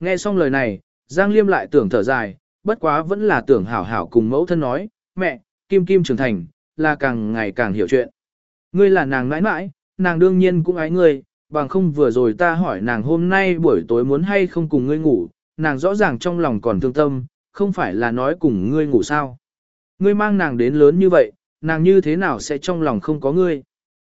Nghe xong lời này, Giang Liêm lại tưởng thở dài, bất quá vẫn là tưởng hảo hảo cùng mẫu thân nói, mẹ, Kim Kim trưởng thành, là càng ngày càng hiểu chuyện. Ngươi là nàng mãi mãi, nàng đương nhiên cũng ái ngươi, bằng không vừa rồi ta hỏi nàng hôm nay buổi tối muốn hay không cùng ngươi ngủ, nàng rõ ràng trong lòng còn thương tâm, không phải là nói cùng ngươi ngủ sao. Ngươi mang nàng đến lớn như vậy, nàng như thế nào sẽ trong lòng không có ngươi.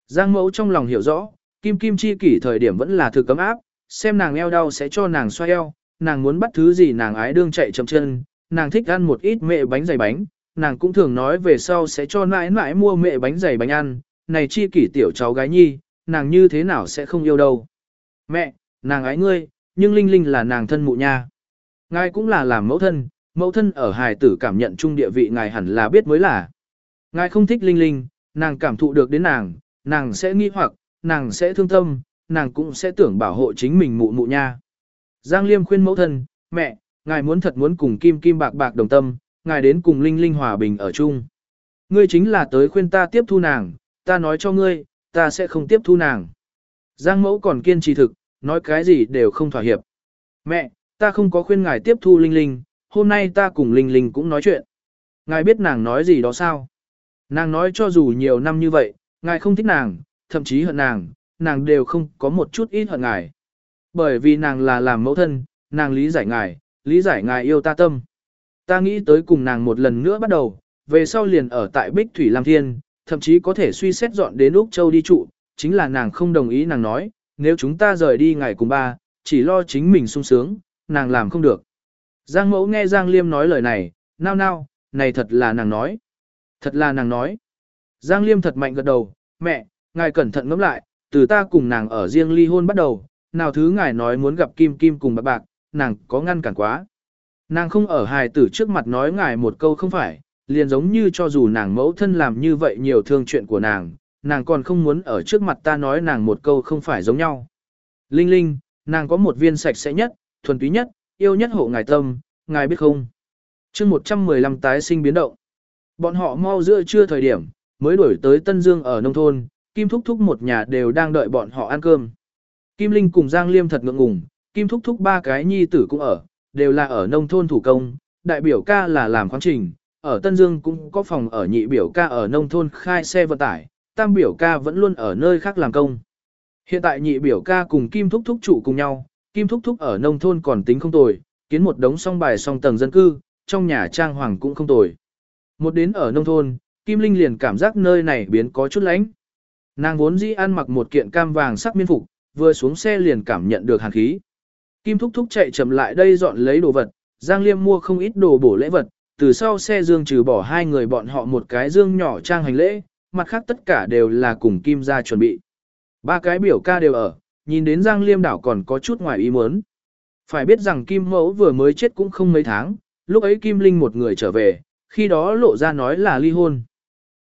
Giang mẫu trong lòng hiểu rõ, kim kim chi kỷ thời điểm vẫn là thực cấm áp, xem nàng eo đau sẽ cho nàng xoay eo, nàng muốn bắt thứ gì nàng ái đương chạy chậm chân, nàng thích ăn một ít mẹ bánh dày bánh, nàng cũng thường nói về sau sẽ cho mãi mãi mua mẹ bánh dày bánh ăn, này chi kỷ tiểu cháu gái nhi, nàng như thế nào sẽ không yêu đâu. Mẹ, nàng ái ngươi, nhưng Linh Linh là nàng thân mụ nha. Ngài cũng là làm mẫu thân, mẫu thân ở hài tử cảm nhận chung địa vị ngài hẳn là biết mới là. Ngài không thích Linh Linh, nàng cảm thụ được đến nàng, nàng sẽ nghi hoặc, nàng sẽ thương tâm, nàng cũng sẽ tưởng bảo hộ chính mình mụ mụ nha. Giang Liêm khuyên mẫu thân, mẹ, ngài muốn thật muốn cùng Kim Kim bạc bạc đồng tâm, ngài đến cùng Linh Linh hòa bình ở chung. Ngươi chính là tới khuyên ta tiếp thu nàng, ta nói cho ngươi, ta sẽ không tiếp thu nàng. Giang mẫu còn kiên trì thực, nói cái gì đều không thỏa hiệp. Mẹ, ta không có khuyên ngài tiếp thu Linh Linh, hôm nay ta cùng Linh Linh cũng nói chuyện. Ngài biết nàng nói gì đó sao? Nàng nói cho dù nhiều năm như vậy, ngài không thích nàng, thậm chí hận nàng, nàng đều không có một chút ít hận ngài. Bởi vì nàng là làm mẫu thân, nàng lý giải ngài, lý giải ngài yêu ta tâm. Ta nghĩ tới cùng nàng một lần nữa bắt đầu, về sau liền ở tại Bích Thủy Lam Thiên, thậm chí có thể suy xét dọn đến Úc Châu đi trụ, chính là nàng không đồng ý nàng nói, nếu chúng ta rời đi ngày cùng ba, chỉ lo chính mình sung sướng, nàng làm không được. Giang mẫu nghe Giang Liêm nói lời này, nao nao, này thật là nàng nói. Thật là nàng nói. Giang Liêm thật mạnh gật đầu, mẹ, ngài cẩn thận ngẫm lại, từ ta cùng nàng ở riêng ly hôn bắt đầu, nào thứ ngài nói muốn gặp Kim Kim cùng bạc bạc, nàng có ngăn cản quá. Nàng không ở hài tử trước mặt nói ngài một câu không phải, liền giống như cho dù nàng mẫu thân làm như vậy nhiều thương chuyện của nàng, nàng còn không muốn ở trước mặt ta nói nàng một câu không phải giống nhau. Linh Linh, nàng có một viên sạch sẽ nhất, thuần túy nhất, yêu nhất hộ ngài tâm, ngài biết không? chương 115 tái sinh biến động. Bọn họ mau giữa trưa thời điểm, mới đuổi tới Tân Dương ở nông thôn, Kim Thúc Thúc một nhà đều đang đợi bọn họ ăn cơm. Kim Linh cùng Giang Liêm thật ngượng ngùng, Kim Thúc Thúc ba cái nhi tử cũng ở, đều là ở nông thôn thủ công, đại biểu ca là làm khoáng trình, ở Tân Dương cũng có phòng ở nhị biểu ca ở nông thôn khai xe vận tải, tam biểu ca vẫn luôn ở nơi khác làm công. Hiện tại nhị biểu ca cùng Kim Thúc Thúc trụ cùng nhau, Kim Thúc Thúc ở nông thôn còn tính không tồi, kiến một đống song bài song tầng dân cư, trong nhà trang hoàng cũng không tồi. Một đến ở nông thôn, Kim Linh liền cảm giác nơi này biến có chút lạnh. Nàng vốn dĩ ăn mặc một kiện cam vàng sắc miên phục, vừa xuống xe liền cảm nhận được hàn khí. Kim Thúc Thúc chạy chậm lại đây dọn lấy đồ vật, Giang Liêm mua không ít đồ bổ lễ vật, từ sau xe dương trừ bỏ hai người bọn họ một cái dương nhỏ trang hành lễ, mặt khác tất cả đều là cùng Kim ra chuẩn bị. Ba cái biểu ca đều ở, nhìn đến Giang Liêm đảo còn có chút ngoài ý muốn. Phải biết rằng Kim Mẫu vừa mới chết cũng không mấy tháng, lúc ấy Kim Linh một người trở về, khi đó lộ ra nói là ly hôn.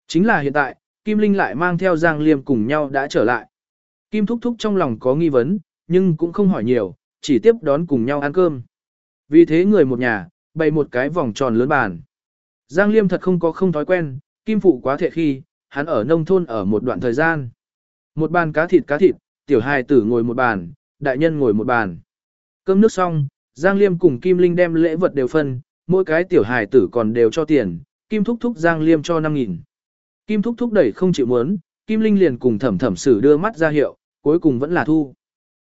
Chính là hiện tại, Kim Linh lại mang theo Giang Liêm cùng nhau đã trở lại. Kim Thúc Thúc trong lòng có nghi vấn, nhưng cũng không hỏi nhiều, chỉ tiếp đón cùng nhau ăn cơm. Vì thế người một nhà, bày một cái vòng tròn lớn bàn. Giang Liêm thật không có không thói quen, Kim Phụ quá thệ khi, hắn ở nông thôn ở một đoạn thời gian. Một bàn cá thịt cá thịt, tiểu hài tử ngồi một bàn, đại nhân ngồi một bàn. Cơm nước xong, Giang Liêm cùng Kim Linh đem lễ vật đều phân, mỗi cái tiểu hài tử còn đều cho tiền, Kim Thúc Thúc Giang Liêm cho 5.000. Kim Thúc Thúc đẩy không chịu muốn, Kim Linh liền cùng thẩm thẩm sử đưa mắt ra hiệu, cuối cùng vẫn là thu.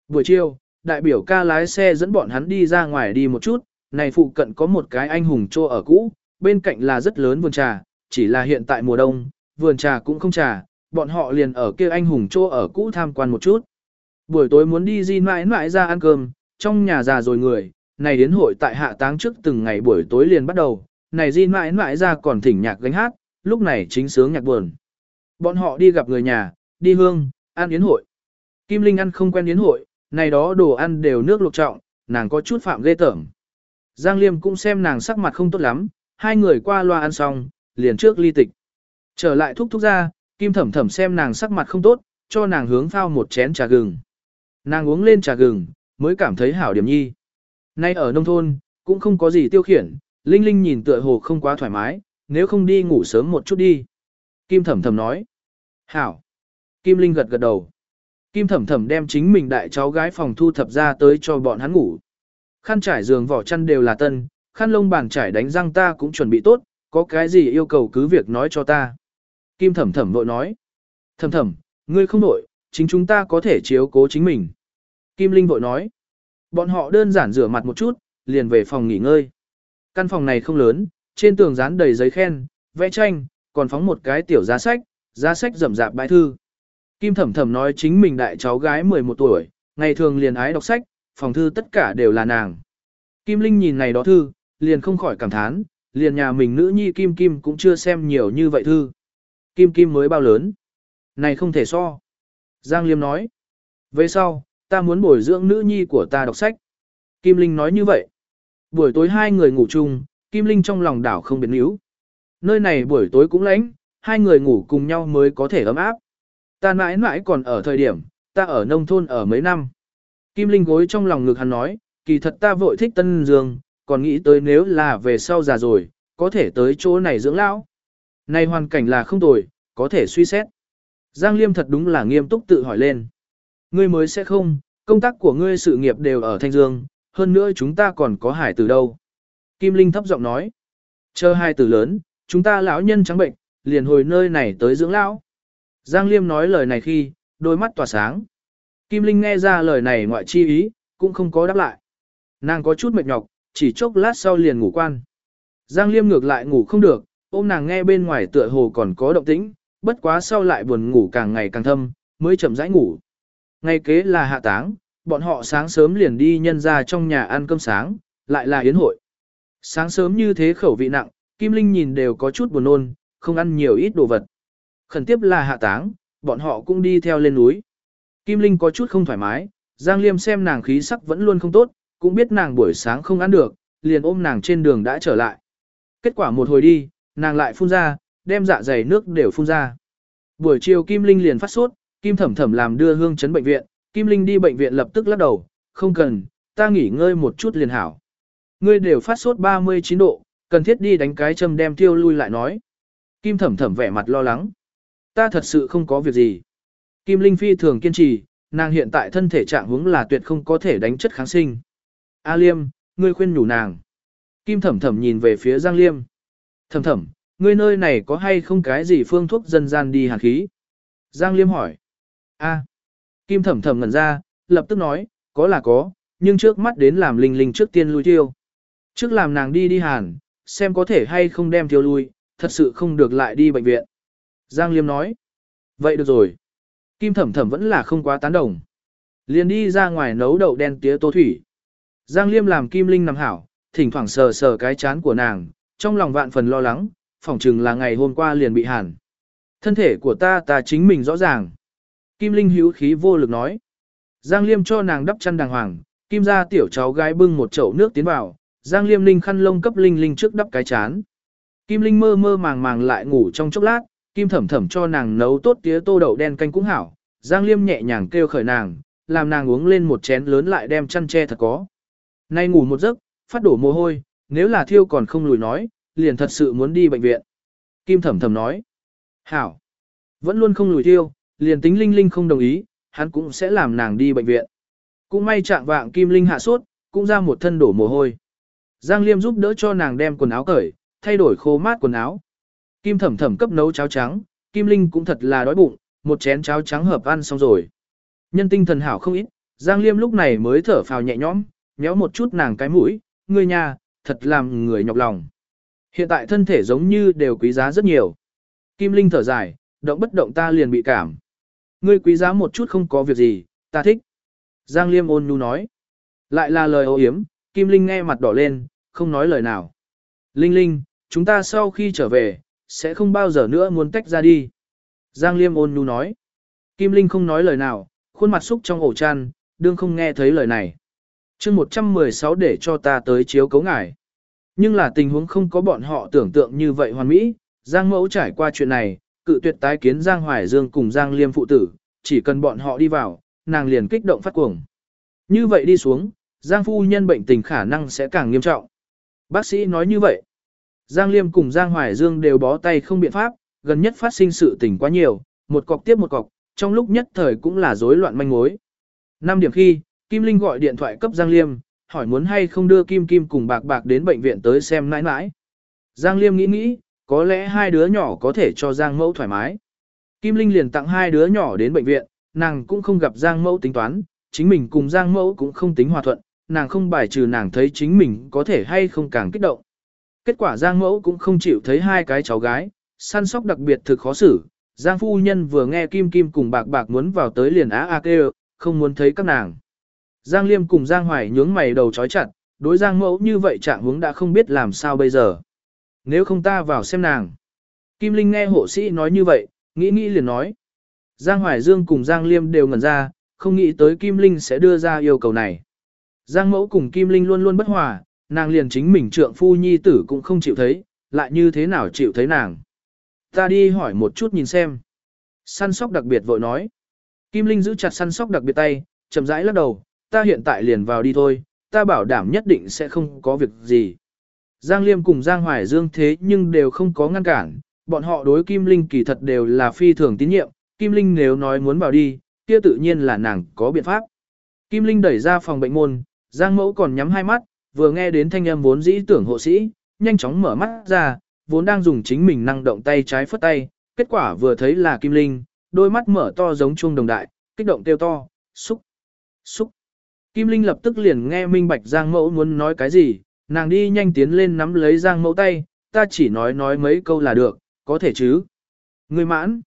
Buổi chiều, đại biểu ca lái xe dẫn bọn hắn đi ra ngoài đi một chút, này phụ cận có một cái anh hùng trô ở cũ, bên cạnh là rất lớn vườn trà, chỉ là hiện tại mùa đông, vườn trà cũng không trà, bọn họ liền ở kia anh hùng trô ở cũ tham quan một chút. Buổi tối muốn đi di mãi mãi ra ăn cơm, trong nhà già rồi người, này đến hội tại hạ táng trước từng ngày buổi tối liền bắt đầu, này di mãi mãi ra còn thỉnh nhạc gánh hát, lúc này chính sướng nhạc buồn. Bọn họ đi gặp người nhà, đi hương, ăn yến hội. Kim Linh ăn không quen yến hội, này đó đồ ăn đều nước luộc trọng, nàng có chút phạm ghê tởm. Giang Liêm cũng xem nàng sắc mặt không tốt lắm, hai người qua loa ăn xong, liền trước ly tịch. Trở lại thúc thúc ra, Kim Thẩm Thẩm xem nàng sắc mặt không tốt, cho nàng hướng phao một chén trà gừng. Nàng uống lên trà gừng, mới cảm thấy hảo điểm nhi. Nay ở nông thôn, cũng không có gì tiêu khiển, Linh Linh nhìn tựa hồ không quá thoải mái, nếu không đi ngủ sớm một chút đi. Kim Thẩm Thẩm nói. Hảo. Kim Linh gật gật đầu. Kim Thẩm Thẩm đem chính mình đại cháu gái phòng thu thập ra tới cho bọn hắn ngủ. Khăn trải giường vỏ chăn đều là tân, khăn lông bàn trải đánh răng ta cũng chuẩn bị tốt, có cái gì yêu cầu cứ việc nói cho ta. Kim thẩm thẩm vội nói. Thẩm thẩm, ngươi không nội, chính chúng ta có thể chiếu cố chính mình. Kim Linh vội nói. Bọn họ đơn giản rửa mặt một chút, liền về phòng nghỉ ngơi. Căn phòng này không lớn, trên tường dán đầy giấy khen, vẽ tranh, còn phóng một cái tiểu giá sách, giá sách rậm rạp bãi thư. Kim thẩm thẩm nói chính mình đại cháu gái 11 tuổi, ngày thường liền ái đọc sách, phòng thư tất cả đều là nàng. Kim Linh nhìn này đó thư, liền không khỏi cảm thán, liền nhà mình nữ nhi Kim Kim cũng chưa xem nhiều như vậy thư. Kim Kim mới bao lớn. Này không thể so. Giang Liêm nói. Về sau, ta muốn bồi dưỡng nữ nhi của ta đọc sách. Kim Linh nói như vậy. Buổi tối hai người ngủ chung, Kim Linh trong lòng đảo không biến yếu. Nơi này buổi tối cũng lạnh, hai người ngủ cùng nhau mới có thể ấm áp. Ta mãi mãi còn ở thời điểm, ta ở nông thôn ở mấy năm. Kim Linh gối trong lòng ngực hắn nói, kỳ thật ta vội thích Tân Dương, còn nghĩ tới nếu là về sau già rồi, có thể tới chỗ này dưỡng lão. Này hoàn cảnh là không tồi, có thể suy xét. Giang Liêm thật đúng là nghiêm túc tự hỏi lên. Ngươi mới sẽ không, công tác của ngươi sự nghiệp đều ở Thanh Dương, hơn nữa chúng ta còn có hải từ đâu. Kim Linh thấp giọng nói. Chờ hai tử lớn, chúng ta lão nhân trắng bệnh, liền hồi nơi này tới dưỡng lão. Giang Liêm nói lời này khi, đôi mắt tỏa sáng. Kim Linh nghe ra lời này ngoại chi ý, cũng không có đáp lại. Nàng có chút mệt nhọc, chỉ chốc lát sau liền ngủ quan. Giang Liêm ngược lại ngủ không được, ôm nàng nghe bên ngoài tựa hồ còn có động tĩnh, bất quá sau lại buồn ngủ càng ngày càng thâm, mới chậm rãi ngủ. Ngày kế là hạ táng, bọn họ sáng sớm liền đi nhân ra trong nhà ăn cơm sáng, lại là yến hội. Sáng sớm như thế khẩu vị nặng, Kim Linh nhìn đều có chút buồn nôn, không ăn nhiều ít đồ vật. Khẩn tiếp là hạ táng, bọn họ cũng đi theo lên núi. Kim Linh có chút không thoải mái, Giang Liêm xem nàng khí sắc vẫn luôn không tốt, cũng biết nàng buổi sáng không ăn được, liền ôm nàng trên đường đã trở lại. Kết quả một hồi đi, nàng lại phun ra, đem dạ dày nước đều phun ra. Buổi chiều Kim Linh liền phát sốt, Kim Thẩm Thẩm làm đưa hương chấn bệnh viện, Kim Linh đi bệnh viện lập tức lắc đầu, không cần, ta nghỉ ngơi một chút liền hảo. Ngươi đều phát sốt 39 độ, cần thiết đi đánh cái châm đem tiêu lui lại nói. Kim Thẩm Thẩm vẻ mặt lo lắng. Ta thật sự không có việc gì. Kim Linh phi thường kiên trì, nàng hiện tại thân thể trạng huống là tuyệt không có thể đánh chất kháng sinh. A Liêm, ngươi khuyên nhủ nàng. Kim Thẩm Thẩm nhìn về phía Giang Liêm. Thẩm Thẩm, ngươi nơi này có hay không cái gì phương thuốc dân gian đi hàn khí? Giang Liêm hỏi. A. Kim Thẩm Thẩm ngẩn ra, lập tức nói, có là có, nhưng trước mắt đến làm Linh Linh trước tiên lui tiêu. Trước làm nàng đi đi hàn, xem có thể hay không đem thiếu lui, thật sự không được lại đi bệnh viện. Giang Liêm nói. Vậy được rồi. Kim Thẩm Thẩm vẫn là không quá tán đồng. Liền đi ra ngoài nấu đậu đen tía tô thủy. Giang Liêm làm Kim Linh nằm hảo, thỉnh thoảng sờ sờ cái chán của nàng, trong lòng vạn phần lo lắng, phỏng chừng là ngày hôm qua liền bị hàn. Thân thể của ta ta chính mình rõ ràng. Kim Linh hữu khí vô lực nói. Giang Liêm cho nàng đắp chăn đàng hoàng, Kim ra tiểu cháu gái bưng một chậu nước tiến vào, Giang Liêm Linh khăn lông cấp Linh Linh trước đắp cái chán. Kim Linh mơ mơ màng màng lại ngủ trong chốc lát, Kim Thẩm Thẩm cho nàng nấu tốt tía tô đậu đen canh cũng hảo. Giang Liêm nhẹ nhàng kêu khởi nàng, làm nàng uống lên một chén lớn lại đem chăn che thật có. Nay ngủ một giấc, phát đổ mồ hôi, nếu là thiêu còn không lùi nói, liền thật sự muốn đi bệnh viện. Kim thẩm thẩm nói. Hảo. Vẫn luôn không lùi thiêu, liền tính Linh Linh không đồng ý, hắn cũng sẽ làm nàng đi bệnh viện. Cũng may trạng vạng Kim Linh hạ sốt, cũng ra một thân đổ mồ hôi. Giang Liêm giúp đỡ cho nàng đem quần áo cởi, thay đổi khô mát quần áo. Kim thẩm thẩm cấp nấu cháo trắng, Kim Linh cũng thật là đói bụng, một chén cháo trắng hợp ăn xong rồi. Nhân tinh thần hảo không ít, Giang Liêm lúc này mới thở phào nhẹ nhõm, nhéo một chút nàng cái mũi, ngươi nhà, thật làm người nhọc lòng. Hiện tại thân thể giống như đều quý giá rất nhiều. Kim Linh thở dài, động bất động ta liền bị cảm. Ngươi quý giá một chút không có việc gì, ta thích. Giang Liêm ôn nhu nói. Lại là lời ô hiếm, Kim Linh nghe mặt đỏ lên, không nói lời nào. Linh Linh, chúng ta sau khi trở về, sẽ không bao giờ nữa muốn tách ra đi. Giang Liêm ôn nhu nói. Kim Linh không nói lời nào, khuôn mặt xúc trong ổ chăn, đương không nghe thấy lời này chương 116 để cho ta tới chiếu cấu ngải. Nhưng là tình huống không có bọn họ tưởng tượng như vậy hoàn mỹ, Giang Mẫu trải qua chuyện này, cự tuyệt tái kiến Giang Hoài Dương cùng Giang Liêm phụ tử, chỉ cần bọn họ đi vào, nàng liền kích động phát cuồng. Như vậy đi xuống, Giang phu nhân bệnh tình khả năng sẽ càng nghiêm trọng. Bác sĩ nói như vậy. Giang Liêm cùng Giang Hoài Dương đều bó tay không biện pháp, gần nhất phát sinh sự tình quá nhiều, một cọc tiếp một cọc, trong lúc nhất thời cũng là rối loạn manh mối. Năm điểm khi, Kim Linh gọi điện thoại cấp Giang Liêm, hỏi muốn hay không đưa Kim Kim cùng bạc bạc đến bệnh viện tới xem nãi nãi. Giang Liêm nghĩ nghĩ, có lẽ hai đứa nhỏ có thể cho Giang Mẫu thoải mái. Kim Linh liền tặng hai đứa nhỏ đến bệnh viện, nàng cũng không gặp Giang Mẫu tính toán, chính mình cùng Giang Mẫu cũng không tính hòa thuận, nàng không bài trừ nàng thấy chính mình có thể hay không càng kích động. Kết quả Giang Mẫu cũng không chịu thấy hai cái cháu gái, săn sóc đặc biệt thực khó xử. Giang phu nhân vừa nghe Kim Kim cùng bạc bạc muốn vào tới liền á a kêu, không muốn thấy các nàng. Giang Liêm cùng Giang Hoài nhướng mày đầu chói chặt, đối Giang Mẫu như vậy trạng hướng đã không biết làm sao bây giờ. Nếu không ta vào xem nàng. Kim Linh nghe hộ sĩ nói như vậy, nghĩ nghĩ liền nói. Giang Hoài Dương cùng Giang Liêm đều ngẩn ra, không nghĩ tới Kim Linh sẽ đưa ra yêu cầu này. Giang Mẫu cùng Kim Linh luôn luôn bất hòa, nàng liền chính mình trượng phu nhi tử cũng không chịu thấy, lại như thế nào chịu thấy nàng. Ta đi hỏi một chút nhìn xem. Săn sóc đặc biệt vội nói. Kim Linh giữ chặt săn sóc đặc biệt tay, chậm rãi lắc đầu, ta hiện tại liền vào đi thôi, ta bảo đảm nhất định sẽ không có việc gì. Giang Liêm cùng Giang Hoài Dương thế nhưng đều không có ngăn cản, bọn họ đối Kim Linh kỳ thật đều là phi thường tín nhiệm, Kim Linh nếu nói muốn vào đi, kia tự nhiên là nàng có biện pháp. Kim Linh đẩy ra phòng bệnh môn, Giang Mẫu còn nhắm hai mắt, vừa nghe đến thanh âm vốn dĩ tưởng hộ sĩ, nhanh chóng mở mắt ra, vốn đang dùng chính mình năng động tay trái phất tay, kết quả vừa thấy là Kim Linh, đôi mắt mở to giống chuông đồng đại, kích động kêu to, xúc, xúc. Kim Linh lập tức liền nghe minh bạch Giang Mẫu muốn nói cái gì, nàng đi nhanh tiến lên nắm lấy Giang Mẫu tay, ta chỉ nói nói mấy câu là được, có thể chứ. Người mãn.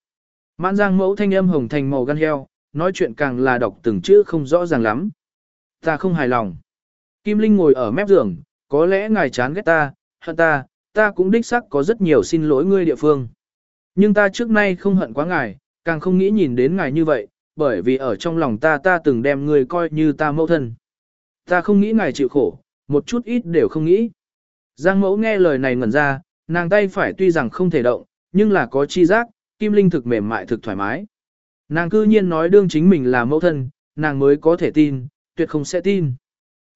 Mãn Giang Mẫu thanh âm hồng thành màu gan heo, nói chuyện càng là đọc từng chữ không rõ ràng lắm. Ta không hài lòng. Kim Linh ngồi ở mép giường, có lẽ ngài chán ghét ta, hận ta, ta cũng đích xác có rất nhiều xin lỗi ngươi địa phương. Nhưng ta trước nay không hận quá ngài, càng không nghĩ nhìn đến ngài như vậy, bởi vì ở trong lòng ta ta từng đem ngươi coi như ta mẫu thân. Ta không nghĩ ngài chịu khổ, một chút ít đều không nghĩ. Giang mẫu nghe lời này ngẩn ra, nàng tay phải tuy rằng không thể động, nhưng là có chi giác, kim linh thực mềm mại thực thoải mái. Nàng cư nhiên nói đương chính mình là mẫu thân, nàng mới có thể tin, tuyệt không sẽ tin.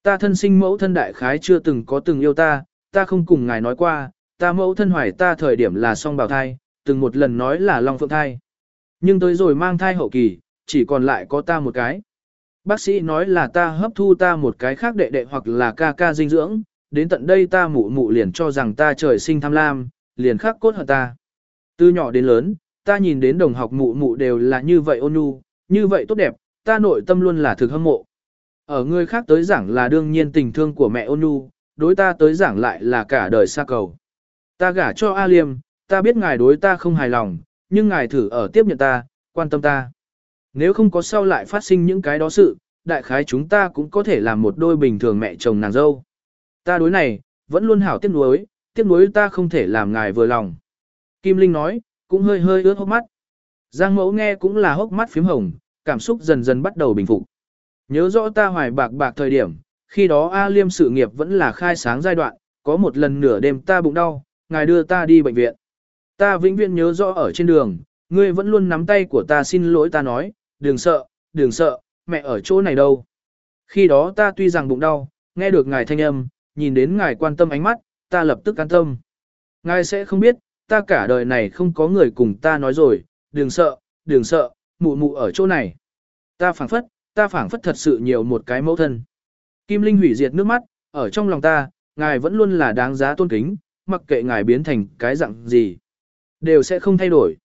Ta thân sinh mẫu thân đại khái chưa từng có từng yêu ta, ta không cùng ngài nói qua, ta mẫu thân hoài ta thời điểm là song bào thai, từng một lần nói là long phượng thai. Nhưng tới rồi mang thai hậu kỳ, chỉ còn lại có ta một cái. Bác sĩ nói là ta hấp thu ta một cái khác đệ đệ hoặc là ca ca dinh dưỡng, đến tận đây ta mụ mụ liền cho rằng ta trời sinh tham lam, liền khắc cốt hơn ta. Từ nhỏ đến lớn, ta nhìn đến đồng học mụ mụ đều là như vậy ôn nhu, như vậy tốt đẹp, ta nội tâm luôn là thực hâm mộ. Ở người khác tới giảng là đương nhiên tình thương của mẹ ôn nhu, đối ta tới giảng lại là cả đời xa cầu. Ta gả cho A Liêm, ta biết ngài đối ta không hài lòng, nhưng ngài thử ở tiếp nhận ta, quan tâm ta. Nếu không có sau lại phát sinh những cái đó sự, đại khái chúng ta cũng có thể làm một đôi bình thường mẹ chồng nàng dâu. Ta đối này, vẫn luôn hảo tiếc nuối, tiếc nuối ta không thể làm ngài vừa lòng. Kim Linh nói, cũng hơi hơi ướt hốc mắt. Giang mẫu nghe cũng là hốc mắt phím hồng, cảm xúc dần dần bắt đầu bình phục. Nhớ rõ ta hoài bạc bạc thời điểm, khi đó A Liêm sự nghiệp vẫn là khai sáng giai đoạn, có một lần nửa đêm ta bụng đau, ngài đưa ta đi bệnh viện. Ta vĩnh viễn nhớ rõ ở trên đường, ngươi vẫn luôn nắm tay của ta xin lỗi ta nói, đừng sợ, đừng sợ, mẹ ở chỗ này đâu. Khi đó ta tuy rằng bụng đau, nghe được ngài thanh âm, nhìn đến ngài quan tâm ánh mắt, ta lập tức an tâm. Ngài sẽ không biết, ta cả đời này không có người cùng ta nói rồi, đừng sợ, đừng sợ, mụ mụ ở chỗ này. Ta phảng phất, ta phảng phất thật sự nhiều một cái mẫu thân. Kim Linh hủy diệt nước mắt, ở trong lòng ta, ngài vẫn luôn là đáng giá tôn kính, mặc kệ ngài biến thành cái dạng gì, đều sẽ không thay đổi.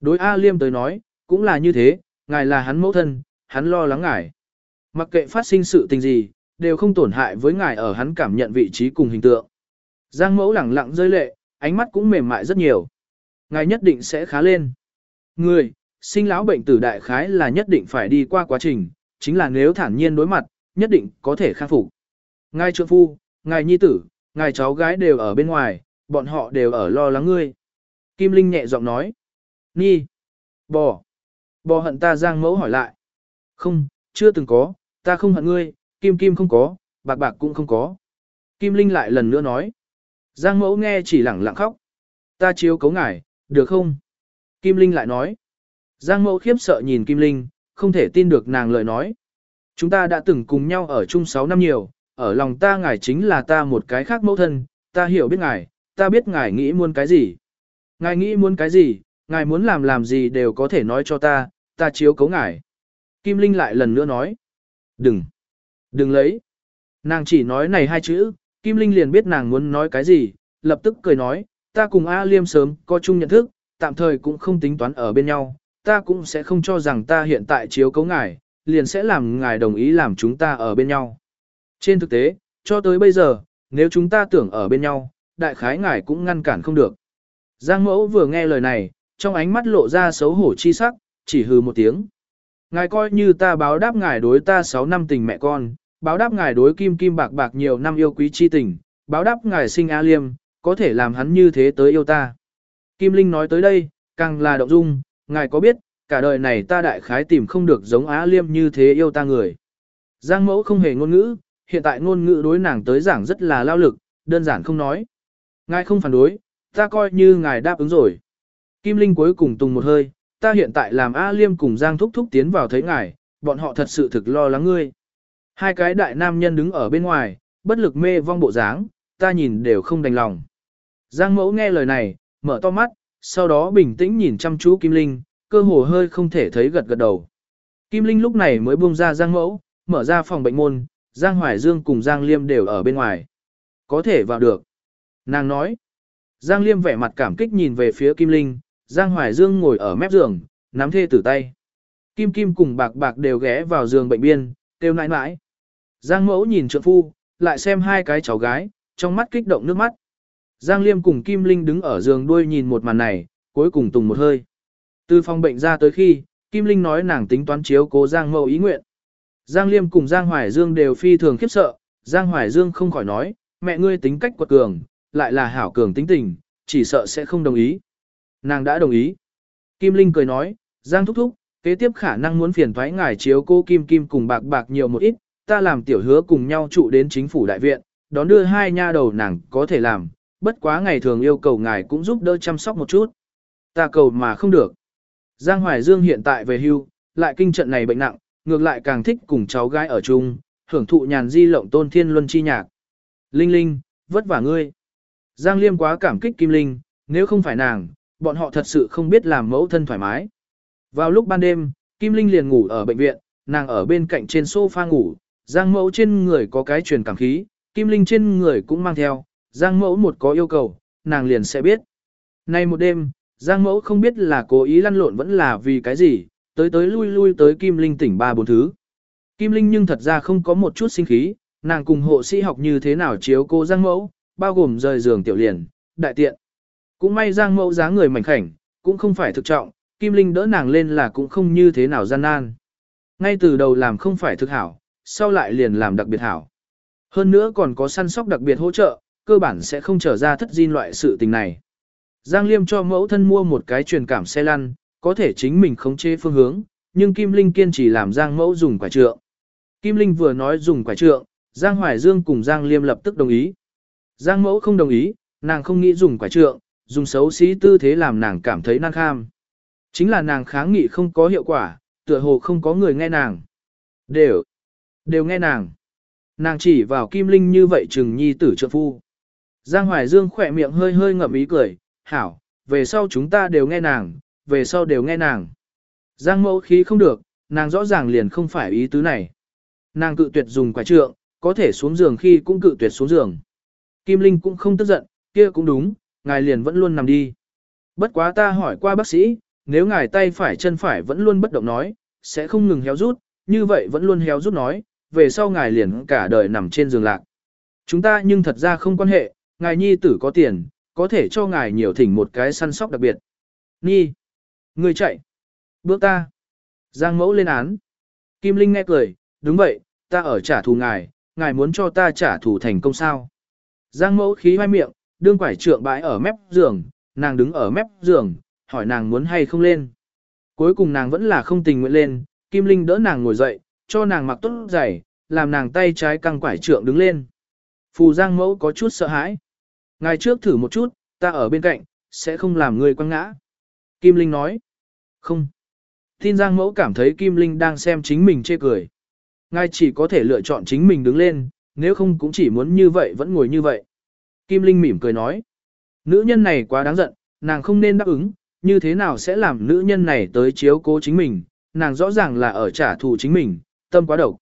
Đối A Liêm tới nói, cũng là như thế, ngài là hắn mẫu thân, hắn lo lắng ngài. Mặc kệ phát sinh sự tình gì, đều không tổn hại với ngài ở hắn cảm nhận vị trí cùng hình tượng. Giang mẫu lẳng lặng rơi lệ, ánh mắt cũng mềm mại rất nhiều. Ngài nhất định sẽ khá lên. Người, sinh lão bệnh tử đại khái là nhất định phải đi qua quá trình, chính là nếu thản nhiên đối mặt, nhất định có thể khắc phục. Ngài trượng phu, ngài nhi tử, ngài cháu gái đều ở bên ngoài, bọn họ đều ở lo lắng ngươi. Kim Linh nhẹ giọng nói. Nhi. Bò. Bò hận ta giang mẫu hỏi lại. Không, chưa từng có, ta không hận ngươi, Kim Kim không có, bạc bạc cũng không có. Kim Linh lại lần nữa nói. Giang mẫu nghe chỉ lẳng lặng khóc. Ta chiếu cấu ngài, được không? Kim Linh lại nói. Giang mẫu khiếp sợ nhìn Kim Linh, không thể tin được nàng lời nói. Chúng ta đã từng cùng nhau ở chung 6 năm nhiều, ở lòng ta ngài chính là ta một cái khác mẫu thân, ta hiểu biết ngài, ta biết ngài nghĩ muốn cái gì. Ngài nghĩ muốn cái gì, ngài muốn làm làm gì đều có thể nói cho ta, ta chiếu cấu ngài. Kim Linh lại lần nữa nói. Đừng, đừng lấy. Nàng chỉ nói này hai chữ, Kim Linh liền biết nàng muốn nói cái gì, lập tức cười nói, ta cùng A Liêm sớm có chung nhận thức, tạm thời cũng không tính toán ở bên nhau, ta cũng sẽ không cho rằng ta hiện tại chiếu cấu ngài, liền sẽ làm ngài đồng ý làm chúng ta ở bên nhau. Trên thực tế, cho tới bây giờ, nếu chúng ta tưởng ở bên nhau, đại khái ngài cũng ngăn cản không được. Giang mẫu vừa nghe lời này, trong ánh mắt lộ ra xấu hổ chi sắc, chỉ hừ một tiếng. Ngài coi như ta báo đáp ngài đối ta 6 năm tình mẹ con, báo đáp ngài đối kim kim bạc bạc nhiều năm yêu quý chi tình, báo đáp ngài sinh A Liêm, có thể làm hắn như thế tới yêu ta. Kim Linh nói tới đây, càng là động dung, ngài có biết, cả đời này ta đại khái tìm không được giống Á Liêm như thế yêu ta người. Giang mẫu không hề ngôn ngữ, hiện tại ngôn ngữ đối nàng tới giảng rất là lao lực, đơn giản không nói. Ngài không phản đối, ta coi như ngài đáp ứng rồi. Kim Linh cuối cùng tùng một hơi, ta hiện tại làm A Liêm cùng Giang Thúc Thúc tiến vào thấy ngài, bọn họ thật sự thực lo lắng ngươi. Hai cái đại nam nhân đứng ở bên ngoài, bất lực mê vong bộ dáng, ta nhìn đều không đành lòng. Giang mẫu nghe lời này, mở to mắt, sau đó bình tĩnh nhìn chăm chú Kim Linh, cơ hồ hơi không thể thấy gật gật đầu. Kim Linh lúc này mới buông ra Giang mẫu, mở ra phòng bệnh môn, Giang Hoài Dương cùng Giang Liêm đều ở bên ngoài. Có thể vào được. Nàng nói. Giang Liêm vẻ mặt cảm kích nhìn về phía Kim Linh, Giang Hoài Dương ngồi ở mép giường, nắm thê tử tay. Kim Kim cùng bạc bạc đều ghé vào giường bệnh biên, kêu nãi nãi. Giang mẫu nhìn trượng phu, lại xem hai cái cháu gái, trong mắt kích động nước mắt. Giang Liêm cùng Kim Linh đứng ở giường đuôi nhìn một màn này, cuối cùng tùng một hơi. Từ phòng bệnh ra tới khi, Kim Linh nói nàng tính toán chiếu cố Giang Mậu ý nguyện. Giang Liêm cùng Giang Hoài Dương đều phi thường khiếp sợ, Giang Hoài Dương không khỏi nói, mẹ ngươi tính cách quật cường, lại là hảo cường tính tình, chỉ sợ sẽ không đồng ý. Nàng đã đồng ý. Kim Linh cười nói, Giang thúc thúc, kế tiếp khả năng muốn phiền thoái ngài chiếu cô Kim Kim cùng bạc bạc nhiều một ít, ta làm tiểu hứa cùng nhau trụ đến chính phủ đại viện, đón đưa hai nha đầu nàng có thể làm, bất quá ngày thường yêu cầu ngài cũng giúp đỡ chăm sóc một chút. Ta cầu mà không được. Giang Hoài Dương hiện tại về hưu, lại kinh trận này bệnh nặng, ngược lại càng thích cùng cháu gái ở chung, hưởng thụ nhàn di lộng tôn thiên luân chi nhạc. Linh Linh, vất vả ngươi. Giang Liêm quá cảm kích Kim Linh, nếu không phải nàng, bọn họ thật sự không biết làm mẫu thân thoải mái. Vào lúc ban đêm, Kim Linh liền ngủ ở bệnh viện, nàng ở bên cạnh trên sofa ngủ, Giang mẫu trên người có cái truyền cảm khí, Kim Linh trên người cũng mang theo, Giang mẫu một có yêu cầu, nàng liền sẽ biết. Nay một đêm, Giang mẫu không biết là cố ý lăn lộn vẫn là vì cái gì, tới tới lui lui tới Kim Linh tỉnh ba bốn thứ. Kim Linh nhưng thật ra không có một chút sinh khí, nàng cùng hộ sĩ học như thế nào chiếu cô Giang mẫu, bao gồm rời giường tiểu liền, đại tiện. Cũng may Giang mẫu dáng người mảnh khảnh, cũng không phải thực trọng, Kim Linh đỡ nàng lên là cũng không như thế nào gian nan. Ngay từ đầu làm không phải thực hảo, sau lại liền làm đặc biệt hảo. Hơn nữa còn có săn sóc đặc biệt hỗ trợ, cơ bản sẽ không trở ra thất diên loại sự tình này. Giang Liêm cho mẫu thân mua một cái truyền cảm xe lăn, có thể chính mình khống chế phương hướng, nhưng Kim Linh kiên trì làm Giang mẫu dùng quả trượng. Kim Linh vừa nói dùng quả trượng, Giang Hoài Dương cùng Giang Liêm lập tức đồng ý. Giang mẫu không đồng ý, nàng không nghĩ dùng quả trượng, dùng xấu xí tư thế làm nàng cảm thấy năng kham. Chính là nàng kháng nghị không có hiệu quả, tựa hồ không có người nghe nàng. Đều, đều nghe nàng. Nàng chỉ vào Kim Linh như vậy chừng nhi tử trợ phu. Giang Hoài Dương khỏe miệng hơi hơi ngậm ý cười, hảo, về sau chúng ta đều nghe nàng, về sau đều nghe nàng. Giang mẫu khí không được, nàng rõ ràng liền không phải ý tứ này. Nàng cự tuyệt dùng quả trượng, có thể xuống giường khi cũng cự tuyệt xuống giường. Kim Linh cũng không tức giận, kia cũng đúng, ngài liền vẫn luôn nằm đi. Bất quá ta hỏi qua bác sĩ, nếu ngài tay phải chân phải vẫn luôn bất động nói, sẽ không ngừng héo rút, như vậy vẫn luôn héo rút nói, về sau ngài liền cả đời nằm trên giường lạc. Chúng ta nhưng thật ra không quan hệ, ngài nhi tử có tiền, có thể cho ngài nhiều thỉnh một cái săn sóc đặc biệt. Nhi, người chạy, bước ta. Giang mẫu lên án. Kim Linh nghe cười, đúng vậy, ta ở trả thù ngài, ngài muốn cho ta trả thù thành công sao. Giang mẫu khí hoai miệng, đương quải trượng bãi ở mép giường, nàng đứng ở mép giường, hỏi nàng muốn hay không lên. Cuối cùng nàng vẫn là không tình nguyện lên, Kim Linh đỡ nàng ngồi dậy, cho nàng mặc tốt giày, làm nàng tay trái căng quải trượng đứng lên. Phù Giang mẫu có chút sợ hãi. Ngài trước thử một chút, ta ở bên cạnh, sẽ không làm người quăng ngã. Kim Linh nói. Không. Tin Giang mẫu cảm thấy Kim Linh đang xem chính mình chê cười. Ngài chỉ có thể lựa chọn chính mình đứng lên, nếu không cũng chỉ muốn như vậy vẫn ngồi như vậy. Kim Linh mỉm cười nói. Nữ nhân này quá đáng giận, nàng không nên đáp ứng, như thế nào sẽ làm nữ nhân này tới chiếu cố chính mình, nàng rõ ràng là ở trả thù chính mình, tâm quá độc.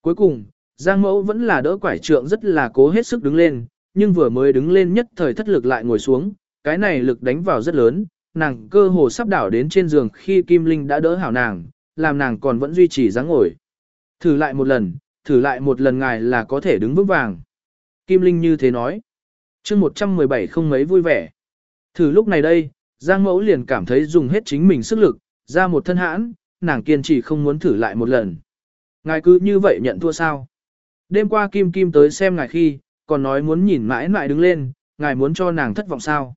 Cuối cùng, Giang mẫu vẫn là đỡ quải trượng rất là cố hết sức đứng lên, nhưng vừa mới đứng lên nhất thời thất lực lại ngồi xuống, cái này lực đánh vào rất lớn, nàng cơ hồ sắp đảo đến trên giường khi Kim Linh đã đỡ hảo nàng, làm nàng còn vẫn duy trì dáng ngồi. Thử lại một lần, thử lại một lần ngài là có thể đứng vững vàng. Kim Linh như thế nói. chương 117 không mấy vui vẻ. Thử lúc này đây, Giang Mẫu liền cảm thấy dùng hết chính mình sức lực, ra một thân hãn, nàng kiên trì không muốn thử lại một lần. Ngài cứ như vậy nhận thua sao? Đêm qua Kim Kim tới xem ngài khi, còn nói muốn nhìn mãi mãi đứng lên, ngài muốn cho nàng thất vọng sao?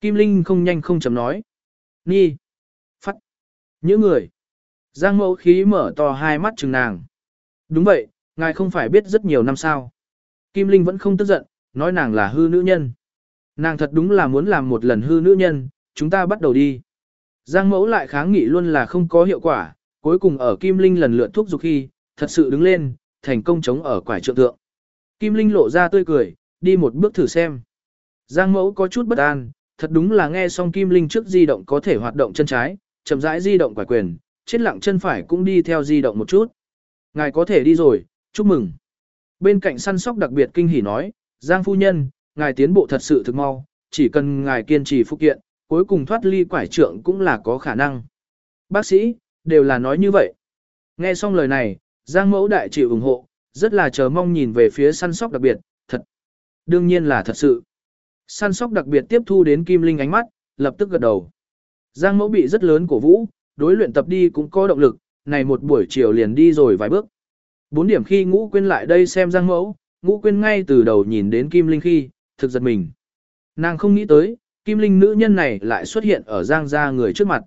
Kim Linh không nhanh không chấm nói. Ni. Phát. Những người. Giang mẫu khí mở to hai mắt chừng nàng. Đúng vậy, ngài không phải biết rất nhiều năm sao. Kim Linh vẫn không tức giận, nói nàng là hư nữ nhân. Nàng thật đúng là muốn làm một lần hư nữ nhân, chúng ta bắt đầu đi. Giang mẫu lại kháng nghị luôn là không có hiệu quả, cuối cùng ở Kim Linh lần lượt thúc giục khi, thật sự đứng lên, thành công chống ở quải trượng tượng. Kim Linh lộ ra tươi cười, đi một bước thử xem. Giang mẫu có chút bất an, thật đúng là nghe xong Kim Linh trước di động có thể hoạt động chân trái, chậm rãi di động quải quyền, chết lặng chân phải cũng đi theo di động một chút. Ngài có thể đi rồi, chúc mừng. Bên cạnh săn sóc đặc biệt kinh hỉ nói, Giang phu nhân, ngài tiến bộ thật sự thực mau, chỉ cần ngài kiên trì phục kiện, cuối cùng thoát ly quải trượng cũng là có khả năng. Bác sĩ, đều là nói như vậy. Nghe xong lời này, Giang mẫu đại chịu ủng hộ, rất là chờ mong nhìn về phía săn sóc đặc biệt, thật. Đương nhiên là thật sự. Săn sóc đặc biệt tiếp thu đến Kim Linh ánh mắt, lập tức gật đầu. Giang mẫu bị rất lớn cổ vũ, đối luyện tập đi cũng có động lực, này một buổi chiều liền đi rồi vài bước. Bốn điểm khi ngũ quên lại đây xem Giang mẫu, ngũ quên ngay từ đầu nhìn đến Kim Linh khi, thực giật mình. Nàng không nghĩ tới, Kim Linh nữ nhân này lại xuất hiện ở Giang gia người trước mặt.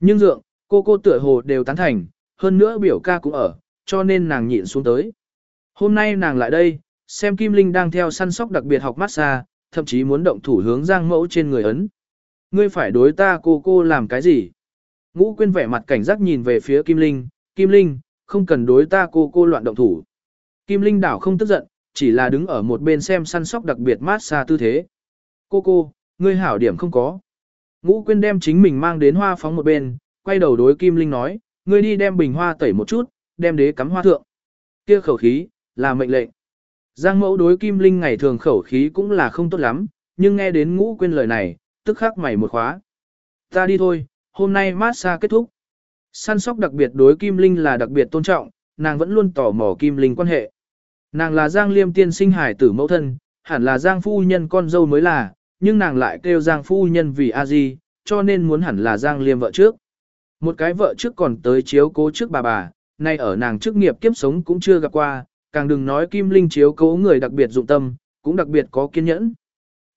Nhưng dượng, cô cô tựa hồ đều tán thành, hơn nữa biểu ca cũng ở, cho nên nàng nhịn xuống tới. Hôm nay nàng lại đây, xem Kim Linh đang theo săn sóc đặc biệt học massage, thậm chí muốn động thủ hướng Giang mẫu trên người ấn. Ngươi phải đối ta cô cô làm cái gì? Ngũ quyên vẻ mặt cảnh giác nhìn về phía Kim Linh, Kim Linh, không cần đối ta cô cô loạn động thủ. Kim Linh đảo không tức giận, chỉ là đứng ở một bên xem săn sóc đặc biệt massage tư thế. Cô cô, ngươi hảo điểm không có. Ngũ quyên đem chính mình mang đến hoa phóng một bên, quay đầu đối Kim Linh nói, ngươi đi đem bình hoa tẩy một chút, đem đế cắm hoa thượng. Kia khẩu khí, là mệnh lệnh. Giang mẫu đối Kim Linh ngày thường khẩu khí cũng là không tốt lắm, nhưng nghe đến ngũ quên lời này, tức khắc mày một khóa. Ta đi thôi, hôm nay mát xa kết thúc. Săn sóc đặc biệt đối Kim Linh là đặc biệt tôn trọng, nàng vẫn luôn tỏ mò Kim Linh quan hệ. Nàng là Giang Liêm tiên sinh hải tử mẫu thân, hẳn là Giang phu nhân con dâu mới là, nhưng nàng lại kêu Giang phu nhân vì a di, cho nên muốn hẳn là Giang Liêm vợ trước. Một cái vợ trước còn tới chiếu cố trước bà bà, nay ở nàng chức nghiệp kiếp sống cũng chưa gặp qua, càng đừng nói Kim Linh chiếu cố người đặc biệt dụng tâm, cũng đặc biệt có kiên nhẫn.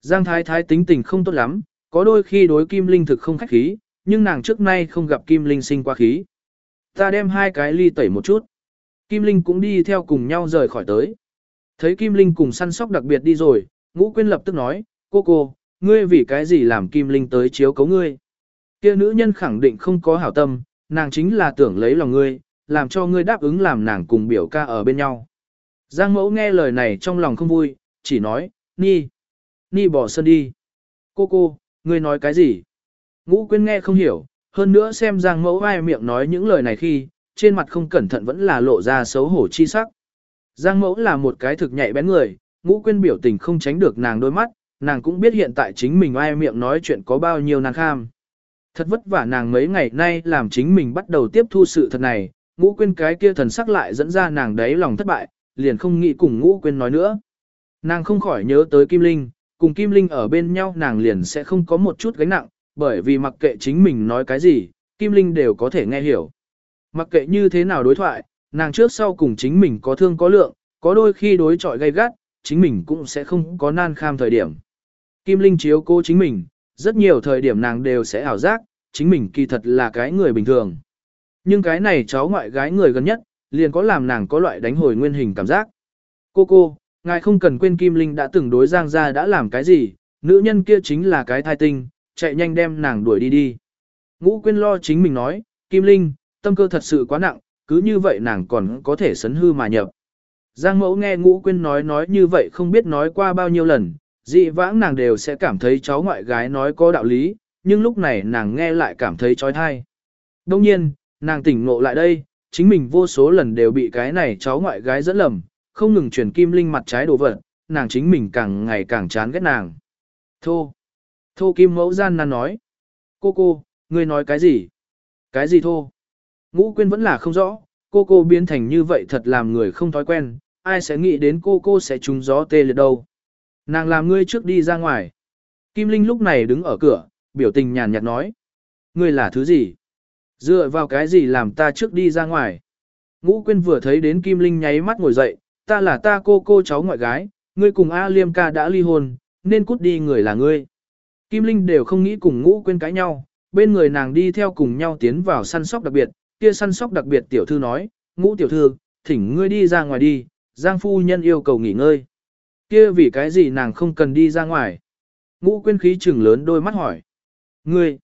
Giang Thái Thái tính tình không tốt lắm, có đôi khi đối Kim Linh thực không khách khí, nhưng nàng trước nay không gặp Kim Linh sinh qua khí. Ta đem hai cái ly tẩy một chút. Kim Linh cũng đi theo cùng nhau rời khỏi tới. Thấy Kim Linh cùng săn sóc đặc biệt đi rồi, Ngũ Quyên lập tức nói, cô cô, ngươi vì cái gì làm Kim Linh tới chiếu cấu ngươi. Kia nữ nhân khẳng định không có hảo tâm, nàng chính là tưởng lấy lòng ngươi, làm cho ngươi đáp ứng làm nàng cùng biểu ca ở bên nhau. Giang mẫu nghe lời này trong lòng không vui, chỉ nói, Ni, Ni bỏ sân đi. Cô cô, ngươi nói cái gì? Ngũ quyên nghe không hiểu, hơn nữa xem Giang mẫu ai miệng nói những lời này khi, trên mặt không cẩn thận vẫn là lộ ra xấu hổ chi sắc. Giang mẫu là một cái thực nhạy bén người, ngũ quyên biểu tình không tránh được nàng đôi mắt, nàng cũng biết hiện tại chính mình ai miệng nói chuyện có bao nhiêu nàng kham. Thật vất vả nàng mấy ngày nay làm chính mình bắt đầu tiếp thu sự thật này, ngũ quyên cái kia thần sắc lại dẫn ra nàng đấy lòng thất bại, liền không nghĩ cùng ngũ quên nói nữa. Nàng không khỏi nhớ tới Kim Linh, cùng Kim Linh ở bên nhau nàng liền sẽ không có một chút gánh nặng, bởi vì mặc kệ chính mình nói cái gì, Kim Linh đều có thể nghe hiểu. Mặc kệ như thế nào đối thoại, nàng trước sau cùng chính mình có thương có lượng, có đôi khi đối chọi gay gắt, chính mình cũng sẽ không có nan kham thời điểm. Kim Linh chiếu cô chính mình, rất nhiều thời điểm nàng đều sẽ ảo giác, chính mình kỳ thật là cái người bình thường. Nhưng cái này cháu ngoại gái người gần nhất, liền có làm nàng có loại đánh hồi nguyên hình cảm giác. Cô cô, ngài không cần quên Kim Linh đã từng đối Giang gia đã làm cái gì, nữ nhân kia chính là cái thai tinh, chạy nhanh đem nàng đuổi đi đi. Ngũ quyên lo chính mình nói, Kim Linh, tâm cơ thật sự quá nặng, cứ như vậy nàng còn có thể sấn hư mà nhập. Giang mẫu nghe ngũ quyên nói nói như vậy không biết nói qua bao nhiêu lần, dị vãng nàng đều sẽ cảm thấy cháu ngoại gái nói có đạo lý, nhưng lúc này nàng nghe lại cảm thấy trói thai. Đông nhiên, nàng tỉnh ngộ lại đây, chính mình vô số lần đều bị cái này cháu ngoại gái dẫn lầm, không ngừng truyền Kim Linh mặt trái đồ vật, nàng chính mình càng ngày càng chán ghét nàng. Thô. Thô Kim mẫu gian nan nói. Cô cô, ngươi nói cái gì? Cái gì thô? Ngũ quyên vẫn là không rõ, cô cô biến thành như vậy thật làm người không thói quen, ai sẽ nghĩ đến cô cô sẽ trúng gió tê liệt đâu. Nàng làm ngươi trước đi ra ngoài. Kim Linh lúc này đứng ở cửa, biểu tình nhàn nhạt nói. Ngươi là thứ gì? Dựa vào cái gì làm ta trước đi ra ngoài? Ngũ Quyên vừa thấy đến Kim Linh nháy mắt ngồi dậy, ta là ta cô cô cháu ngoại gái, ngươi cùng A Liêm ca đã ly hôn, nên cút đi người là ngươi. Kim Linh đều không nghĩ cùng Ngũ Quyên cãi nhau, bên người nàng đi theo cùng nhau tiến vào săn sóc đặc biệt, kia săn sóc đặc biệt tiểu thư nói, Ngũ tiểu thư, thỉnh ngươi đi ra ngoài đi, Giang phu nhân yêu cầu nghỉ ngơi. Kia vì cái gì nàng không cần đi ra ngoài? Ngũ Quyên khí trừng lớn đôi mắt hỏi. Ngươi!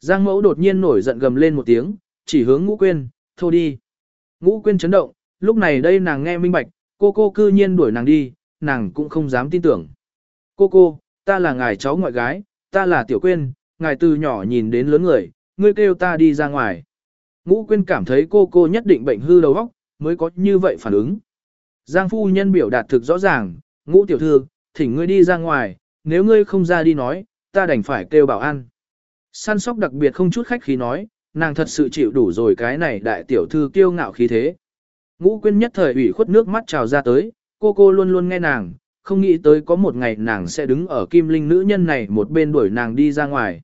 Giang mẫu đột nhiên nổi giận gầm lên một tiếng, chỉ hướng Ngũ Quyên, thôi đi. Ngũ Quyên chấn động, lúc này đây nàng nghe minh bạch, cô cô cư nhiên đuổi nàng đi, nàng cũng không dám tin tưởng. Cô cô, ta là ngài cháu ngoại gái, ta là Tiểu Quyên, ngài từ nhỏ nhìn đến lớn người, ngươi kêu ta đi ra ngoài. Ngũ Quyên cảm thấy cô cô nhất định bệnh hư đầu óc, mới có như vậy phản ứng. Giang phu nhân biểu đạt thực rõ ràng, ngũ tiểu thư, thỉnh ngươi đi ra ngoài, nếu ngươi không ra đi nói, ta đành phải kêu bảo an. Săn sóc đặc biệt không chút khách khí nói, nàng thật sự chịu đủ rồi cái này đại tiểu thư kiêu ngạo khí thế. Ngũ quyên nhất thời ủy khuất nước mắt trào ra tới, cô cô luôn luôn nghe nàng, không nghĩ tới có một ngày nàng sẽ đứng ở kim linh nữ nhân này một bên đuổi nàng đi ra ngoài.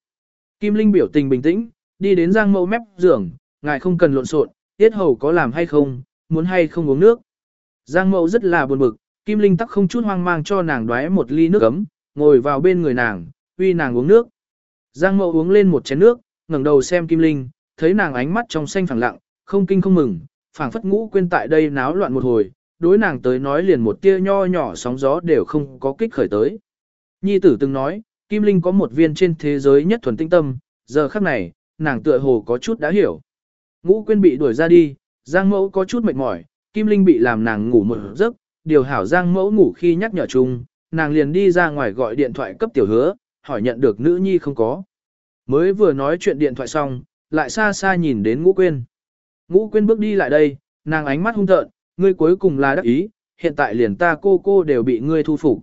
Kim linh biểu tình bình tĩnh, đi đến giang mẫu mép giường, ngài không cần lộn xộn, tiết hầu có làm hay không, muốn hay không uống nước. Giang mẫu rất là buồn bực, kim linh tắc không chút hoang mang cho nàng đoái một ly nước ấm, ngồi vào bên người nàng, uy nàng uống nước. Giang mẫu uống lên một chén nước, ngẩng đầu xem kim linh, thấy nàng ánh mắt trong xanh phẳng lặng, không kinh không mừng, phảng phất ngũ quên tại đây náo loạn một hồi, đối nàng tới nói liền một tia nho nhỏ sóng gió đều không có kích khởi tới. Nhi tử từng nói, Kim Linh có một viên trên thế giới nhất thuần tinh tâm, giờ khắc này, nàng tựa hồ có chút đã hiểu. Ngũ quên bị đuổi ra đi, Giang mẫu có chút mệt mỏi, Kim Linh bị làm nàng ngủ một giấc, điều hảo Giang mẫu ngủ khi nhắc nhở chung, nàng liền đi ra ngoài gọi điện thoại cấp tiểu hứa, hỏi nhận được nữ nhi không có. Mới vừa nói chuyện điện thoại xong, lại xa xa nhìn đến ngũ quên. Ngũ quên bước đi lại đây, nàng ánh mắt hung tợn, ngươi cuối cùng là đắc ý, hiện tại liền ta cô cô đều bị ngươi thu phục.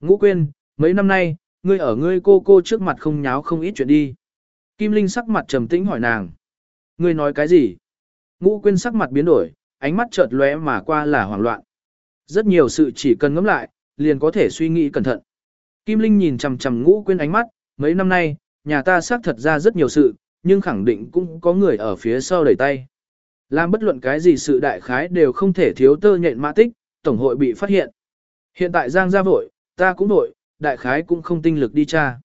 Ngũ quên, mấy năm nay, ngươi ở ngươi cô cô trước mặt không nháo không ít chuyện đi. Kim Linh sắc mặt trầm tĩnh hỏi nàng. Ngươi nói cái gì? Ngũ quên sắc mặt biến đổi, ánh mắt chợt lóe mà qua là hoảng loạn. Rất nhiều sự chỉ cần ngẫm lại, liền có thể suy nghĩ cẩn thận. Kim Linh nhìn chằm chằm ngũ quên ánh mắt, mấy năm nay, nhà ta xác thật ra rất nhiều sự, nhưng khẳng định cũng có người ở phía sau đẩy tay. Làm bất luận cái gì sự đại khái đều không thể thiếu tơ nhện mã tích, tổng hội bị phát hiện. Hiện tại Giang gia vội, ta cũng vội, đại khái cũng không tinh lực đi tra.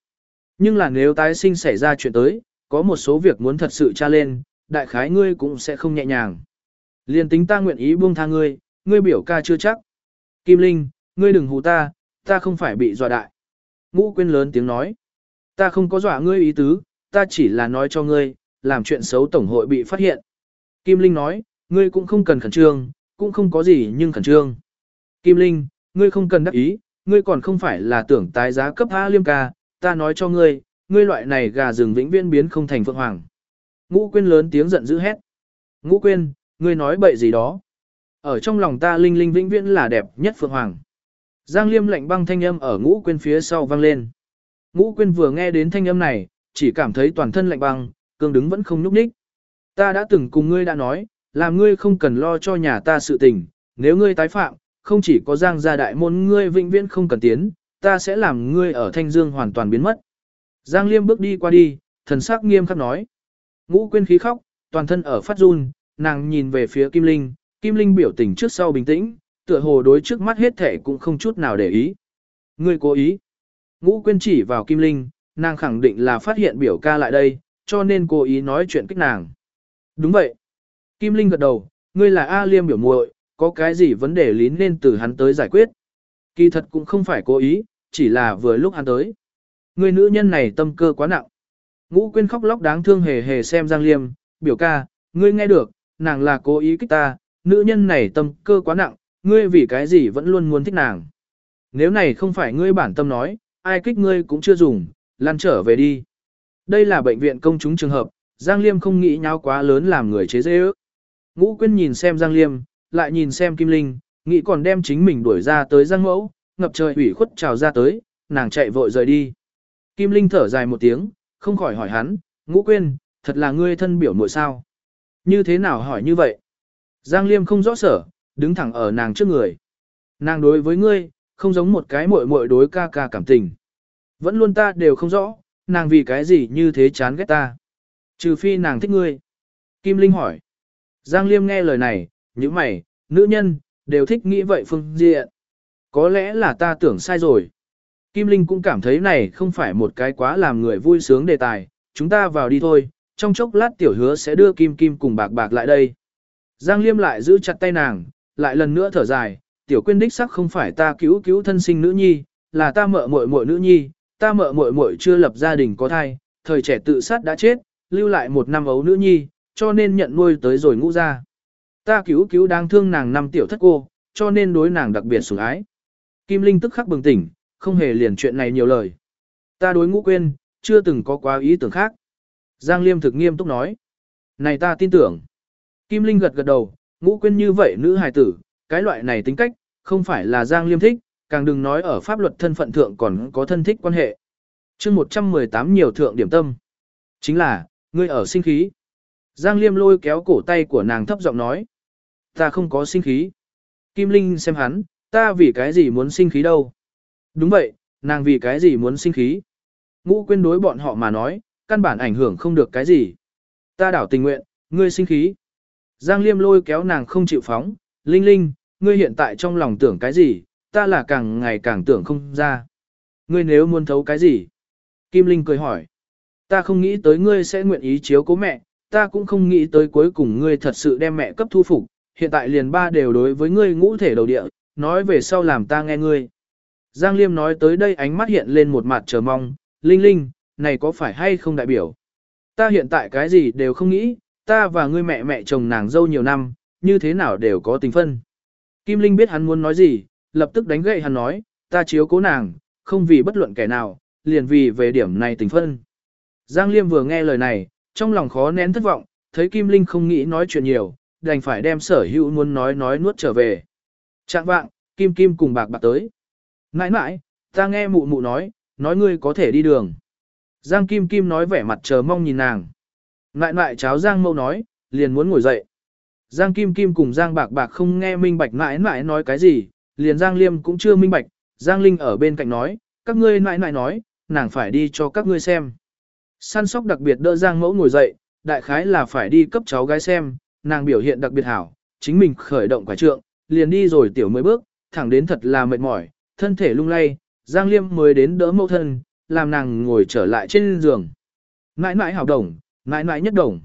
Nhưng là nếu tái sinh xảy ra chuyện tới, có một số việc muốn thật sự tra lên, đại khái ngươi cũng sẽ không nhẹ nhàng. Liên tính ta nguyện ý buông tha ngươi, ngươi biểu ca chưa chắc. Kim Linh, ngươi đừng hù ta, ta không phải bị dọa đại. Ngũ Quyên lớn tiếng nói. Ta không có dọa ngươi ý tứ, ta chỉ là nói cho ngươi, làm chuyện xấu tổng hội bị phát hiện. Kim Linh nói, ngươi cũng không cần khẩn trương, cũng không có gì nhưng khẩn trương. Kim Linh, ngươi không cần đắc ý, ngươi còn không phải là tưởng tái giá cấp A liêm ca, ta nói cho ngươi, ngươi loại này gà rừng vĩnh viễn biến không thành phượng hoàng. Ngũ Quyên lớn tiếng giận dữ hét. Ngũ Quyên, ngươi nói bậy gì đó. Ở trong lòng ta Linh Linh vĩnh viễn là đẹp nhất phượng hoàng. Giang Liêm lạnh băng thanh âm ở Ngũ Quyên phía sau vang lên. Ngũ Quyên vừa nghe đến thanh âm này, chỉ cảm thấy toàn thân lạnh băng, cương đứng vẫn không nhúc nhích. Ta đã từng cùng ngươi đã nói, làm ngươi không cần lo cho nhà ta sự tình, nếu ngươi tái phạm, không chỉ có giang gia đại môn ngươi vĩnh viễn không cần tiến, ta sẽ làm ngươi ở thanh dương hoàn toàn biến mất. Giang Liêm bước đi qua đi, thần sắc nghiêm khắc nói. Ngũ Quyên khí khóc, toàn thân ở phát run, nàng nhìn về phía Kim Linh, Kim Linh biểu tình trước sau bình tĩnh, tựa hồ đối trước mắt hết thể cũng không chút nào để ý. Ngươi cố ý. Ngũ Quyên chỉ vào Kim Linh, nàng khẳng định là phát hiện biểu ca lại đây, cho nên cố ý nói chuyện kích nàng. Đúng vậy. Kim Linh gật đầu, ngươi là A Liêm biểu muội, có cái gì vấn đề lý nên từ hắn tới giải quyết. Kỳ thật cũng không phải cố ý, chỉ là vừa lúc hắn tới. Người nữ nhân này tâm cơ quá nặng. Ngũ Quyên khóc lóc đáng thương hề hề xem Giang Liêm, biểu ca, ngươi nghe được, nàng là cố ý kích ta, nữ nhân này tâm cơ quá nặng, ngươi vì cái gì vẫn luôn muốn thích nàng. Nếu này không phải ngươi bản tâm nói, ai kích ngươi cũng chưa dùng, lăn trở về đi. Đây là bệnh viện công chúng trường hợp, Giang Liêm không nghĩ nhau quá lớn làm người chế dễ ước. Ngũ Quyên nhìn xem Giang Liêm, lại nhìn xem Kim Linh, nghĩ còn đem chính mình đuổi ra tới Giang Mẫu, ngập trời ủy khuất trào ra tới, nàng chạy vội rời đi. Kim Linh thở dài một tiếng, không khỏi hỏi hắn, ngũ Quyên, thật là ngươi thân biểu muội sao? Như thế nào hỏi như vậy? Giang Liêm không rõ sở, đứng thẳng ở nàng trước người. Nàng đối với ngươi, không giống một cái muội muội đối ca ca cảm tình. Vẫn luôn ta đều không rõ, nàng vì cái gì như thế chán ghét ta. Trừ phi nàng thích ngươi. Kim Linh hỏi. Giang Liêm nghe lời này, những mày, nữ nhân, đều thích nghĩ vậy phương diện. Có lẽ là ta tưởng sai rồi. Kim Linh cũng cảm thấy này không phải một cái quá làm người vui sướng đề tài, chúng ta vào đi thôi, trong chốc lát tiểu hứa sẽ đưa Kim Kim cùng bạc bạc lại đây. Giang Liêm lại giữ chặt tay nàng, lại lần nữa thở dài, tiểu quyên đích sắc không phải ta cứu cứu thân sinh nữ nhi, là ta mợ muội muội nữ nhi, ta mợ muội muội chưa lập gia đình có thai, thời trẻ tự sát đã chết, lưu lại một năm ấu nữ nhi, cho nên nhận nuôi tới rồi ngũ ra. Ta cứu cứu đang thương nàng năm tiểu thất cô, cho nên đối nàng đặc biệt sủng ái. Kim Linh tức khắc bừng tỉnh, không hề liền chuyện này nhiều lời. Ta đối ngũ quên, chưa từng có quá ý tưởng khác. Giang Liêm thực nghiêm túc nói. Này ta tin tưởng. Kim Linh gật gật đầu, ngũ quên như vậy nữ hài tử, cái loại này tính cách, không phải là Giang Liêm thích, càng đừng nói ở pháp luật thân phận thượng còn có thân thích quan hệ. chương 118 nhiều thượng điểm tâm. Chính là, ngươi ở sinh khí. Giang Liêm lôi kéo cổ tay của nàng thấp giọng nói. Ta không có sinh khí. Kim Linh xem hắn, ta vì cái gì muốn sinh khí đâu. Đúng vậy, nàng vì cái gì muốn sinh khí. Ngũ quên đối bọn họ mà nói, căn bản ảnh hưởng không được cái gì. Ta đảo tình nguyện, ngươi sinh khí. Giang Liêm lôi kéo nàng không chịu phóng, Linh Linh, ngươi hiện tại trong lòng tưởng cái gì, ta là càng ngày càng tưởng không ra. Ngươi nếu muốn thấu cái gì? Kim Linh cười hỏi. Ta không nghĩ tới ngươi sẽ nguyện ý chiếu cố mẹ, ta cũng không nghĩ tới cuối cùng ngươi thật sự đem mẹ cấp thu phục, hiện tại liền ba đều đối với ngươi ngũ thể đầu địa, nói về sau làm ta nghe ngươi. Giang Liêm nói tới đây ánh mắt hiện lên một mặt chờ mong, Linh Linh, này có phải hay không đại biểu? Ta hiện tại cái gì đều không nghĩ, ta và ngươi mẹ mẹ chồng nàng dâu nhiều năm, như thế nào đều có tình phân. Kim Linh biết hắn muốn nói gì, lập tức đánh gậy hắn nói, ta chiếu cố nàng, không vì bất luận kẻ nào, liền vì về điểm này tình phân. Giang Liêm vừa nghe lời này, trong lòng khó nén thất vọng, thấy Kim Linh không nghĩ nói chuyện nhiều, đành phải đem sở hữu muốn nói nói nuốt trở về. Trạng vạng, Kim Kim cùng bạc bạc tới. Nãi nãi, ta nghe mụ mụ nói, nói ngươi có thể đi đường. Giang Kim Kim nói vẻ mặt chờ mong nhìn nàng nại nại cháo Giang mâu nói, liền muốn ngồi dậy. Giang Kim Kim cùng Giang Bạc Bạc không nghe minh bạch nại nại nói cái gì, liền Giang Liêm cũng chưa minh bạch, Giang Linh ở bên cạnh nói, các ngươi nại nại nói, nàng phải đi cho các ngươi xem. Săn sóc đặc biệt đỡ Giang mẫu ngồi dậy, đại khái là phải đi cấp cháu gái xem, nàng biểu hiện đặc biệt hảo, chính mình khởi động quả trượng, liền đi rồi tiểu mới bước, thẳng đến thật là mệt mỏi, thân thể lung lay, Giang Liêm mới đến đỡ mẫu thân, làm nàng ngồi trở lại trên giường. Nãi nãi hảo đồng, Mãi mãi nhất đồng.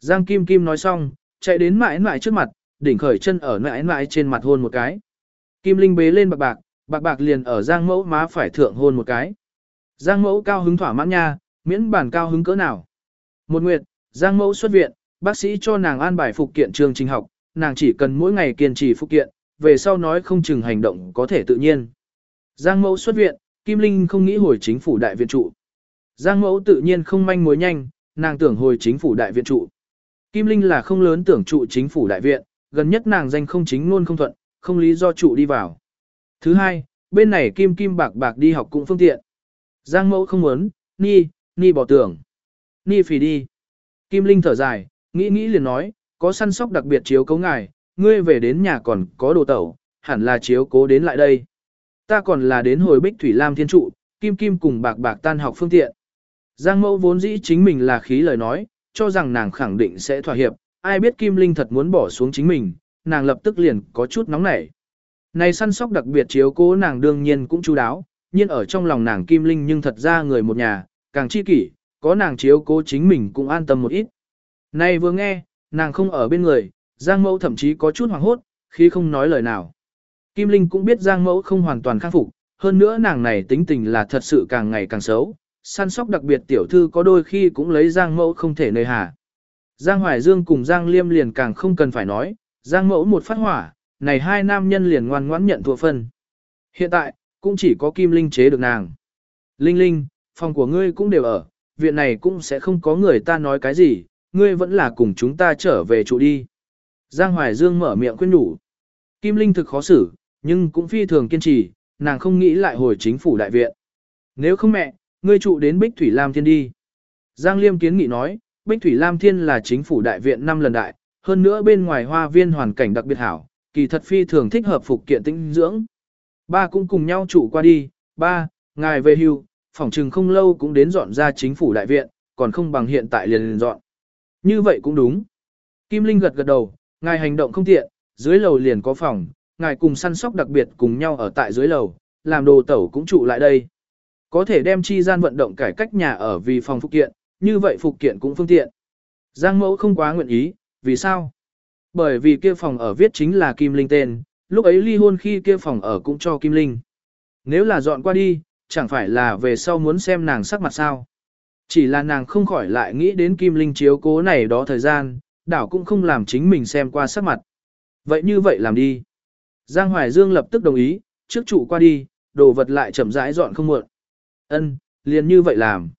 Giang Kim Kim nói xong, chạy đến mãi mãi trước mặt, đỉnh khởi chân ở mãi mãi trên mặt hôn một cái. Kim Linh bế lên bạc bạc, bạc bạc liền ở Giang mẫu má phải thượng hôn một cái. Giang mẫu cao hứng thỏa mãn nha, miễn bản cao hứng cỡ nào. Một nguyệt, Giang mẫu xuất viện, bác sĩ cho nàng an bài phục kiện trường trình học, nàng chỉ cần mỗi ngày kiên trì phục kiện, về sau nói không chừng hành động có thể tự nhiên. Giang mẫu xuất viện, Kim Linh không nghĩ hồi chính phủ đại viện trụ. Giang mẫu tự nhiên không manh mối nhanh, nàng tưởng hồi chính phủ đại viện trụ. Kim Linh là không lớn tưởng trụ chính phủ đại viện, gần nhất nàng danh không chính luôn không thuận, không lý do trụ đi vào. Thứ hai, bên này Kim Kim bạc bạc đi học cũng phương tiện. Giang mẫu không muốn, ni, ni bỏ tưởng. Ni phì đi. Kim Linh thở dài, nghĩ nghĩ liền nói, có săn sóc đặc biệt chiếu cấu ngài, ngươi về đến nhà còn có đồ tẩu, hẳn là chiếu cố đến lại đây. Ta còn là đến hồi bích thủy lam thiên trụ, kim kim cùng bạc bạc tan học phương tiện. Giang mẫu vốn dĩ chính mình là khí lời nói, cho rằng nàng khẳng định sẽ thỏa hiệp, ai biết kim linh thật muốn bỏ xuống chính mình, nàng lập tức liền có chút nóng nảy. Này săn sóc đặc biệt chiếu cố nàng đương nhiên cũng chú đáo, nhưng ở trong lòng nàng kim linh nhưng thật ra người một nhà, càng chi kỷ, có nàng chiếu cố chính mình cũng an tâm một ít. Này vừa nghe, nàng không ở bên người, Giang Mẫu thậm chí có chút hoảng hốt, khi không nói lời nào. Kim Linh cũng biết Giang Mẫu không hoàn toàn khắc phục, hơn nữa nàng này tính tình là thật sự càng ngày càng xấu, săn sóc đặc biệt tiểu thư có đôi khi cũng lấy Giang Mẫu không thể nơi hà. Giang Hoài Dương cùng Giang Liêm liền càng không cần phải nói, Giang Mẫu một phát hỏa, này hai nam nhân liền ngoan ngoãn nhận thua phân. Hiện tại, cũng chỉ có Kim Linh chế được nàng. Linh Linh, phòng của ngươi cũng đều ở, viện này cũng sẽ không có người ta nói cái gì, ngươi vẫn là cùng chúng ta trở về trụ đi. Giang Hoài Dương mở miệng khuyên nhủ. Kim Linh thực khó xử, nhưng cũng phi thường kiên trì, nàng không nghĩ lại hồi chính phủ đại viện. Nếu không mẹ, ngươi trụ đến Bích Thủy Lam Thiên đi. Giang Liêm kiến nghị nói, Bích Thủy Lam Thiên là chính phủ đại viện năm lần đại, hơn nữa bên ngoài hoa viên hoàn cảnh đặc biệt hảo, kỳ thật phi thường thích hợp phục kiện tinh dưỡng. Ba cũng cùng nhau trụ qua đi, ba, ngài về hưu, phòng trừng không lâu cũng đến dọn ra chính phủ đại viện, còn không bằng hiện tại liền liền dọn. Như vậy cũng đúng. Kim Linh gật gật đầu, ngài hành động không tiện, dưới lầu liền có phòng, ngài cùng săn sóc đặc biệt cùng nhau ở tại dưới lầu, làm đồ tẩu cũng trụ lại đây. Có thể đem chi gian vận động cải cách nhà ở vì phòng phục kiện, như vậy phục kiện cũng phương tiện. Giang mẫu không quá nguyện ý, vì sao? Bởi vì kia phòng ở viết chính là Kim Linh tên, lúc ấy ly hôn khi kia phòng ở cũng cho Kim Linh. Nếu là dọn qua đi, chẳng phải là về sau muốn xem nàng sắc mặt sao. Chỉ là nàng không khỏi lại nghĩ đến Kim Linh chiếu cố này đó thời gian, đảo cũng không làm chính mình xem qua sắc mặt. Vậy như vậy làm đi. Giang Hoài Dương lập tức đồng ý, trước trụ qua đi, đồ vật lại chậm rãi dọn không muộn. Ân, liền như vậy làm.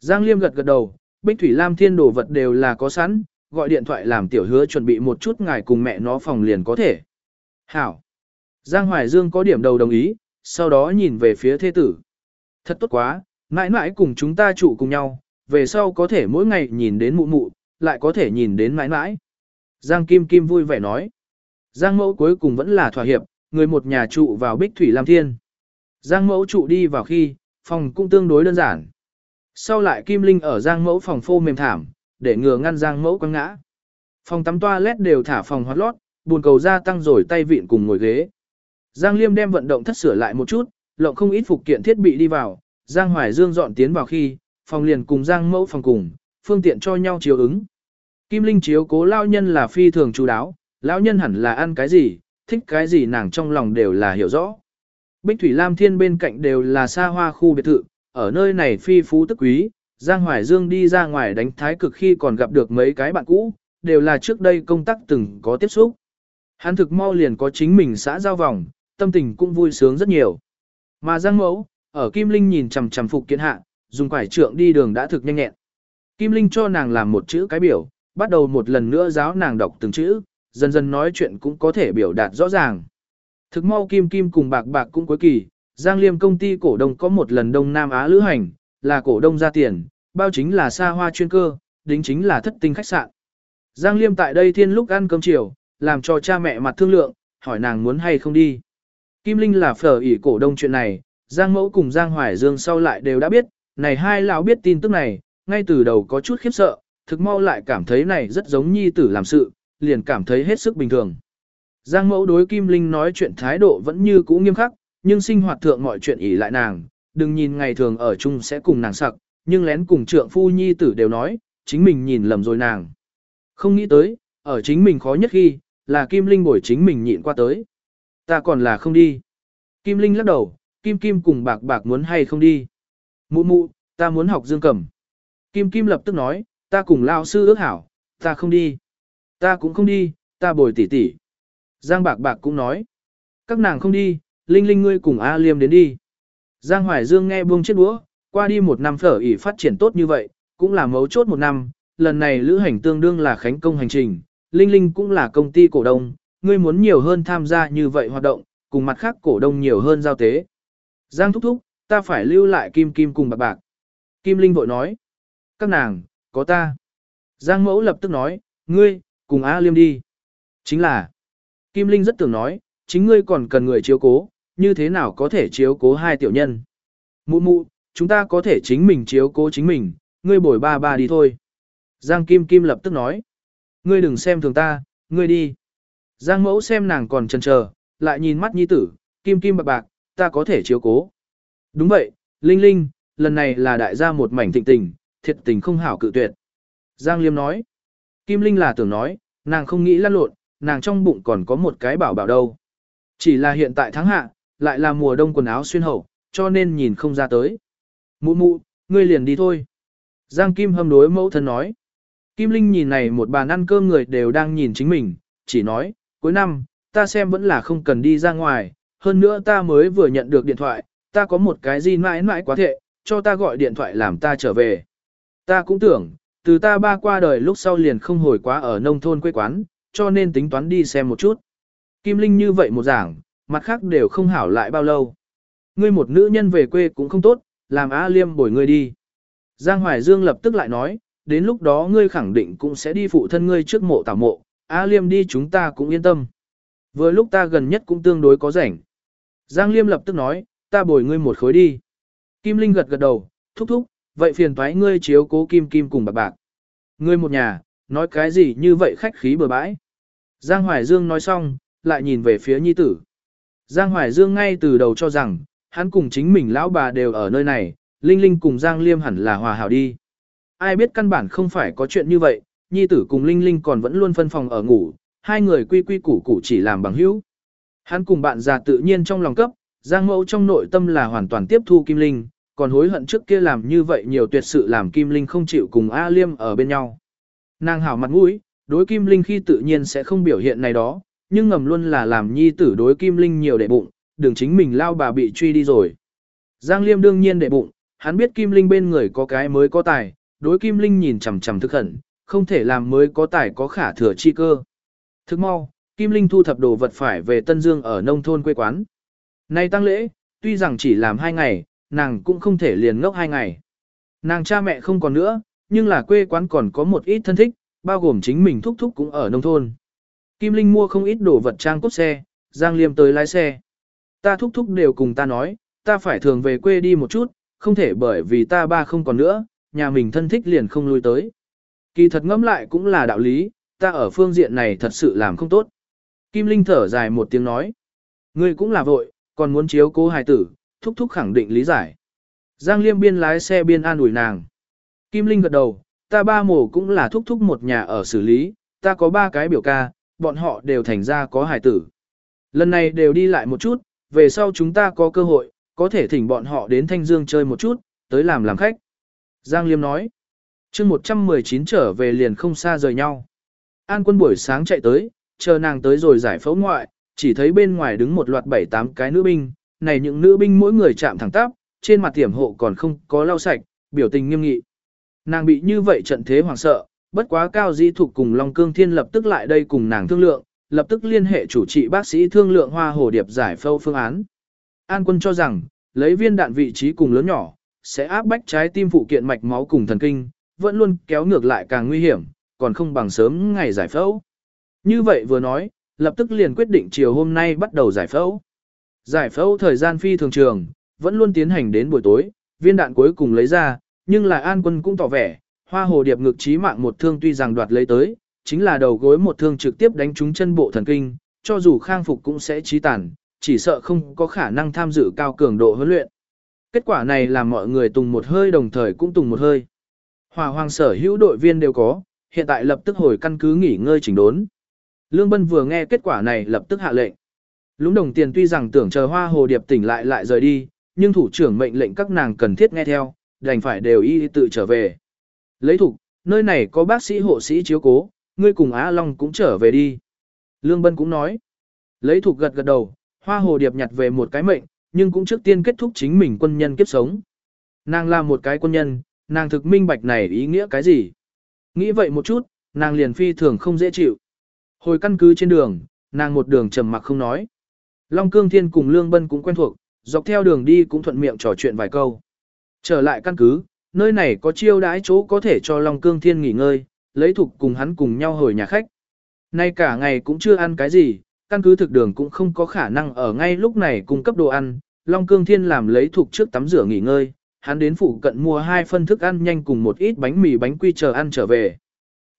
Giang Liêm gật gật đầu, Bích Thủy Lam Thiên đồ vật đều là có sẵn, gọi điện thoại làm tiểu hứa chuẩn bị một chút ngài cùng mẹ nó phòng liền có thể. Hảo. Giang Hoài Dương có điểm đầu đồng ý, sau đó nhìn về phía thế tử. Thật tốt quá, mãi mãi cùng chúng ta trụ cùng nhau, về sau có thể mỗi ngày nhìn đến mụ mụ, lại có thể nhìn đến mãi mãi. Giang Kim Kim vui vẻ nói. Giang mẫu cuối cùng vẫn là thỏa hiệp, người một nhà trụ vào Bích Thủy Lam Thiên. Giang mẫu trụ đi vào khi, phòng cũng tương đối đơn giản. Sau lại Kim Linh ở Giang mẫu phòng phô mềm thảm, để ngừa ngăn Giang mẫu quăng ngã. Phòng tắm toilet đều thả phòng hoạt lót, buồn cầu ra tăng rồi tay vịn cùng ngồi ghế. Giang Liêm đem vận động thất sửa lại một chút, lộng không ít phục kiện thiết bị đi vào, Giang Hoài Dương dọn tiến vào khi, phòng liền cùng Giang mẫu phòng cùng, phương tiện cho nhau chiếu ứng. Kim Linh chiếu cố lao nhân là phi thường chú đáo, lão nhân hẳn là ăn cái gì, thích cái gì nàng trong lòng đều là hiểu rõ. Bích Thủy Lam Thiên bên cạnh đều là xa hoa khu biệt thự, ở nơi này phi phú tức quý, Giang Hoài Dương đi ra ngoài đánh thái cực khi còn gặp được mấy cái bạn cũ, đều là trước đây công tác từng có tiếp xúc. Hắn thực mau liền có chính mình xã giao vòng, tâm tình cũng vui sướng rất nhiều. Mà Giang Mẫu, ở Kim Linh nhìn chằm chằm phục kiến hạ, dùng quải trượng đi đường đã thực nhanh nhẹn. Kim Linh cho nàng làm một chữ cái biểu, bắt đầu một lần nữa giáo nàng đọc từng chữ, dần dần nói chuyện cũng có thể biểu đạt rõ ràng. Thực mau Kim Kim cùng Bạc Bạc cũng cuối kỳ, Giang Liêm công ty cổ đông có một lần Đông Nam Á lữ hành, là cổ đông ra tiền, bao chính là xa hoa chuyên cơ, đính chính là thất tinh khách sạn. Giang Liêm tại đây thiên lúc ăn cơm chiều, làm cho cha mẹ mặt thương lượng, hỏi nàng muốn hay không đi. Kim Linh là phở ỉ cổ đông chuyện này, Giang Mẫu cùng Giang Hoài Dương sau lại đều đã biết, này hai lão biết tin tức này, ngay từ đầu có chút khiếp sợ, thực mau lại cảm thấy này rất giống nhi tử làm sự, liền cảm thấy hết sức bình thường. Giang Mẫu đối Kim Linh nói chuyện thái độ vẫn như cũ nghiêm khắc, nhưng sinh hoạt thượng mọi chuyện ỉ lại nàng, đừng nhìn ngày thường ở chung sẽ cùng nàng sặc, nhưng lén cùng trượng phu nhi tử đều nói, chính mình nhìn lầm rồi nàng. Không nghĩ tới, ở chính mình khó nhất khi, là Kim Linh bổi chính mình nhịn qua tới. Ta còn là không đi. Kim Linh lắc đầu, Kim Kim cùng bạc bạc muốn hay không đi. Mụ mụ, ta muốn học dương cầm. Kim Kim lập tức nói, ta cùng lao sư ước hảo, ta không đi. Ta cũng không đi, ta bồi tỉ tỉ. Giang bạc bạc cũng nói, các nàng không đi, Linh Linh ngươi cùng A Liêm đến đi. Giang Hoài Dương nghe buông chiếc đũa, qua đi một năm phở ỉ phát triển tốt như vậy, cũng là mấu chốt một năm, lần này lữ hành tương đương là khánh công hành trình, Linh Linh cũng là công ty cổ đông, ngươi muốn nhiều hơn tham gia như vậy hoạt động, cùng mặt khác cổ đông nhiều hơn giao tế. Giang thúc thúc, ta phải lưu lại Kim Kim cùng bạc bạc. Kim Linh vội nói, các nàng, có ta. Giang mẫu lập tức nói, ngươi, cùng A Liêm đi. Chính là, Kim Linh rất tưởng nói, chính ngươi còn cần người chiếu cố, như thế nào có thể chiếu cố hai tiểu nhân. Mụ mụ, chúng ta có thể chính mình chiếu cố chính mình, ngươi bồi ba ba đi thôi. Giang Kim Kim lập tức nói, ngươi đừng xem thường ta, ngươi đi. Giang mẫu xem nàng còn chần chờ, lại nhìn mắt nhi tử, Kim Kim bạc bạc, ta có thể chiếu cố. Đúng vậy, Linh Linh, lần này là đại gia một mảnh thịnh tình, thiệt tình không hảo cự tuyệt. Giang Liêm nói, Kim Linh là tưởng nói, nàng không nghĩ lăn lộn, nàng trong bụng còn có một cái bảo bảo đâu. Chỉ là hiện tại tháng hạ, lại là mùa đông quần áo xuyên hậu, cho nên nhìn không ra tới. Mụ mụ, ngươi liền đi thôi. Giang Kim hâm đối mẫu thân nói. Kim Linh nhìn này một bàn ăn cơm người đều đang nhìn chính mình, chỉ nói, cuối năm, ta xem vẫn là không cần đi ra ngoài, hơn nữa ta mới vừa nhận được điện thoại, ta có một cái gì mãi mãi quá thệ, cho ta gọi điện thoại làm ta trở về. Ta cũng tưởng, từ ta ba qua đời lúc sau liền không hồi quá ở nông thôn quê quán, cho nên tính toán đi xem một chút. Kim Linh như vậy một giảng, mặt khác đều không hảo lại bao lâu. Ngươi một nữ nhân về quê cũng không tốt, làm A Liêm bồi ngươi đi. Giang Hoài Dương lập tức lại nói, đến lúc đó ngươi khẳng định cũng sẽ đi phụ thân ngươi trước mộ tảo mộ, A Liêm đi chúng ta cũng yên tâm. Vừa lúc ta gần nhất cũng tương đối có rảnh. Giang Liêm lập tức nói, ta bồi ngươi một khối đi. Kim Linh gật gật đầu, thúc thúc, vậy phiền thoái ngươi chiếu cố Kim Kim cùng bạc bạc. Ngươi một nhà, nói cái gì như vậy khách khí bừa bãi. Giang Hoài Dương nói xong, lại nhìn về phía nhi tử. Giang Hoài Dương ngay từ đầu cho rằng, hắn cùng chính mình lão bà đều ở nơi này, Linh Linh cùng Giang Liêm hẳn là hòa hảo đi. Ai biết căn bản không phải có chuyện như vậy, nhi tử cùng Linh Linh còn vẫn luôn phân phòng ở ngủ, hai người quy quy củ củ chỉ làm bằng hữu. Hắn cùng bạn già tự nhiên trong lòng cấp, Giang Mẫu trong nội tâm là hoàn toàn tiếp thu Kim Linh, còn hối hận trước kia làm như vậy nhiều tuyệt sự làm Kim Linh không chịu cùng A Liêm ở bên nhau. Nàng hảo mặt mũi, đối Kim Linh khi tự nhiên sẽ không biểu hiện này đó, nhưng ngầm luôn là làm nhi tử đối Kim Linh nhiều để bụng, đừng chính mình lao bà bị truy đi rồi. Giang Liêm đương nhiên để bụng, hắn biết Kim Linh bên người có cái mới có tài, đối Kim Linh nhìn chằm chằm thức hẳn, không thể làm mới có tài có khả thừa chi cơ. Thức mau, Kim Linh thu thập đồ vật phải về Tân Dương ở nông thôn quê quán. Nay tăng lễ, tuy rằng chỉ làm hai ngày, nàng cũng không thể liền ngốc hai ngày. Nàng cha mẹ không còn nữa, nhưng là quê quán còn có một ít thân thích, bao gồm chính mình thúc thúc cũng ở nông thôn. Kim Linh mua không ít đồ vật trang cốt xe, Giang Liêm tới lái xe. Ta thúc thúc đều cùng ta nói, ta phải thường về quê đi một chút, không thể bởi vì ta ba không còn nữa, nhà mình thân thích liền không lui tới. Kỳ thật ngẫm lại cũng là đạo lý, ta ở phương diện này thật sự làm không tốt. Kim Linh thở dài một tiếng nói. Ngươi cũng là vội, còn muốn chiếu cố hài tử, thúc thúc khẳng định lý giải. Giang Liêm biên lái xe biên an ủi nàng. Kim Linh gật đầu, ta ba mổ cũng là thúc thúc một nhà ở xử lý, ta có ba cái biểu ca, bọn họ đều thành ra có hải tử. Lần này đều đi lại một chút, về sau chúng ta có cơ hội, có thể thỉnh bọn họ đến Thanh Dương chơi một chút, tới làm làm khách. Giang Liêm nói, chương 119 trở về liền không xa rời nhau. An quân buổi sáng chạy tới, chờ nàng tới rồi giải phẫu ngoại, chỉ thấy bên ngoài đứng một loạt bảy tám cái nữ binh, này những nữ binh mỗi người chạm thẳng tắp, trên mặt tiểm hộ còn không có lau sạch, biểu tình nghiêm nghị. Nàng bị như vậy trận thế hoảng sợ, bất quá cao di thuộc cùng Long Cương Thiên lập tức lại đây cùng nàng thương lượng, lập tức liên hệ chủ trị bác sĩ thương lượng hoa hồ điệp giải phẫu phương án. An quân cho rằng, lấy viên đạn vị trí cùng lớn nhỏ, sẽ áp bách trái tim phụ kiện mạch máu cùng thần kinh, vẫn luôn kéo ngược lại càng nguy hiểm, còn không bằng sớm ngày giải phẫu. Như vậy vừa nói, lập tức liền quyết định chiều hôm nay bắt đầu giải phẫu. Giải phẫu thời gian phi thường trường, vẫn luôn tiến hành đến buổi tối, viên đạn cuối cùng lấy ra, nhưng lại an quân cũng tỏ vẻ, hoa hồ điệp ngực trí mạng một thương tuy rằng đoạt lấy tới, chính là đầu gối một thương trực tiếp đánh trúng chân bộ thần kinh, cho dù khang phục cũng sẽ trí tàn, chỉ sợ không có khả năng tham dự cao cường độ huấn luyện. Kết quả này làm mọi người tùng một hơi đồng thời cũng tùng một hơi. Hòa hoàng sở hữu đội viên đều có, hiện tại lập tức hồi căn cứ nghỉ ngơi chỉnh đốn. Lương Bân vừa nghe kết quả này lập tức hạ lệnh. Lũng đồng tiền tuy rằng tưởng chờ hoa hồ điệp tỉnh lại lại rời đi, nhưng thủ trưởng mệnh lệnh các nàng cần thiết nghe theo, đành phải đều y tự trở về. Lấy thủ, nơi này có bác sĩ hộ sĩ chiếu cố, ngươi cùng Á Long cũng trở về đi. Lương Bân cũng nói. Lấy thủ gật gật đầu, hoa hồ điệp nhặt về một cái mệnh, nhưng cũng trước tiên kết thúc chính mình quân nhân kiếp sống. Nàng là một cái quân nhân, nàng thực minh bạch này ý nghĩa cái gì. Nghĩ vậy một chút, nàng liền phi thường không dễ chịu. Hồi căn cứ trên đường, nàng một đường trầm mặc không nói. Long Cương Thiên cùng Lương Bân cũng quen thuộc, dọc theo đường đi cũng thuận miệng trò chuyện vài câu. Trở lại căn cứ, nơi này có chiêu đãi chỗ có thể cho Long Cương Thiên nghỉ ngơi, lấy thục cùng hắn cùng nhau hồi nhà khách. Nay cả ngày cũng chưa ăn cái gì, căn cứ thực đường cũng không có khả năng ở ngay lúc này cung cấp đồ ăn. Long Cương Thiên làm lấy thục trước tắm rửa nghỉ ngơi, hắn đến phụ cận mua hai phân thức ăn nhanh cùng một ít bánh mì bánh quy chờ ăn trở về.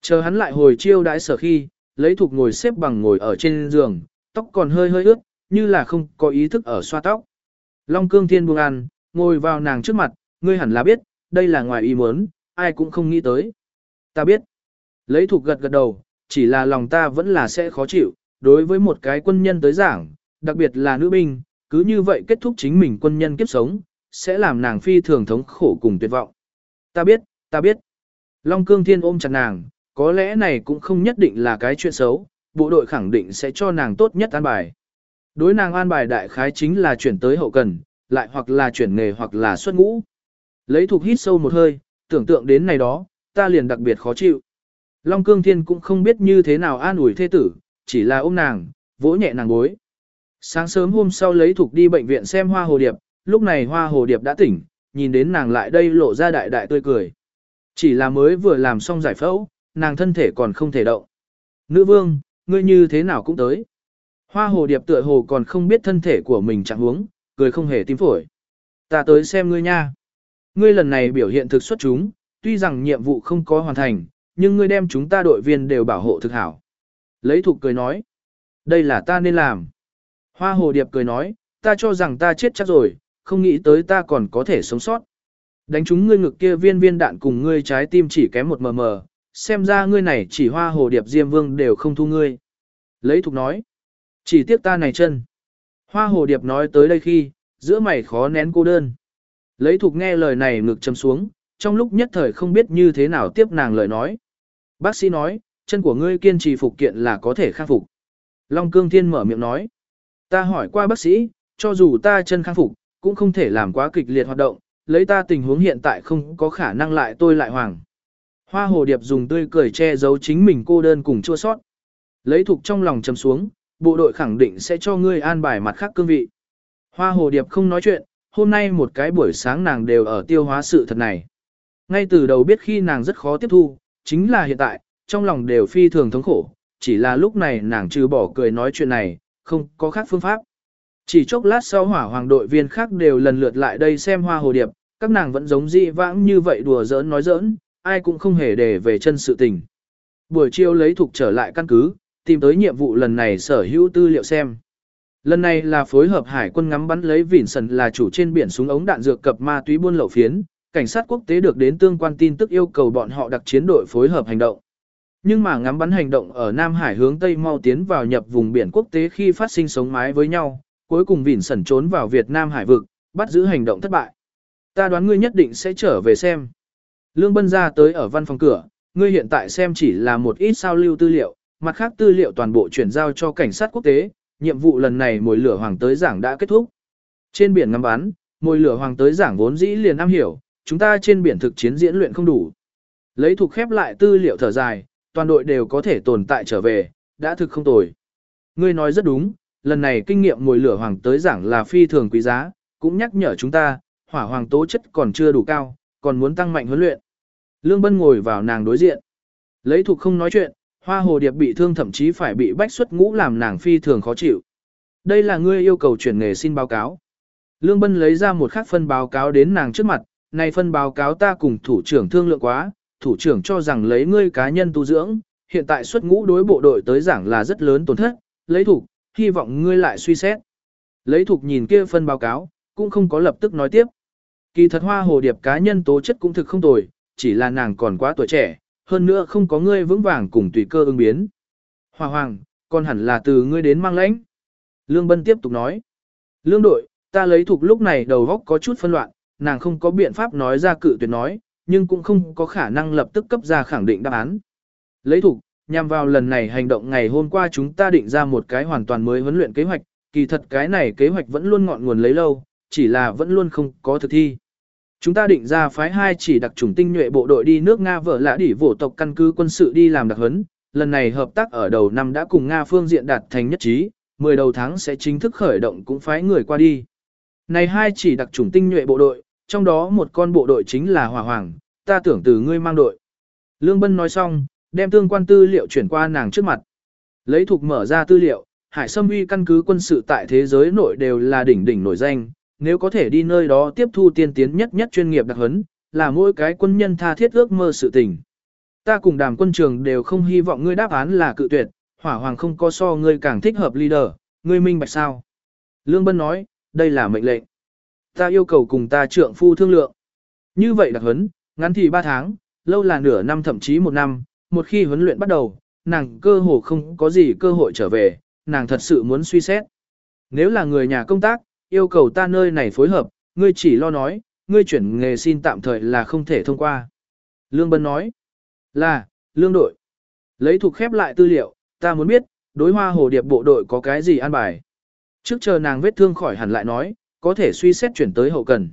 Chờ hắn lại hồi chiêu đãi sở khi, lấy thục ngồi xếp bằng ngồi ở trên giường, tóc còn hơi hơi ướt, như là không có ý thức ở xoa tóc. Long cương thiên buông ăn, ngồi vào nàng trước mặt, ngươi hẳn là biết, đây là ngoài ý muốn, ai cũng không nghĩ tới. Ta biết. Lấy thục gật gật đầu, chỉ là lòng ta vẫn là sẽ khó chịu, đối với một cái quân nhân tới giảng, đặc biệt là nữ binh, cứ như vậy kết thúc chính mình quân nhân kiếp sống, sẽ làm nàng phi thường thống khổ cùng tuyệt vọng. Ta biết, ta biết. Long cương thiên ôm chặt nàng, có lẽ này cũng không nhất định là cái chuyện xấu, bộ đội khẳng định sẽ cho nàng tốt nhất an bài. Đối nàng an bài đại khái chính là chuyển tới hậu cần, lại hoặc là chuyển nghề hoặc là xuất ngũ. Lấy thuộc hít sâu một hơi, tưởng tượng đến này đó, ta liền đặc biệt khó chịu. Long Cương Thiên cũng không biết như thế nào an ủi thê tử, chỉ là ôm nàng, vỗ nhẹ nàng gối. Sáng sớm hôm sau lấy thục đi bệnh viện xem hoa hồ điệp, lúc này hoa hồ điệp đã tỉnh, nhìn đến nàng lại đây lộ ra đại đại tươi cười. Chỉ là mới vừa làm xong giải phẫu, nàng thân thể còn không thể động. Nữ vương, ngươi như thế nào cũng tới. Hoa hồ điệp tựa hồ còn không biết thân thể của mình chẳng huống, cười không hề tim phổi. Ta tới xem ngươi nha. Ngươi lần này biểu hiện thực xuất chúng, tuy rằng nhiệm vụ không có hoàn thành, nhưng ngươi đem chúng ta đội viên đều bảo hộ thực hảo. Lấy thục cười nói. Đây là ta nên làm. Hoa hồ điệp cười nói, ta cho rằng ta chết chắc rồi, không nghĩ tới ta còn có thể sống sót. Đánh chúng ngươi ngực kia viên viên đạn cùng ngươi trái tim chỉ kém một mờ mờ, xem ra ngươi này chỉ hoa hồ điệp diêm vương đều không thu ngươi. Lấy thục nói, chỉ tiếc ta này chân. Hoa hồ điệp nói tới đây khi, giữa mày khó nén cô đơn. Lấy thục nghe lời này ngực châm xuống, trong lúc nhất thời không biết như thế nào tiếp nàng lời nói. Bác sĩ nói, chân của ngươi kiên trì phục kiện là có thể khắc phục. Long cương thiên mở miệng nói, ta hỏi qua bác sĩ, cho dù ta chân khắc phục, cũng không thể làm quá kịch liệt hoạt động, lấy ta tình huống hiện tại không có khả năng lại tôi lại hoàng. Hoa hồ điệp dùng tươi cười che giấu chính mình cô đơn cùng chua sót. Lấy thục trong lòng chầm xuống, bộ đội khẳng định sẽ cho ngươi an bài mặt khác cương vị. Hoa hồ điệp không nói chuyện, hôm nay một cái buổi sáng nàng đều ở tiêu hóa sự thật này. Ngay từ đầu biết khi nàng rất khó tiếp thu, chính là hiện tại, trong lòng đều phi thường thống khổ, chỉ là lúc này nàng trừ bỏ cười nói chuyện này, không có khác phương pháp. Chỉ chốc lát sau hỏa hoàng đội viên khác đều lần lượt lại đây xem hoa hồ điệp, các nàng vẫn giống dị vãng như vậy đùa giỡn nói giỡn, ai cũng không hề để về chân sự tình. Buổi chiều lấy thuộc trở lại căn cứ, tìm tới nhiệm vụ lần này sở hữu tư liệu xem. Lần này là phối hợp hải quân ngắm bắn lấy vỉn sần là chủ trên biển súng ống đạn dược cập ma túy buôn lậu phiến, cảnh sát quốc tế được đến tương quan tin tức yêu cầu bọn họ đặc chiến đội phối hợp hành động. Nhưng mà ngắm bắn hành động ở Nam Hải hướng Tây mau tiến vào nhập vùng biển quốc tế khi phát sinh sống mái với nhau, cuối cùng vỉn sần trốn vào Việt Nam hải vực, bắt giữ hành động thất bại. Ta đoán ngươi nhất định sẽ trở về xem. Lương Bân ra tới ở văn phòng cửa, ngươi hiện tại xem chỉ là một ít sao lưu tư liệu, mặt khác tư liệu toàn bộ chuyển giao cho cảnh sát quốc tế, nhiệm vụ lần này mồi lửa hoàng tới giảng đã kết thúc. Trên biển ngắm bắn, mồi lửa hoàng tới giảng vốn dĩ liền am hiểu, chúng ta trên biển thực chiến diễn luyện không đủ. Lấy thuộc khép lại tư liệu thở dài, toàn đội đều có thể tồn tại trở về, đã thực không tồi. Ngươi nói rất đúng, lần này kinh nghiệm mồi lửa hoàng tới giảng là phi thường quý giá, cũng nhắc nhở chúng ta, hỏa hoàng tố chất còn chưa đủ cao, còn muốn tăng mạnh huấn luyện. Lương Bân ngồi vào nàng đối diện. Lấy thuộc không nói chuyện, hoa hồ điệp bị thương thậm chí phải bị bách xuất ngũ làm nàng phi thường khó chịu. Đây là ngươi yêu cầu chuyển nghề xin báo cáo. Lương Bân lấy ra một khác phân báo cáo đến nàng trước mặt, này phân báo cáo ta cùng thủ trưởng thương lượng quá, thủ trưởng cho rằng lấy ngươi cá nhân tu dưỡng, hiện tại xuất ngũ đối bộ đội tới giảng là rất lớn tổn thất, lấy thủ, hy vọng ngươi lại suy xét. Lấy thục nhìn kia phân báo cáo, cũng không có lập tức nói tiếp. Kỳ thật hoa hồ điệp cá nhân tố chất cũng thực không tồi, chỉ là nàng còn quá tuổi trẻ, hơn nữa không có ngươi vững vàng cùng tùy cơ ứng biến. hòa hoàng, còn hẳn là từ ngươi đến mang lãnh. Lương Bân tiếp tục nói. Lương đội, ta lấy thuộc lúc này đầu góc có chút phân loạn, nàng không có biện pháp nói ra cự tuyệt nói, nhưng cũng không có khả năng lập tức cấp ra khẳng định đáp án. Lấy thuộc, nhằm vào lần này hành động ngày hôm qua chúng ta định ra một cái hoàn toàn mới huấn luyện kế hoạch, kỳ thật cái này kế hoạch vẫn luôn ngọn nguồn lấy lâu, chỉ là vẫn luôn không có thực thi. Chúng ta định ra phái hai chỉ đặc chủng tinh nhuệ bộ đội đi nước Nga vợ lạ đỉ vỗ tộc căn cứ quân sự đi làm đặc huấn, lần này hợp tác ở đầu năm đã cùng Nga phương diện đạt thành nhất trí, 10 đầu tháng sẽ chính thức khởi động cũng phái người qua đi. Này hai chỉ đặc chủng tinh nhuệ bộ đội, trong đó một con bộ đội chính là Hỏa Hoàng, ta tưởng từ ngươi mang đội. Lương Bân nói xong, đem tương quan tư liệu chuyển qua nàng trước mặt. Lấy thuộc mở ra tư liệu, Hải Sâm Uy căn cứ quân sự tại thế giới nội đều là đỉnh đỉnh nổi danh, nếu có thể đi nơi đó tiếp thu tiên tiến nhất nhất chuyên nghiệp đặc huấn, là mỗi cái quân nhân tha thiết ước mơ sự tình. Ta cùng đàm quân trường đều không hy vọng ngươi đáp án là cự tuyệt, hỏa hoàng không có so ngươi càng thích hợp leader, ngươi minh bạch sao. Lương Bân nói, đây là mệnh lệnh. Ta yêu cầu cùng ta trượng phu thương lượng. Như vậy đặc huấn, ngắn thì 3 tháng, lâu là nửa năm thậm chí một năm, một khi huấn luyện bắt đầu, nàng cơ hồ không có gì cơ hội trở về, nàng thật sự muốn suy xét. Nếu là người nhà công tác, yêu cầu ta nơi này phối hợp, ngươi chỉ lo nói, ngươi chuyển nghề xin tạm thời là không thể thông qua. Lương Bân nói, là, lương đội. Lấy thuộc khép lại tư liệu, ta muốn biết, đối hoa hồ điệp bộ đội có cái gì an bài. Trước chờ nàng vết thương khỏi hẳn lại nói, có thể suy xét chuyển tới hậu cần.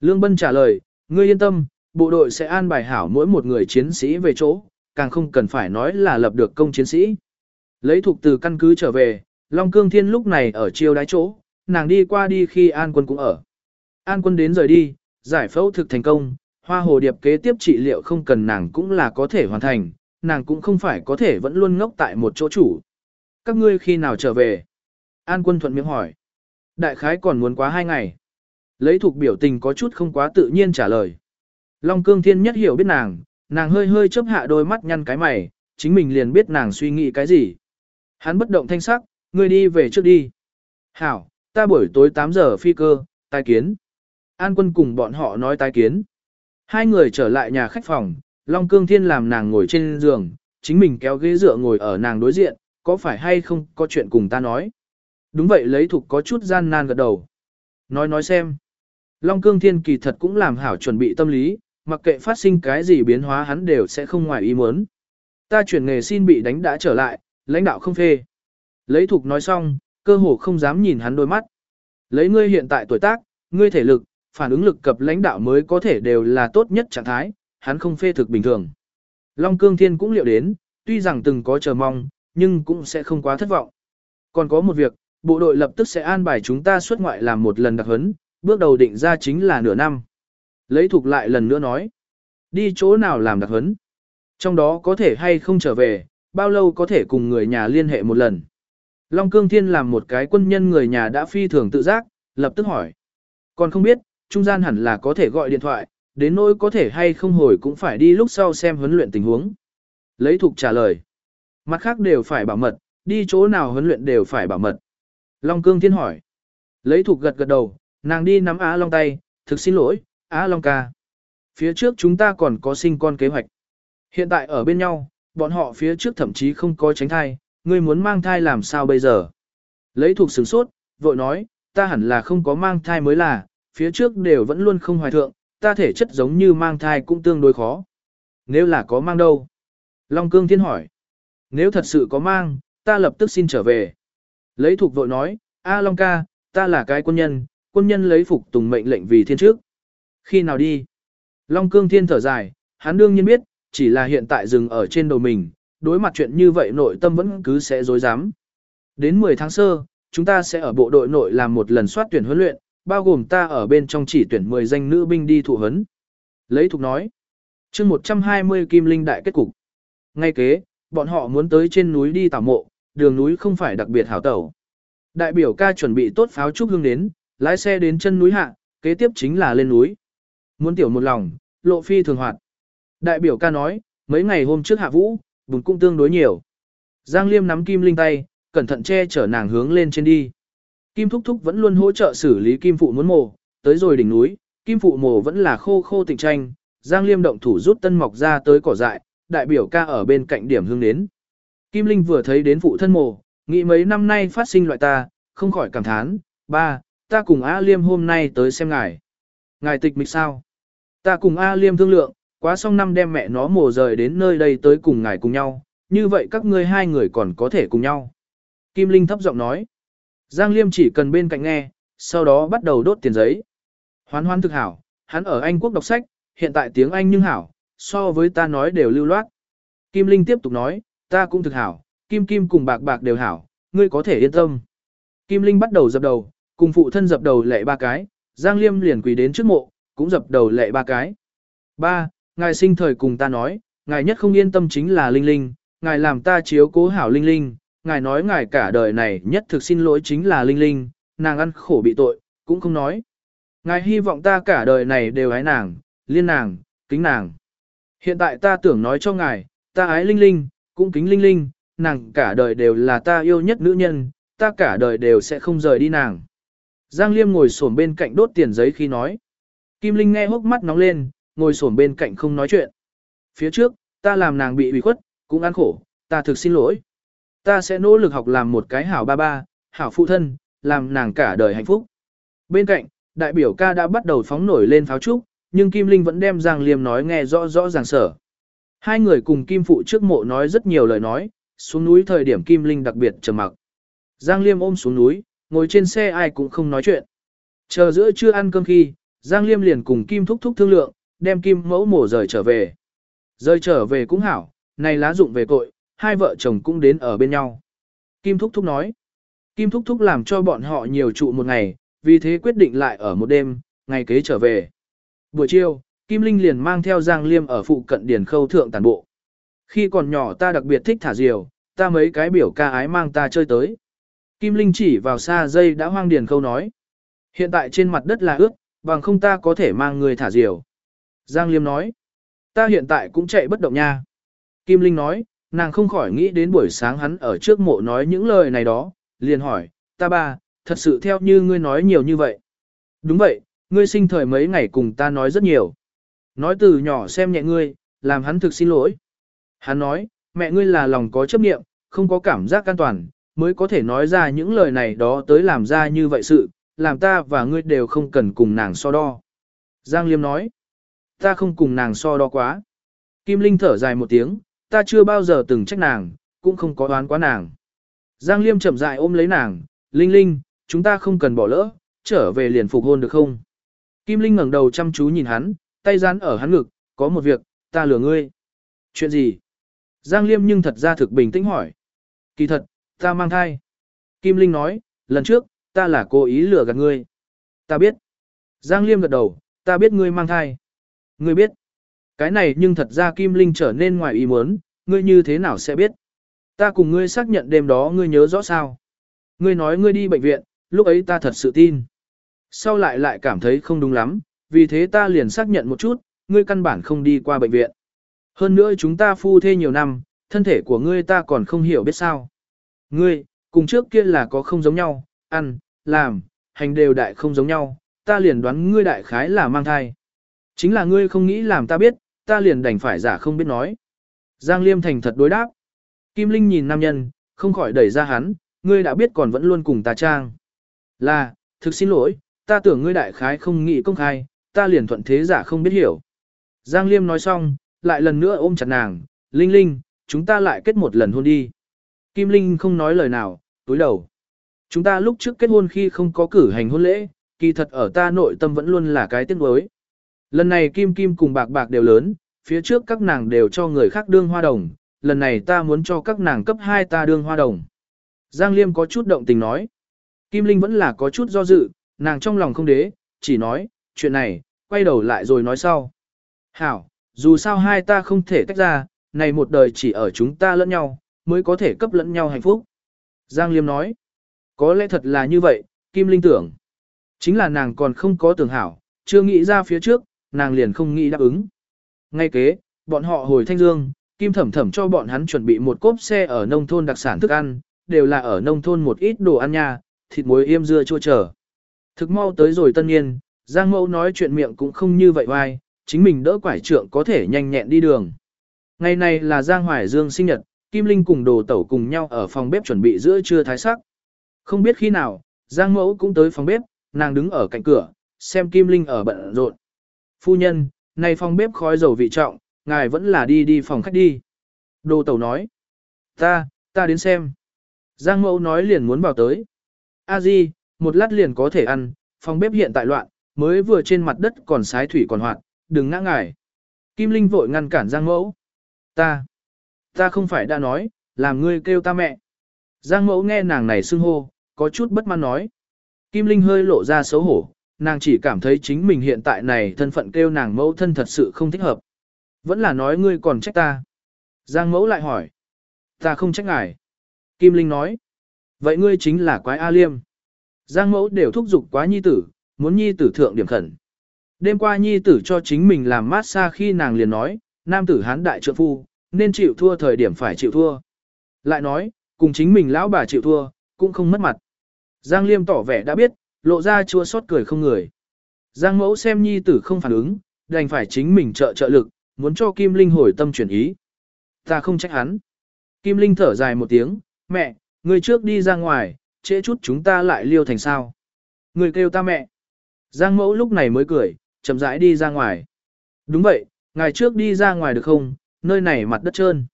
Lương Bân trả lời, ngươi yên tâm, bộ đội sẽ an bài hảo mỗi một người chiến sĩ về chỗ, càng không cần phải nói là lập được công chiến sĩ. Lấy thuộc từ căn cứ trở về, Long Cương Thiên lúc này ở chiêu đái chỗ, nàng đi qua đi khi An Quân cũng ở. An Quân đến rời đi, giải phẫu thực thành công, hoa hồ điệp kế tiếp trị liệu không cần nàng cũng là có thể hoàn thành, nàng cũng không phải có thể vẫn luôn ngốc tại một chỗ chủ. Các ngươi khi nào trở về? An Quân thuận miệng hỏi. Đại khái còn muốn quá hai ngày. Lấy thuộc biểu tình có chút không quá tự nhiên trả lời. Long Cương Thiên nhất hiểu biết nàng, nàng hơi hơi chớp hạ đôi mắt nhăn cái mày, chính mình liền biết nàng suy nghĩ cái gì. Hắn bất động thanh sắc, ngươi đi về trước đi. Hảo, ta buổi tối 8 giờ phi cơ, tai kiến. An quân cùng bọn họ nói tai kiến. Hai người trở lại nhà khách phòng, Long Cương Thiên làm nàng ngồi trên giường, chính mình kéo ghế dựa ngồi ở nàng đối diện, có phải hay không có chuyện cùng ta nói. Đúng vậy lấy thục có chút gian nan gật đầu. Nói nói xem. Long Cương Thiên kỳ thật cũng làm hảo chuẩn bị tâm lý, mặc kệ phát sinh cái gì biến hóa hắn đều sẽ không ngoài ý muốn. Ta chuyển nghề xin bị đánh đã trở lại, lãnh đạo không phê. Lấy thục nói xong, cơ hồ không dám nhìn hắn đôi mắt. Lấy ngươi hiện tại tuổi tác, ngươi thể lực, phản ứng lực cập lãnh đạo mới có thể đều là tốt nhất trạng thái, hắn không phê thực bình thường. Long Cương Thiên cũng liệu đến, tuy rằng từng có chờ mong, nhưng cũng sẽ không quá thất vọng. Còn có một việc, bộ đội lập tức sẽ an bài chúng ta xuất ngoại làm một lần đặc huấn, bước đầu định ra chính là nửa năm. Lấy thuộc lại lần nữa nói, đi chỗ nào làm đặc huấn. Trong đó có thể hay không trở về, bao lâu có thể cùng người nhà liên hệ một lần. Long Cương Thiên làm một cái quân nhân người nhà đã phi thường tự giác, lập tức hỏi. Còn không biết, trung gian hẳn là có thể gọi điện thoại, đến nỗi có thể hay không hồi cũng phải đi lúc sau xem huấn luyện tình huống. Lấy thục trả lời. Mặt khác đều phải bảo mật, đi chỗ nào huấn luyện đều phải bảo mật. Long Cương Thiên hỏi. Lấy thục gật gật đầu, nàng đi nắm Á Long tay, thực xin lỗi, Á Long ca. Phía trước chúng ta còn có sinh con kế hoạch. Hiện tại ở bên nhau, bọn họ phía trước thậm chí không có tránh thai, ngươi muốn mang thai làm sao bây giờ? Lấy thuộc sửng sốt, vội nói, ta hẳn là không có mang thai mới là, phía trước đều vẫn luôn không hoài thượng, ta thể chất giống như mang thai cũng tương đối khó. Nếu là có mang đâu? Long Cương Thiên hỏi. Nếu thật sự có mang, ta lập tức xin trở về. Lấy thuộc vội nói, A Long ca, ta là cái quân nhân, quân nhân lấy phục tùng mệnh lệnh vì thiên trước. Khi nào đi? Long Cương Thiên thở dài, hắn đương nhiên biết, chỉ là hiện tại dừng ở trên đầu mình, đối mặt chuyện như vậy nội tâm vẫn cứ sẽ dối dám. Đến 10 tháng sơ, chúng ta sẽ ở bộ đội nội làm một lần soát tuyển huấn luyện, bao gồm ta ở bên trong chỉ tuyển 10 danh nữ binh đi thụ huấn. Lấy thục nói, chương 120 kim linh đại kết cục. Ngay kế, bọn họ muốn tới trên núi đi tảo mộ, đường núi không phải đặc biệt hảo tẩu. Đại biểu ca chuẩn bị tốt pháo trúc hương đến, lái xe đến chân núi hạ, kế tiếp chính là lên núi. Muốn tiểu một lòng, lộ phi thường hoạt. Đại biểu ca nói, mấy ngày hôm trước hạ vũ, bùn cũng tương đối nhiều. Giang Liêm nắm Kim Linh tay, cẩn thận che chở nàng hướng lên trên đi. Kim Thúc Thúc vẫn luôn hỗ trợ xử lý Kim Phụ muốn mổ. tới rồi đỉnh núi, Kim Phụ mổ vẫn là khô khô tình tranh, Giang Liêm động thủ rút tân mọc ra tới cỏ dại, đại biểu ca ở bên cạnh điểm hương đến. Kim Linh vừa thấy đến phụ thân mổ, nghĩ mấy năm nay phát sinh loại ta, không khỏi cảm thán, ba, ta cùng A Liêm hôm nay tới xem ngài. Ngài tịch mịch sao? Ta cùng A Liêm thương lượng, quá xong năm đem mẹ nó mồ rời đến nơi đây tới cùng ngài cùng nhau, như vậy các ngươi hai người còn có thể cùng nhau. Kim Linh thấp giọng nói. Giang Liêm chỉ cần bên cạnh nghe, sau đó bắt đầu đốt tiền giấy. Hoán hoán thực hảo, hắn ở Anh quốc đọc sách, hiện tại tiếng Anh nhưng hảo, so với ta nói đều lưu loát. Kim Linh tiếp tục nói, ta cũng thực hảo, Kim Kim cùng bạc bạc đều hảo, ngươi có thể yên tâm. Kim Linh bắt đầu dập đầu, cùng phụ thân dập đầu lệ ba cái, Giang Liêm liền quỳ đến trước mộ, cũng dập đầu lệ ba cái. Ba, ngài sinh thời cùng ta nói, ngài nhất không yên tâm chính là Linh Linh, ngài làm ta chiếu cố hảo Linh Linh, ngài nói ngài cả đời này nhất thực xin lỗi chính là Linh Linh, nàng ăn khổ bị tội, cũng không nói. Ngài hy vọng ta cả đời này đều ái nàng, liên nàng, kính nàng. Hiện tại ta tưởng nói cho ngài, ta ái Linh Linh, cũng kính Linh Linh, nàng cả đời đều là ta yêu nhất nữ nhân, ta cả đời đều sẽ không rời đi nàng. Giang Liêm ngồi xổm bên cạnh đốt tiền giấy khi nói. Kim Linh nghe hốc mắt nóng lên, ngồi xổm bên cạnh không nói chuyện. Phía trước, ta làm nàng bị ủy khuất, cũng ăn khổ, ta thực xin lỗi. Ta sẽ nỗ lực học làm một cái hảo ba ba, hảo phụ thân, làm nàng cả đời hạnh phúc. Bên cạnh, đại biểu ca đã bắt đầu phóng nổi lên pháo trúc, nhưng Kim Linh vẫn đem Giang Liêm nói nghe rõ rõ ràng sở. Hai người cùng Kim Phụ trước mộ nói rất nhiều lời nói, xuống núi thời điểm Kim Linh đặc biệt trầm mặc. Giang Liêm ôm xuống núi, ngồi trên xe ai cũng không nói chuyện. Chờ giữa trưa ăn cơm khi, Giang Liêm liền cùng Kim Thúc Thúc thương lượng, đem Kim mẫu mổ rời trở về. Rời trở về cũng hảo, này lá dụng về cội, hai vợ chồng cũng đến ở bên nhau. Kim Thúc Thúc nói, Kim Thúc Thúc làm cho bọn họ nhiều trụ một ngày, vì thế quyết định lại ở một đêm, ngày kế trở về. Buổi chiều, Kim Linh liền mang theo Giang Liêm ở phụ cận điển khâu thượng tàn bộ. Khi còn nhỏ ta đặc biệt thích thả diều, ta mấy cái biểu ca ái mang ta chơi tới. Kim Linh chỉ vào xa dây đã hoang điền khâu nói. Hiện tại trên mặt đất là ướt, bằng không ta có thể mang người thả diều. Giang Liêm nói. Ta hiện tại cũng chạy bất động nha. Kim Linh nói, nàng không khỏi nghĩ đến buổi sáng hắn ở trước mộ nói những lời này đó, liền hỏi, ta ba, thật sự theo như ngươi nói nhiều như vậy. Đúng vậy, ngươi sinh thời mấy ngày cùng ta nói rất nhiều. Nói từ nhỏ xem nhẹ ngươi, làm hắn thực xin lỗi. Hắn nói, mẹ ngươi là lòng có chấp niệm, không có cảm giác an toàn, mới có thể nói ra những lời này đó tới làm ra như vậy sự, làm ta và ngươi đều không cần cùng nàng so đo. Giang Liêm nói, ta không cùng nàng so đo quá. Kim Linh thở dài một tiếng, ta chưa bao giờ từng trách nàng, cũng không có đoán quá nàng. Giang Liêm chậm dại ôm lấy nàng, Linh Linh, chúng ta không cần bỏ lỡ, trở về liền phục hôn được không? Kim Linh ngẩng đầu chăm chú nhìn hắn, tay dán ở hắn ngực, có một việc, ta lừa ngươi. Chuyện gì? Giang Liêm nhưng thật ra thực bình tĩnh hỏi. Kỳ thật, ta mang thai. Kim Linh nói, lần trước, ta là cố ý lừa gạt ngươi. Ta biết. Giang Liêm gật đầu, ta biết ngươi mang thai. Ngươi biết. Cái này nhưng thật ra Kim Linh trở nên ngoài ý muốn, ngươi như thế nào sẽ biết. Ta cùng ngươi xác nhận đêm đó ngươi nhớ rõ sao. Ngươi nói ngươi đi bệnh viện, lúc ấy ta thật sự tin. Sau lại lại cảm thấy không đúng lắm, vì thế ta liền xác nhận một chút, ngươi căn bản không đi qua bệnh viện. Hơn nữa chúng ta phu thê nhiều năm, thân thể của ngươi ta còn không hiểu biết sao. Ngươi, cùng trước kia là có không giống nhau, ăn, làm, hành đều đại không giống nhau, ta liền đoán ngươi đại khái là mang thai. Chính là ngươi không nghĩ làm ta biết, ta liền đành phải giả không biết nói. Giang Liêm thành thật đối đáp. Kim Linh nhìn nam nhân, không khỏi đẩy ra hắn, ngươi đã biết còn vẫn luôn cùng ta trang. Là, thực xin lỗi, ta tưởng ngươi đại khái không nghĩ công khai, ta liền thuận thế giả không biết hiểu. Giang Liêm nói xong, lại lần nữa ôm chặt nàng, Linh Linh, chúng ta lại kết một lần hôn đi. Kim Linh không nói lời nào, túi đầu. Chúng ta lúc trước kết hôn khi không có cử hành hôn lễ, kỳ thật ở ta nội tâm vẫn luôn là cái tiếc nuối. Lần này Kim Kim cùng bạc bạc đều lớn, phía trước các nàng đều cho người khác đương hoa đồng, lần này ta muốn cho các nàng cấp 2 ta đương hoa đồng. Giang Liêm có chút động tình nói. Kim Linh vẫn là có chút do dự, nàng trong lòng không đế, chỉ nói, chuyện này, quay đầu lại rồi nói sau. Hảo, dù sao hai ta không thể tách ra, này một đời chỉ ở chúng ta lẫn nhau, mới có thể cấp lẫn nhau hạnh phúc. Giang Liêm nói, có lẽ thật là như vậy, Kim Linh tưởng. Chính là nàng còn không có tưởng hảo, chưa nghĩ ra phía trước, nàng liền không nghĩ đáp ứng. Ngay kế, bọn họ hồi Thanh Dương, Kim Thẩm Thẩm cho bọn hắn chuẩn bị một cốp xe ở nông thôn đặc sản thức ăn, đều là ở nông thôn một ít đồ ăn nha, thịt muối yêm dưa chua trở. Thực mau tới rồi tân niên, Giang Mẫu nói chuyện miệng cũng không như vậy oai, chính mình đỡ quải trượng có thể nhanh nhẹn đi đường. Ngày này là Giang Hoài Dương sinh nhật, Kim Linh cùng đồ tẩu cùng nhau ở phòng bếp chuẩn bị giữa trưa thái sắc. Không biết khi nào, Giang Mẫu cũng tới phòng bếp, nàng đứng ở cạnh cửa, xem Kim Linh ở bận rộn. Phu nhân, này phòng bếp khói dầu vị trọng, ngài vẫn là đi đi phòng khách đi. Đồ tẩu nói. Ta, ta đến xem. Giang Mẫu nói liền muốn vào tới. A Di, một lát liền có thể ăn, phòng bếp hiện tại loạn, mới vừa trên mặt đất còn sái thủy còn hoạt, đừng ngã ngài. Kim Linh vội ngăn cản Giang Mẫu. Ta, ta không phải đã nói, làm ngươi kêu ta mẹ. Giang Mẫu nghe nàng này xưng hô, có chút bất mãn nói. Kim Linh hơi lộ ra xấu hổ, nàng chỉ cảm thấy chính mình hiện tại này thân phận kêu nàng mẫu thân thật sự không thích hợp. Vẫn là nói ngươi còn trách ta. Giang Mẫu lại hỏi. Ta không trách ngài. Kim Linh nói. Vậy ngươi chính là quái A Liêm. Giang Mẫu đều thúc giục quá nhi tử, muốn nhi tử thượng điểm khẩn. Đêm qua nhi tử cho chính mình làm mát xa khi nàng liền nói, nam tử hán đại trượng phu, nên chịu thua thời điểm phải chịu thua. Lại nói, cùng chính mình lão bà chịu thua, cũng không mất mặt. Giang Liêm tỏ vẻ đã biết, lộ ra chua xót cười không người. Giang mẫu xem nhi tử không phản ứng, đành phải chính mình trợ trợ lực, muốn cho Kim Linh hồi tâm chuyển ý. Ta không trách hắn. Kim Linh thở dài một tiếng, mẹ, người trước đi ra ngoài, trễ chút chúng ta lại liêu thành sao. Người kêu ta mẹ. Giang mẫu lúc này mới cười, chậm rãi đi ra ngoài. Đúng vậy, ngày trước đi ra ngoài được không, nơi này mặt đất trơn.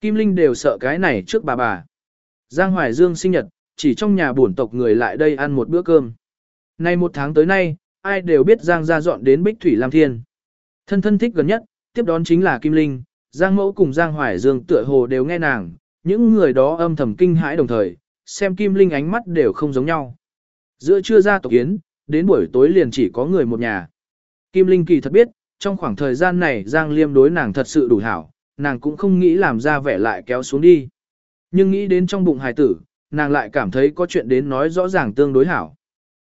Kim Linh đều sợ cái này trước bà bà. Giang Hoài Dương sinh nhật, chỉ trong nhà bổn tộc người lại đây ăn một bữa cơm. Nay một tháng tới nay, ai đều biết Giang gia dọn đến Bích Thủy Lam Thiên. Thân thân thích gần nhất, tiếp đón chính là Kim Linh, Giang Mẫu cùng Giang Hoài Dương tựa hồ đều nghe nàng, những người đó âm thầm kinh hãi đồng thời, xem Kim Linh ánh mắt đều không giống nhau. Giữa trưa ra tộc yến, đến buổi tối liền chỉ có người một nhà. Kim Linh kỳ thật biết, trong khoảng thời gian này Giang Liêm đối nàng thật sự đủ hảo, nàng cũng không nghĩ làm ra vẻ lại kéo xuống đi. Nhưng nghĩ đến trong bụng hài tử, nàng lại cảm thấy có chuyện đến nói rõ ràng tương đối hảo.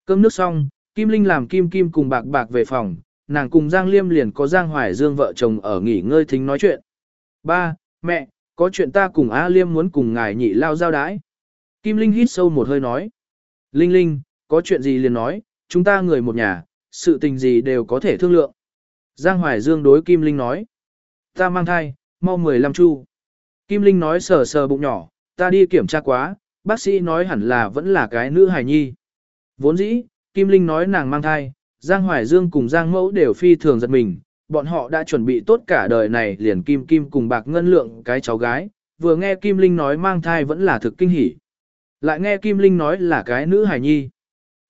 Cơm nước xong, Kim Linh làm Kim Kim cùng bạc bạc về phòng, nàng cùng Giang Liêm liền có Giang Hoài Dương vợ chồng ở nghỉ ngơi thính nói chuyện. Ba, mẹ, có chuyện ta cùng A Liêm muốn cùng ngài nhị lao giao đái. Kim Linh hít sâu một hơi nói. Linh Linh, có chuyện gì liền nói, chúng ta người một nhà, sự tình gì đều có thể thương lượng. Giang Hoài Dương đối Kim Linh nói. Ta mang thai, mau 15 chu. Kim Linh nói sờ sờ bụng nhỏ, ta đi kiểm tra quá, bác sĩ nói hẳn là vẫn là cái nữ hài nhi. Vốn dĩ, Kim Linh nói nàng mang thai, Giang Hoài Dương cùng Giang Mẫu đều phi thường giật mình, bọn họ đã chuẩn bị tốt cả đời này liền Kim Kim cùng bạc ngân lượng cái cháu gái, vừa nghe Kim Linh nói mang thai vẫn là thực kinh hỉ. Lại nghe Kim Linh nói là cái nữ hài nhi.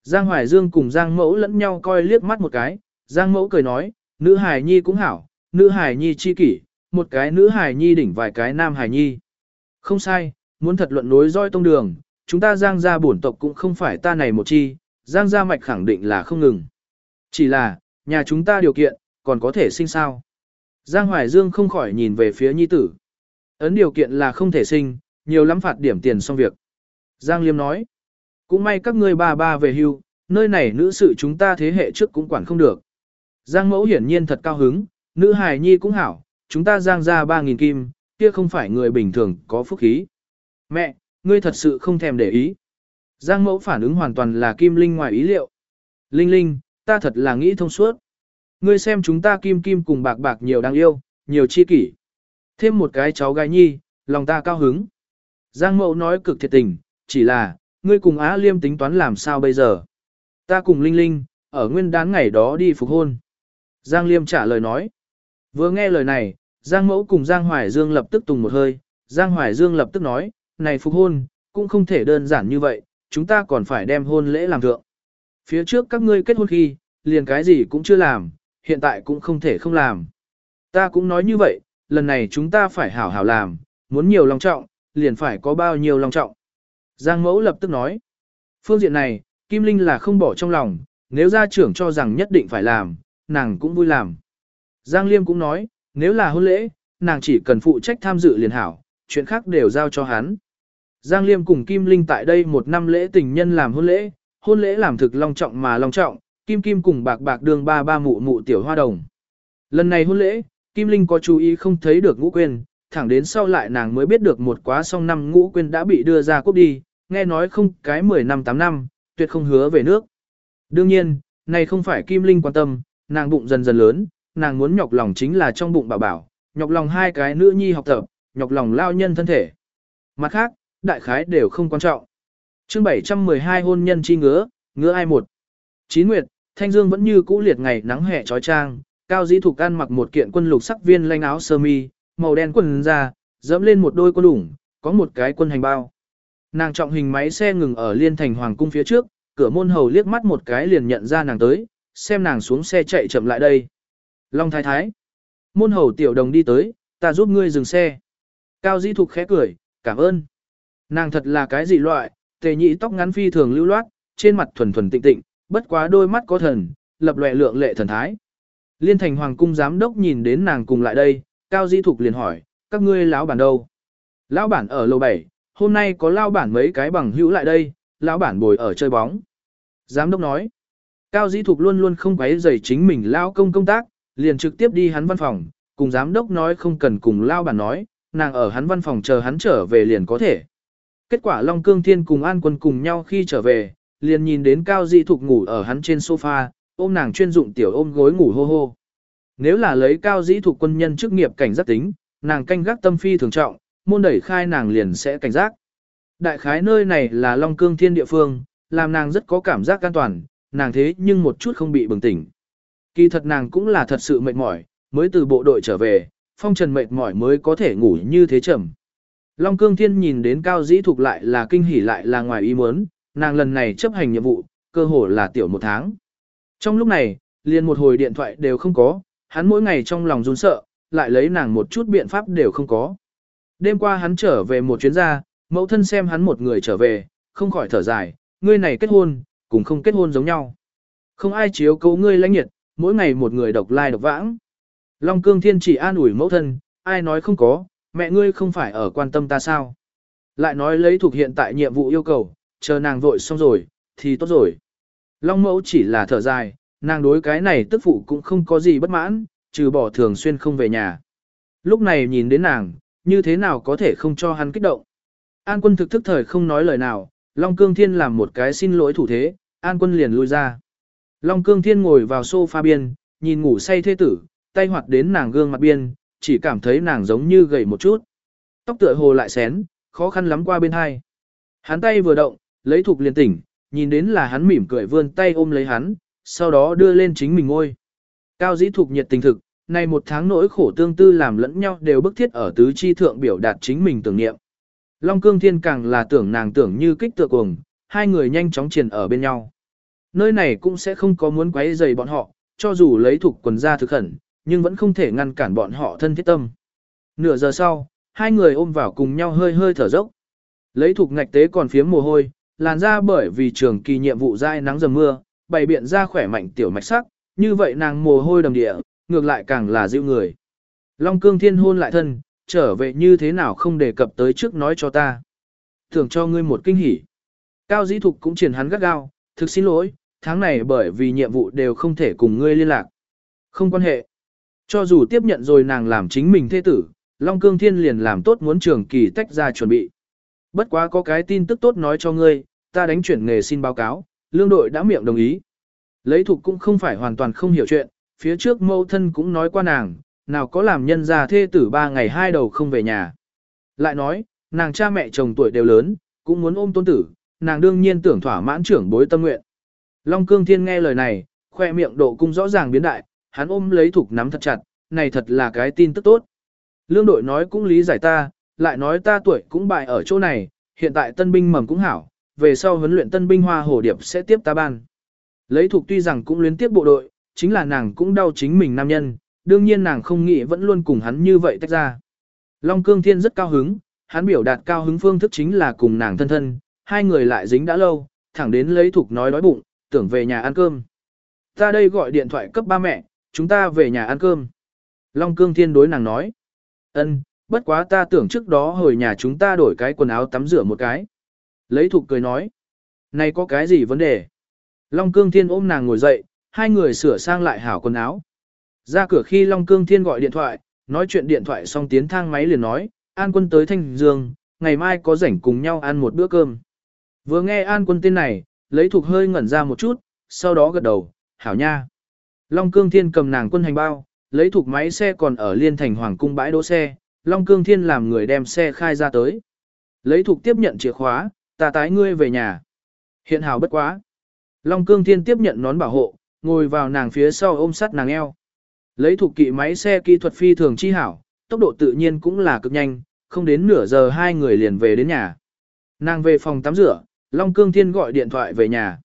Giang Hoài Dương cùng Giang Mẫu lẫn nhau coi liếc mắt một cái, Giang Mẫu cười nói, nữ hài nhi cũng hảo, nữ hài nhi chi kỷ, một cái nữ hài nhi đỉnh vài cái nam hài nhi. Không sai, muốn thật luận nối roi tông đường, chúng ta Giang gia bổn tộc cũng không phải ta này một chi, Giang gia mạch khẳng định là không ngừng. Chỉ là, nhà chúng ta điều kiện, còn có thể sinh sao. Giang Hoài Dương không khỏi nhìn về phía nhi tử. Ấn điều kiện là không thể sinh, nhiều lắm phạt điểm tiền xong việc. Giang Liêm nói, cũng may các ngươi ba ba về hưu, nơi này nữ sự chúng ta thế hệ trước cũng quản không được. Giang mẫu hiển nhiên thật cao hứng, nữ hài nhi cũng hảo, chúng ta giang ra 3.000 kim, kia không phải người bình thường có phúc khí. Mẹ, ngươi thật sự không thèm để ý. Giang mẫu phản ứng hoàn toàn là kim linh ngoài ý liệu. Linh linh, ta thật là nghĩ thông suốt. Ngươi xem chúng ta kim kim cùng bạc bạc nhiều đáng yêu, nhiều chi kỷ. Thêm một cái cháu gái nhi, lòng ta cao hứng. Giang mẫu nói cực thiệt tình, chỉ là, ngươi cùng Á Liêm tính toán làm sao bây giờ. Ta cùng Linh Linh, ở nguyên đán ngày đó đi phục hôn. Giang Liêm trả lời nói. Vừa nghe lời này, Giang Mẫu cùng Giang Hoài Dương lập tức tùng một hơi, Giang Hoài Dương lập tức nói, này phục hôn, cũng không thể đơn giản như vậy, chúng ta còn phải đem hôn lễ làm thượng. Phía trước các ngươi kết hôn khi, liền cái gì cũng chưa làm, hiện tại cũng không thể không làm. Ta cũng nói như vậy, lần này chúng ta phải hảo hảo làm, muốn nhiều long trọng, liền phải có bao nhiêu long trọng. Giang Mẫu lập tức nói, phương diện này, Kim Linh là không bỏ trong lòng, nếu gia trưởng cho rằng nhất định phải làm, nàng cũng vui làm. Giang Liêm cũng nói, nếu là hôn lễ, nàng chỉ cần phụ trách tham dự liền hảo, chuyện khác đều giao cho hắn. Giang Liêm cùng Kim Linh tại đây một năm lễ tình nhân làm hôn lễ, hôn lễ làm thực long trọng mà long trọng, Kim Kim cùng bạc bạc đường ba ba mụ mụ tiểu hoa đồng. Lần này hôn lễ, Kim Linh có chú ý không thấy được ngũ quên, thẳng đến sau lại nàng mới biết được một quá song năm ngũ quên đã bị đưa ra quốc đi, nghe nói không cái 10 năm 8 năm, tuyệt không hứa về nước. Đương nhiên, này không phải Kim Linh quan tâm, nàng bụng dần dần lớn, nàng muốn nhọc lòng chính là trong bụng bảo bảo, nhọc lòng hai cái nữ nhi học tập, nhọc lòng lao nhân thân thể. Mặt khác, đại khái đều không quan trọng. chương 712 hôn nhân chi ngứa, ngứa ai một. Chín nguyệt, Thanh Dương vẫn như cũ liệt ngày nắng hè trói trang, Cao Dĩ Thục ăn mặc một kiện quân lục sắc viên lanh áo sơ mi, màu đen quần da, dẫm lên một đôi quân đủng, có một cái quân hành bao. Nàng trọng hình máy xe ngừng ở liên thành hoàng cung phía trước, cửa môn hầu liếc mắt một cái liền nhận ra nàng tới, xem nàng xuống xe chạy chậm lại đây. Long thái thái. Môn hầu tiểu đồng đi tới, ta giúp ngươi dừng xe. Cao dĩ thục khẽ cười, cảm ơn. Nàng thật là cái gì loại, tề nhị tóc ngắn phi thường lưu loát, trên mặt thuần thuần tịnh tịnh, bất quá đôi mắt có thần, lập lệ lượng lệ thần thái. Liên thành hoàng cung giám đốc nhìn đến nàng cùng lại đây, cao dĩ thục liền hỏi, các ngươi lão bản đâu? Lão bản ở lầu 7, hôm nay có lão bản mấy cái bằng hữu lại đây, lão bản bồi ở chơi bóng. Giám đốc nói, Cao Dĩ Thục luôn luôn không quấy rầy chính mình lao công công tác, liền trực tiếp đi hắn văn phòng, cùng giám đốc nói không cần cùng lao bản nói, nàng ở hắn văn phòng chờ hắn trở về liền có thể. Kết quả Long Cương Thiên cùng An Quân cùng nhau khi trở về, liền nhìn đến Cao Dĩ Thục ngủ ở hắn trên sofa, ôm nàng chuyên dụng tiểu ôm gối ngủ hô hô. Nếu là lấy Cao Dĩ Thục quân nhân chức nghiệp cảnh giác tính, nàng canh gác tâm phi thường trọng, môn đẩy khai nàng liền sẽ cảnh giác. Đại khái nơi này là Long Cương Thiên địa phương, làm nàng rất có cảm giác an toàn, nàng thế nhưng một chút không bị bừng tỉnh. Kỳ thật nàng cũng là thật sự mệt mỏi, mới từ bộ đội trở về, phong trần mệt mỏi mới có thể ngủ như thế chậm. Long Cương Thiên nhìn đến Cao Dĩ Thục lại là kinh hỉ lại là ngoài ý muốn, nàng lần này chấp hành nhiệm vụ, cơ hồ là tiểu một tháng. Trong lúc này, liền một hồi điện thoại đều không có, hắn mỗi ngày trong lòng run sợ, lại lấy nàng một chút biện pháp đều không có. Đêm qua hắn trở về một chuyến ra, mẫu thân xem hắn một người trở về, không khỏi thở dài, ngươi này kết hôn, cũng không kết hôn giống nhau. Không ai chiếu cố ngươi lãnh nhiệt, mỗi ngày một người độc lai độc vãng. Long cương thiên chỉ an ủi mẫu thân, ai nói không có, mẹ ngươi không phải ở quan tâm ta sao. Lại nói lấy thuộc hiện tại nhiệm vụ yêu cầu, chờ nàng vội xong rồi, thì tốt rồi. Long mẫu chỉ là thở dài, nàng đối cái này tức phụ cũng không có gì bất mãn, trừ bỏ thường xuyên không về nhà. Lúc này nhìn đến nàng, như thế nào có thể không cho hắn kích động. An quân thực thức thời không nói lời nào, Long Cương Thiên làm một cái xin lỗi thủ thế, An quân liền lui ra. Long Cương Thiên ngồi vào sofa biên, nhìn ngủ say thế tử, tay hoạt đến nàng gương mặt biên, chỉ cảm thấy nàng giống như gầy một chút. Tóc tựa hồ lại xén, khó khăn lắm qua bên hai. Hắn tay vừa động, lấy thục liền tỉnh, nhìn đến là hắn mỉm cười vươn tay ôm lấy hắn, sau đó đưa lên chính mình ngôi. Cao dĩ thục nhiệt tình thực, nay một tháng nỗi khổ tương tư làm lẫn nhau đều bức thiết ở tứ chi thượng biểu đạt chính mình tưởng niệm. Long cương thiên càng là tưởng nàng tưởng như kích tựa cuồng, hai người nhanh chóng triền ở bên nhau. Nơi này cũng sẽ không có muốn quấy rầy bọn họ, cho dù lấy thục quần ra thực khẩn, nhưng vẫn không thể ngăn cản bọn họ thân thiết tâm. Nửa giờ sau, hai người ôm vào cùng nhau hơi hơi thở dốc. Lấy thuộc ngạch tế còn phiếm mồ hôi, làn ra bởi vì trường kỳ nhiệm vụ dai nắng dầm mưa, bày biện ra khỏe mạnh tiểu mạch sắc, như vậy nàng mồ hôi đầm địa, ngược lại càng là dịu người. Long cương thiên hôn lại thân, trở về như thế nào không đề cập tới trước nói cho ta. Thường cho ngươi một kinh hỉ. Cao dĩ thục cũng triển hắn gắt gao, thực xin lỗi, tháng này bởi vì nhiệm vụ đều không thể cùng ngươi liên lạc. Không quan hệ. Cho dù tiếp nhận rồi nàng làm chính mình thế tử, Long Cương Thiên liền làm tốt muốn trường kỳ tách ra chuẩn bị. Bất quá có cái tin tức tốt nói cho ngươi, ta đánh chuyển nghề xin báo cáo, lương đội đã miệng đồng ý. Lấy thục cũng không phải hoàn toàn không hiểu chuyện, phía trước mâu thân cũng nói qua nàng, nào có làm nhân gia thê tử ba ngày hai đầu không về nhà. Lại nói, nàng cha mẹ chồng tuổi đều lớn, cũng muốn ôm tôn tử, nàng đương nhiên tưởng thỏa mãn trưởng bối tâm nguyện. Long Cương Thiên nghe lời này, khoe miệng độ cung rõ ràng biến đại, hắn ôm lấy thục nắm thật chặt, này thật là cái tin tức tốt. Lương đội nói cũng lý giải ta, lại nói ta tuổi cũng bại ở chỗ này, hiện tại tân binh mầm cũng hảo, về sau huấn luyện tân binh hoa hồ điệp sẽ tiếp ta ban. Lấy thục tuy rằng cũng luyến tiếp bộ đội, chính là nàng cũng đau chính mình nam nhân, đương nhiên nàng không nghĩ vẫn luôn cùng hắn như vậy tách ra. Long Cương Thiên rất cao hứng, hắn biểu đạt cao hứng phương thức chính là cùng nàng thân thân, hai người lại dính đã lâu, thẳng đến lấy thục nói đói bụng, tưởng về nhà ăn cơm. Ta đây gọi điện thoại cấp ba mẹ, chúng ta về nhà ăn cơm. Long Cương Thiên đối nàng nói. ân, bất quá ta tưởng trước đó hồi nhà chúng ta đổi cái quần áo tắm rửa một cái. Lấy thục cười nói. Này có cái gì vấn đề? Long Cương Thiên ôm nàng ngồi dậy, hai người sửa sang lại hảo quần áo. Ra cửa khi Long Cương Thiên gọi điện thoại, nói chuyện điện thoại xong tiến thang máy liền nói, An Quân tới Thanh Dương, ngày mai có rảnh cùng nhau ăn một bữa cơm. Vừa nghe An Quân tên này, lấy thuộc hơi ngẩn ra một chút, sau đó gật đầu, hảo nha. Long Cương Thiên cầm nàng quân hành bao, lấy thuộc máy xe còn ở liên thành hoàng cung bãi đỗ xe, Long Cương Thiên làm người đem xe khai ra tới. Lấy thuộc tiếp nhận chìa khóa, ta tái ngươi về nhà. Hiện hào bất quá. Long Cương Thiên tiếp nhận nón bảo hộ, ngồi vào nàng phía sau ôm sát nàng eo. Lấy thuộc kỵ máy xe kỹ thuật phi thường chi hảo, tốc độ tự nhiên cũng là cực nhanh, không đến nửa giờ hai người liền về đến nhà. Nàng về phòng tắm rửa, Long Cương Thiên gọi điện thoại về nhà.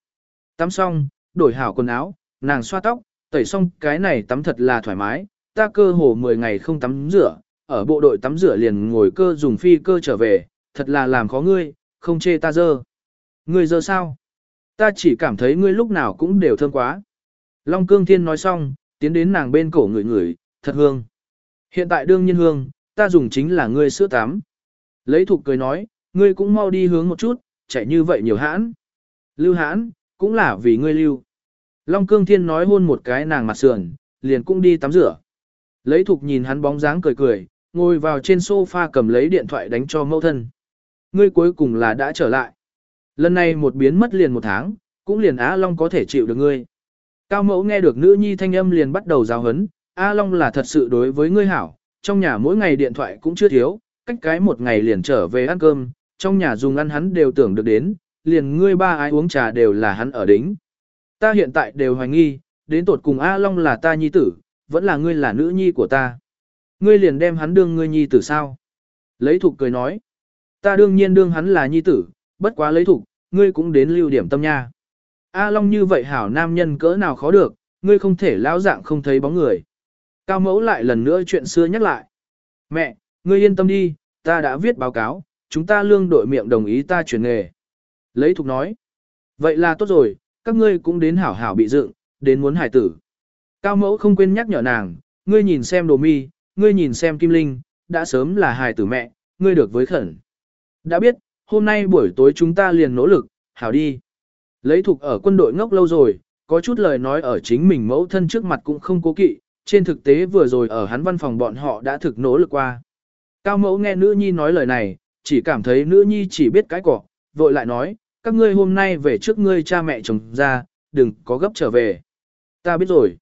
Tắm xong, đổi hảo quần áo, nàng xoa tóc, tẩy xong cái này tắm thật là thoải mái, ta cơ hồ 10 ngày không tắm rửa, ở bộ đội tắm rửa liền ngồi cơ dùng phi cơ trở về, thật là làm khó ngươi, không chê ta dơ. Ngươi dơ sao? Ta chỉ cảm thấy ngươi lúc nào cũng đều thơm quá. Long Cương Thiên nói xong, tiến đến nàng bên cổ người người, thật hương. Hiện tại đương nhiên hương, ta dùng chính là ngươi sữa tắm. Lấy thục cười nói, ngươi cũng mau đi hướng một chút, chạy như vậy nhiều hãn. Lưu hãn, cũng là vì ngươi lưu. Long Cương Thiên nói hôn một cái nàng mặt sườn, liền cũng đi tắm rửa. Lấy thục nhìn hắn bóng dáng cười cười, ngồi vào trên sofa cầm lấy điện thoại đánh cho mẫu thân. Ngươi cuối cùng là đã trở lại. Lần này một biến mất liền một tháng, cũng liền Á Long có thể chịu được ngươi. Cao mẫu nghe được nữ nhi thanh âm liền bắt đầu giáo hấn, A Long là thật sự đối với ngươi hảo, trong nhà mỗi ngày điện thoại cũng chưa thiếu, cách cái một ngày liền trở về ăn cơm, trong nhà dùng ăn hắn đều tưởng được đến, liền ngươi ba ai uống trà đều là hắn ở đính. Ta hiện tại đều hoài nghi, đến tột cùng A Long là ta nhi tử, vẫn là ngươi là nữ nhi của ta. Ngươi liền đem hắn đương ngươi nhi tử sao? Lấy thục cười nói. Ta đương nhiên đương hắn là nhi tử, bất quá lấy thục, ngươi cũng đến lưu điểm tâm nha. A Long như vậy hảo nam nhân cỡ nào khó được, ngươi không thể lão dạng không thấy bóng người. Cao mẫu lại lần nữa chuyện xưa nhắc lại. Mẹ, ngươi yên tâm đi, ta đã viết báo cáo, chúng ta lương đội miệng đồng ý ta chuyển nghề. Lấy thục nói. Vậy là tốt rồi, các ngươi cũng đến hảo hảo bị dựng, đến muốn hải tử. Cao mẫu không quên nhắc nhở nàng, ngươi nhìn xem đồ mi, ngươi nhìn xem kim linh, đã sớm là hài tử mẹ, ngươi được với khẩn. Đã biết, hôm nay buổi tối chúng ta liền nỗ lực, hảo đi. Lấy thục ở quân đội ngốc lâu rồi, có chút lời nói ở chính mình mẫu thân trước mặt cũng không cố kỵ, trên thực tế vừa rồi ở hắn văn phòng bọn họ đã thực nỗ lực qua. Cao mẫu nghe nữ nhi nói lời này, chỉ cảm thấy nữ nhi chỉ biết cái cỏ, vội lại nói, các ngươi hôm nay về trước ngươi cha mẹ chồng ra, đừng có gấp trở về. Ta biết rồi.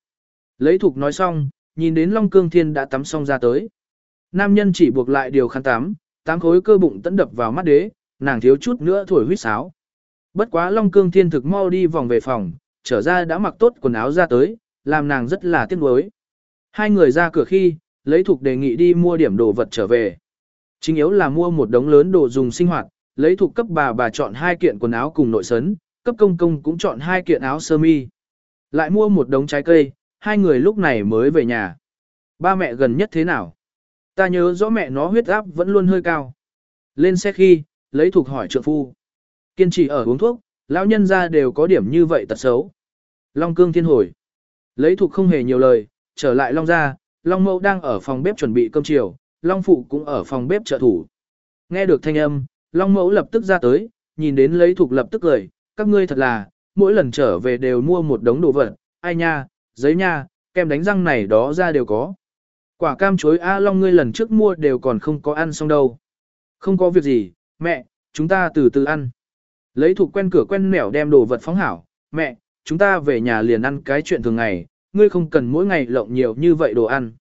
Lấy thục nói xong, nhìn đến Long Cương Thiên đã tắm xong ra tới. Nam nhân chỉ buộc lại điều khăn tắm, tám khối cơ bụng tấn đập vào mắt đế, nàng thiếu chút nữa thổi huýt sáo. Bất quá Long Cương Thiên thực mau đi vòng về phòng, trở ra đã mặc tốt quần áo ra tới, làm nàng rất là tiếc nuối. Hai người ra cửa khi, lấy thục đề nghị đi mua điểm đồ vật trở về. Chính yếu là mua một đống lớn đồ dùng sinh hoạt, lấy thuộc cấp bà bà chọn hai kiện quần áo cùng nội sấn, cấp công công cũng chọn hai kiện áo sơ mi. Lại mua một đống trái cây, hai người lúc này mới về nhà. Ba mẹ gần nhất thế nào? Ta nhớ rõ mẹ nó huyết áp vẫn luôn hơi cao. Lên xe khi, lấy thuộc hỏi trượng phu. Kiên trì ở uống thuốc, lão nhân ra đều có điểm như vậy tật xấu. Long cương thiên hồi. Lấy thuộc không hề nhiều lời, trở lại Long ra, Long mẫu đang ở phòng bếp chuẩn bị cơm chiều, Long phụ cũng ở phòng bếp trợ thủ. Nghe được thanh âm, Long mẫu lập tức ra tới, nhìn đến lấy thuộc lập tức cười, các ngươi thật là, mỗi lần trở về đều mua một đống đồ vật, ai nha, giấy nha, kem đánh răng này đó ra đều có. Quả cam chuối A Long ngươi lần trước mua đều còn không có ăn xong đâu. Không có việc gì, mẹ, chúng ta từ từ ăn. Lấy thuộc quen cửa quen nẻo đem đồ vật phóng hảo, mẹ, chúng ta về nhà liền ăn cái chuyện thường ngày, ngươi không cần mỗi ngày lộng nhiều như vậy đồ ăn.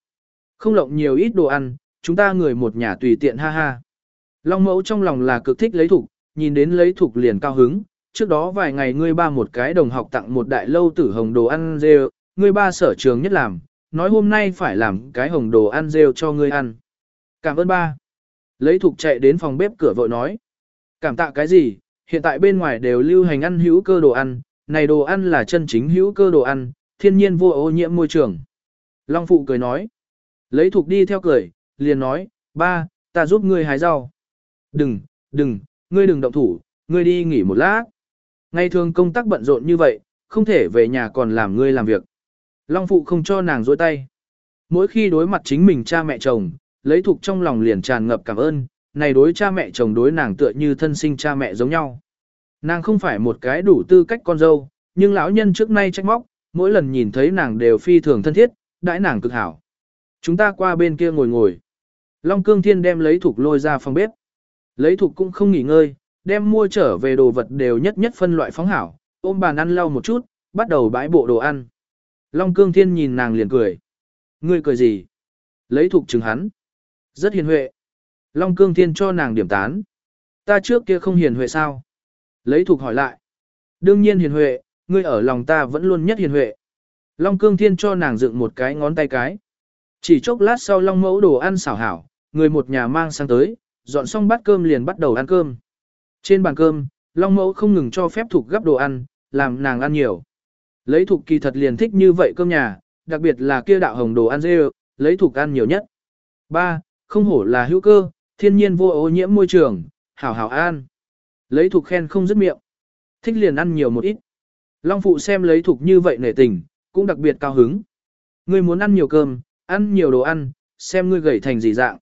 Không lộng nhiều ít đồ ăn, chúng ta người một nhà tùy tiện ha ha. Long mẫu trong lòng là cực thích lấy thục, nhìn đến lấy thục liền cao hứng, trước đó vài ngày ngươi ba một cái đồng học tặng một đại lâu tử hồng đồ ăn rêu, ngươi ba sở trường nhất làm, nói hôm nay phải làm cái hồng đồ ăn rêu cho ngươi ăn. Cảm ơn ba. Lấy thục chạy đến phòng bếp cửa vội nói. Cảm tạ cái gì, hiện tại bên ngoài đều lưu hành ăn hữu cơ đồ ăn, này đồ ăn là chân chính hữu cơ đồ ăn, thiên nhiên vô ô nhiễm môi trường. Long phụ cười nói. Lấy thục đi theo cười, liền nói, ba, ta giúp ngươi hái rau. Đừng, đừng, ngươi đừng động thủ, ngươi đi nghỉ một lát. Ngày thường công tác bận rộn như vậy, không thể về nhà còn làm ngươi làm việc. Long phụ không cho nàng dối tay. Mỗi khi đối mặt chính mình cha mẹ chồng, lấy thuộc trong lòng liền tràn ngập cảm ơn, này đối cha mẹ chồng đối nàng tựa như thân sinh cha mẹ giống nhau. Nàng không phải một cái đủ tư cách con dâu, nhưng lão nhân trước nay trách móc, mỗi lần nhìn thấy nàng đều phi thường thân thiết, đãi nàng cực hảo. Chúng ta qua bên kia ngồi ngồi. Long cương thiên đem lấy thuộc lôi ra phòng bếp. Lấy thục cũng không nghỉ ngơi, đem mua trở về đồ vật đều nhất nhất phân loại phóng hảo, ôm bàn ăn lau một chút, bắt đầu bãi bộ đồ ăn. Long cương thiên nhìn nàng liền cười. Ngươi cười gì? Lấy thục chứng hắn. Rất hiền huệ. Long cương thiên cho nàng điểm tán. Ta trước kia không hiền huệ sao? Lấy thục hỏi lại. Đương nhiên hiền huệ, ngươi ở lòng ta vẫn luôn nhất hiền huệ. Long cương thiên cho nàng dựng một cái ngón tay cái. Chỉ chốc lát sau long mẫu đồ ăn xảo hảo, người một nhà mang sang tới, dọn xong bát cơm liền bắt đầu ăn cơm. Trên bàn cơm, long mẫu không ngừng cho phép Thục gấp đồ ăn, làm nàng ăn nhiều. Lấy Thục kỳ thật liền thích như vậy cơm nhà, đặc biệt là kia đạo hồng đồ ăn dê, lấy Thục ăn nhiều nhất. 3. Không hổ là hữu cơ, thiên nhiên vô ô nhiễm môi trường, hảo hảo an. Lấy Thục khen không dứt miệng. Thích liền ăn nhiều một ít. Long phụ xem lấy Thục như vậy nể tình, cũng đặc biệt cao hứng. Ngươi muốn ăn nhiều cơm, ăn nhiều đồ ăn, xem ngươi gầy thành gì dạng.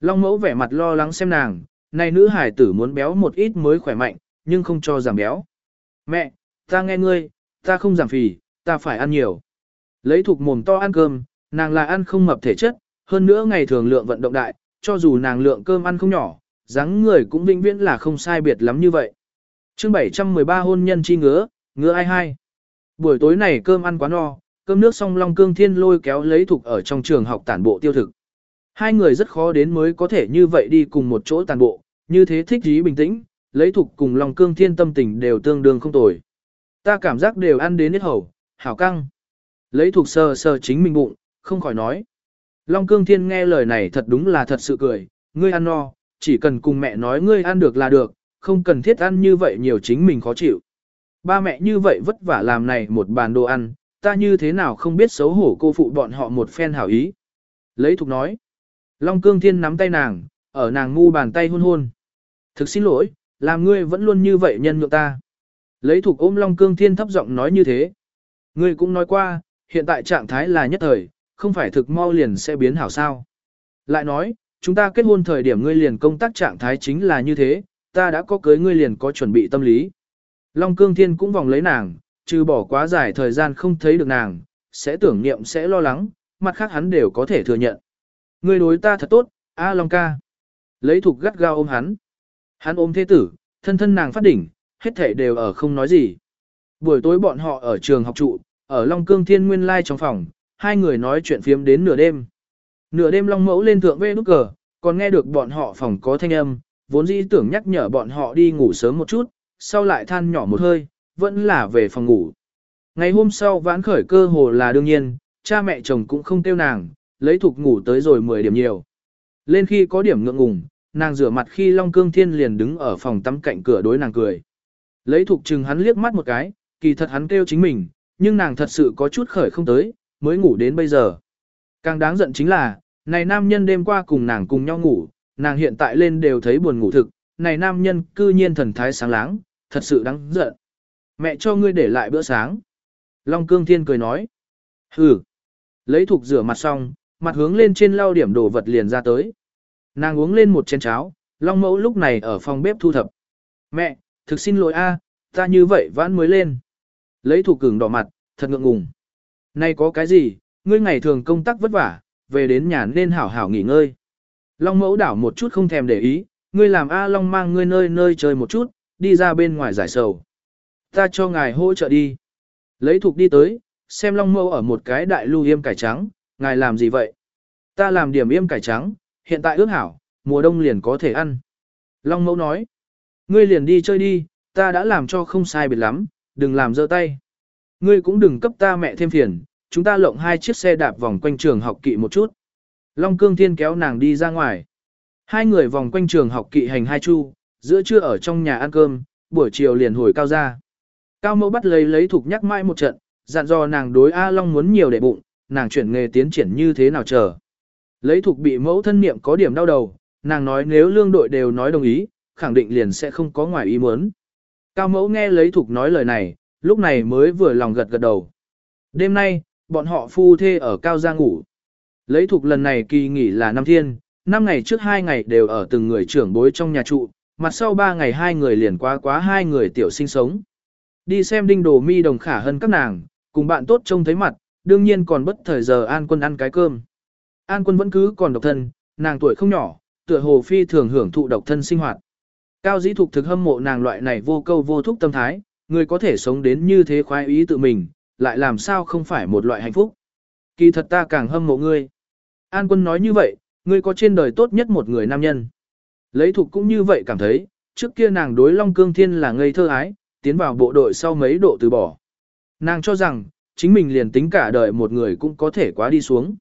Long mẫu vẻ mặt lo lắng xem nàng, này nữ hải tử muốn béo một ít mới khỏe mạnh, nhưng không cho giảm béo. Mẹ, ta nghe ngươi, ta không giảm phì, ta phải ăn nhiều. Lấy thuộc mồm to ăn cơm, nàng là ăn không mập thể chất, hơn nữa ngày thường lượng vận động đại, cho dù nàng lượng cơm ăn không nhỏ, dáng người cũng vĩnh viễn là không sai biệt lắm như vậy. chương 713 hôn nhân chi ngứa, ngứa ai hai. Buổi tối này cơm ăn quá no, cơm nước xong Long Cương Thiên lôi kéo lấy thuộc ở trong trường học tản bộ tiêu thực. Hai người rất khó đến mới có thể như vậy đi cùng một chỗ tàn bộ, như thế thích ý bình tĩnh, lấy thuộc cùng Long Cương Thiên tâm tình đều tương đương không tồi. Ta cảm giác đều ăn đến hết hầu, hảo căng. Lấy thuộc sờ sờ chính mình bụng, không khỏi nói. Long cương thiên nghe lời này thật đúng là thật sự cười, ngươi ăn no, chỉ cần cùng mẹ nói ngươi ăn được là được, không cần thiết ăn như vậy nhiều chính mình khó chịu. Ba mẹ như vậy vất vả làm này một bàn đồ ăn, ta như thế nào không biết xấu hổ cô phụ bọn họ một phen hảo ý. Lấy thục nói. Long cương thiên nắm tay nàng, ở nàng ngu bàn tay hôn hôn. Thực xin lỗi, làm ngươi vẫn luôn như vậy nhân nhượng ta. Lấy thuộc ôm Long Cương Thiên thấp giọng nói như thế. Ngươi cũng nói qua, hiện tại trạng thái là nhất thời, không phải thực mau liền sẽ biến hảo sao. Lại nói, chúng ta kết hôn thời điểm ngươi liền công tác trạng thái chính là như thế, ta đã có cưới ngươi liền có chuẩn bị tâm lý. Long Cương Thiên cũng vòng lấy nàng, trừ bỏ quá dài thời gian không thấy được nàng, sẽ tưởng niệm sẽ lo lắng, mặt khác hắn đều có thể thừa nhận. Ngươi đối ta thật tốt, A Long ca. Lấy thục gắt gao ôm hắn. Hắn ôm thế tử, thân thân nàng phát đỉnh, hết thể đều ở không nói gì. Buổi tối bọn họ ở trường học trụ, ở Long Cương Thiên Nguyên Lai trong phòng, hai người nói chuyện phiếm đến nửa đêm. Nửa đêm Long Mẫu lên thượng vê nút cờ, còn nghe được bọn họ phòng có thanh âm, vốn dĩ tưởng nhắc nhở bọn họ đi ngủ sớm một chút, sau lại than nhỏ một hơi, vẫn là về phòng ngủ. Ngày hôm sau vãn khởi cơ hồ là đương nhiên, cha mẹ chồng cũng không tiêu nàng, lấy thục ngủ tới rồi 10 điểm nhiều. Lên khi có điểm ngượng ngùng, nàng rửa mặt khi Long Cương Thiên liền đứng ở phòng tắm cạnh cửa đối nàng cười. Lấy thục chừng hắn liếc mắt một cái, kỳ thật hắn kêu chính mình, nhưng nàng thật sự có chút khởi không tới, mới ngủ đến bây giờ. Càng đáng giận chính là, này nam nhân đêm qua cùng nàng cùng nhau ngủ, nàng hiện tại lên đều thấy buồn ngủ thực, này nam nhân cư nhiên thần thái sáng láng, thật sự đáng giận. Mẹ cho ngươi để lại bữa sáng. Long Cương Thiên cười nói. Hừ. Lấy thục rửa mặt xong, mặt hướng lên trên lau điểm đồ vật liền ra tới. Nàng uống lên một chén cháo, Long Mẫu lúc này ở phòng bếp thu thập. Mẹ, thực xin lỗi a, ta như vậy vãn mới lên. Lấy thủ cứng đỏ mặt, thật ngượng ngùng. Nay có cái gì, ngươi ngày thường công tác vất vả, về đến nhà nên hảo hảo nghỉ ngơi. Long mẫu đảo một chút không thèm để ý, ngươi làm A Long mang ngươi nơi nơi chơi một chút, đi ra bên ngoài giải sầu. Ta cho ngài hỗ trợ đi. Lấy thục đi tới, xem Long mẫu ở một cái đại lưu yêm cải trắng, ngài làm gì vậy? Ta làm điểm yêm cải trắng, hiện tại ước hảo, mùa đông liền có thể ăn. Long mẫu nói, ngươi liền đi chơi đi, ta đã làm cho không sai biệt lắm, đừng làm dơ tay. Ngươi cũng đừng cấp ta mẹ thêm phiền, chúng ta lộng hai chiếc xe đạp vòng quanh trường học kỵ một chút. Long Cương Thiên kéo nàng đi ra ngoài. Hai người vòng quanh trường học kỵ hành hai chu, giữa trưa ở trong nhà ăn cơm, buổi chiều liền hồi cao ra. Cao mẫu bắt lấy lấy thục nhắc mãi một trận, dặn dò nàng đối A Long muốn nhiều để bụng, nàng chuyển nghề tiến triển như thế nào chờ. Lấy thuộc bị mẫu thân niệm có điểm đau đầu, nàng nói nếu lương đội đều nói đồng ý, khẳng định liền sẽ không có ngoài ý muốn. Cao mẫu nghe lấy thuộc nói lời này, lúc này mới vừa lòng gật gật đầu. Đêm nay, bọn họ phu thê ở cao gia ngủ. Lấy thuộc lần này kỳ nghỉ là năm thiên, năm ngày trước hai ngày đều ở từng người trưởng bối trong nhà trụ, mặt sau ba ngày hai người liền quá quá hai người tiểu sinh sống. Đi xem đinh đồ mi đồng khả hơn các nàng, cùng bạn tốt trông thấy mặt, đương nhiên còn bất thời giờ an quân ăn cái cơm. An quân vẫn cứ còn độc thân, nàng tuổi không nhỏ, tựa hồ phi thường hưởng thụ độc thân sinh hoạt. Cao dĩ thục thực hâm mộ nàng loại này vô câu vô thúc tâm thái, người có thể sống đến như thế khoái ý tự mình, lại làm sao không phải một loại hạnh phúc. Kỳ thật ta càng hâm mộ ngươi. An quân nói như vậy, ngươi có trên đời tốt nhất một người nam nhân. Lấy thục cũng như vậy cảm thấy, trước kia nàng đối Long Cương Thiên là ngây thơ ái, tiến vào bộ đội sau mấy độ từ bỏ. Nàng cho rằng, chính mình liền tính cả đời một người cũng có thể quá đi xuống.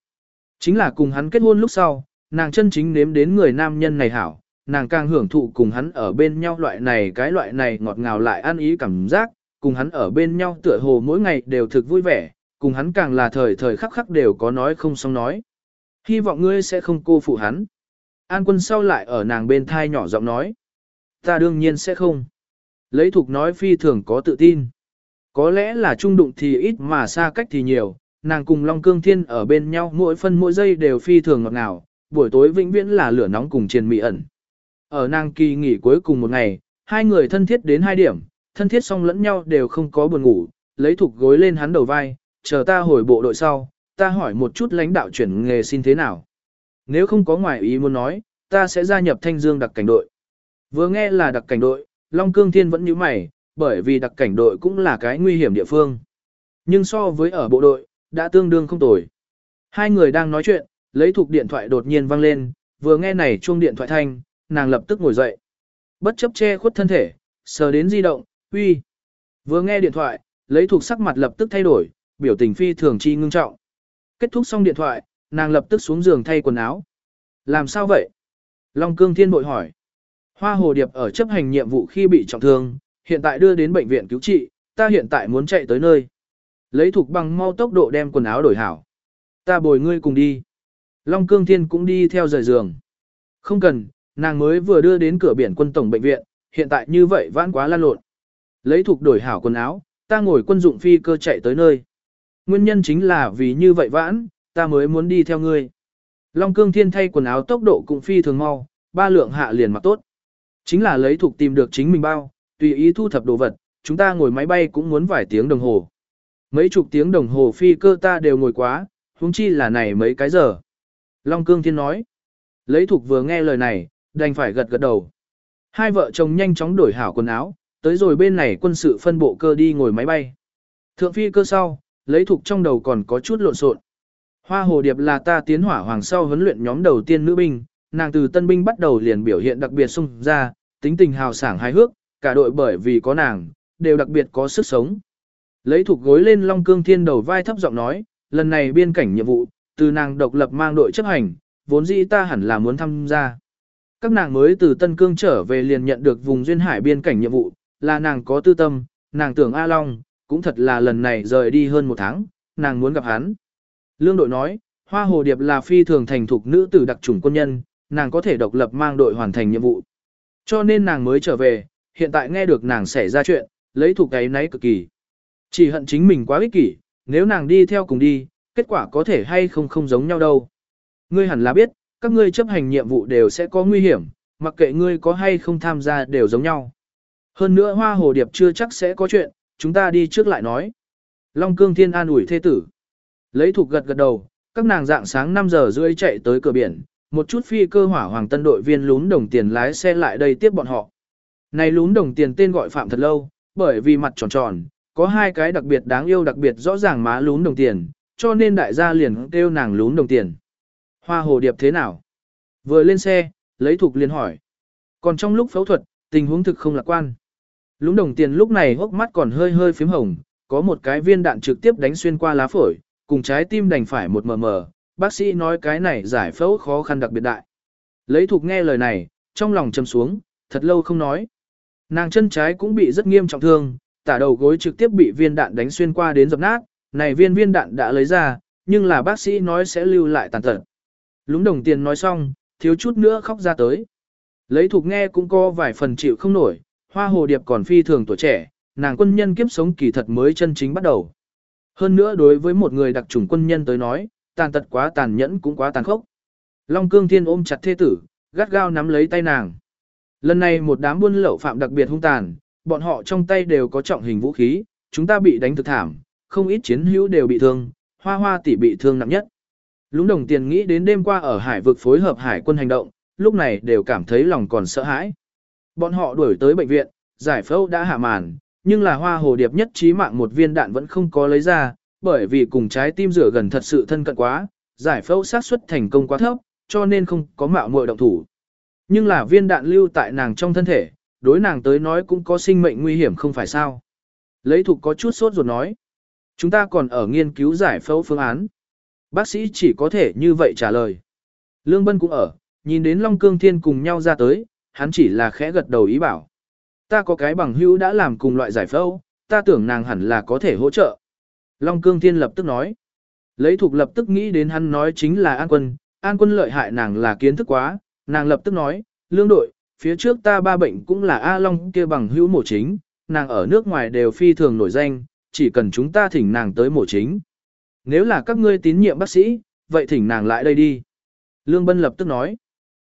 Chính là cùng hắn kết hôn lúc sau, nàng chân chính nếm đến người nam nhân này hảo, nàng càng hưởng thụ cùng hắn ở bên nhau loại này cái loại này ngọt ngào lại ăn ý cảm giác, cùng hắn ở bên nhau tựa hồ mỗi ngày đều thực vui vẻ, cùng hắn càng là thời thời khắc khắc đều có nói không xong nói. Hy vọng ngươi sẽ không cô phụ hắn. An quân sau lại ở nàng bên thai nhỏ giọng nói. Ta đương nhiên sẽ không. Lấy thục nói phi thường có tự tin. Có lẽ là trung đụng thì ít mà xa cách thì nhiều, nàng cùng Long Cương Thiên ở bên nhau mỗi phân mỗi giây đều phi thường ngọt ngào, buổi tối vĩnh viễn là lửa nóng cùng triền mị ẩn. Ở nàng kỳ nghỉ cuối cùng một ngày, hai người thân thiết đến hai điểm, thân thiết xong lẫn nhau đều không có buồn ngủ, lấy thục gối lên hắn đầu vai, chờ ta hồi bộ đội sau, ta hỏi một chút lãnh đạo chuyển nghề xin thế nào. Nếu không có ngoại ý muốn nói, ta sẽ gia nhập thanh dương đặc cảnh đội. Vừa nghe là đặc cảnh đội, Long Cương Thiên vẫn như mày, bởi vì đặc cảnh đội cũng là cái nguy hiểm địa phương. Nhưng so với ở bộ đội, đã tương đương không tồi. Hai người đang nói chuyện, lấy thuộc điện thoại đột nhiên vang lên, vừa nghe này chuông điện thoại thanh, nàng lập tức ngồi dậy. Bất chấp che khuất thân thể, sờ đến di động, uy. Vừa nghe điện thoại, lấy thuộc sắc mặt lập tức thay đổi, biểu tình phi thường chi ngưng trọng. Kết thúc xong điện thoại, nàng lập tức xuống giường thay quần áo. Làm sao vậy? Long cương thiên bội hỏi. Hoa hồ điệp ở chấp hành nhiệm vụ khi bị trọng thương, hiện tại đưa đến bệnh viện cứu trị, ta hiện tại muốn chạy tới nơi. Lấy thuộc bằng mau tốc độ đem quần áo đổi hảo. Ta bồi ngươi cùng đi. Long cương thiên cũng đi theo rời giường. Không cần, nàng mới vừa đưa đến cửa biển quân tổng bệnh viện, hiện tại như vậy vãn quá lan lộn. Lấy thuộc đổi hảo quần áo, ta ngồi quân dụng phi cơ chạy tới nơi. Nguyên nhân chính là vì như vậy vãn, ta mới muốn đi theo ngươi. Long cương thiên thay quần áo tốc độ cũng phi thường mau, ba lượng hạ liền mặc tốt. Chính là lấy thuộc tìm được chính mình bao, tùy ý thu thập đồ vật, chúng ta ngồi máy bay cũng muốn vài tiếng đồng hồ. Mấy chục tiếng đồng hồ phi cơ ta đều ngồi quá, huống chi là này mấy cái giờ. Long cương thiên nói. Lấy thuộc vừa nghe lời này, đành phải gật gật đầu. Hai vợ chồng nhanh chóng đổi hảo quần áo, tới rồi bên này quân sự phân bộ cơ đi ngồi máy bay. Thượng phi cơ sau, lấy thuộc trong đầu còn có chút lộn xộn. Hoa hồ điệp là ta tiến hỏa hoàng sau huấn luyện nhóm đầu tiên nữ binh, nàng từ tân binh bắt đầu liền biểu hiện đặc biệt sung ra, tính tình hào sảng hài hước, cả đội bởi vì có nàng, đều đặc biệt có sức sống. Lấy thuộc gối lên Long Cương Thiên đầu vai thấp giọng nói, lần này biên cảnh nhiệm vụ, từ nàng độc lập mang đội chấp hành, vốn dĩ ta hẳn là muốn tham gia. Các nàng mới từ Tân Cương trở về liền nhận được vùng duyên hải biên cảnh nhiệm vụ, là nàng có tư tâm, nàng tưởng A Long, cũng thật là lần này rời đi hơn một tháng, nàng muốn gặp hắn. Lương đội nói, Hoa Hồ Điệp là phi thường thành thục nữ tử đặc chủng quân nhân, nàng có thể độc lập mang đội hoàn thành nhiệm vụ. Cho nên nàng mới trở về, hiện tại nghe được nàng xảy ra chuyện, lấy thuộc cái nấy cực kỳ. Chỉ hận chính mình quá ích kỷ, nếu nàng đi theo cùng đi, kết quả có thể hay không không giống nhau đâu. Ngươi hẳn là biết, các ngươi chấp hành nhiệm vụ đều sẽ có nguy hiểm, mặc kệ ngươi có hay không tham gia đều giống nhau. Hơn nữa hoa hồ điệp chưa chắc sẽ có chuyện, chúng ta đi trước lại nói. Long cương thiên an ủi thê tử. Lấy thuộc gật gật đầu, các nàng dạng sáng 5 giờ rưỡi chạy tới cửa biển, một chút phi cơ hỏa hoàng tân đội viên lún đồng tiền lái xe lại đây tiếp bọn họ. Này lún đồng tiền tên gọi phạm thật lâu, bởi vì mặt tròn tròn, có hai cái đặc biệt đáng yêu đặc biệt rõ ràng má lún đồng tiền, cho nên đại gia liền kêu nàng lún đồng tiền. Hoa hồ điệp thế nào? Vừa lên xe, lấy thuộc liền hỏi. Còn trong lúc phẫu thuật, tình huống thực không lạc quan. Lún đồng tiền lúc này hốc mắt còn hơi hơi phím hồng, có một cái viên đạn trực tiếp đánh xuyên qua lá phổi, cùng trái tim đành phải một mờ mờ. Bác sĩ nói cái này giải phẫu khó khăn đặc biệt đại. Lấy thuộc nghe lời này, trong lòng châm xuống, thật lâu không nói. Nàng chân trái cũng bị rất nghiêm trọng thương, tả đầu gối trực tiếp bị viên đạn đánh xuyên qua đến dập nát, này viên viên đạn đã lấy ra, nhưng là bác sĩ nói sẽ lưu lại tàn tật. Lúng đồng tiền nói xong, thiếu chút nữa khóc ra tới. Lấy thuộc nghe cũng có vài phần chịu không nổi, hoa hồ điệp còn phi thường tuổi trẻ, nàng quân nhân kiếp sống kỳ thật mới chân chính bắt đầu. Hơn nữa đối với một người đặc trùng quân nhân tới nói, tàn tật quá tàn nhẫn cũng quá tàn khốc. Long cương thiên ôm chặt thê tử, gắt gao nắm lấy tay nàng. Lần này một đám buôn lậu phạm đặc biệt hung tàn, bọn họ trong tay đều có trọng hình vũ khí, chúng ta bị đánh thực thảm, không ít chiến hữu đều bị thương, hoa hoa tỷ bị thương nặng nhất. Lũng đồng tiền nghĩ đến đêm qua ở hải vực phối hợp hải quân hành động, lúc này đều cảm thấy lòng còn sợ hãi. Bọn họ đuổi tới bệnh viện, giải phẫu đã hạ màn, nhưng là hoa hồ điệp nhất trí mạng một viên đạn vẫn không có lấy ra, bởi vì cùng trái tim rửa gần thật sự thân cận quá, giải phẫu xác suất thành công quá thấp, cho nên không có mạo muội động thủ. Nhưng là viên đạn lưu tại nàng trong thân thể, đối nàng tới nói cũng có sinh mệnh nguy hiểm không phải sao. Lấy thục có chút sốt ruột nói. Chúng ta còn ở nghiên cứu giải phẫu phương án. Bác sĩ chỉ có thể như vậy trả lời. Lương Bân cũng ở, nhìn đến Long Cương Thiên cùng nhau ra tới, hắn chỉ là khẽ gật đầu ý bảo. Ta có cái bằng hữu đã làm cùng loại giải phẫu, ta tưởng nàng hẳn là có thể hỗ trợ. Long Cương Thiên lập tức nói. Lấy thuộc lập tức nghĩ đến hắn nói chính là An Quân, An Quân lợi hại nàng là kiến thức quá, nàng lập tức nói, lương đội, phía trước ta ba bệnh cũng là A Long kia bằng hữu mổ chính, nàng ở nước ngoài đều phi thường nổi danh, chỉ cần chúng ta thỉnh nàng tới mổ chính. Nếu là các ngươi tín nhiệm bác sĩ, vậy thỉnh nàng lại đây đi. Lương Bân lập tức nói.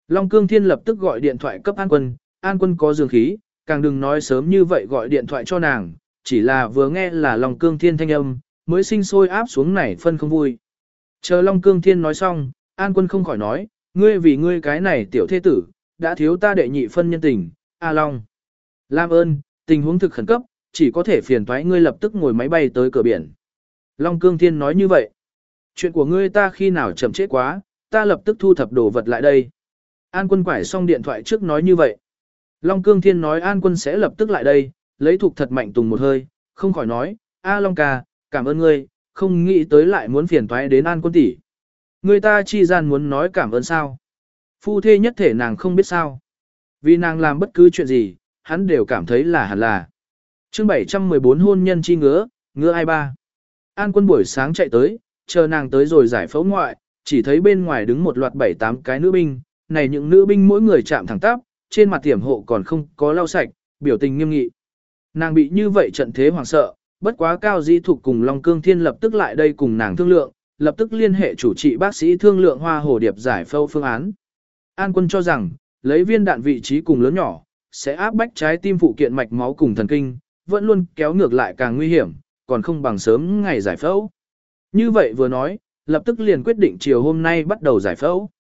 Long Cương Thiên lập tức gọi điện thoại cấp An Quân, An Quân có dương khí, càng đừng nói sớm như vậy gọi điện thoại cho nàng, chỉ là vừa nghe là Long Cương Thiên thanh âm, mới sinh sôi áp xuống này phân không vui. Chờ Long Cương Thiên nói xong, An Quân không khỏi nói, ngươi vì ngươi cái này tiểu thế tử, đã thiếu ta đệ nhị phân nhân tình, A Long. Lam ơn, tình huống thực khẩn cấp, chỉ có thể phiền thoái ngươi lập tức ngồi máy bay tới cửa biển. Long Cương Thiên nói như vậy. Chuyện của ngươi ta khi nào chậm trễ quá, ta lập tức thu thập đồ vật lại đây. An quân quải xong điện thoại trước nói như vậy. Long Cương Thiên nói An quân sẽ lập tức lại đây, lấy thuộc thật mạnh tùng một hơi, không khỏi nói, A Long ca, cảm ơn ngươi, không nghĩ tới lại muốn phiền toái đến An quân tỷ. Người ta chi gian muốn nói cảm ơn sao. Phu thê nhất thể nàng không biết sao. Vì nàng làm bất cứ chuyện gì, hắn đều cảm thấy là hẳn là. chương 714 hôn nhân chi ngứa, ngứa ai ba. An quân buổi sáng chạy tới, chờ nàng tới rồi giải phẫu ngoại, chỉ thấy bên ngoài đứng một loạt bảy tám cái nữ binh, này những nữ binh mỗi người chạm thẳng tắp, trên mặt tiểm hộ còn không có lau sạch, biểu tình nghiêm nghị. Nàng bị như vậy trận thế hoảng sợ, bất quá cao di thục cùng Long Cương Thiên lập tức lại đây cùng nàng thương lượng, lập tức liên hệ chủ trị bác sĩ thương lượng hoa hồ điệp giải phẫu phương án. An quân cho rằng, lấy viên đạn vị trí cùng lớn nhỏ, sẽ áp bách trái tim phụ kiện mạch máu cùng thần kinh, vẫn luôn kéo ngược lại càng nguy hiểm, còn không bằng sớm ngày giải phẫu. Như vậy vừa nói, lập tức liền quyết định chiều hôm nay bắt đầu giải phẫu.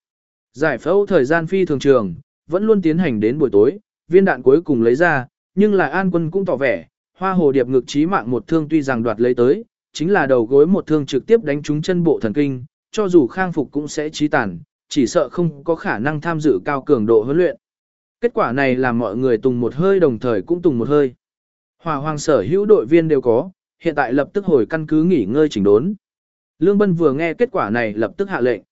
Giải phẫu thời gian phi thường trường, vẫn luôn tiến hành đến buổi tối, viên đạn cuối cùng lấy ra, nhưng lại an quân cũng tỏ vẻ, hoa hồ điệp ngực trí mạng một thương tuy rằng đoạt lấy tới, chính là đầu gối một thương trực tiếp đánh trúng chân bộ thần kinh, cho dù khang phục cũng sẽ trí tàn, chỉ sợ không có khả năng tham dự cao cường độ huấn luyện. Kết quả này làm mọi người tùng một hơi đồng thời cũng tùng một hơi. Hòa hoàng sở hữu đội viên đều có, hiện tại lập tức hồi căn cứ nghỉ ngơi chỉnh đốn. Lương Bân vừa nghe kết quả này lập tức hạ lệnh.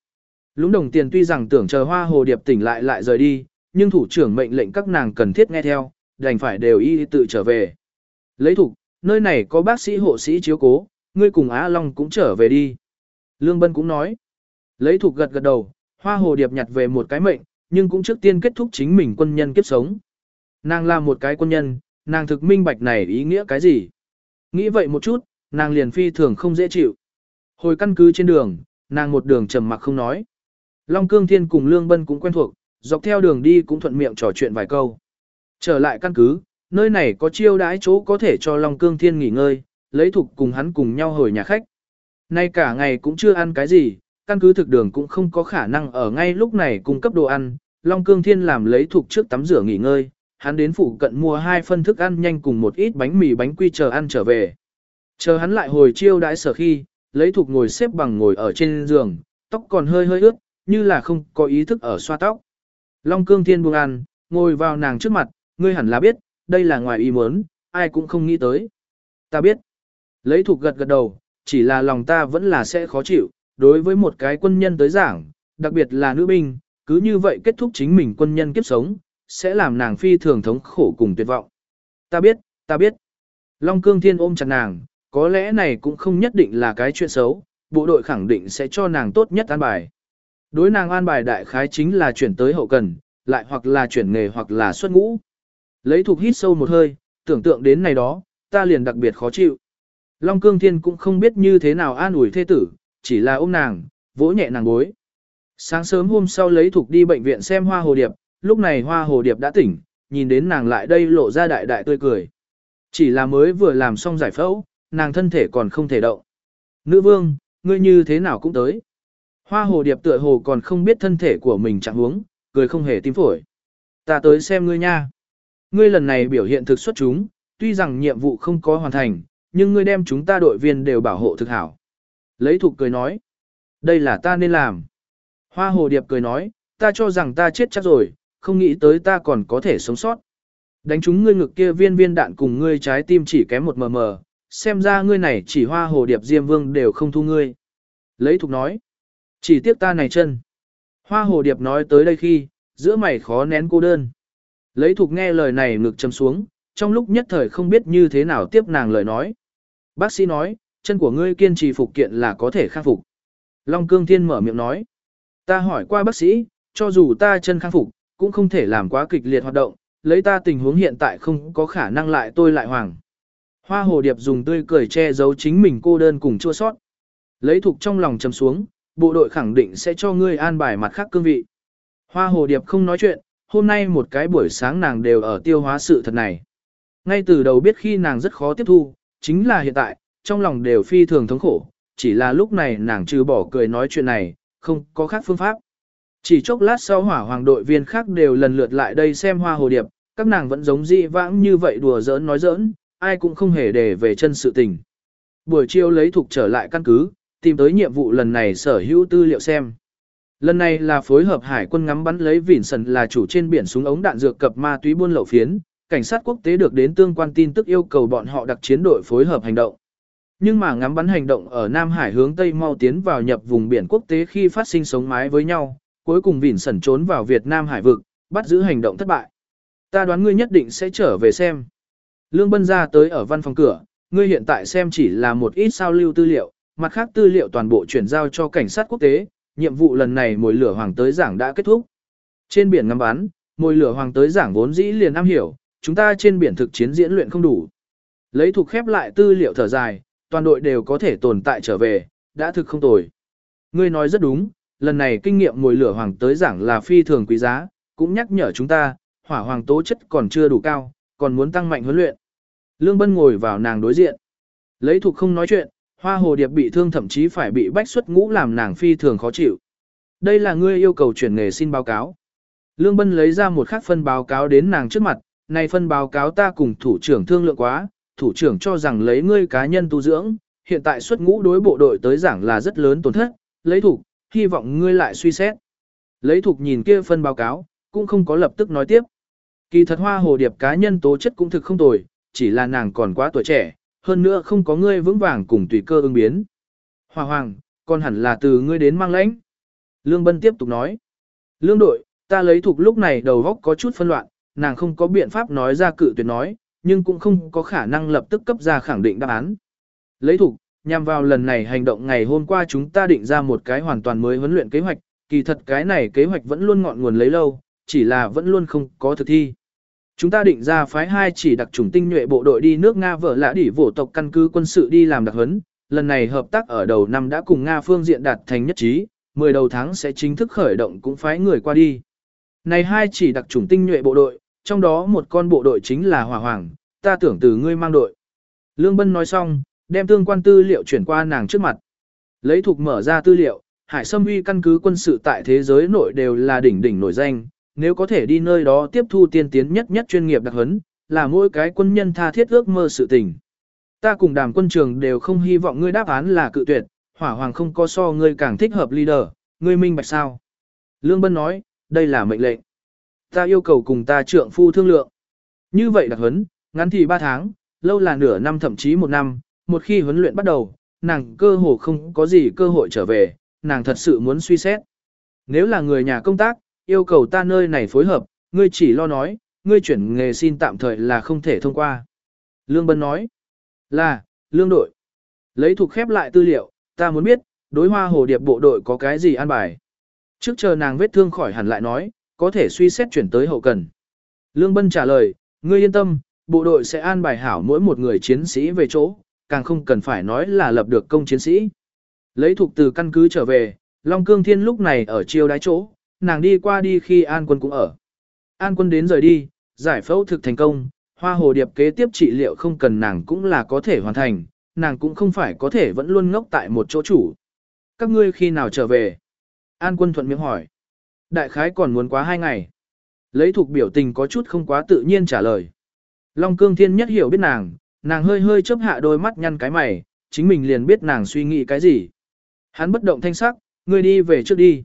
Lũng đồng tiền tuy rằng tưởng chờ hoa hồ điệp tỉnh lại lại rời đi, nhưng thủ trưởng mệnh lệnh các nàng cần thiết nghe theo, đành phải đều y tự trở về. Lấy thủ, nơi này có bác sĩ hộ sĩ chiếu cố, ngươi cùng Á Long cũng trở về đi. Lương Bân cũng nói. Lấy thủ gật gật đầu, hoa hồ điệp nhặt về một cái mệnh, nhưng cũng trước tiên kết thúc chính mình quân nhân kiếp sống. Nàng là một cái quân nhân, nàng thực minh bạch này ý nghĩa cái gì? Nghĩ vậy một chút, nàng liền phi thường không dễ chịu. Hồi căn cứ trên đường, nàng một đường trầm mặc không nói. Long Cương Thiên cùng Lương Bân cũng quen thuộc, dọc theo đường đi cũng thuận miệng trò chuyện vài câu. Trở lại căn cứ, nơi này có chiêu đãi chỗ có thể cho Long Cương Thiên nghỉ ngơi, lấy thục cùng hắn cùng nhau hồi nhà khách. Nay cả ngày cũng chưa ăn cái gì, căn cứ thực đường cũng không có khả năng ở ngay lúc này cung cấp đồ ăn. Long Cương Thiên làm lấy thục trước tắm rửa nghỉ ngơi, hắn đến phụ cận mua hai phân thức ăn nhanh cùng một ít bánh mì bánh quy chờ ăn trở về. Chờ hắn lại hồi chiêu đãi sở khi, lấy thục ngồi xếp bằng ngồi ở trên giường, tóc còn hơi hơi ướt, như là không có ý thức ở xoa tóc. Long cương thiên buông ăn, ngồi vào nàng trước mặt, ngươi hẳn là biết, đây là ngoài ý muốn, ai cũng không nghĩ tới. Ta biết. Lấy thục gật gật đầu, chỉ là lòng ta vẫn là sẽ khó chịu, đối với một cái quân nhân tới giảng, đặc biệt là nữ binh, cứ như vậy kết thúc chính mình quân nhân kiếp sống, sẽ làm nàng phi thường thống khổ cùng tuyệt vọng. Ta biết, ta biết. Long cương thiên ôm chặt nàng, có lẽ này cũng không nhất định là cái chuyện xấu, bộ đội khẳng định sẽ cho nàng tốt nhất an bài. Đối nàng an bài đại khái chính là chuyển tới hậu cần, lại hoặc là chuyển nghề hoặc là xuất ngũ. Lấy thuộc hít sâu một hơi, tưởng tượng đến này đó, ta liền đặc biệt khó chịu. Long Cương Thiên cũng không biết như thế nào an ủi thê tử, chỉ là ôm nàng, vỗ nhẹ nàng gối. Sáng sớm hôm sau lấy thuộc đi bệnh viện xem hoa hồ điệp, lúc này hoa hồ điệp đã tỉnh, nhìn đến nàng lại đây lộ ra đại đại tươi cười. Chỉ là mới vừa làm xong giải phẫu, nàng thân thể còn không thể động. Nữ vương, ngươi như thế nào cũng tới. Hoa hồ điệp tựa hồ còn không biết thân thể của mình chẳng huống, cười không hề tím phổi. Ta tới xem ngươi nha. Ngươi lần này biểu hiện thực xuất chúng, tuy rằng nhiệm vụ không có hoàn thành, nhưng ngươi đem chúng ta đội viên đều bảo hộ thực hảo. Lấy thục cười nói. Đây là ta nên làm. Hoa hồ điệp cười nói, ta cho rằng ta chết chắc rồi, không nghĩ tới ta còn có thể sống sót. Đánh chúng ngươi ngực kia viên viên đạn cùng ngươi trái tim chỉ kém một mờ mờ, xem ra ngươi này chỉ hoa hồ điệp diêm vương đều không thu ngươi. Lấy thục nói. Chỉ tiếc ta này chân. Hoa hồ điệp nói tới đây khi, giữa mày khó nén cô đơn. Lấy thục nghe lời này ngực châm xuống, trong lúc nhất thời không biết như thế nào tiếp nàng lời nói. Bác sĩ nói, chân của ngươi kiên trì phục kiện là có thể khắc phục. Long cương thiên mở miệng nói. Ta hỏi qua bác sĩ, cho dù ta chân khắc phục, cũng không thể làm quá kịch liệt hoạt động, lấy ta tình huống hiện tại không có khả năng lại tôi lại hoàng. Hoa hồ điệp dùng tươi cười che giấu chính mình cô đơn cùng chua sót. Lấy thục trong lòng chầm xuống, bộ đội khẳng định sẽ cho ngươi an bài mặt khác cương vị. Hoa hồ điệp không nói chuyện, hôm nay một cái buổi sáng nàng đều ở tiêu hóa sự thật này. Ngay từ đầu biết khi nàng rất khó tiếp thu, chính là hiện tại, trong lòng đều phi thường thống khổ, chỉ là lúc này nàng trừ bỏ cười nói chuyện này, không có khác phương pháp. Chỉ chốc lát sau hỏa hoàng đội viên khác đều lần lượt lại đây xem hoa hồ điệp, các nàng vẫn giống dị vãng như vậy đùa giỡn nói giỡn, ai cũng không hề để về chân sự tình. Buổi chiều lấy thục trở lại căn cứ, tìm tới nhiệm vụ lần này sở hữu tư liệu xem. Lần này là phối hợp hải quân ngắm bắn lấy vỉn sần là chủ trên biển súng ống đạn dược cập ma túy buôn lậu phiến, cảnh sát quốc tế được đến tương quan tin tức yêu cầu bọn họ đặc chiến đội phối hợp hành động. Nhưng mà ngắm bắn hành động ở Nam Hải hướng Tây mau tiến vào nhập vùng biển quốc tế khi phát sinh sống mái với nhau, cuối cùng vỉn sẩn trốn vào Việt Nam hải vực, bắt giữ hành động thất bại. Ta đoán ngươi nhất định sẽ trở về xem. Lương Bân ra tới ở văn phòng cửa, ngươi hiện tại xem chỉ là một ít sao lưu tư liệu, mặt khác tư liệu toàn bộ chuyển giao cho cảnh sát quốc tế, nhiệm vụ lần này mồi lửa hoàng tới giảng đã kết thúc. Trên biển ngắm bắn, mồi lửa hoàng tới giảng vốn dĩ liền am hiểu, chúng ta trên biển thực chiến diễn luyện không đủ. Lấy thuộc khép lại tư liệu thở dài, toàn đội đều có thể tồn tại trở về, đã thực không tồi. Ngươi nói rất đúng, lần này kinh nghiệm ngồi lửa hoàng tới giảng là phi thường quý giá, cũng nhắc nhở chúng ta, hỏa hoàng tố chất còn chưa đủ cao, còn muốn tăng mạnh huấn luyện. Lương Bân ngồi vào nàng đối diện. Lấy thuộc không nói chuyện, hoa hồ điệp bị thương thậm chí phải bị bách xuất ngũ làm nàng phi thường khó chịu. Đây là ngươi yêu cầu chuyển nghề xin báo cáo. Lương Bân lấy ra một khắc phân báo cáo đến nàng trước mặt, này phân báo cáo ta cùng thủ trưởng thương lượng quá, thủ trưởng cho rằng lấy ngươi cá nhân tu dưỡng, hiện tại xuất ngũ đối bộ đội tới giảng là rất lớn tổn thất, lấy thủ, hy vọng ngươi lại suy xét. Lấy thục nhìn kia phân báo cáo, cũng không có lập tức nói tiếp. Kỳ thật hoa hồ điệp cá nhân tố chất cũng thực không tồi, chỉ là nàng còn quá tuổi trẻ, hơn nữa không có ngươi vững vàng cùng tùy cơ ứng biến. Hoa hoàng, còn hẳn là từ ngươi đến mang lãnh. Lương Bân tiếp tục nói. Lương đội, ta lấy thục lúc này đầu góc có chút phân loạn, nàng không có biện pháp nói ra cự tuyệt nói, nhưng cũng không có khả năng lập tức cấp ra khẳng định đáp án. Lấy thủ nhằm vào lần này hành động ngày hôm qua chúng ta định ra một cái hoàn toàn mới huấn luyện kế hoạch, kỳ thật cái này kế hoạch vẫn luôn ngọn nguồn lấy lâu, chỉ là vẫn luôn không có thực thi. Chúng ta định ra phái hai chỉ đặc chủng tinh nhuệ bộ đội đi nước Nga vợ lã đỉ vổ tộc căn cứ quân sự đi làm đặc huấn, lần này hợp tác ở đầu năm đã cùng Nga phương diện đạt thành nhất trí, 10 đầu tháng sẽ chính thức khởi động cũng phái người qua đi. Này hai chỉ đặc chủng tinh nhuệ bộ đội, trong đó một con bộ đội chính là Hỏa Hoàng, ta tưởng từ ngươi mang đội. Lương Bân nói xong, đem tương quan tư liệu chuyển qua nàng trước mặt. Lấy thuộc mở ra tư liệu, Hải Sâm Uy căn cứ quân sự tại thế giới nội đều là đỉnh đỉnh nổi danh, nếu có thể đi nơi đó tiếp thu tiên tiến nhất nhất chuyên nghiệp đặc huấn, là mỗi cái quân nhân tha thiết ước mơ sự tình. Ta cùng đàm quân trường đều không hy vọng ngươi đáp án là cự tuyệt, hỏa hoàng không có so ngươi càng thích hợp leader, ngươi minh bạch sao. Lương Bân nói, đây là mệnh lệnh. Ta yêu cầu cùng ta trượng phu thương lượng. Như vậy đặc huấn, ngắn thì 3 tháng, lâu là nửa năm thậm chí một năm, một khi huấn luyện bắt đầu, nàng cơ hồ không có gì cơ hội trở về, nàng thật sự muốn suy xét. Nếu là người nhà công tác, yêu cầu ta nơi này phối hợp, ngươi chỉ lo nói, ngươi chuyển nghề xin tạm thời là không thể thông qua. Lương Bân nói, là, lương đội. Lấy thuộc khép lại tư liệu, ta muốn biết, đối hoa hồ điệp bộ đội có cái gì an bài. Trước chờ nàng vết thương khỏi hẳn lại nói, có thể suy xét chuyển tới hậu cần. Lương Bân trả lời, ngươi yên tâm, bộ đội sẽ an bài hảo mỗi một người chiến sĩ về chỗ, càng không cần phải nói là lập được công chiến sĩ. Lấy thuộc từ căn cứ trở về, Long Cương Thiên lúc này ở chiêu đái chỗ, nàng đi qua đi khi An Quân cũng ở. An Quân đến rời đi, giải phẫu thực thành công, hoa hồ điệp kế tiếp trị liệu không cần nàng cũng là có thể hoàn thành, nàng cũng không phải có thể vẫn luôn ngốc tại một chỗ chủ. Các ngươi khi nào trở về? An Quân thuận miệng hỏi. Đại khái còn muốn quá hai ngày. Lấy thuộc biểu tình có chút không quá tự nhiên trả lời. Long Cương Thiên nhất hiểu biết nàng, nàng hơi hơi chớp hạ đôi mắt nhăn cái mày, chính mình liền biết nàng suy nghĩ cái gì. Hắn bất động thanh sắc, ngươi đi về trước đi.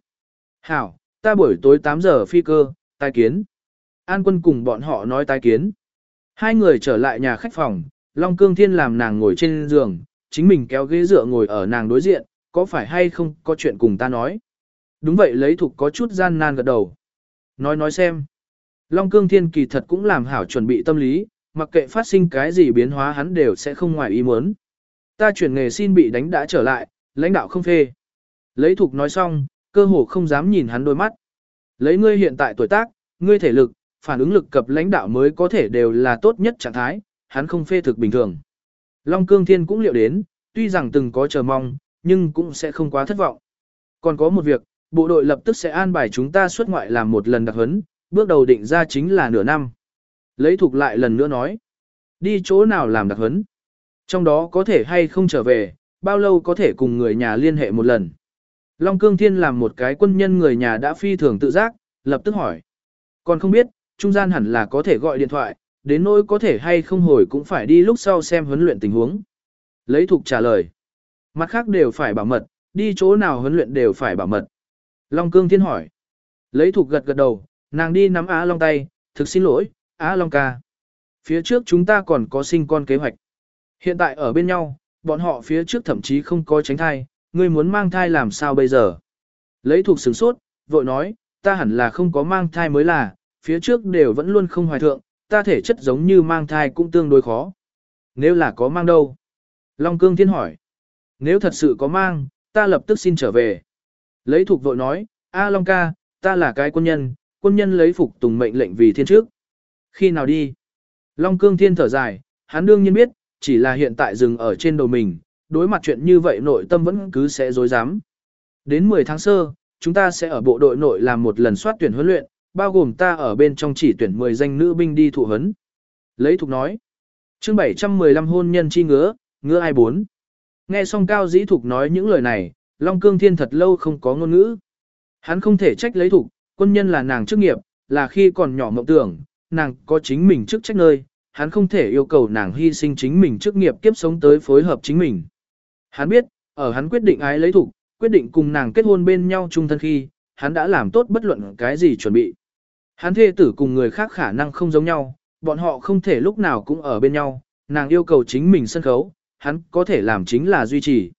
Hảo, ta buổi tối 8 giờ phi cơ, tai kiến. An quân cùng bọn họ nói tai kiến. Hai người trở lại nhà khách phòng, Long Cương Thiên làm nàng ngồi trên giường, chính mình kéo ghế dựa ngồi ở nàng đối diện, có phải hay không có chuyện cùng ta nói. Đúng vậy lấy thục có chút gian nan gật đầu. Nói nói xem. Long Cương Thiên kỳ thật cũng làm hảo chuẩn bị tâm lý, mặc kệ phát sinh cái gì biến hóa hắn đều sẽ không ngoài ý muốn. Ta chuyển nghề xin bị đánh đã trở lại, lãnh đạo không phê. Lấy thục nói xong, cơ hồ không dám nhìn hắn đôi mắt. Lấy ngươi hiện tại tuổi tác, ngươi thể lực, phản ứng lực cập lãnh đạo mới có thể đều là tốt nhất trạng thái, hắn không phê thực bình thường. Long Cương Thiên cũng liệu đến, tuy rằng từng có chờ mong, nhưng cũng sẽ không quá thất vọng. Còn có một việc, bộ đội lập tức sẽ an bài chúng ta xuất ngoại làm một lần đặc huấn, bước đầu định ra chính là nửa năm. Lấy thuộc lại lần nữa nói, đi chỗ nào làm đặc huấn, trong đó có thể hay không trở về, bao lâu có thể cùng người nhà liên hệ một lần. Long Cương Thiên làm một cái quân nhân người nhà đã phi thường tự giác, lập tức hỏi. Còn không biết, trung gian hẳn là có thể gọi điện thoại, đến nỗi có thể hay không hồi cũng phải đi lúc sau xem huấn luyện tình huống. Lấy thục trả lời. Mặt khác đều phải bảo mật, đi chỗ nào huấn luyện đều phải bảo mật. Long Cương Thiên hỏi. Lấy thục gật gật đầu, nàng đi nắm Á Long tay, thực xin lỗi, Á Long ca. Phía trước chúng ta còn có sinh con kế hoạch. Hiện tại ở bên nhau, bọn họ phía trước thậm chí không có tránh thai, ngươi muốn mang thai làm sao bây giờ? Lấy thuộc sửng sốt, vội nói, ta hẳn là không có mang thai mới là, phía trước đều vẫn luôn không hoài thượng, ta thể chất giống như mang thai cũng tương đối khó. Nếu là có mang đâu? Long Cương Thiên hỏi. Nếu thật sự có mang, ta lập tức xin trở về. Lấy thuộc vội nói, A Long ca, ta là cái quân nhân, quân nhân lấy phục tùng mệnh lệnh vì thiên trước. Khi nào đi? Long cương thiên thở dài, hắn đương nhiên biết, chỉ là hiện tại dừng ở trên đầu mình, đối mặt chuyện như vậy nội tâm vẫn cứ sẽ dối dám. Đến 10 tháng sơ, chúng ta sẽ ở bộ đội nội làm một lần soát tuyển huấn luyện, bao gồm ta ở bên trong chỉ tuyển 10 danh nữ binh đi thụ huấn. Lấy thục nói. chương 715 hôn nhân chi ngứa, ngứa ai bốn. Nghe xong Cao Dĩ Thục nói những lời này, Long Cương Thiên thật lâu không có ngôn ngữ. Hắn không thể trách lấy thủ, quân nhân là nàng chức nghiệp, là khi còn nhỏ mộng tưởng, nàng có chính mình chức trách nơi, hắn không thể yêu cầu nàng hy sinh chính mình chức nghiệp kiếp sống tới phối hợp chính mình. Hắn biết, ở hắn quyết định ái lấy thủ, quyết định cùng nàng kết hôn bên nhau chung thân khi, hắn đã làm tốt bất luận cái gì chuẩn bị. Hắn thê tử cùng người khác khả năng không giống nhau, bọn họ không thể lúc nào cũng ở bên nhau, nàng yêu cầu chính mình sân khấu, hắn có thể làm chính là duy trì.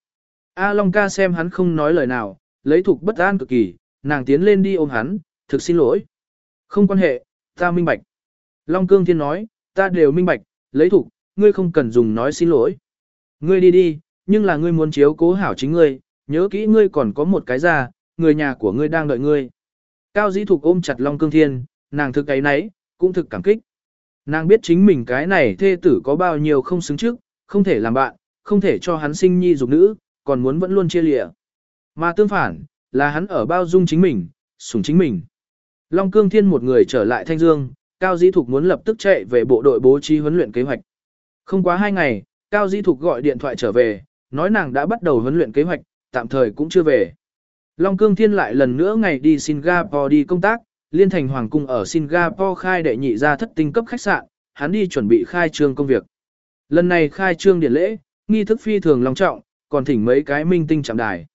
A Long ca xem hắn không nói lời nào, lấy thục bất an cực kỳ, nàng tiến lên đi ôm hắn, thực xin lỗi. Không quan hệ, ta minh bạch. Long Cương Thiên nói, ta đều minh bạch, lấy thục, ngươi không cần dùng nói xin lỗi. Ngươi đi đi, nhưng là ngươi muốn chiếu cố hảo chính ngươi, nhớ kỹ ngươi còn có một cái già, người nhà của ngươi đang đợi ngươi. Cao dĩ thục ôm chặt Long Cương Thiên, nàng thực ấy nấy, cũng thực cảm kích. Nàng biết chính mình cái này thê tử có bao nhiêu không xứng trước, không thể làm bạn, không thể cho hắn sinh nhi dục nữ, còn muốn vẫn luôn chia lịa. Mà tương phản, là hắn ở bao dung chính mình, sủng chính mình. Long Cương Thiên một người trở lại Thanh Dương, Cao Dĩ Thục muốn lập tức chạy về bộ đội bố trí huấn luyện kế hoạch. Không quá hai ngày, Cao Dĩ Thục gọi điện thoại trở về, nói nàng đã bắt đầu huấn luyện kế hoạch, tạm thời cũng chưa về. Long Cương Thiên lại lần nữa ngày đi Singapore đi công tác, Liên Thành Hoàng Cung ở Singapore khai đệ nhị ra thất tinh cấp khách sạn, hắn đi chuẩn bị khai trương công việc. Lần này khai trương điển lễ, nghi thức phi thường long trọng, còn thỉnh mấy cái minh tinh chạm đài.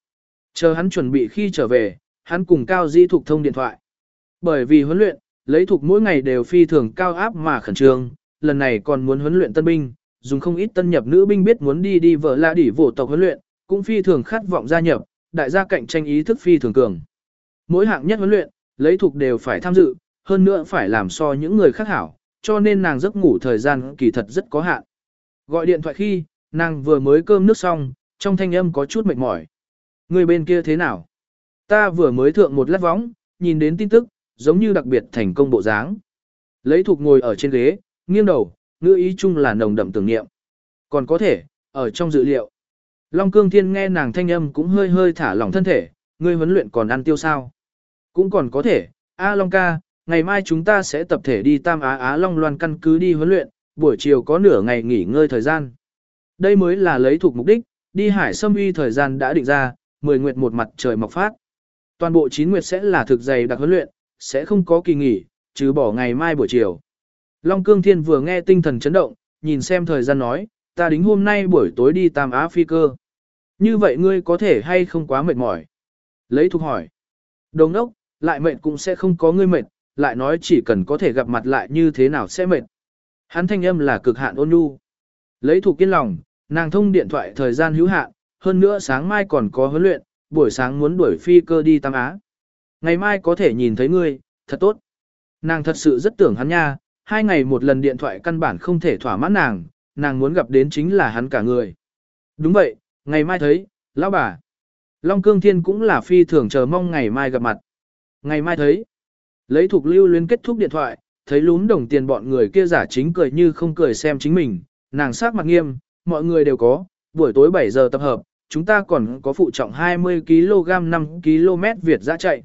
Chờ hắn chuẩn bị khi trở về, hắn cùng Cao di Thục thông điện thoại. Bởi vì huấn luyện, lấy Thục mỗi ngày đều phi thường cao áp mà khẩn trương, lần này còn muốn huấn luyện tân binh, dùng không ít tân nhập nữ binh biết muốn đi đi vợ la đỉ vổ tộc huấn luyện, cũng phi thường khát vọng gia nhập, đại gia cạnh tranh ý thức phi thường cường. Mỗi hạng nhất huấn luyện, lấy Thục đều phải tham dự, hơn nữa phải làm so những người khác hảo, cho nên nàng giấc ngủ thời gian kỳ thật rất có hạn. Gọi điện thoại khi, nàng vừa mới cơm nước xong, trong thanh âm có chút mệt mỏi. Người bên kia thế nào? Ta vừa mới thượng một lát võng, nhìn đến tin tức, giống như đặc biệt thành công bộ dáng. Lấy thuộc ngồi ở trên ghế, nghiêng đầu, ngữ ý chung là nồng đậm tưởng niệm. Còn có thể, ở trong dự liệu. Long Cương Thiên nghe nàng thanh âm cũng hơi hơi thả lỏng thân thể, ngươi huấn luyện còn ăn tiêu sao? Cũng còn có thể, A Long ca, ngày mai chúng ta sẽ tập thể đi Tam Á Á Long Loan căn cứ đi huấn luyện, buổi chiều có nửa ngày nghỉ ngơi thời gian. Đây mới là lấy thuộc mục đích, đi hải sâm uy thời gian đã định ra, 10 nguyệt một mặt trời mọc phát. Toàn bộ 9 nguyệt sẽ là thực dày đặc huấn luyện, sẽ không có kỳ nghỉ, trừ bỏ ngày mai buổi chiều. Long Cương Thiên vừa nghe tinh thần chấn động, nhìn xem thời gian nói, ta đính hôm nay buổi tối đi Tam Á Phi cơ. Như vậy ngươi có thể hay không quá mệt mỏi? Lấy thuộc hỏi. Đồng đốc, lại mệt cũng sẽ không có ngươi mệt, lại nói chỉ cần có thể gặp mặt lại như thế nào sẽ mệt. Hắn thanh âm là cực hạn ôn nhu. Lấy thuộc kiên lòng, nàng thông điện thoại thời gian hữu hạn, hơn nữa sáng mai còn có huấn luyện, buổi sáng muốn đuổi phi cơ đi Tam Á. Ngày mai có thể nhìn thấy ngươi, thật tốt. Nàng thật sự rất tưởng hắn nha, hai ngày một lần điện thoại căn bản không thể thỏa mãn nàng, nàng muốn gặp đến chính là hắn cả người. Đúng vậy, ngày mai thấy, lão bà. Long Cương Thiên cũng là phi thường chờ mong ngày mai gặp mặt. Ngày mai thấy. Lấy thuộc lưu luyến kết thúc điện thoại, thấy lúm đồng tiền bọn người kia giả chính cười như không cười xem chính mình, nàng sát mặt nghiêm, mọi người đều có, buổi tối 7 giờ tập hợp, chúng ta còn có phụ trọng 20kg 5 km Việt dã chạy.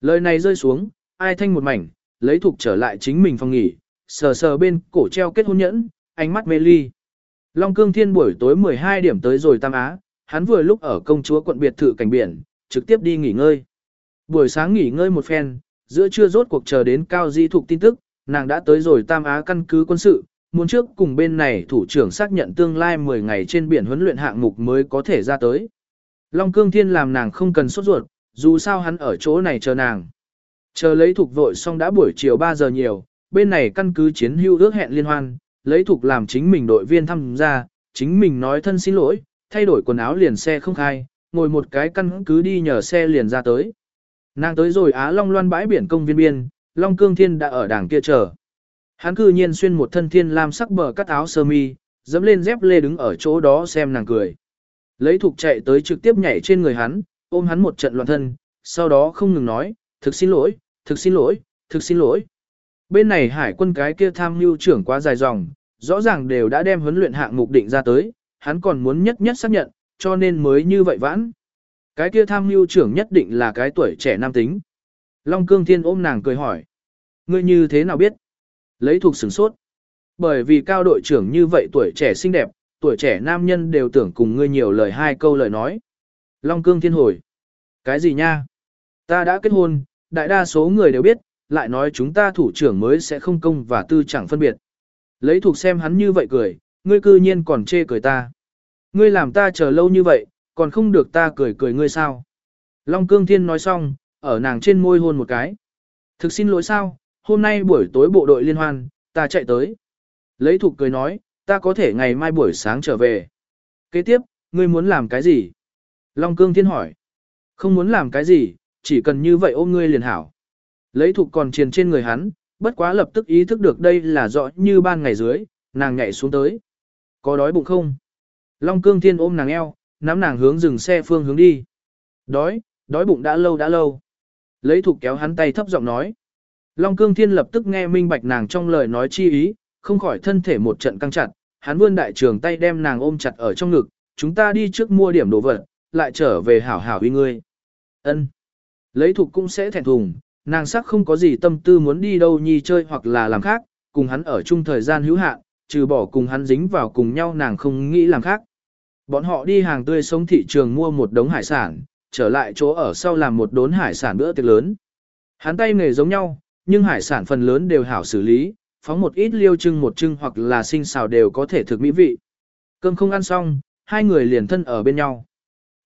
Lời này rơi xuống, ai thanh một mảnh, lấy thục trở lại chính mình phòng nghỉ, sờ sờ bên cổ treo kết hôn nhẫn, ánh mắt mê ly. Long Cương Thiên buổi tối 12 điểm tới rồi Tam Á, hắn vừa lúc ở công chúa quận biệt thự cảnh biển, trực tiếp đi nghỉ ngơi. Buổi sáng nghỉ ngơi một phen, giữa trưa rốt cuộc chờ đến cao di Thục tin tức, nàng đã tới rồi Tam Á căn cứ quân sự, muốn trước cùng bên này thủ trưởng xác nhận tương lai 10 ngày trên biển huấn luyện hạng mục mới có thể ra tới. Long Cương Thiên làm nàng không cần sốt ruột, dù sao hắn ở chỗ này chờ nàng. Chờ lấy thuộc vội xong đã buổi chiều 3 giờ nhiều, bên này căn cứ chiến hưu ước hẹn liên hoan, lấy thuộc làm chính mình đội viên tham gia, chính mình nói thân xin lỗi, thay đổi quần áo liền xe không khai, ngồi một cái căn cứ đi nhờ xe liền ra tới. Nàng tới rồi Á Long loan bãi biển công viên biên, Long Cương Thiên đã ở đảng kia chờ. Hắn cư nhiên xuyên một thân thiên lam sắc bờ cắt áo sơ mi, dẫm lên dép lê đứng ở chỗ đó xem nàng cười. Lấy thục chạy tới trực tiếp nhảy trên người hắn, ôm hắn một trận loạn thân, sau đó không ngừng nói, thực xin lỗi, thực xin lỗi, thực xin lỗi. Bên này hải quân cái kia tham mưu trưởng quá dài dòng, rõ ràng đều đã đem huấn luyện hạng mục định ra tới, hắn còn muốn nhất nhất xác nhận, cho nên mới như vậy vãn. Cái kia tham mưu trưởng nhất định là cái tuổi trẻ nam tính. Long Cương Thiên ôm nàng cười hỏi. Ngươi như thế nào biết? Lấy thuộc sửng sốt. Bởi vì cao đội trưởng như vậy tuổi trẻ xinh đẹp, tuổi trẻ nam nhân đều tưởng cùng ngươi nhiều lời hai câu lời nói. Long Cương Thiên hồi. Cái gì nha? Ta đã kết hôn, đại đa số người đều biết, lại nói chúng ta thủ trưởng mới sẽ không công và tư chẳng phân biệt. Lấy thuộc xem hắn như vậy cười, ngươi cư nhiên còn chê cười ta. Ngươi làm ta chờ lâu như vậy, còn không được ta cười cười ngươi sao? Long Cương Thiên nói xong, ở nàng trên môi hôn một cái. Thực xin lỗi sao, hôm nay buổi tối bộ đội liên hoan, ta chạy tới. Lấy thục cười nói, ta có thể ngày mai buổi sáng trở về. Kế tiếp, ngươi muốn làm cái gì? Long Cương Thiên hỏi. Không muốn làm cái gì, chỉ cần như vậy ôm ngươi liền hảo. Lấy thục còn triền trên người hắn, bất quá lập tức ý thức được đây là rõ như ban ngày dưới, nàng nhảy xuống tới. Có đói bụng không? Long Cương Thiên ôm nàng eo, nắm nàng hướng dừng xe phương hướng đi. Đói, đói bụng đã lâu đã lâu. Lấy thục kéo hắn tay thấp giọng nói. Long Cương Thiên lập tức nghe minh bạch nàng trong lời nói chi ý, không khỏi thân thể một trận căng chặt, hắn vươn đại trường tay đem nàng ôm chặt ở trong ngực, chúng ta đi trước mua điểm đồ vật, lại trở về hảo hảo uy ngươi. Ân. Lấy thục cũng sẽ thẹn thùng, nàng sắc không có gì tâm tư muốn đi đâu nhi chơi hoặc là làm khác, cùng hắn ở chung thời gian hữu hạn, trừ bỏ cùng hắn dính vào cùng nhau nàng không nghĩ làm khác. Bọn họ đi hàng tươi sống thị trường mua một đống hải sản, trở lại chỗ ở sau làm một đốn hải sản bữa tiệc lớn. Hắn tay nghề giống nhau, nhưng hải sản phần lớn đều hảo xử lý, phóng một ít liêu trưng một trưng hoặc là sinh xào đều có thể thực mỹ vị. Cơm không ăn xong, hai người liền thân ở bên nhau.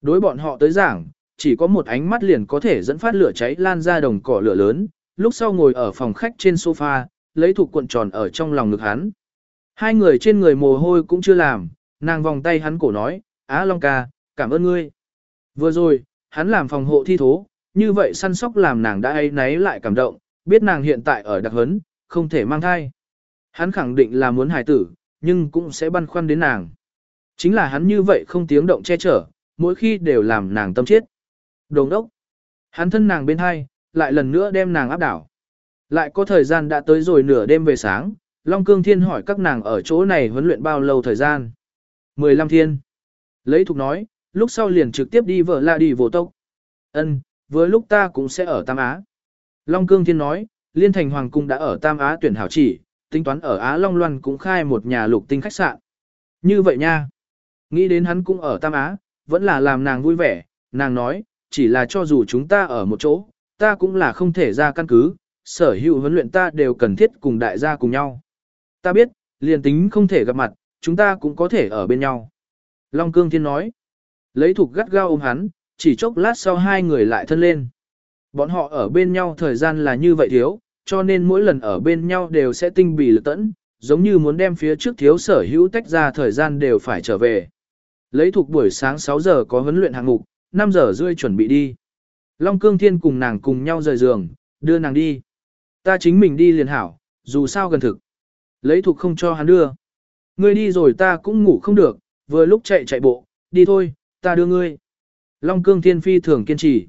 Đối bọn họ tới giảng, chỉ có một ánh mắt liền có thể dẫn phát lửa cháy lan ra đồng cỏ lửa lớn, lúc sau ngồi ở phòng khách trên sofa, lấy thuộc cuộn tròn ở trong lòng ngực hắn. Hai người trên người mồ hôi cũng chưa làm, nàng vòng tay hắn cổ nói, Á Long ca, cảm ơn ngươi. Vừa rồi, hắn làm phòng hộ thi thố, như vậy săn sóc làm nàng đã ấy náy lại cảm động, biết nàng hiện tại ở đặc hấn, không thể mang thai. Hắn khẳng định là muốn hài tử, nhưng cũng sẽ băn khoăn đến nàng. Chính là hắn như vậy không tiếng động che chở, mỗi khi đều làm nàng tâm chết. Đồng đốc. Hắn thân nàng bên hai, lại lần nữa đem nàng áp đảo. Lại có thời gian đã tới rồi nửa đêm về sáng, Long Cương Thiên hỏi các nàng ở chỗ này huấn luyện bao lâu thời gian. 15 thiên. Lấy thục nói, lúc sau liền trực tiếp đi vợ la đi vô tốc. Ân, với lúc ta cũng sẽ ở Tam Á. Long Cương Thiên nói, Liên Thành Hoàng Cung đã ở Tam Á tuyển hảo chỉ, tính toán ở Á Long Loan cũng khai một nhà lục tinh khách sạn. Như vậy nha. Nghĩ đến hắn cũng ở Tam Á, vẫn là làm nàng vui vẻ, nàng nói, chỉ là cho dù chúng ta ở một chỗ, ta cũng là không thể ra căn cứ, sở hữu huấn luyện ta đều cần thiết cùng đại gia cùng nhau. Ta biết, liền tính không thể gặp mặt, chúng ta cũng có thể ở bên nhau. Long Cương Thiên nói, lấy thục gắt gao ôm hắn, chỉ chốc lát sau hai người lại thân lên. Bọn họ ở bên nhau thời gian là như vậy thiếu, cho nên mỗi lần ở bên nhau đều sẽ tinh bì lực tẫn, giống như muốn đem phía trước thiếu sở hữu tách ra thời gian đều phải trở về. Lấy thuộc buổi sáng 6 giờ có huấn luyện hạng mục, 5 giờ rưỡi chuẩn bị đi. Long Cương Thiên cùng nàng cùng nhau rời giường, đưa nàng đi. Ta chính mình đi liền hảo, dù sao gần thực. Lấy thuộc không cho hắn đưa. Ngươi đi rồi ta cũng ngủ không được, vừa lúc chạy chạy bộ, đi thôi, ta đưa ngươi. Long Cương Thiên phi thường kiên trì.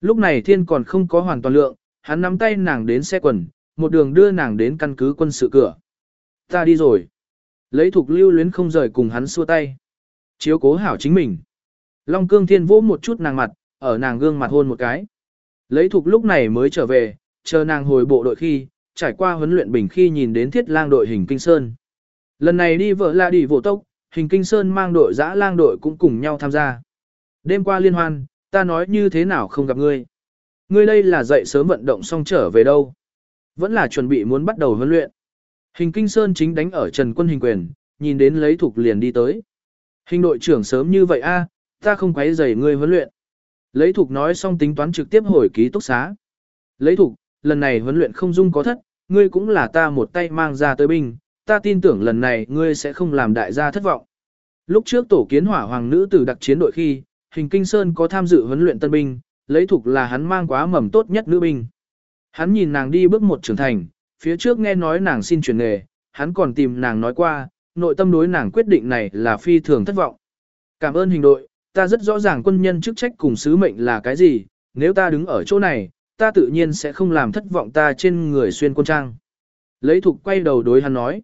Lúc này Thiên còn không có hoàn toàn lượng, hắn nắm tay nàng đến xe quần, một đường đưa nàng đến căn cứ quân sự cửa. Ta đi rồi. Lấy thuộc lưu luyến không rời cùng hắn xua tay. Chiếu cố hảo chính mình. Long cương thiên vỗ một chút nàng mặt, ở nàng gương mặt hôn một cái. Lấy thuộc lúc này mới trở về, chờ nàng hồi bộ đội khi, trải qua huấn luyện bình khi nhìn đến thiết lang đội hình kinh sơn. Lần này đi vợ là đi vô tốc, hình kinh sơn mang đội giã lang đội cũng cùng nhau tham gia. Đêm qua liên hoan, ta nói như thế nào không gặp ngươi. Ngươi đây là dậy sớm vận động xong trở về đâu. Vẫn là chuẩn bị muốn bắt đầu huấn luyện. Hình kinh sơn chính đánh ở trần quân hình quyền, nhìn đến lấy thuộc liền đi tới. Hình đội trưởng sớm như vậy a, ta không quấy rầy ngươi huấn luyện. Lấy thuộc nói xong tính toán trực tiếp hồi ký túc xá. Lấy thuộc, lần này huấn luyện không dung có thất, ngươi cũng là ta một tay mang ra tới binh, ta tin tưởng lần này ngươi sẽ không làm đại gia thất vọng. Lúc trước tổ kiến hỏa hoàng nữ từ đặc chiến đội khi, hình kinh sơn có tham dự huấn luyện tân binh, lấy thuộc là hắn mang quá mầm tốt nhất nữ binh. Hắn nhìn nàng đi bước một trưởng thành, phía trước nghe nói nàng xin chuyển nghề, hắn còn tìm nàng nói qua, nội tâm đối nàng quyết định này là phi thường thất vọng. Cảm ơn hình đội, ta rất rõ ràng quân nhân chức trách cùng sứ mệnh là cái gì, nếu ta đứng ở chỗ này, ta tự nhiên sẽ không làm thất vọng ta trên người xuyên quân trang. Lấy thục quay đầu đối hắn nói.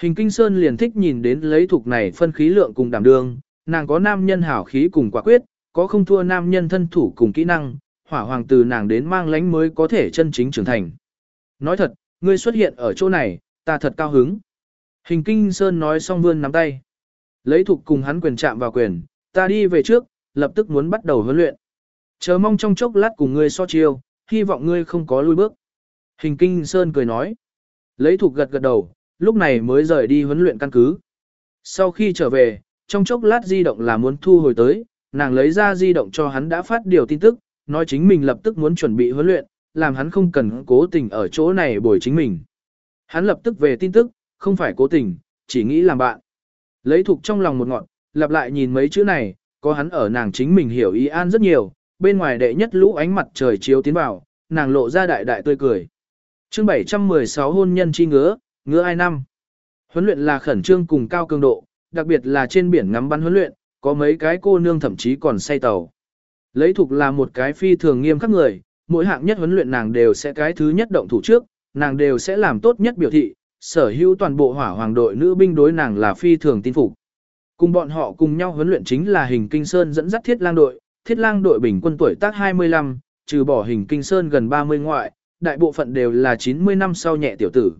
Hình kinh sơn liền thích nhìn đến lấy thục này phân khí lượng cùng đảm đương, nàng có nam nhân hảo khí cùng quả quyết, có không thua nam nhân thân thủ cùng kỹ năng, hỏa hoàng từ nàng đến mang lánh mới có thể chân chính trưởng thành. Nói thật, ngươi xuất hiện ở chỗ này, ta thật cao hứng. Hình kinh sơn nói xong vươn nắm tay. Lấy thục cùng hắn quyền chạm vào quyền, ta đi về trước, lập tức muốn bắt đầu huấn luyện. Chờ mong trong chốc lát cùng ngươi so chiêu, hy vọng ngươi không có lui bước. Hình kinh sơn cười nói. Lấy thục gật gật đầu, lúc này mới rời đi huấn luyện căn cứ. Sau khi trở về, trong chốc lát di động là muốn thu hồi tới, nàng lấy ra di động cho hắn đã phát điều tin tức, nói chính mình lập tức muốn chuẩn bị huấn luyện, làm hắn không cần cố tình ở chỗ này bồi chính mình. Hắn lập tức về tin tức, không phải cố tình, chỉ nghĩ làm bạn. Lấy thục trong lòng một ngọn, lặp lại nhìn mấy chữ này, có hắn ở nàng chính mình hiểu ý an rất nhiều, bên ngoài đệ nhất lũ ánh mặt trời chiếu tiến vào, nàng lộ ra đại đại tươi cười. chương 716 hôn nhân chi ngứa, ngứa ai năm. Huấn luyện là khẩn trương cùng cao cường độ, đặc biệt là trên biển ngắm bắn huấn luyện, có mấy cái cô nương thậm chí còn say tàu. Lấy thục là một cái phi thường nghiêm khắc người, mỗi hạng nhất huấn luyện nàng đều sẽ cái thứ nhất động thủ trước, nàng đều sẽ làm tốt nhất biểu thị, sở hữu toàn bộ hỏa hoàng đội nữ binh đối nàng là phi thường tin phục. Cùng bọn họ cùng nhau huấn luyện chính là hình kinh sơn dẫn dắt thiết lang đội, thiết lang đội bình quân tuổi tác 25, trừ bỏ hình kinh sơn gần 30 ngoại, đại bộ phận đều là 90 năm sau nhẹ tiểu tử.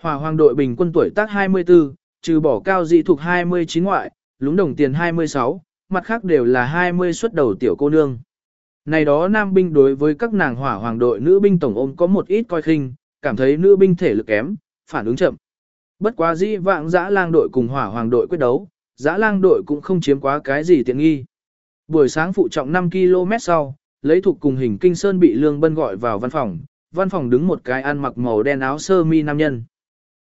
Hỏa hoàng đội bình quân tuổi tác 24, trừ bỏ cao dị thuộc 29 ngoại, lúng đồng tiền 26, mặt khác đều là 20 xuất đầu tiểu cô nương. Này đó nam binh đối với các nàng hỏa hoàng đội nữ binh tổng ôm có một ít coi khinh, cảm thấy nữ binh thể lực kém, phản ứng chậm. Bất quá dĩ vãng dã lang đội cùng hỏa hoàng đội quyết đấu, dã lang đội cũng không chiếm quá cái gì tiện nghi. Buổi sáng phụ trọng 5 km sau, lấy thuộc cùng hình kinh sơn bị lương bân gọi vào văn phòng, văn phòng đứng một cái ăn mặc màu đen áo sơ mi nam nhân.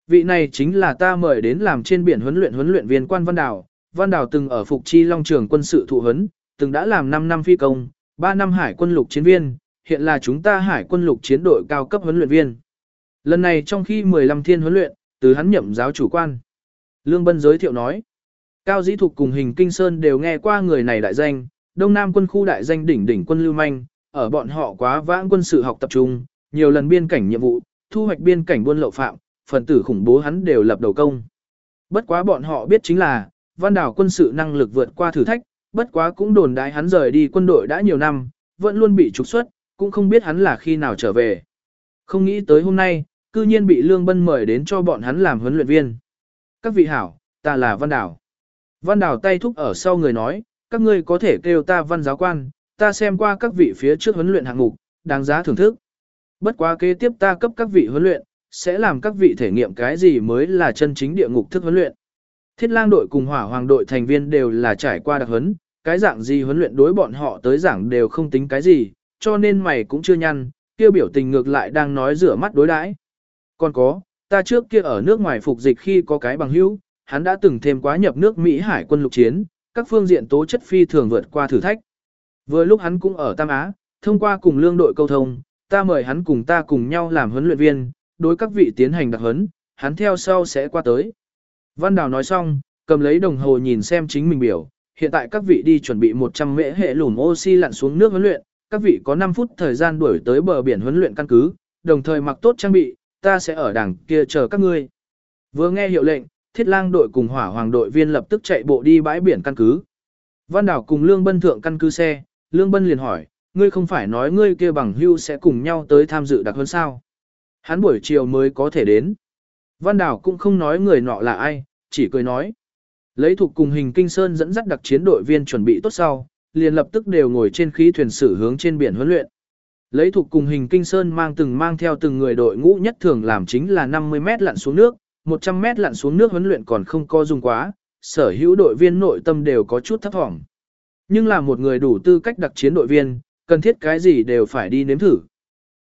Vị này chính là ta mời đến làm trên biển huấn luyện huấn luyện viên quan Văn Đào. Văn Đào từng ở Phục Chi Long trường quân sự thụ huấn, từng đã làm 5 năm phi công, 3 năm hải quân lục chiến viên, hiện là chúng ta hải quân lục chiến đội cao cấp huấn luyện viên. Lần này trong khi 15 thiên huấn luyện, từ hắn nhậm giáo chủ quan. Lương Bân giới thiệu nói, Cao Dĩ Thục cùng Hình Kinh Sơn đều nghe qua người này đại danh, Đông Nam quân khu đại danh đỉnh đỉnh quân lưu manh, ở bọn họ quá vãng quân sự học tập trung, nhiều lần biên cảnh nhiệm vụ, thu hoạch biên cảnh buôn lậu phạm, phần tử khủng bố hắn đều lập đầu công. Bất quá bọn họ biết chính là, văn đảo quân sự năng lực vượt qua thử thách, bất quá cũng đồn đại hắn rời đi quân đội đã nhiều năm, vẫn luôn bị trục xuất, cũng không biết hắn là khi nào trở về. Không nghĩ tới hôm nay, cư nhiên bị Lương Bân mời đến cho bọn hắn làm huấn luyện viên. Các vị hảo, ta là Văn Đảo. Văn Đảo tay thúc ở sau người nói, các ngươi có thể kêu ta văn giáo quan, ta xem qua các vị phía trước huấn luyện hạng mục, đáng giá thưởng thức. Bất quá kế tiếp ta cấp các vị huấn luyện, sẽ làm các vị thể nghiệm cái gì mới là chân chính địa ngục thức huấn luyện. Thiết lang đội cùng hỏa hoàng đội thành viên đều là trải qua đặc huấn, cái dạng gì huấn luyện đối bọn họ tới giảng đều không tính cái gì, cho nên mày cũng chưa nhăn, kia biểu tình ngược lại đang nói rửa mắt đối đãi. Còn có, ta trước kia ở nước ngoài phục dịch khi có cái bằng hữu, hắn đã từng thêm quá nhập nước Mỹ hải quân lục chiến, các phương diện tố chất phi thường vượt qua thử thách. Vừa lúc hắn cũng ở Tam Á, thông qua cùng lương đội câu thông, ta mời hắn cùng ta cùng nhau làm huấn luyện viên, đối các vị tiến hành đặc huấn, hắn theo sau sẽ qua tới. Văn Đào nói xong, cầm lấy đồng hồ nhìn xem chính mình biểu, hiện tại các vị đi chuẩn bị 100 mễ hệ lùm oxy lặn xuống nước huấn luyện, các vị có 5 phút thời gian đuổi tới bờ biển huấn luyện căn cứ, đồng thời mặc tốt trang bị, ta sẽ ở đằng kia chờ các ngươi. Vừa nghe hiệu lệnh, thiết lang đội cùng hỏa hoàng đội viên lập tức chạy bộ đi bãi biển căn cứ. Văn Đào cùng Lương Bân thượng căn cứ xe, Lương Bân liền hỏi, ngươi không phải nói ngươi kia bằng hưu sẽ cùng nhau tới tham dự đặc hơn sao? Hắn buổi chiều mới có thể đến. Văn Đảo cũng không nói người nọ là ai, chỉ cười nói. Lấy thuộc cùng hình kinh sơn dẫn dắt đặc chiến đội viên chuẩn bị tốt sau, liền lập tức đều ngồi trên khí thuyền sử hướng trên biển huấn luyện. Lấy thuộc cùng hình kinh sơn mang từng mang theo từng người đội ngũ nhất thường làm chính là 50 mét lặn xuống nước, 100 mét lặn xuống nước huấn luyện còn không có dùng quá, sở hữu đội viên nội tâm đều có chút thấp thỏm. Nhưng là một người đủ tư cách đặc chiến đội viên, cần thiết cái gì đều phải đi nếm thử.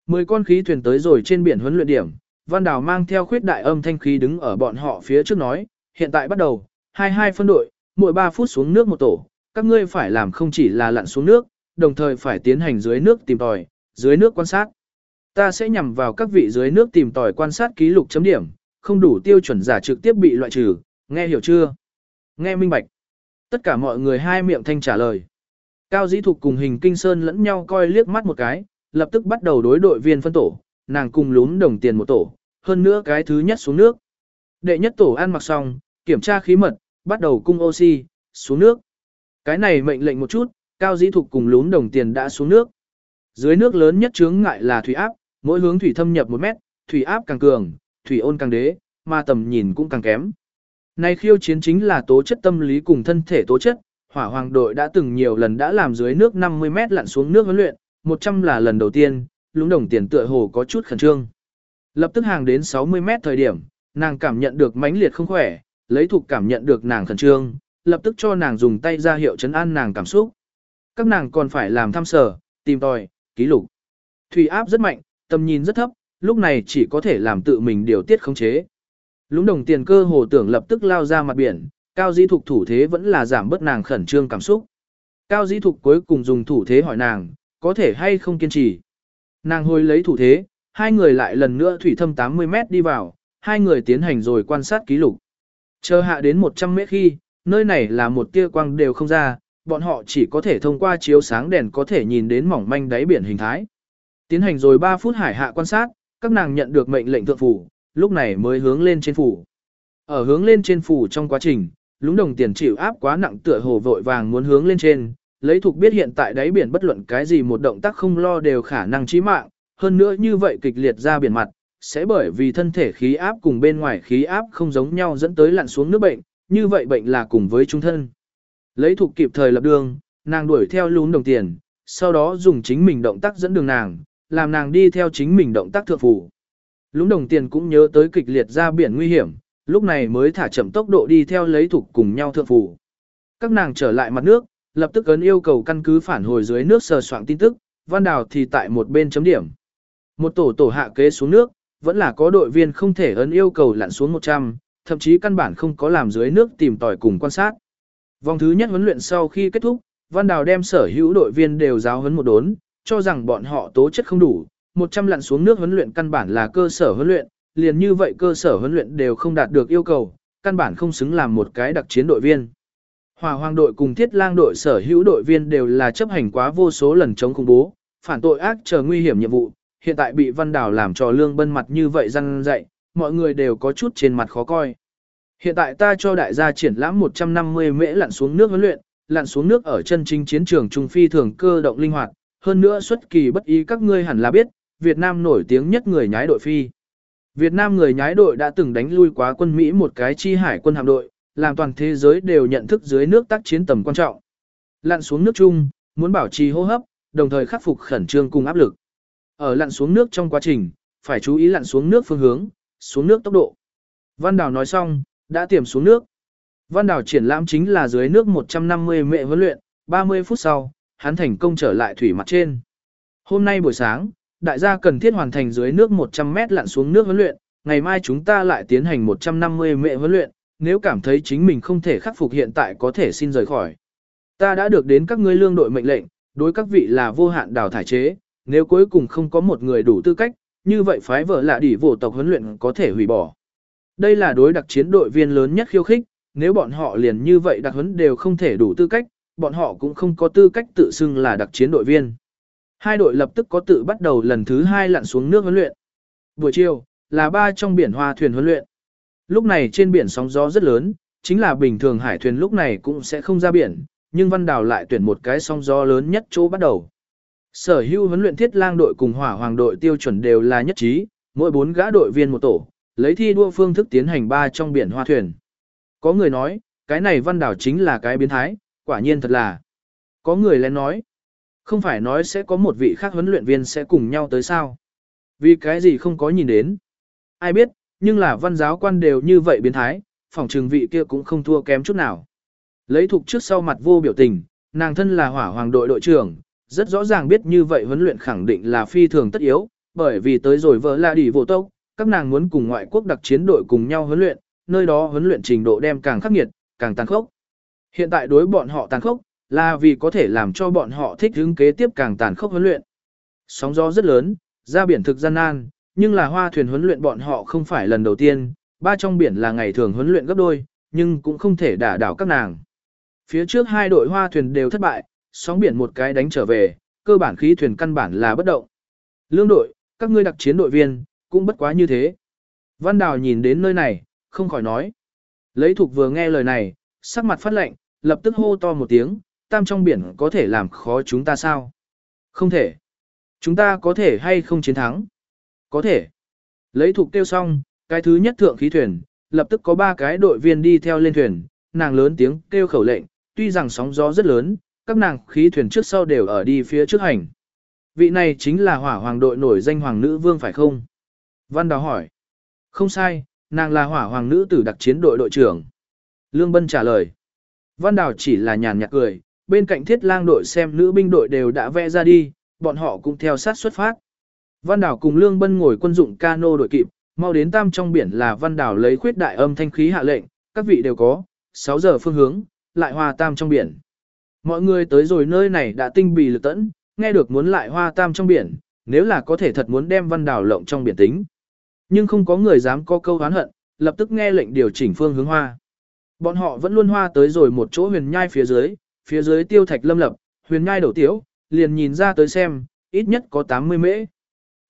Mười con khí thuyền tới rồi trên biển huấn luyện điểm, Văn Đào mang theo khuyết đại âm thanh khí đứng ở bọn họ phía trước nói, hiện tại bắt đầu, hai hai phân đội, mỗi 3 phút xuống nước một tổ, các ngươi phải làm không chỉ là lặn xuống nước, đồng thời phải tiến hành dưới nước tìm tòi, dưới nước quan sát. Ta sẽ nhằm vào các vị dưới nước tìm tòi quan sát ký lục chấm điểm, không đủ tiêu chuẩn giả trực tiếp bị loại trừ, nghe hiểu chưa? Nghe minh bạch. Tất cả mọi người hai miệng thanh trả lời. Cao dĩ thục cùng hình kinh sơn lẫn nhau coi liếc mắt một cái, lập tức bắt đầu đối đội viên phân tổ, nàng cùng lúm đồng tiền một tổ, hơn nữa cái thứ nhất xuống nước. Đệ nhất tổ ăn mặc xong, kiểm tra khí mật, bắt đầu cung oxy, xuống nước. Cái này mệnh lệnh một chút, cao dĩ thục cùng lún đồng tiền đã xuống nước. Dưới nước lớn nhất chướng ngại là thủy áp, mỗi hướng thủy thâm nhập 1 mét, thủy áp càng cường, thủy ôn càng đế, mà tầm nhìn cũng càng kém. Này khiêu chiến chính là tố chất tâm lý cùng thân thể tố chất, hỏa hoàng đội đã từng nhiều lần đã làm dưới nước 50 mét lặn xuống nước huấn luyện, 100 là lần đầu tiên, lúng đồng tiền tựa hồ có chút khẩn trương. Lập tức hàng đến 60 mét thời điểm, nàng cảm nhận được mãnh liệt không khỏe, lấy thuộc cảm nhận được nàng khẩn trương, lập tức cho nàng dùng tay ra hiệu chấn an nàng cảm xúc. Các nàng còn phải làm thăm sở, tìm tòi, ký lục. Thủy áp rất mạnh, tầm nhìn rất thấp, lúc này chỉ có thể làm tự mình điều tiết khống chế. Lúng đồng tiền cơ hồ tưởng lập tức lao ra mặt biển, cao dĩ thục thủ thế vẫn là giảm bớt nàng khẩn trương cảm xúc. Cao dĩ thục cuối cùng dùng thủ thế hỏi nàng, có thể hay không kiên trì. Nàng hồi lấy thủ thế, hai người lại lần nữa thủy thâm 80 mét đi vào, hai người tiến hành rồi quan sát ký lục. Chờ hạ đến 100 mét khi, nơi này là một tia quang đều không ra, bọn họ chỉ có thể thông qua chiếu sáng đèn có thể nhìn đến mỏng manh đáy biển hình thái. Tiến hành rồi 3 phút hải hạ quan sát, các nàng nhận được mệnh lệnh thượng phủ, lúc này mới hướng lên trên phủ. Ở hướng lên trên phủ trong quá trình, lúng đồng tiền chịu áp quá nặng tựa hồ vội vàng muốn hướng lên trên, lấy thuộc biết hiện tại đáy biển bất luận cái gì một động tác không lo đều khả năng chí mạng, hơn nữa như vậy kịch liệt ra biển mặt, sẽ bởi vì thân thể khí áp cùng bên ngoài khí áp không giống nhau dẫn tới lặn xuống nước bệnh, như vậy bệnh là cùng với trung thân. Lấy thuộc kịp thời lập đường, nàng đuổi theo lún đồng tiền, sau đó dùng chính mình động tác dẫn đường nàng, làm nàng đi theo chính mình động tác thượng phủ. Lún đồng tiền cũng nhớ tới kịch liệt ra biển nguy hiểm, lúc này mới thả chậm tốc độ đi theo lấy thuộc cùng nhau thượng phủ. Các nàng trở lại mặt nước, lập tức ấn yêu cầu căn cứ phản hồi dưới nước sờ soạn tin tức, văn đào thì tại một bên chấm điểm. Một tổ tổ hạ kế xuống nước, vẫn là có đội viên không thể ấn yêu cầu lặn xuống 100, thậm chí căn bản không có làm dưới nước tìm tòi cùng quan sát. Vòng thứ nhất huấn luyện sau khi kết thúc, Văn Đào đem sở hữu đội viên đều giáo huấn một đốn, cho rằng bọn họ tố chất không đủ, 100 lặn xuống nước huấn luyện căn bản là cơ sở huấn luyện, liền như vậy cơ sở huấn luyện đều không đạt được yêu cầu, căn bản không xứng làm một cái đặc chiến đội viên. Hòa hoàng đội cùng thiết lang đội sở hữu đội viên đều là chấp hành quá vô số lần chống khủng bố, phản tội ác chờ nguy hiểm nhiệm vụ, hiện tại bị Văn Đào làm trò lương bân mặt như vậy răng dậy, mọi người đều có chút trên mặt khó coi. Hiện tại ta cho đại gia triển lãm 150 mễ lặn xuống nước huấn luyện, lặn xuống nước ở chân chính chiến trường trung phi thường cơ động linh hoạt, hơn nữa xuất kỳ bất ý các ngươi hẳn là biết, Việt Nam nổi tiếng nhất người nhái đội phi. Việt Nam người nhái đội đã từng đánh lui quá quân Mỹ một cái chi hải quân hạm đội, làm toàn thế giới đều nhận thức dưới nước tác chiến tầm quan trọng. Lặn xuống nước chung, muốn bảo trì hô hấp, đồng thời khắc phục khẩn trương cùng áp lực. Ở lặn xuống nước trong quá trình, phải chú ý lặn xuống nước phương hướng, xuống nước tốc độ. Văn Đào nói xong, đã tiềm xuống nước. Văn Đào triển lãm chính là dưới nước 150 mệ huấn luyện, 30 phút sau, hắn thành công trở lại thủy mặt trên. Hôm nay buổi sáng, đại gia cần thiết hoàn thành dưới nước 100 mét lặn xuống nước huấn luyện, ngày mai chúng ta lại tiến hành 150 mệ huấn luyện, nếu cảm thấy chính mình không thể khắc phục hiện tại có thể xin rời khỏi. Ta đã được đến các ngươi lương đội mệnh lệnh, đối các vị là vô hạn đào thải chế, nếu cuối cùng không có một người đủ tư cách, như vậy phái vợ lạ đỉ vô tộc huấn luyện có thể hủy bỏ. Đây là đối đặc chiến đội viên lớn nhất khiêu khích, nếu bọn họ liền như vậy đặc huấn đều không thể đủ tư cách, bọn họ cũng không có tư cách tự xưng là đặc chiến đội viên. Hai đội lập tức có tự bắt đầu lần thứ hai lặn xuống nước huấn luyện. Buổi chiều, là ba trong biển hoa thuyền huấn luyện. Lúc này trên biển sóng gió rất lớn, chính là bình thường hải thuyền lúc này cũng sẽ không ra biển, nhưng Văn Đào lại tuyển một cái sóng gió lớn nhất chỗ bắt đầu. Sở hữu huấn luyện thiết lang đội cùng hỏa hoàng đội tiêu chuẩn đều là nhất trí, mỗi bốn gã đội viên một tổ, lấy thi đua phương thức tiến hành ba trong biển hoa thuyền. Có người nói, cái này văn đảo chính là cái biến thái, quả nhiên thật là. Có người lén nói, không phải nói sẽ có một vị khác huấn luyện viên sẽ cùng nhau tới sao. Vì cái gì không có nhìn đến. Ai biết, nhưng là văn giáo quan đều như vậy biến thái, phòng trường vị kia cũng không thua kém chút nào. Lấy thuộc trước sau mặt vô biểu tình, nàng thân là hỏa hoàng đội đội trưởng, rất rõ ràng biết như vậy huấn luyện khẳng định là phi thường tất yếu, bởi vì tới rồi vợ là đỉ vô tốc, các nàng muốn cùng ngoại quốc đặc chiến đội cùng nhau huấn luyện, nơi đó huấn luyện trình độ đem càng khắc nghiệt, càng tàn khốc. Hiện tại đối bọn họ tàn khốc, là vì có thể làm cho bọn họ thích hứng kế tiếp càng tàn khốc huấn luyện. Sóng gió rất lớn, ra biển thực gian nan, nhưng là hoa thuyền huấn luyện bọn họ không phải lần đầu tiên, ba trong biển là ngày thường huấn luyện gấp đôi, nhưng cũng không thể đả đảo các nàng. Phía trước hai đội hoa thuyền đều thất bại, sóng biển một cái đánh trở về, cơ bản khí thuyền căn bản là bất động. Lương đội, các ngươi đặc chiến đội viên, cũng bất quá như thế. Văn Đào nhìn đến nơi này, không khỏi nói. Lấy thục vừa nghe lời này, sắc mặt phát lạnh, lập tức hô to một tiếng, tam trong biển có thể làm khó chúng ta sao? Không thể. Chúng ta có thể hay không chiến thắng? Có thể. Lấy thục tiêu xong, cái thứ nhất thượng khí thuyền, lập tức có ba cái đội viên đi theo lên thuyền, nàng lớn tiếng kêu khẩu lệnh, tuy rằng sóng gió rất lớn, các nàng khí thuyền trước sau đều ở đi phía trước hành. Vị này chính là hỏa hoàng đội nổi danh hoàng nữ vương phải không? Văn Đào hỏi. Không sai, nàng là hỏa hoàng nữ tử đặc chiến đội đội trưởng. Lương Bân trả lời. Văn Đào chỉ là nhàn nhạt cười, bên cạnh thiết lang đội xem nữ binh đội đều đã vẽ ra đi, bọn họ cũng theo sát xuất phát. Văn đảo cùng Lương Bân ngồi quân dụng cano đội kịp, mau đến tam trong biển là Văn đảo lấy khuyết đại âm thanh khí hạ lệnh, các vị đều có, 6 giờ phương hướng, lại hòa tam trong biển. Mọi người tới rồi nơi này đã tinh bì lực tẫn, nghe được muốn lại hoa tam trong biển, nếu là có thể thật muốn đem văn đảo lộng trong biển tính. Nhưng không có người dám có câu hán hận, lập tức nghe lệnh điều chỉnh phương hướng hoa. Bọn họ vẫn luôn hoa tới rồi một chỗ huyền nhai phía dưới, phía dưới tiêu thạch lâm lập, huyền nhai đầu tiếu, liền nhìn ra tới xem, ít nhất có 80 mễ.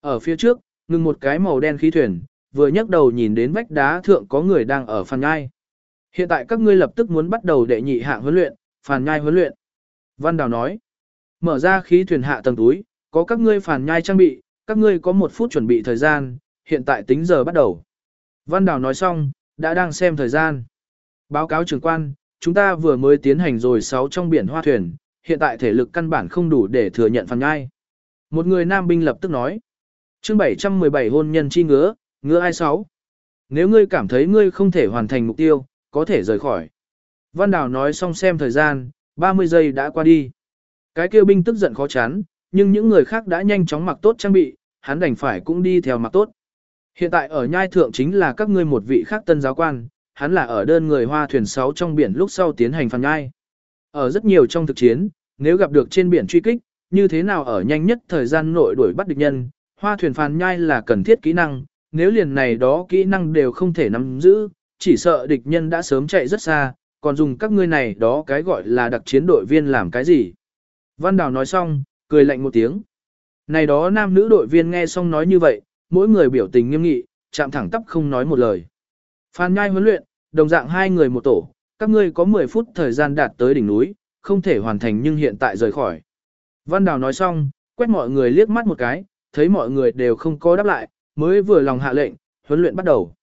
Ở phía trước, ngừng một cái màu đen khí thuyền, vừa nhấc đầu nhìn đến vách đá thượng có người đang ở phàn nhai. Hiện tại các ngươi lập tức muốn bắt đầu đệ nhị hạng huấn luyện, phàn nhai huấn luyện. Văn Đào nói, mở ra khí thuyền hạ tầng túi, có các ngươi phàn nhai trang bị, các ngươi có một phút chuẩn bị thời gian, hiện tại tính giờ bắt đầu. Văn Đào nói xong, đã đang xem thời gian. Báo cáo trưởng quan, chúng ta vừa mới tiến hành rồi 6 trong biển hoa thuyền, hiện tại thể lực căn bản không đủ để thừa nhận phàn nhai. Một người nam binh lập tức nói chương 717 hôn nhân chi ngứa, ngứa ai sáu. Nếu ngươi cảm thấy ngươi không thể hoàn thành mục tiêu, có thể rời khỏi. Văn Đào nói xong xem thời gian, 30 giây đã qua đi. Cái kêu binh tức giận khó chán, nhưng những người khác đã nhanh chóng mặc tốt trang bị, hắn đành phải cũng đi theo mặc tốt. Hiện tại ở nhai thượng chính là các ngươi một vị khác tân giáo quan, hắn là ở đơn người hoa thuyền 6 trong biển lúc sau tiến hành phản nhai. Ở rất nhiều trong thực chiến, nếu gặp được trên biển truy kích, như thế nào ở nhanh nhất thời gian nội đuổi bắt địch nhân, hoa thuyền phàn nhai là cần thiết kỹ năng, nếu liền này đó kỹ năng đều không thể nắm giữ, chỉ sợ địch nhân đã sớm chạy rất xa, còn dùng các ngươi này đó cái gọi là đặc chiến đội viên làm cái gì. Văn Đào nói xong, cười lạnh một tiếng. Này đó nam nữ đội viên nghe xong nói như vậy, mỗi người biểu tình nghiêm nghị, chạm thẳng tắp không nói một lời. Phan Nhai huấn luyện, đồng dạng hai người một tổ, các ngươi có 10 phút thời gian đạt tới đỉnh núi, không thể hoàn thành nhưng hiện tại rời khỏi. Văn Đào nói xong, quét mọi người liếc mắt một cái, thấy mọi người đều không có đáp lại, mới vừa lòng hạ lệnh, huấn luyện bắt đầu.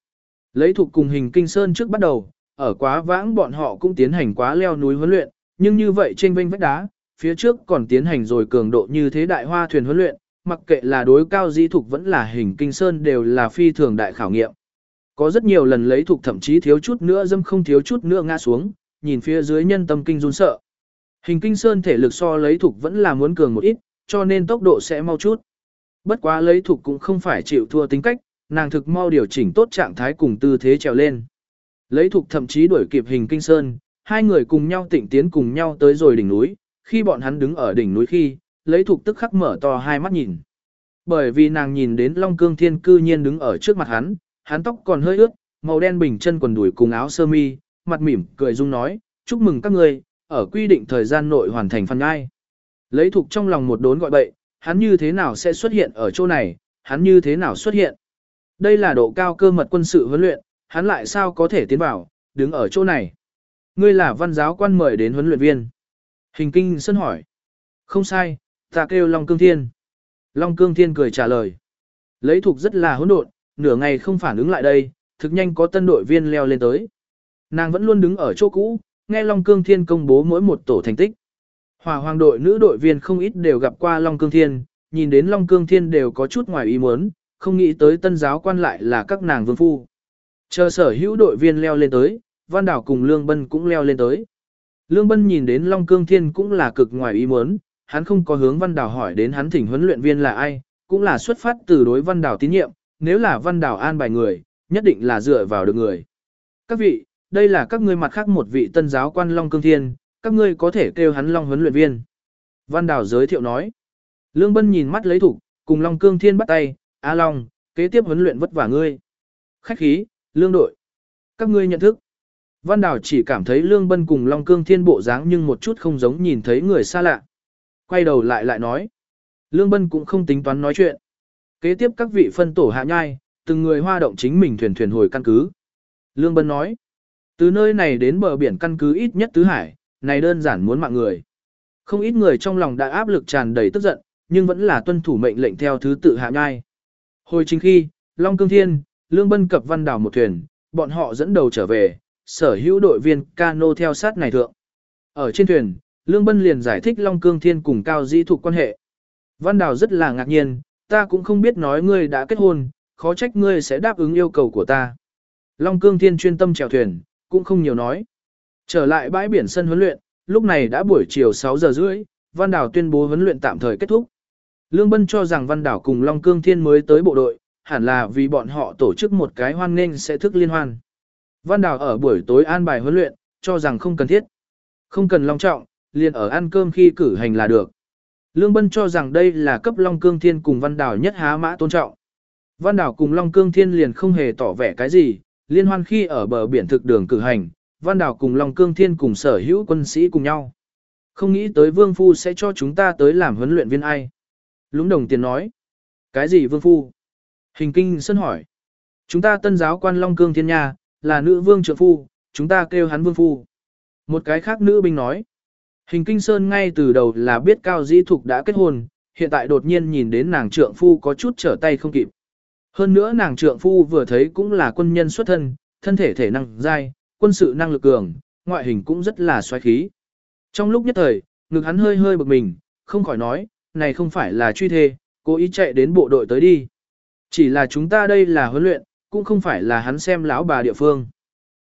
Lấy thuộc cùng hình kinh sơn trước bắt đầu, ở quá vãng bọn họ cũng tiến hành quá leo núi huấn luyện, nhưng như vậy trên vênh vách đá, phía trước còn tiến hành rồi cường độ như thế đại hoa thuyền huấn luyện, mặc kệ là đối cao di thuộc vẫn là hình kinh sơn đều là phi thường đại khảo nghiệm. Có rất nhiều lần lấy thuộc thậm chí thiếu chút nữa dâm không thiếu chút nữa ngã xuống, nhìn phía dưới nhân tâm kinh run sợ. Hình kinh sơn thể lực so lấy thuộc vẫn là muốn cường một ít, cho nên tốc độ sẽ mau chút. Bất quá lấy thục cũng không phải chịu thua tính cách, nàng thực mau điều chỉnh tốt trạng thái cùng tư thế trèo lên. Lấy thục thậm chí đuổi kịp hình kinh sơn, hai người cùng nhau tịnh tiến cùng nhau tới rồi đỉnh núi, khi bọn hắn đứng ở đỉnh núi khi, lấy thục tức khắc mở to hai mắt nhìn. Bởi vì nàng nhìn đến Long Cương Thiên cư nhiên đứng ở trước mặt hắn, hắn tóc còn hơi ướt, màu đen bình chân quần đùi cùng áo sơ mi, mặt mỉm cười dung nói, chúc mừng các người, ở quy định thời gian nội hoàn thành phần ngai. Lấy thục trong lòng một đốn gọi bậy, hắn như thế nào sẽ xuất hiện ở chỗ này, hắn như thế nào xuất hiện. Đây là độ cao cơ mật quân sự huấn luyện, hắn lại sao có thể tiến vào, đứng ở chỗ này. Ngươi là văn giáo quan mời đến huấn luyện viên. Hình kinh sân hỏi. Không sai, ta kêu Long Cương Thiên. Long Cương Thiên cười trả lời. Lấy thuộc rất là hỗn độn, nửa ngày không phản ứng lại đây, thực nhanh có tân đội viên leo lên tới. Nàng vẫn luôn đứng ở chỗ cũ, nghe Long Cương Thiên công bố mỗi một tổ thành tích. Hòa hoàng đội nữ đội viên không ít đều gặp qua Long Cương Thiên, nhìn đến Long Cương Thiên đều có chút ngoài ý muốn, không nghĩ tới tân giáo quan lại là các nàng vương phu. Chờ sở hữu đội viên leo lên tới, Văn Đảo cùng Lương Bân cũng leo lên tới. Lương Bân nhìn đến Long Cương Thiên cũng là cực ngoài ý muốn, hắn không có hướng Văn Đảo hỏi đến hắn thỉnh huấn luyện viên là ai, cũng là xuất phát từ đối Văn Đảo tín nhiệm, nếu là Văn Đảo an bài người, nhất định là dựa vào được người. Các vị, đây là các ngươi mặt khác một vị tân giáo quan Long Cương Thiên, các ngươi có thể kêu hắn Long huấn luyện viên. Văn Đảo giới thiệu nói. Lương Bân nhìn mắt lấy thủ, cùng Long Cương Thiên bắt tay, A Long, kế tiếp huấn luyện vất vả ngươi. Khách khí, lương đội. Các ngươi nhận thức. Văn Đào chỉ cảm thấy Lương Bân cùng Long Cương Thiên bộ dáng nhưng một chút không giống nhìn thấy người xa lạ. Quay đầu lại lại nói. Lương Bân cũng không tính toán nói chuyện. Kế tiếp các vị phân tổ hạ nhai, từng người hoa động chính mình thuyền thuyền hồi căn cứ. Lương Bân nói, từ nơi này đến bờ biển căn cứ ít nhất tứ hải, này đơn giản muốn mạng người. Không ít người trong lòng đã áp lực tràn đầy tức giận, nhưng vẫn là tuân thủ mệnh lệnh theo thứ tự hạ nhai. Hồi chính khi, Long Cương Thiên, Lương Bân cập văn đảo một thuyền, bọn họ dẫn đầu trở về, sở hữu đội viên cano theo sát này thượng. Ở trên thuyền, Lương Bân liền giải thích Long Cương Thiên cùng Cao di thuộc quan hệ. Văn Đào rất là ngạc nhiên, ta cũng không biết nói ngươi đã kết hôn, khó trách ngươi sẽ đáp ứng yêu cầu của ta. Long Cương Thiên chuyên tâm chèo thuyền, cũng không nhiều nói. Trở lại bãi biển sân huấn luyện, lúc này đã buổi chiều 6 giờ rưỡi, Văn Đào tuyên bố huấn luyện tạm thời kết thúc. Lương Bân cho rằng Văn Đảo cùng Long Cương Thiên mới tới bộ đội, hẳn là vì bọn họ tổ chức một cái hoan nghênh sẽ thức liên hoan. Văn Đảo ở buổi tối an bài huấn luyện, cho rằng không cần thiết. Không cần long trọng, liền ở ăn cơm khi cử hành là được. Lương Bân cho rằng đây là cấp Long Cương Thiên cùng Văn Đảo nhất há mã tôn trọng. Văn Đảo cùng Long Cương Thiên liền không hề tỏ vẻ cái gì, liên hoan khi ở bờ biển thực đường cử hành, Văn Đảo cùng Long Cương Thiên cùng sở hữu quân sĩ cùng nhau. Không nghĩ tới Vương Phu sẽ cho chúng ta tới làm huấn luyện viên ai. Lũng đồng tiền nói. Cái gì Vương Phu? Hình kinh sân hỏi. Chúng ta tân giáo quan Long Cương Thiên Nha, là nữ vương trượng phu, chúng ta kêu hắn Vương Phu. Một cái khác nữ binh nói. Hình kinh sơn ngay từ đầu là biết Cao Dĩ Thục đã kết hôn, hiện tại đột nhiên nhìn đến nàng trượng phu có chút trở tay không kịp. Hơn nữa nàng trượng phu vừa thấy cũng là quân nhân xuất thân, thân thể thể năng dai, quân sự năng lực cường, ngoại hình cũng rất là xoáy khí. Trong lúc nhất thời, ngực hắn hơi hơi bực mình, không khỏi nói, này không phải là truy thê, cố ý chạy đến bộ đội tới đi. Chỉ là chúng ta đây là huấn luyện, cũng không phải là hắn xem lão bà địa phương.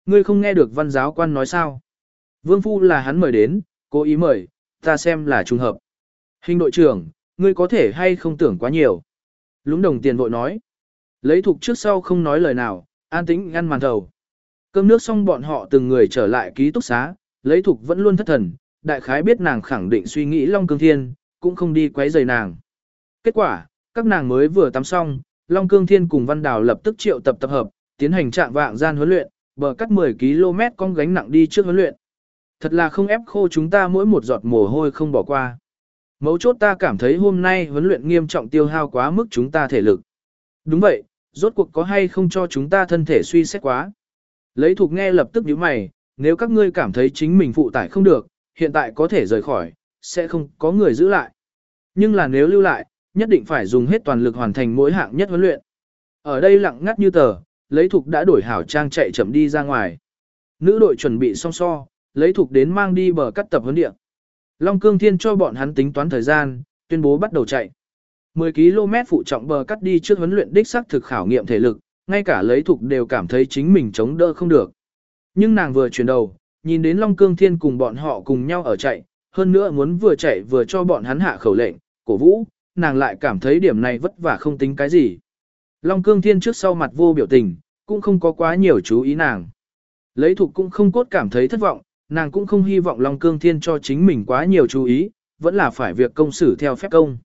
Ngươi không nghe được văn giáo quan nói sao? Vương Phu là hắn mời đến, cố ý mời, ta xem là trùng hợp. Hình đội trưởng, ngươi có thể hay không tưởng quá nhiều. Lũng đồng tiền vội nói. Lấy thục trước sau không nói lời nào, an tĩnh ngăn màn thầu. Cơm nước xong bọn họ từng người trở lại ký túc xá, lấy thục vẫn luôn thất thần, đại khái biết nàng khẳng định suy nghĩ Long Cương Thiên, cũng không đi quấy rầy nàng. Kết quả, các nàng mới vừa tắm xong, Long Cương Thiên cùng Văn Đào lập tức triệu tập tập hợp, tiến hành trạng vạng gian huấn luyện, bờ cắt 10 km con gánh nặng đi trước huấn luyện. Thật là không ép khô chúng ta mỗi một giọt mồ hôi không bỏ qua. Mấu chốt ta cảm thấy hôm nay huấn luyện nghiêm trọng tiêu hao quá mức chúng ta thể lực. Đúng vậy, rốt cuộc có hay không cho chúng ta thân thể suy xét quá. Lấy thuộc nghe lập tức nhíu mày, nếu các ngươi cảm thấy chính mình phụ tải không được, hiện tại có thể rời khỏi, sẽ không có người giữ lại. Nhưng là nếu lưu lại, nhất định phải dùng hết toàn lực hoàn thành mỗi hạng nhất huấn luyện. Ở đây lặng ngắt như tờ, lấy thục đã đổi hảo trang chạy chậm đi ra ngoài. Nữ đội chuẩn bị song so, lấy thục đến mang đi bờ cắt tập huấn địa. Long Cương Thiên cho bọn hắn tính toán thời gian, tuyên bố bắt đầu chạy. 10 km phụ trọng bờ cắt đi trước huấn luyện đích xác thực khảo nghiệm thể lực, ngay cả lấy thục đều cảm thấy chính mình chống đỡ không được. Nhưng nàng vừa chuyển đầu, nhìn đến Long Cương Thiên cùng bọn họ cùng nhau ở chạy, hơn nữa muốn vừa chạy vừa cho bọn hắn hạ khẩu lệnh, cổ vũ, nàng lại cảm thấy điểm này vất vả không tính cái gì. Long Cương Thiên trước sau mặt vô biểu tình, cũng không có quá nhiều chú ý nàng. Lấy thục cũng không cốt cảm thấy thất vọng, nàng cũng không hy vọng Long Cương Thiên cho chính mình quá nhiều chú ý, vẫn là phải việc công xử theo phép công.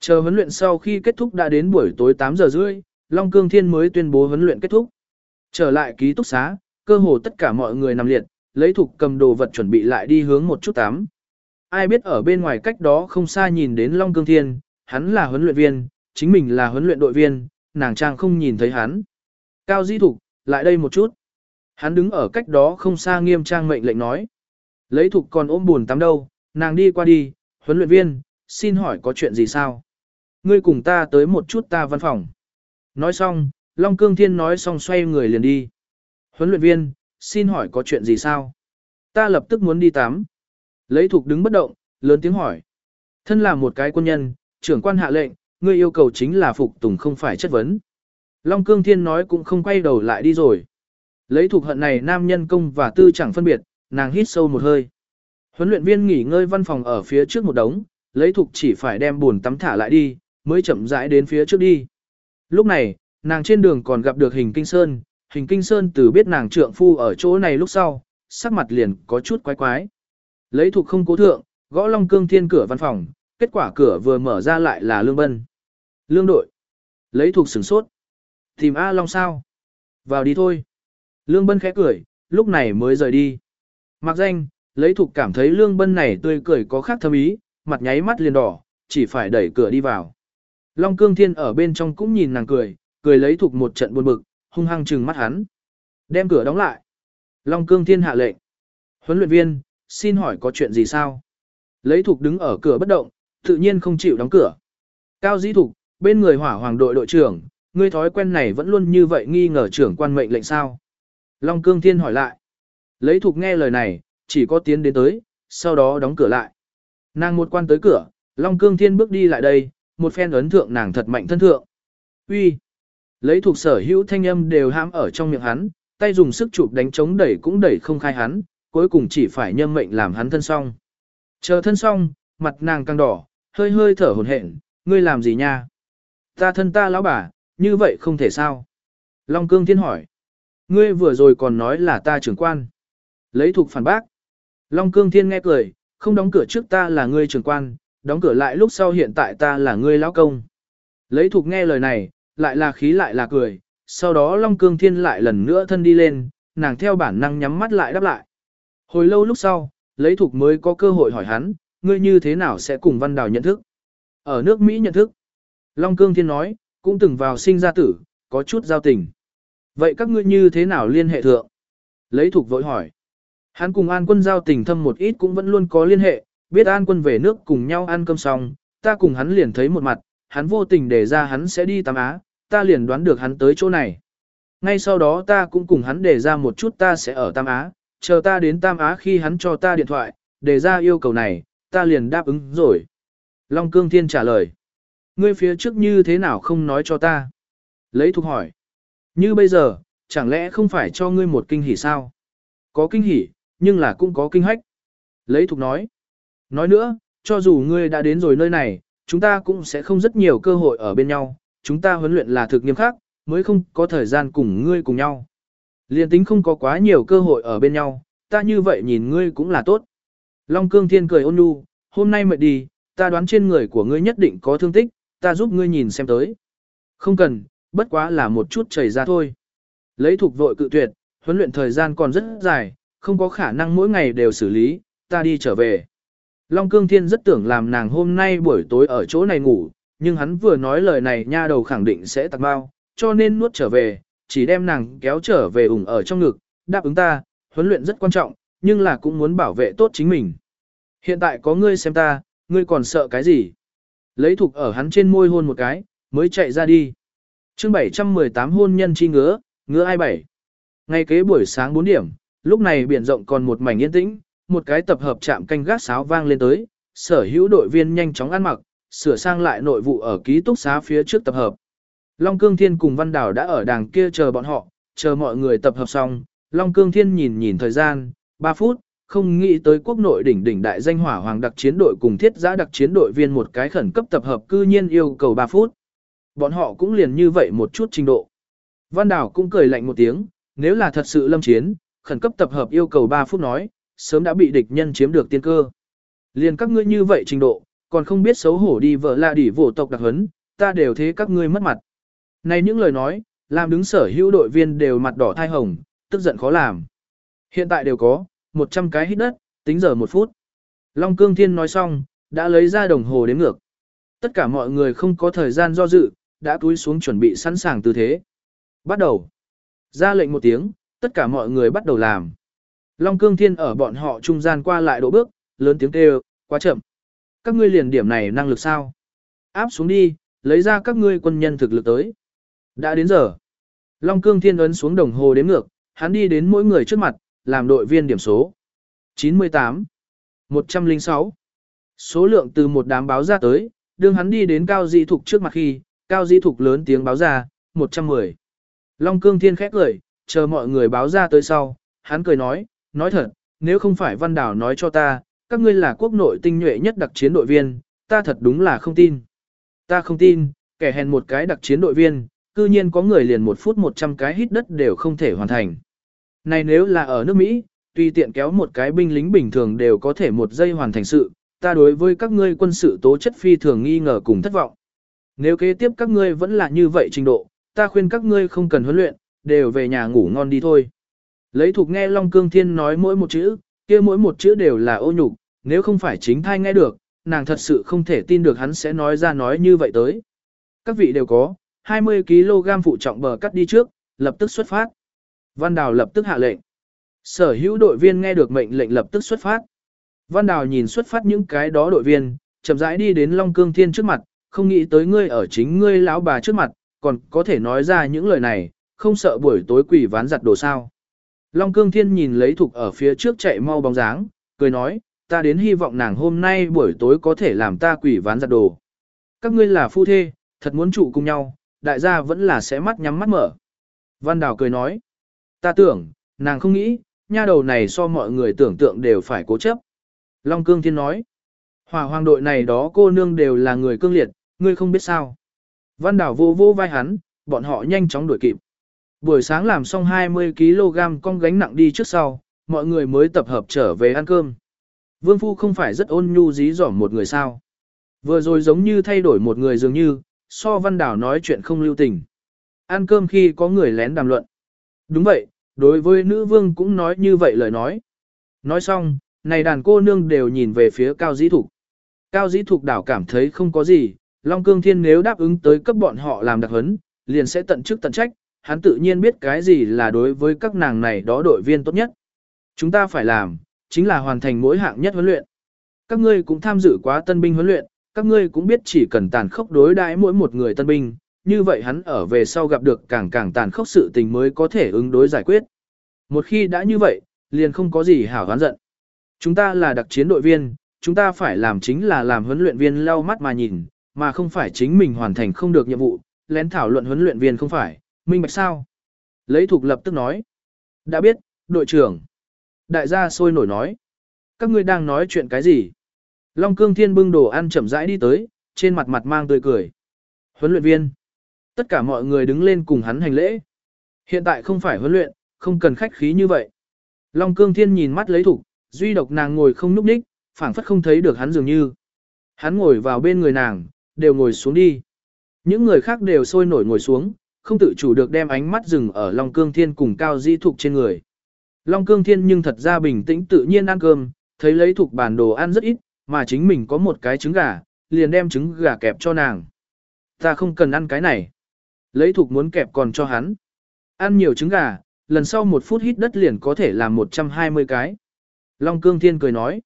Chờ huấn luyện sau khi kết thúc đã đến buổi tối 8 giờ rưỡi, Long Cương Thiên mới tuyên bố huấn luyện kết thúc. Trở lại ký túc xá, cơ hồ tất cả mọi người nằm liệt, lấy thục cầm đồ vật chuẩn bị lại đi hướng một chút tắm. Ai biết ở bên ngoài cách đó không xa nhìn đến Long Cương Thiên, hắn là huấn luyện viên, chính mình là huấn luyện đội viên, nàng trang không nhìn thấy hắn. Cao Di Thục, lại đây một chút. Hắn đứng ở cách đó không xa nghiêm trang mệnh lệnh nói. Lấy Thục còn ôm buồn tắm đâu, nàng đi qua đi, huấn luyện viên, xin hỏi có chuyện gì sao? Ngươi cùng ta tới một chút ta văn phòng. Nói xong, Long Cương Thiên nói xong xoay người liền đi. Huấn luyện viên, xin hỏi có chuyện gì sao? Ta lập tức muốn đi tắm. Lấy Thục đứng bất động, lớn tiếng hỏi. Thân là một cái quân nhân, trưởng quan hạ lệnh, ngươi yêu cầu chính là phục tùng không phải chất vấn. Long Cương Thiên nói cũng không quay đầu lại đi rồi. Lấy thuộc hận này nam nhân công và tư chẳng phân biệt, nàng hít sâu một hơi. Huấn luyện viên nghỉ ngơi văn phòng ở phía trước một đống, lấy thuộc chỉ phải đem buồn tắm thả lại đi, mới chậm rãi đến phía trước đi. Lúc này, nàng trên đường còn gặp được hình kinh sơn, hình kinh sơn từ biết nàng trượng phu ở chỗ này lúc sau, sắc mặt liền có chút quái quái. Lấy thuộc không cố thượng, gõ Long Cương Thiên cửa văn phòng, kết quả cửa vừa mở ra lại là Lương Bân. Lương đội. Lấy thuộc sửng sốt. Tìm A Long sao? Vào đi thôi. Lương Bân khẽ cười, lúc này mới rời đi. Mặc danh, lấy thuộc cảm thấy Lương Bân này tươi cười có khác thâm ý, mặt nháy mắt liền đỏ, chỉ phải đẩy cửa đi vào. Long Cương Thiên ở bên trong cũng nhìn nàng cười, cười lấy thuộc một trận buồn bực, hung hăng trừng mắt hắn. Đem cửa đóng lại. Long Cương Thiên hạ lệnh. Huấn luyện viên, xin hỏi có chuyện gì sao? Lấy thuộc đứng ở cửa bất động, tự nhiên không chịu đóng cửa. Cao Dĩ Thục, bên người hỏa hoàng đội đội trưởng, ngươi thói quen này vẫn luôn như vậy nghi ngờ trưởng quan mệnh lệnh sao? Long Cương Thiên hỏi lại. Lấy thuộc nghe lời này, chỉ có tiến đến tới, sau đó đóng cửa lại. Nàng một quan tới cửa, Long Cương Thiên bước đi lại đây, một phen ấn thượng nàng thật mạnh thân thượng. Uy, Lấy thuộc sở hữu thanh âm đều hãm ở trong miệng hắn, tay dùng sức chụp đánh chống đẩy cũng đẩy không khai hắn, cuối cùng chỉ phải nhâm mệnh làm hắn thân xong. Chờ thân xong, mặt nàng căng đỏ, hơi hơi thở hổn hển, ngươi làm gì nha? Ta thân ta lão bà, như vậy không thể sao? Long Cương Thiên hỏi. Ngươi vừa rồi còn nói là ta trưởng quan. Lấy thuộc phản bác. Long Cương Thiên nghe cười, không đóng cửa trước ta là ngươi trưởng quan, đóng cửa lại lúc sau hiện tại ta là ngươi lão công. Lấy thuộc nghe lời này, lại là khí lại là cười, sau đó Long Cương Thiên lại lần nữa thân đi lên, nàng theo bản năng nhắm mắt lại đáp lại. Hồi lâu lúc sau, lấy thuộc mới có cơ hội hỏi hắn, ngươi như thế nào sẽ cùng Văn Đào nhận thức? Ở nước Mỹ nhận thức. Long Cương Thiên nói, cũng từng vào sinh ra tử, có chút giao tình. Vậy các ngươi như thế nào liên hệ thượng? Lấy thuộc vội hỏi. Hắn cùng An quân giao tình thâm một ít cũng vẫn luôn có liên hệ, biết An quân về nước cùng nhau ăn cơm xong, ta cùng hắn liền thấy một mặt, hắn vô tình để ra hắn sẽ đi Tam Á, ta liền đoán được hắn tới chỗ này. Ngay sau đó ta cũng cùng hắn để ra một chút ta sẽ ở Tam Á, chờ ta đến Tam Á khi hắn cho ta điện thoại, để ra yêu cầu này, ta liền đáp ứng rồi. Long Cương Thiên trả lời. Ngươi phía trước như thế nào không nói cho ta? Lấy thuộc hỏi. Như bây giờ, chẳng lẽ không phải cho ngươi một kinh hỉ sao? Có kinh hỉ, nhưng là cũng có kinh hách. Lấy thuộc nói. Nói nữa, cho dù ngươi đã đến rồi nơi này, chúng ta cũng sẽ không rất nhiều cơ hội ở bên nhau, chúng ta huấn luyện là thực nghiêm khắc, mới không có thời gian cùng ngươi cùng nhau. Liên tính không có quá nhiều cơ hội ở bên nhau, ta như vậy nhìn ngươi cũng là tốt. Long Cương Thiên cười ôn nhu, hôm nay mệt đi, ta đoán trên người của ngươi nhất định có thương tích, ta giúp ngươi nhìn xem tới. Không cần, bất quá là một chút chảy ra thôi. Lấy thuộc vội cự tuyệt, huấn luyện thời gian còn rất dài, không có khả năng mỗi ngày đều xử lý, ta đi trở về. Long Cương Thiên rất tưởng làm nàng hôm nay buổi tối ở chỗ này ngủ, nhưng hắn vừa nói lời này nha đầu khẳng định sẽ tặc bao, cho nên nuốt trở về, chỉ đem nàng kéo trở về ủng ở trong ngực, đáp ứng ta, huấn luyện rất quan trọng, nhưng là cũng muốn bảo vệ tốt chính mình. Hiện tại có ngươi xem ta, ngươi còn sợ cái gì? Lấy thục ở hắn trên môi hôn một cái, mới chạy ra đi. chương 718 hôn nhân chi ngứa, ngứa ai bảy. Ngay kế buổi sáng 4 điểm, lúc này biển rộng còn một mảnh yên tĩnh, một cái tập hợp chạm canh gác sáo vang lên tới, sở hữu đội viên nhanh chóng ăn mặc, sửa sang lại nội vụ ở ký túc xá phía trước tập hợp. Long Cương Thiên cùng Văn Đảo đã ở đàng kia chờ bọn họ, chờ mọi người tập hợp xong, Long Cương Thiên nhìn nhìn thời gian, 3 phút, không nghĩ tới quốc nội đỉnh đỉnh đại danh hỏa hoàng đặc chiến đội cùng thiết giã đặc chiến đội viên một cái khẩn cấp tập hợp cư nhiên yêu cầu 3 phút. Bọn họ cũng liền như vậy một chút trình độ. Văn Đảo cũng cười lạnh một tiếng, nếu là thật sự lâm chiến, khẩn cấp tập hợp yêu cầu 3 phút nói, sớm đã bị địch nhân chiếm được tiên cơ. Liền các ngươi như vậy trình độ, còn không biết xấu hổ đi vợ lạ đỉ vổ tộc đặc hấn, ta đều thế các ngươi mất mặt. Này những lời nói, làm đứng sở hữu đội viên đều mặt đỏ thai hồng, tức giận khó làm. Hiện tại đều có, 100 cái hít đất, tính giờ một phút. Long Cương Thiên nói xong, đã lấy ra đồng hồ đếm ngược. Tất cả mọi người không có thời gian do dự, đã túi xuống chuẩn bị sẵn sàng tư thế. Bắt đầu. Ra lệnh một tiếng, tất cả mọi người bắt đầu làm. Long Cương Thiên ở bọn họ trung gian qua lại độ bước, lớn tiếng kêu, quá chậm. Các ngươi liền điểm này năng lực sao? Áp xuống đi, lấy ra các ngươi quân nhân thực lực tới. Đã đến giờ. Long Cương Thiên ấn xuống đồng hồ đếm ngược, hắn đi đến mỗi người trước mặt, làm đội viên điểm số. 98, 106. Số lượng từ một đám báo ra tới, đương hắn đi đến Cao Di Thục trước mặt khi, Cao Di Thục lớn tiếng báo ra, 110. Long Cương Thiên khét cười, chờ mọi người báo ra tới sau, hắn cười nói, nói thật, nếu không phải Văn Đảo nói cho ta, các ngươi là quốc nội tinh nhuệ nhất đặc chiến đội viên, ta thật đúng là không tin. Ta không tin, kẻ hèn một cái đặc chiến đội viên, cư nhiên có người liền một phút 100 cái hít đất đều không thể hoàn thành. Này nếu là ở nước Mỹ, tùy tiện kéo một cái binh lính bình thường đều có thể một giây hoàn thành sự, ta đối với các ngươi quân sự tố chất phi thường nghi ngờ cùng thất vọng. Nếu kế tiếp các ngươi vẫn là như vậy trình độ, ta khuyên các ngươi không cần huấn luyện, đều về nhà ngủ ngon đi thôi. Lấy thuộc nghe Long Cương Thiên nói mỗi một chữ, kia mỗi một chữ đều là ô nhục, nếu không phải chính thai nghe được, nàng thật sự không thể tin được hắn sẽ nói ra nói như vậy tới. Các vị đều có, 20kg phụ trọng bờ cắt đi trước, lập tức xuất phát. Văn Đào lập tức hạ lệnh. Sở hữu đội viên nghe được mệnh lệnh lập tức xuất phát. Văn Đào nhìn xuất phát những cái đó đội viên, chậm rãi đi đến Long Cương Thiên trước mặt, không nghĩ tới ngươi ở chính ngươi lão bà trước mặt, còn có thể nói ra những lời này, không sợ buổi tối quỷ ván giặt đồ sao. Long Cương Thiên nhìn lấy thục ở phía trước chạy mau bóng dáng, cười nói, ta đến hy vọng nàng hôm nay buổi tối có thể làm ta quỷ ván giặt đồ. Các ngươi là phu thê, thật muốn trụ cùng nhau, đại gia vẫn là sẽ mắt nhắm mắt mở. Văn Đào cười nói, ta tưởng, nàng không nghĩ, nha đầu này so mọi người tưởng tượng đều phải cố chấp. Long Cương Thiên nói, hỏa hoàng đội này đó cô nương đều là người cương liệt, ngươi không biết sao. Văn Đào vô vô vai hắn, bọn họ nhanh chóng đuổi kịp. Buổi sáng làm xong 20kg con gánh nặng đi trước sau, mọi người mới tập hợp trở về ăn cơm. Vương Phu không phải rất ôn nhu dí dỏm một người sao. Vừa rồi giống như thay đổi một người dường như, so văn đảo nói chuyện không lưu tình. Ăn cơm khi có người lén đàm luận. Đúng vậy, đối với nữ vương cũng nói như vậy lời nói. Nói xong, này đàn cô nương đều nhìn về phía cao dĩ thục. Cao dĩ thục đảo cảm thấy không có gì, Long Cương Thiên nếu đáp ứng tới cấp bọn họ làm đặc huấn, liền sẽ tận chức tận trách, hắn tự nhiên biết cái gì là đối với các nàng này đó đội viên tốt nhất. Chúng ta phải làm, chính là hoàn thành mỗi hạng nhất huấn luyện. Các ngươi cũng tham dự quá tân binh huấn luyện, các ngươi cũng biết chỉ cần tàn khốc đối đãi mỗi một người tân binh, như vậy hắn ở về sau gặp được càng càng tàn khốc sự tình mới có thể ứng đối giải quyết. Một khi đã như vậy, liền không có gì hảo hán giận. Chúng ta là đặc chiến đội viên, chúng ta phải làm chính là làm huấn luyện viên lau mắt mà nhìn, mà không phải chính mình hoàn thành không được nhiệm vụ, lén thảo luận huấn luyện viên không phải, minh bạch sao? Lấy thuộc lập tức nói. Đã biết, đội trưởng. Đại gia sôi nổi nói. Các ngươi đang nói chuyện cái gì? Long cương thiên bưng đồ ăn chậm rãi đi tới, trên mặt mặt mang tươi cười. Huấn luyện viên. Tất cả mọi người đứng lên cùng hắn hành lễ. Hiện tại không phải huấn luyện, không cần khách khí như vậy. Long cương thiên nhìn mắt lấy thủ, duy độc nàng ngồi không núp ních, phảng phất không thấy được hắn dường như. Hắn ngồi vào bên người nàng, đều ngồi xuống đi. Những người khác đều sôi nổi ngồi xuống, không tự chủ được đem ánh mắt dừng ở Long Cương Thiên cùng Cao Di Thục trên người. Long Cương Thiên nhưng thật ra bình tĩnh tự nhiên ăn cơm, thấy lấy Thục bản đồ ăn rất ít, mà chính mình có một cái trứng gà, liền đem trứng gà kẹp cho nàng. Ta không cần ăn cái này. Lấy Thục muốn kẹp còn cho hắn. Ăn nhiều trứng gà, lần sau một phút hít đất liền có thể làm 120 cái. Long Cương Thiên cười nói.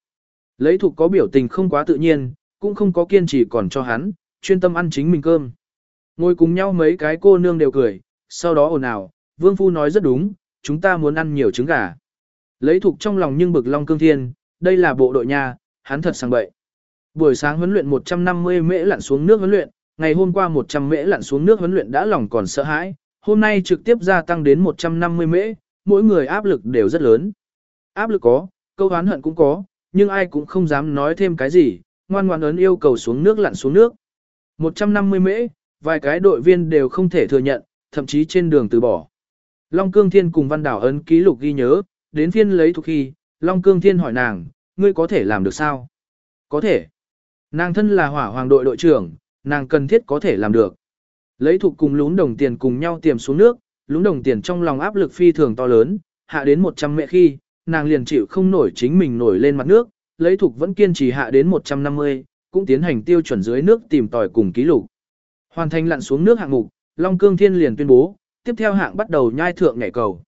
Lấy Thục có biểu tình không quá tự nhiên, cũng không có kiên trì còn cho hắn, chuyên tâm ăn chính mình cơm. Ngồi cùng nhau mấy cái cô nương đều cười, sau đó ồn ào, Vương Phu nói rất đúng, chúng ta muốn ăn nhiều trứng gà. Lấy thuộc trong lòng nhưng bực Long Cương Thiên, đây là bộ đội nhà, hắn thật sang bậy. Buổi sáng huấn luyện 150 mễ lặn xuống nước huấn luyện, ngày hôm qua 100 mễ lặn xuống nước huấn luyện đã lòng còn sợ hãi, hôm nay trực tiếp gia tăng đến 150 mễ, mỗi người áp lực đều rất lớn. Áp lực có, câu hán hận cũng có, nhưng ai cũng không dám nói thêm cái gì, ngoan ngoan ấn yêu cầu xuống nước lặn xuống nước. 150 mễ, vài cái đội viên đều không thể thừa nhận, thậm chí trên đường từ bỏ. Long Cương Thiên cùng Văn Đảo ấn ký lục ghi nhớ, đến phiên lấy thuộc khi, Long Cương Thiên hỏi nàng, ngươi có thể làm được sao? Có thể. Nàng thân là hỏa hoàng đội đội trưởng, nàng cần thiết có thể làm được. Lấy thuộc cùng lún đồng tiền cùng nhau tiềm xuống nước, lún đồng tiền trong lòng áp lực phi thường to lớn, hạ đến 100 mẹ khi, nàng liền chịu không nổi chính mình nổi lên mặt nước, lấy thuộc vẫn kiên trì hạ đến 150, cũng tiến hành tiêu chuẩn dưới nước tìm tòi cùng ký lục. Hoàn thành lặn xuống nước hạng mục, Long Cương Thiên liền tuyên bố, tiếp theo hạng bắt đầu nhai thượng nhảy cầu.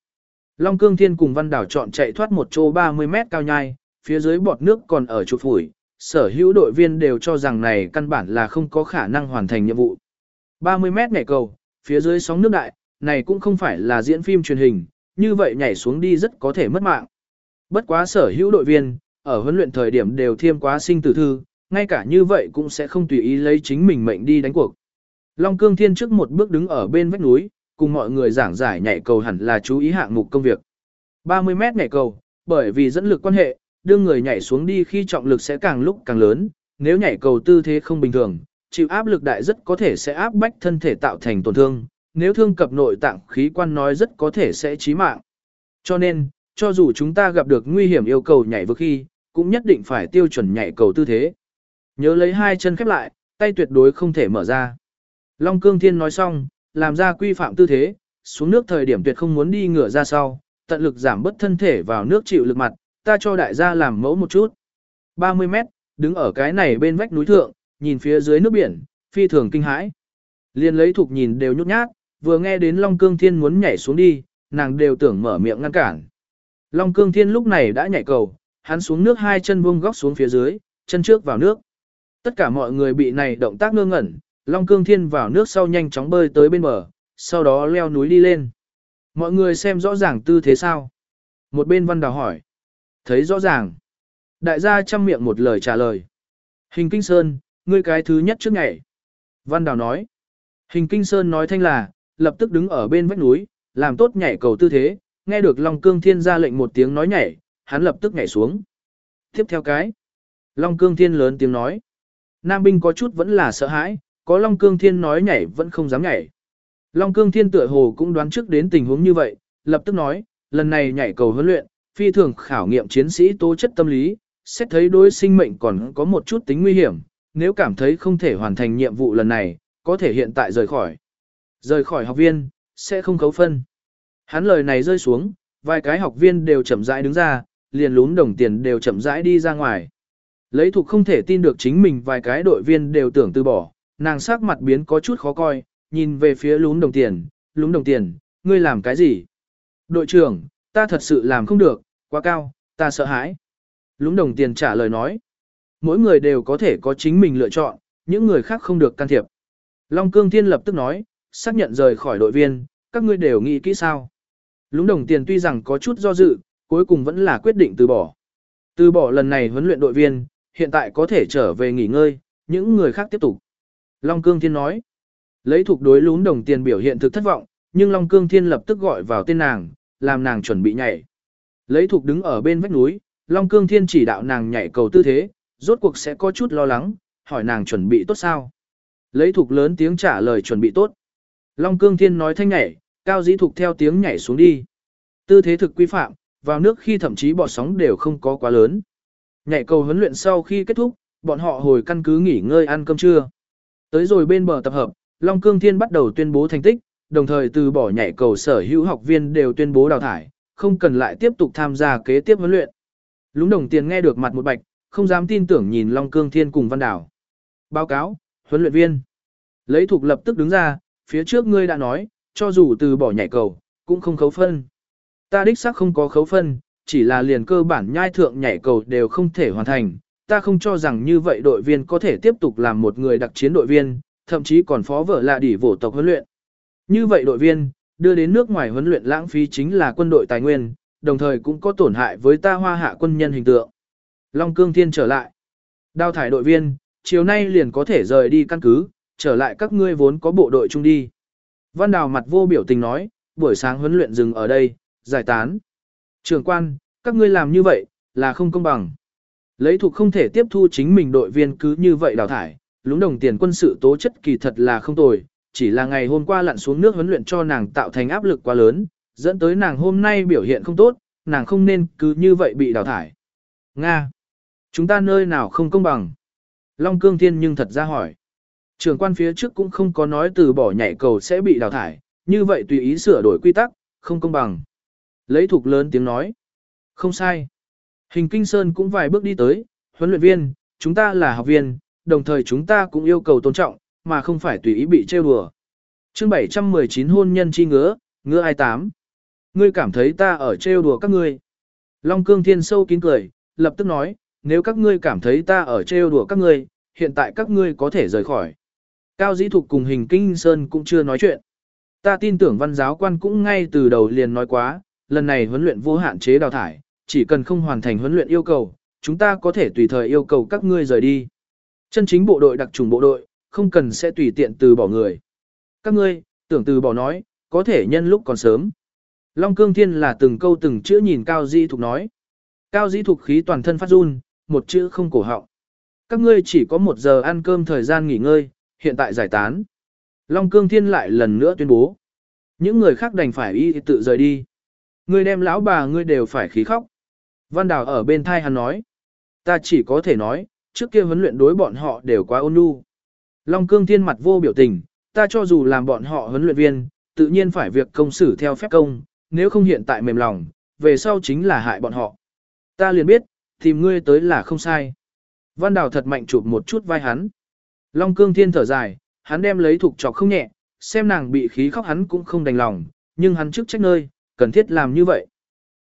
Long Cương Thiên cùng Văn Đảo chọn chạy thoát một chỗ 30 mét cao nhai, phía dưới bọt nước còn ở chụp phủi, sở hữu đội viên đều cho rằng này căn bản là không có khả năng hoàn thành nhiệm vụ. 30 mét nhảy cầu, phía dưới sóng nước đại, này cũng không phải là diễn phim truyền hình, như vậy nhảy xuống đi rất có thể mất mạng. Bất quá sở hữu đội viên, ở huấn luyện thời điểm đều thiêm quá sinh tử thư, ngay cả như vậy cũng sẽ không tùy ý lấy chính mình mệnh đi đánh cuộc. Long Cương Thiên trước một bước đứng ở bên vách núi, cùng mọi người giảng giải nhảy cầu hẳn là chú ý hạng mục công việc. 30 mét nhảy cầu, bởi vì dẫn lực quan hệ, đưa người nhảy xuống đi khi trọng lực sẽ càng lúc càng lớn, nếu nhảy cầu tư thế không bình thường, chịu áp lực đại rất có thể sẽ áp bách thân thể tạo thành tổn thương, nếu thương cập nội tạng khí quan nói rất có thể sẽ chí mạng. Cho nên, cho dù chúng ta gặp được nguy hiểm yêu cầu nhảy vực khi, cũng nhất định phải tiêu chuẩn nhảy cầu tư thế. Nhớ lấy hai chân khép lại, tay tuyệt đối không thể mở ra. Long Cương Thiên nói xong, làm ra quy phạm tư thế, xuống nước thời điểm tuyệt không muốn đi ngửa ra sau, tận lực giảm bớt thân thể vào nước chịu lực mặt, ta cho đại gia làm mẫu một chút. 30 mét, đứng ở cái này bên vách núi thượng, nhìn phía dưới nước biển, phi thường kinh hãi. Liên lấy thục nhìn đều nhút nhát, vừa nghe đến Long Cương Thiên muốn nhảy xuống đi, nàng đều tưởng mở miệng ngăn cản. Long Cương Thiên lúc này đã nhảy cầu, hắn xuống nước hai chân buông góc xuống phía dưới, chân trước vào nước. Tất cả mọi người bị này động tác ngơ ngẩn, Long Cương Thiên vào nước sau nhanh chóng bơi tới bên bờ, sau đó leo núi đi lên. Mọi người xem rõ ràng tư thế sao? Một bên văn đào hỏi. Thấy rõ ràng. Đại gia chăm miệng một lời trả lời. Hình Kinh Sơn, ngươi cái thứ nhất trước ngày. Văn đào nói. Hình Kinh Sơn nói thanh là, lập tức đứng ở bên vách núi, làm tốt nhảy cầu tư thế, nghe được Long Cương Thiên ra lệnh một tiếng nói nhảy, hắn lập tức nhảy xuống. Tiếp theo cái. Long Cương Thiên lớn tiếng nói. Nam binh có chút vẫn là sợ hãi, có Long Cương Thiên nói nhảy vẫn không dám nhảy. Long Cương Thiên tựa hồ cũng đoán trước đến tình huống như vậy, lập tức nói, lần này nhảy cầu huấn luyện, phi thường khảo nghiệm chiến sĩ tố chất tâm lý, xét thấy đối sinh mệnh còn có một chút tính nguy hiểm, nếu cảm thấy không thể hoàn thành nhiệm vụ lần này, có thể hiện tại rời khỏi. Rời khỏi học viên, sẽ không khấu phân. Hắn lời này rơi xuống, vài cái học viên đều chậm rãi đứng ra, liền lún đồng tiền đều chậm rãi đi ra ngoài. Lấy thuộc không thể tin được chính mình vài cái đội viên đều tưởng từ bỏ, nàng sắc mặt biến có chút khó coi, nhìn về phía lún đồng tiền, lún đồng tiền, ngươi làm cái gì? Đội trưởng, ta thật sự làm không được, quá cao, ta sợ hãi. Lún đồng tiền trả lời nói, mỗi người đều có thể có chính mình lựa chọn, những người khác không được can thiệp. Long Cương Thiên lập tức nói, xác nhận rời khỏi đội viên, các ngươi đều nghĩ kỹ sao. Lúng đồng tiền tuy rằng có chút do dự, cuối cùng vẫn là quyết định từ bỏ. Từ bỏ lần này huấn luyện đội viên, hiện tại có thể trở về nghỉ ngơi, những người khác tiếp tục. Long Cương Thiên nói, lấy thuộc đối lún đồng tiền biểu hiện thực thất vọng, nhưng Long Cương Thiên lập tức gọi vào tên nàng, làm nàng chuẩn bị nhảy. Lấy thuộc đứng ở bên vách núi, Long Cương Thiên chỉ đạo nàng nhảy cầu tư thế, rốt cuộc sẽ có chút lo lắng, hỏi nàng chuẩn bị tốt sao. Lấy thuộc lớn tiếng trả lời chuẩn bị tốt. Long Cương Thiên nói thanh nhảy, Cao Dĩ Thuộc theo tiếng nhảy xuống đi. Tư thế thực quy phạm, vào nước khi thậm chí bọt sóng đều không có quá lớn. Nhảy cầu huấn luyện sau khi kết thúc, bọn họ hồi căn cứ nghỉ ngơi ăn cơm trưa. Tới rồi bên bờ tập hợp, Long Cương Thiên bắt đầu tuyên bố thành tích, đồng thời từ bỏ nhảy cầu sở hữu học viên đều tuyên bố đào thải, không cần lại tiếp tục tham gia kế tiếp huấn luyện. Lúng đồng tiền nghe được mặt một bạch, không dám tin tưởng nhìn Long Cương Thiên cùng Văn Đảo. Báo cáo, huấn luyện viên. Lấy thuộc lập tức đứng ra, phía trước ngươi đã nói, cho dù từ bỏ nhảy cầu, cũng không khấu phân. Ta đích xác không có khấu phân, chỉ là liền cơ bản nhai thượng nhảy cầu đều không thể hoàn thành. Ta không cho rằng như vậy đội viên có thể tiếp tục làm một người đặc chiến đội viên, thậm chí còn phó vợ là đỉ vổ tộc huấn luyện. Như vậy đội viên, đưa đến nước ngoài huấn luyện lãng phí chính là quân đội tài nguyên, đồng thời cũng có tổn hại với ta hoa hạ quân nhân hình tượng. Long Cương Thiên trở lại. Đào thải đội viên, chiều nay liền có thể rời đi căn cứ, trở lại các ngươi vốn có bộ đội chung đi. Văn Đào mặt vô biểu tình nói, buổi sáng huấn luyện dừng ở đây, giải tán. Trường quan, các ngươi làm như vậy, là không công bằng. Lấy thuộc không thể tiếp thu chính mình đội viên cứ như vậy đào thải, lúng đồng tiền quân sự tố chất kỳ thật là không tồi, chỉ là ngày hôm qua lặn xuống nước huấn luyện cho nàng tạo thành áp lực quá lớn, dẫn tới nàng hôm nay biểu hiện không tốt, nàng không nên cứ như vậy bị đào thải. Nga! Chúng ta nơi nào không công bằng? Long Cương Thiên nhưng thật ra hỏi. Trường quan phía trước cũng không có nói từ bỏ nhảy cầu sẽ bị đào thải, như vậy tùy ý sửa đổi quy tắc, không công bằng. Lấy thuộc lớn tiếng nói. Không sai. Hình Kinh Sơn cũng vài bước đi tới, huấn luyện viên, chúng ta là học viên, đồng thời chúng ta cũng yêu cầu tôn trọng, mà không phải tùy ý bị trêu đùa. chương 719 hôn nhân chi ngứa, ngứa ai tám. Ngươi cảm thấy ta ở trêu đùa các ngươi. Long Cương Thiên sâu kín cười, lập tức nói, nếu các ngươi cảm thấy ta ở trêu đùa các ngươi, hiện tại các ngươi có thể rời khỏi. Cao Dĩ Thục cùng hình kinh sơn cũng chưa nói chuyện. Ta tin tưởng văn giáo quan cũng ngay từ đầu liền nói quá, lần này huấn luyện vô hạn chế đào thải, chỉ cần không hoàn thành huấn luyện yêu cầu, chúng ta có thể tùy thời yêu cầu các ngươi rời đi. Chân chính bộ đội đặc trùng bộ đội, không cần sẽ tùy tiện từ bỏ người. Các ngươi, tưởng từ bỏ nói, có thể nhân lúc còn sớm. Long Cương Thiên là từng câu từng chữ nhìn Cao Di Thục nói. Cao Di Thục khí toàn thân phát run, một chữ không cổ họng. Các ngươi chỉ có một giờ ăn cơm thời gian nghỉ ngơi, hiện tại giải tán. Long Cương Thiên lại lần nữa tuyên bố. Những người khác đành phải y tự rời đi. Ngươi đem lão bà ngươi đều phải khí khóc. Văn Đào ở bên thai hắn nói. Ta chỉ có thể nói, trước kia huấn luyện đối bọn họ đều quá ôn nhu. Long Cương Thiên mặt vô biểu tình, ta cho dù làm bọn họ huấn luyện viên, tự nhiên phải việc công xử theo phép công, nếu không hiện tại mềm lòng, về sau chính là hại bọn họ. Ta liền biết, tìm ngươi tới là không sai. Văn Đào thật mạnh chụp một chút vai hắn. Long Cương Thiên thở dài, hắn đem lấy thuộc trọc không nhẹ, xem nàng bị khí khóc hắn cũng không đành lòng, nhưng hắn trước trách nơi, cần thiết làm như vậy.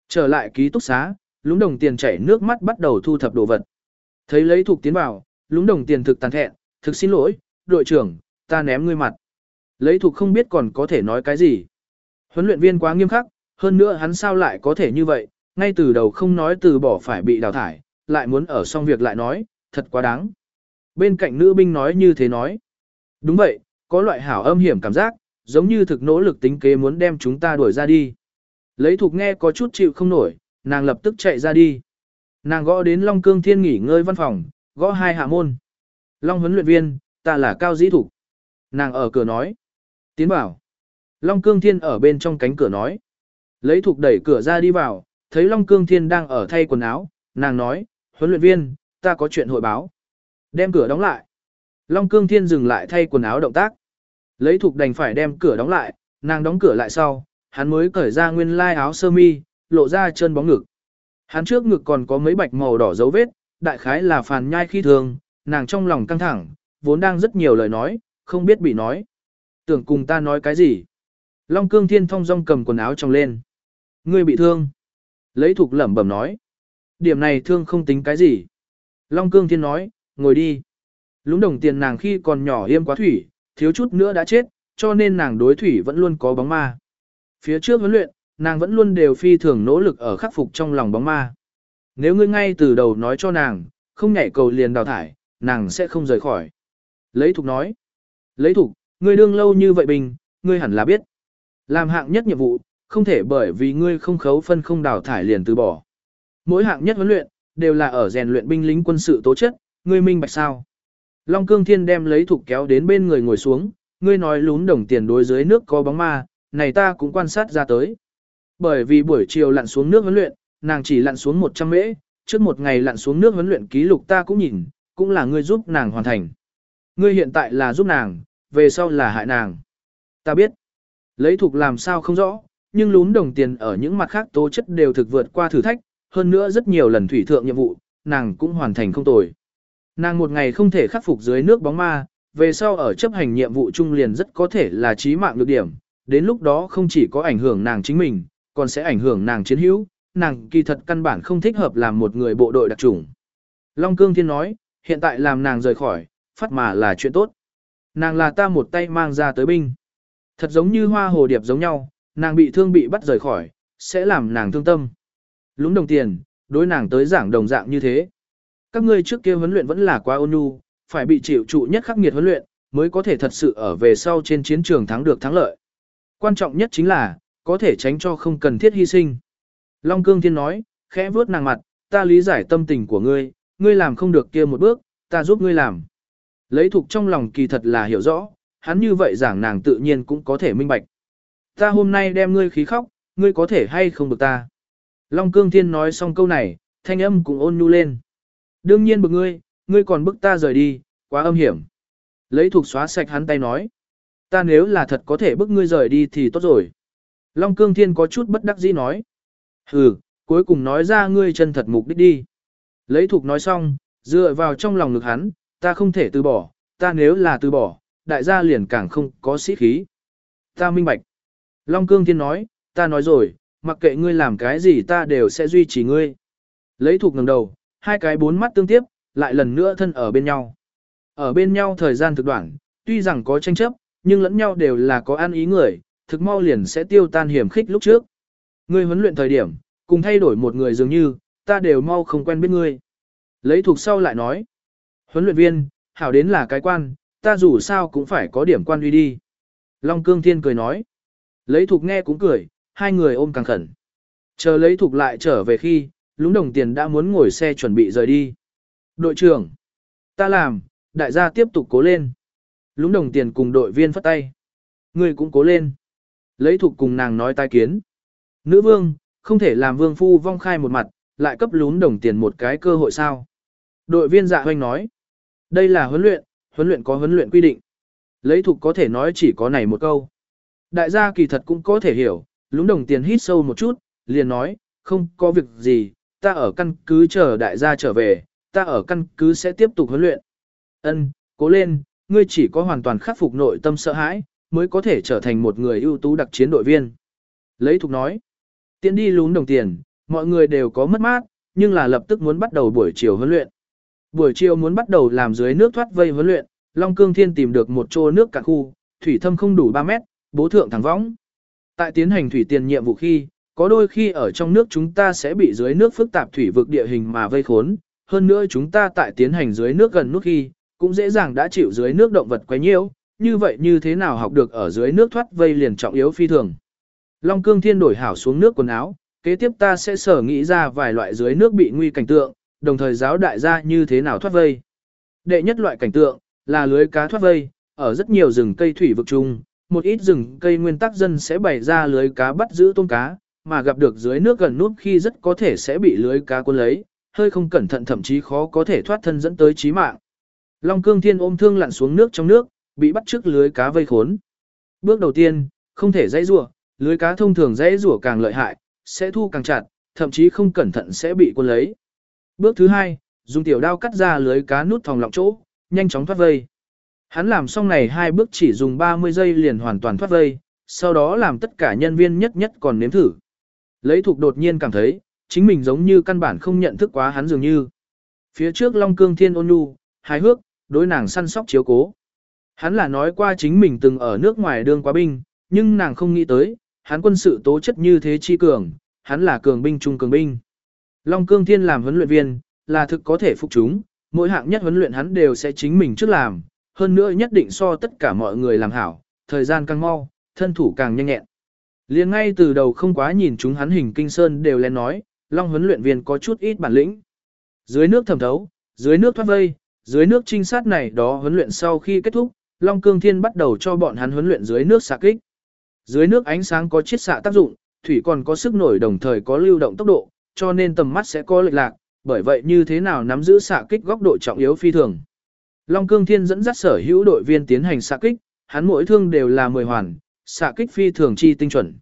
Trở lại ký túc xá, lúng đồng tiền chảy nước mắt bắt đầu thu thập đồ vật. Thấy lấy thuộc tiến vào, lúng đồng tiền thực tàn thẹn, thực xin lỗi, đội trưởng, ta ném ngươi mặt. Lấy thuộc không biết còn có thể nói cái gì. Huấn luyện viên quá nghiêm khắc, hơn nữa hắn sao lại có thể như vậy, ngay từ đầu không nói từ bỏ phải bị đào thải, lại muốn ở xong việc lại nói, thật quá đáng. Bên cạnh nữ binh nói như thế nói. Đúng vậy, có loại hảo âm hiểm cảm giác, giống như thực nỗ lực tính kế muốn đem chúng ta đuổi ra đi. Lấy thuộc nghe có chút chịu không nổi, nàng lập tức chạy ra đi. Nàng gõ đến Long Cương Thiên nghỉ ngơi văn phòng, gõ hai hạ môn. Long huấn luyện viên, ta là Cao Dĩ Thục. Nàng ở cửa nói. Tiến bảo. Long Cương Thiên ở bên trong cánh cửa nói. Lấy thục đẩy cửa ra đi vào, thấy Long Cương Thiên đang ở thay quần áo, nàng nói, huấn luyện viên, ta có chuyện hội báo. Đem cửa đóng lại. Long Cương Thiên dừng lại thay quần áo động tác. Lấy thục đành phải đem cửa đóng lại, nàng đóng cửa lại sau, hắn mới cởi ra nguyên lai áo sơ mi, lộ ra chân bóng ngực. Hắn trước ngực còn có mấy bạch màu đỏ dấu vết, đại khái là phàn nhai khi thường, nàng trong lòng căng thẳng, vốn đang rất nhiều lời nói, không biết bị nói. Tưởng cùng ta nói cái gì? Long cương thiên thong dong cầm quần áo trong lên. Ngươi bị thương. Lấy thục lẩm bẩm nói. Điểm này thương không tính cái gì. Long cương thiên nói, ngồi đi. Lúng đồng tiền nàng khi còn nhỏ yêm quá thủy, thiếu chút nữa đã chết, cho nên nàng đối thủy vẫn luôn có bóng ma. Phía trước huấn luyện, nàng vẫn luôn đều phi thường nỗ lực ở khắc phục trong lòng bóng ma. Nếu ngươi ngay từ đầu nói cho nàng, không nhảy cầu liền đào thải, nàng sẽ không rời khỏi. Lấy thục nói. Lấy thục, ngươi đương lâu như vậy bình, ngươi hẳn là biết. Làm hạng nhất nhiệm vụ, không thể bởi vì ngươi không khấu phân không đào thải liền từ bỏ. Mỗi hạng nhất huấn luyện, đều là ở rèn luyện binh lính quân sự tố chất, ngươi minh bạch sao. Long Cương Thiên đem lấy thục kéo đến bên người ngồi xuống, ngươi nói lún đồng tiền đối dưới nước có bóng ma, này ta cũng quan sát ra tới. Bởi vì buổi chiều lặn xuống nước huấn luyện, nàng chỉ lặn xuống 100 mễ, trước một ngày lặn xuống nước huấn luyện ký lục ta cũng nhìn, cũng là ngươi giúp nàng hoàn thành. Ngươi hiện tại là giúp nàng, về sau là hại nàng. Ta biết. Lấy thuộc làm sao không rõ, nhưng lún đồng tiền ở những mặt khác tố chất đều thực vượt qua thử thách, hơn nữa rất nhiều lần thủy thượng nhiệm vụ, nàng cũng hoàn thành không tồi. Nàng một ngày không thể khắc phục dưới nước bóng ma, về sau ở chấp hành nhiệm vụ trung liền rất có thể là trí mạng được điểm, đến lúc đó không chỉ có ảnh hưởng nàng chính mình, còn sẽ ảnh hưởng nàng chiến hữu, nàng kỳ thật căn bản không thích hợp làm một người bộ đội đặc chủng. Long Cương Thiên nói, hiện tại làm nàng rời khỏi, phát mà là chuyện tốt. Nàng là ta một tay mang ra tới binh. Thật giống như hoa hồ điệp giống nhau, nàng bị thương bị bắt rời khỏi, sẽ làm nàng thương tâm. Lúng đồng tiền, đối nàng tới giảng đồng dạng như thế. Các ngươi trước kia huấn luyện vẫn là quá ôn nhu, phải bị chịu trụ nhất khắc nghiệt huấn luyện, mới có thể thật sự ở về sau trên chiến trường thắng được thắng lợi. Quan trọng nhất chính là, có thể tránh cho không cần thiết hy sinh. Long Cương Thiên nói, khẽ vuốt nàng mặt, ta lý giải tâm tình của ngươi, ngươi làm không được kia một bước, ta giúp ngươi làm. Lấy thục trong lòng kỳ thật là hiểu rõ, hắn như vậy giảng nàng tự nhiên cũng có thể minh bạch. Ta hôm nay đem ngươi khí khóc, ngươi có thể hay không được ta. Long Cương Thiên nói xong câu này, thanh âm cũng ôn nhu lên. Đương nhiên bực ngươi, ngươi còn bức ta rời đi, quá âm hiểm. Lấy thuộc xóa sạch hắn tay nói. Ta nếu là thật có thể bức ngươi rời đi thì tốt rồi. Long Cương Thiên có chút bất đắc dĩ nói. Hừ, cuối cùng nói ra ngươi chân thật mục đích đi. Lấy thuộc nói xong, dựa vào trong lòng ngực hắn, ta không thể từ bỏ, ta nếu là từ bỏ, đại gia liền càng không có sĩ khí. Ta minh bạch. Long Cương Thiên nói, ta nói rồi, mặc kệ ngươi làm cái gì ta đều sẽ duy trì ngươi. Lấy thuộc ngẩng đầu, hai cái bốn mắt tương tiếp, lại lần nữa thân ở bên nhau. Ở bên nhau thời gian thực đoạn, tuy rằng có tranh chấp, nhưng lẫn nhau đều là có ăn ý người, thực mau liền sẽ tiêu tan hiểm khích lúc trước. Ngươi huấn luyện thời điểm, cùng thay đổi một người dường như, ta đều mau không quen biết ngươi. Lấy thuộc sau lại nói, huấn luyện viên, hảo đến là cái quan, ta dù sao cũng phải có điểm quan uy đi. Long Cương Thiên cười nói, lấy thuộc nghe cũng cười, hai người ôm càng khẩn. Chờ lấy thuộc lại trở về khi, lúng đồng tiền đã muốn ngồi xe chuẩn bị rời đi. Đội trưởng, ta làm, đại gia tiếp tục cố lên. Lúng đồng tiền cùng đội viên phất tay. Người cũng cố lên. Lấy thuộc cùng nàng nói tai kiến. Nữ vương, không thể làm vương phu vong khai một mặt, lại cấp lún đồng tiền một cái cơ hội sao. Đội viên dạ hoanh nói. Đây là huấn luyện, huấn luyện có huấn luyện quy định. Lấy thuộc có thể nói chỉ có này một câu. Đại gia kỳ thật cũng có thể hiểu, lún đồng tiền hít sâu một chút, liền nói, không có việc gì, ta ở căn cứ chờ đại gia trở về, ta ở căn cứ sẽ tiếp tục huấn luyện. Ân, cố lên, ngươi chỉ có hoàn toàn khắc phục nội tâm sợ hãi, mới có thể trở thành một người ưu tú đặc chiến đội viên. Lấy thục nói, tiện đi lún đồng tiền, mọi người đều có mất mát, nhưng là lập tức muốn bắt đầu buổi chiều huấn luyện. Buổi chiều muốn bắt đầu làm dưới nước thoát vây huấn luyện, Long Cương Thiên tìm được một chỗ nước cả khu, thủy thâm không đủ 3 mét, bố thượng thẳng võng. Tại tiến hành thủy tiền nhiệm vụ khi, có đôi khi ở trong nước chúng ta sẽ bị dưới nước phức tạp thủy vực địa hình mà vây khốn, hơn nữa chúng ta tại tiến hành dưới nước gần nút khi, cũng dễ dàng đã chịu dưới nước động vật quấy nhiễu, như vậy như thế nào học được ở dưới nước thoát vây liền trọng yếu phi thường. Long Cương Thiên đổi hảo xuống nước quần áo, kế tiếp ta sẽ sở nghĩ ra vài loại dưới nước bị nguy cảnh tượng, đồng thời giáo đại gia như thế nào thoát vây. Đệ nhất loại cảnh tượng, là lưới cá thoát vây, ở rất nhiều rừng cây thủy vực chung, một ít rừng cây nguyên tắc dân sẽ bày ra lưới cá bắt giữ tôm cá, mà gặp được dưới nước gần nút khi rất có thể sẽ bị lưới cá cuốn lấy, hơi không cẩn thận thậm chí khó có thể thoát thân dẫn tới chí mạng. Long Cương Thiên ôm thương lặn xuống nước trong nước, bị bắt trước lưới cá vây khốn. Bước đầu tiên, không thể dãy rủa, lưới cá thông thường dãy rủa càng lợi hại, sẽ thu càng chặt, thậm chí không cẩn thận sẽ bị cuốn lấy. Bước thứ hai, dùng tiểu đao cắt ra lưới cá nút thòng lọng chỗ, nhanh chóng thoát vây. Hắn làm xong này hai bước chỉ dùng 30 giây liền hoàn toàn thoát vây, sau đó làm tất cả nhân viên nhất nhất còn nếm thử. Lấy thuộc đột nhiên cảm thấy, chính mình giống như căn bản không nhận thức quá hắn dường như. Phía trước Long Cương Thiên ôn nhu, hài hước, đối nàng săn sóc chiếu cố. Hắn là nói qua chính mình từng ở nước ngoài đương quá binh, nhưng nàng không nghĩ tới, hắn quân sự tố chất như thế chi cường, hắn là cường binh trung cường binh. Long Cương Thiên làm huấn luyện viên, là thực có thể phục chúng, mỗi hạng nhất huấn luyện hắn đều sẽ chính mình trước làm, hơn nữa nhất định so tất cả mọi người làm hảo, thời gian càng mau, thân thủ càng nhanh nhẹn. Liền ngay từ đầu không quá nhìn chúng hắn hình kinh sơn đều lên nói, Long huấn luyện viên có chút ít bản lĩnh. Dưới nước thẩm thấu, dưới nước thoát vây, dưới nước trinh sát này đó huấn luyện sau khi kết thúc, Long Cương Thiên bắt đầu cho bọn hắn huấn luyện dưới nước xạ kích. Dưới nước ánh sáng có chiết xạ tác dụng, thủy còn có sức nổi đồng thời có lưu động tốc độ, cho nên tầm mắt sẽ có lệch lạc, bởi vậy như thế nào nắm giữ xạ kích góc độ trọng yếu phi thường. Long Cương Thiên dẫn dắt sở hữu đội viên tiến hành xạ kích, hắn mỗi thương đều là 10 hoàn, xạ kích phi thường chi tinh chuẩn.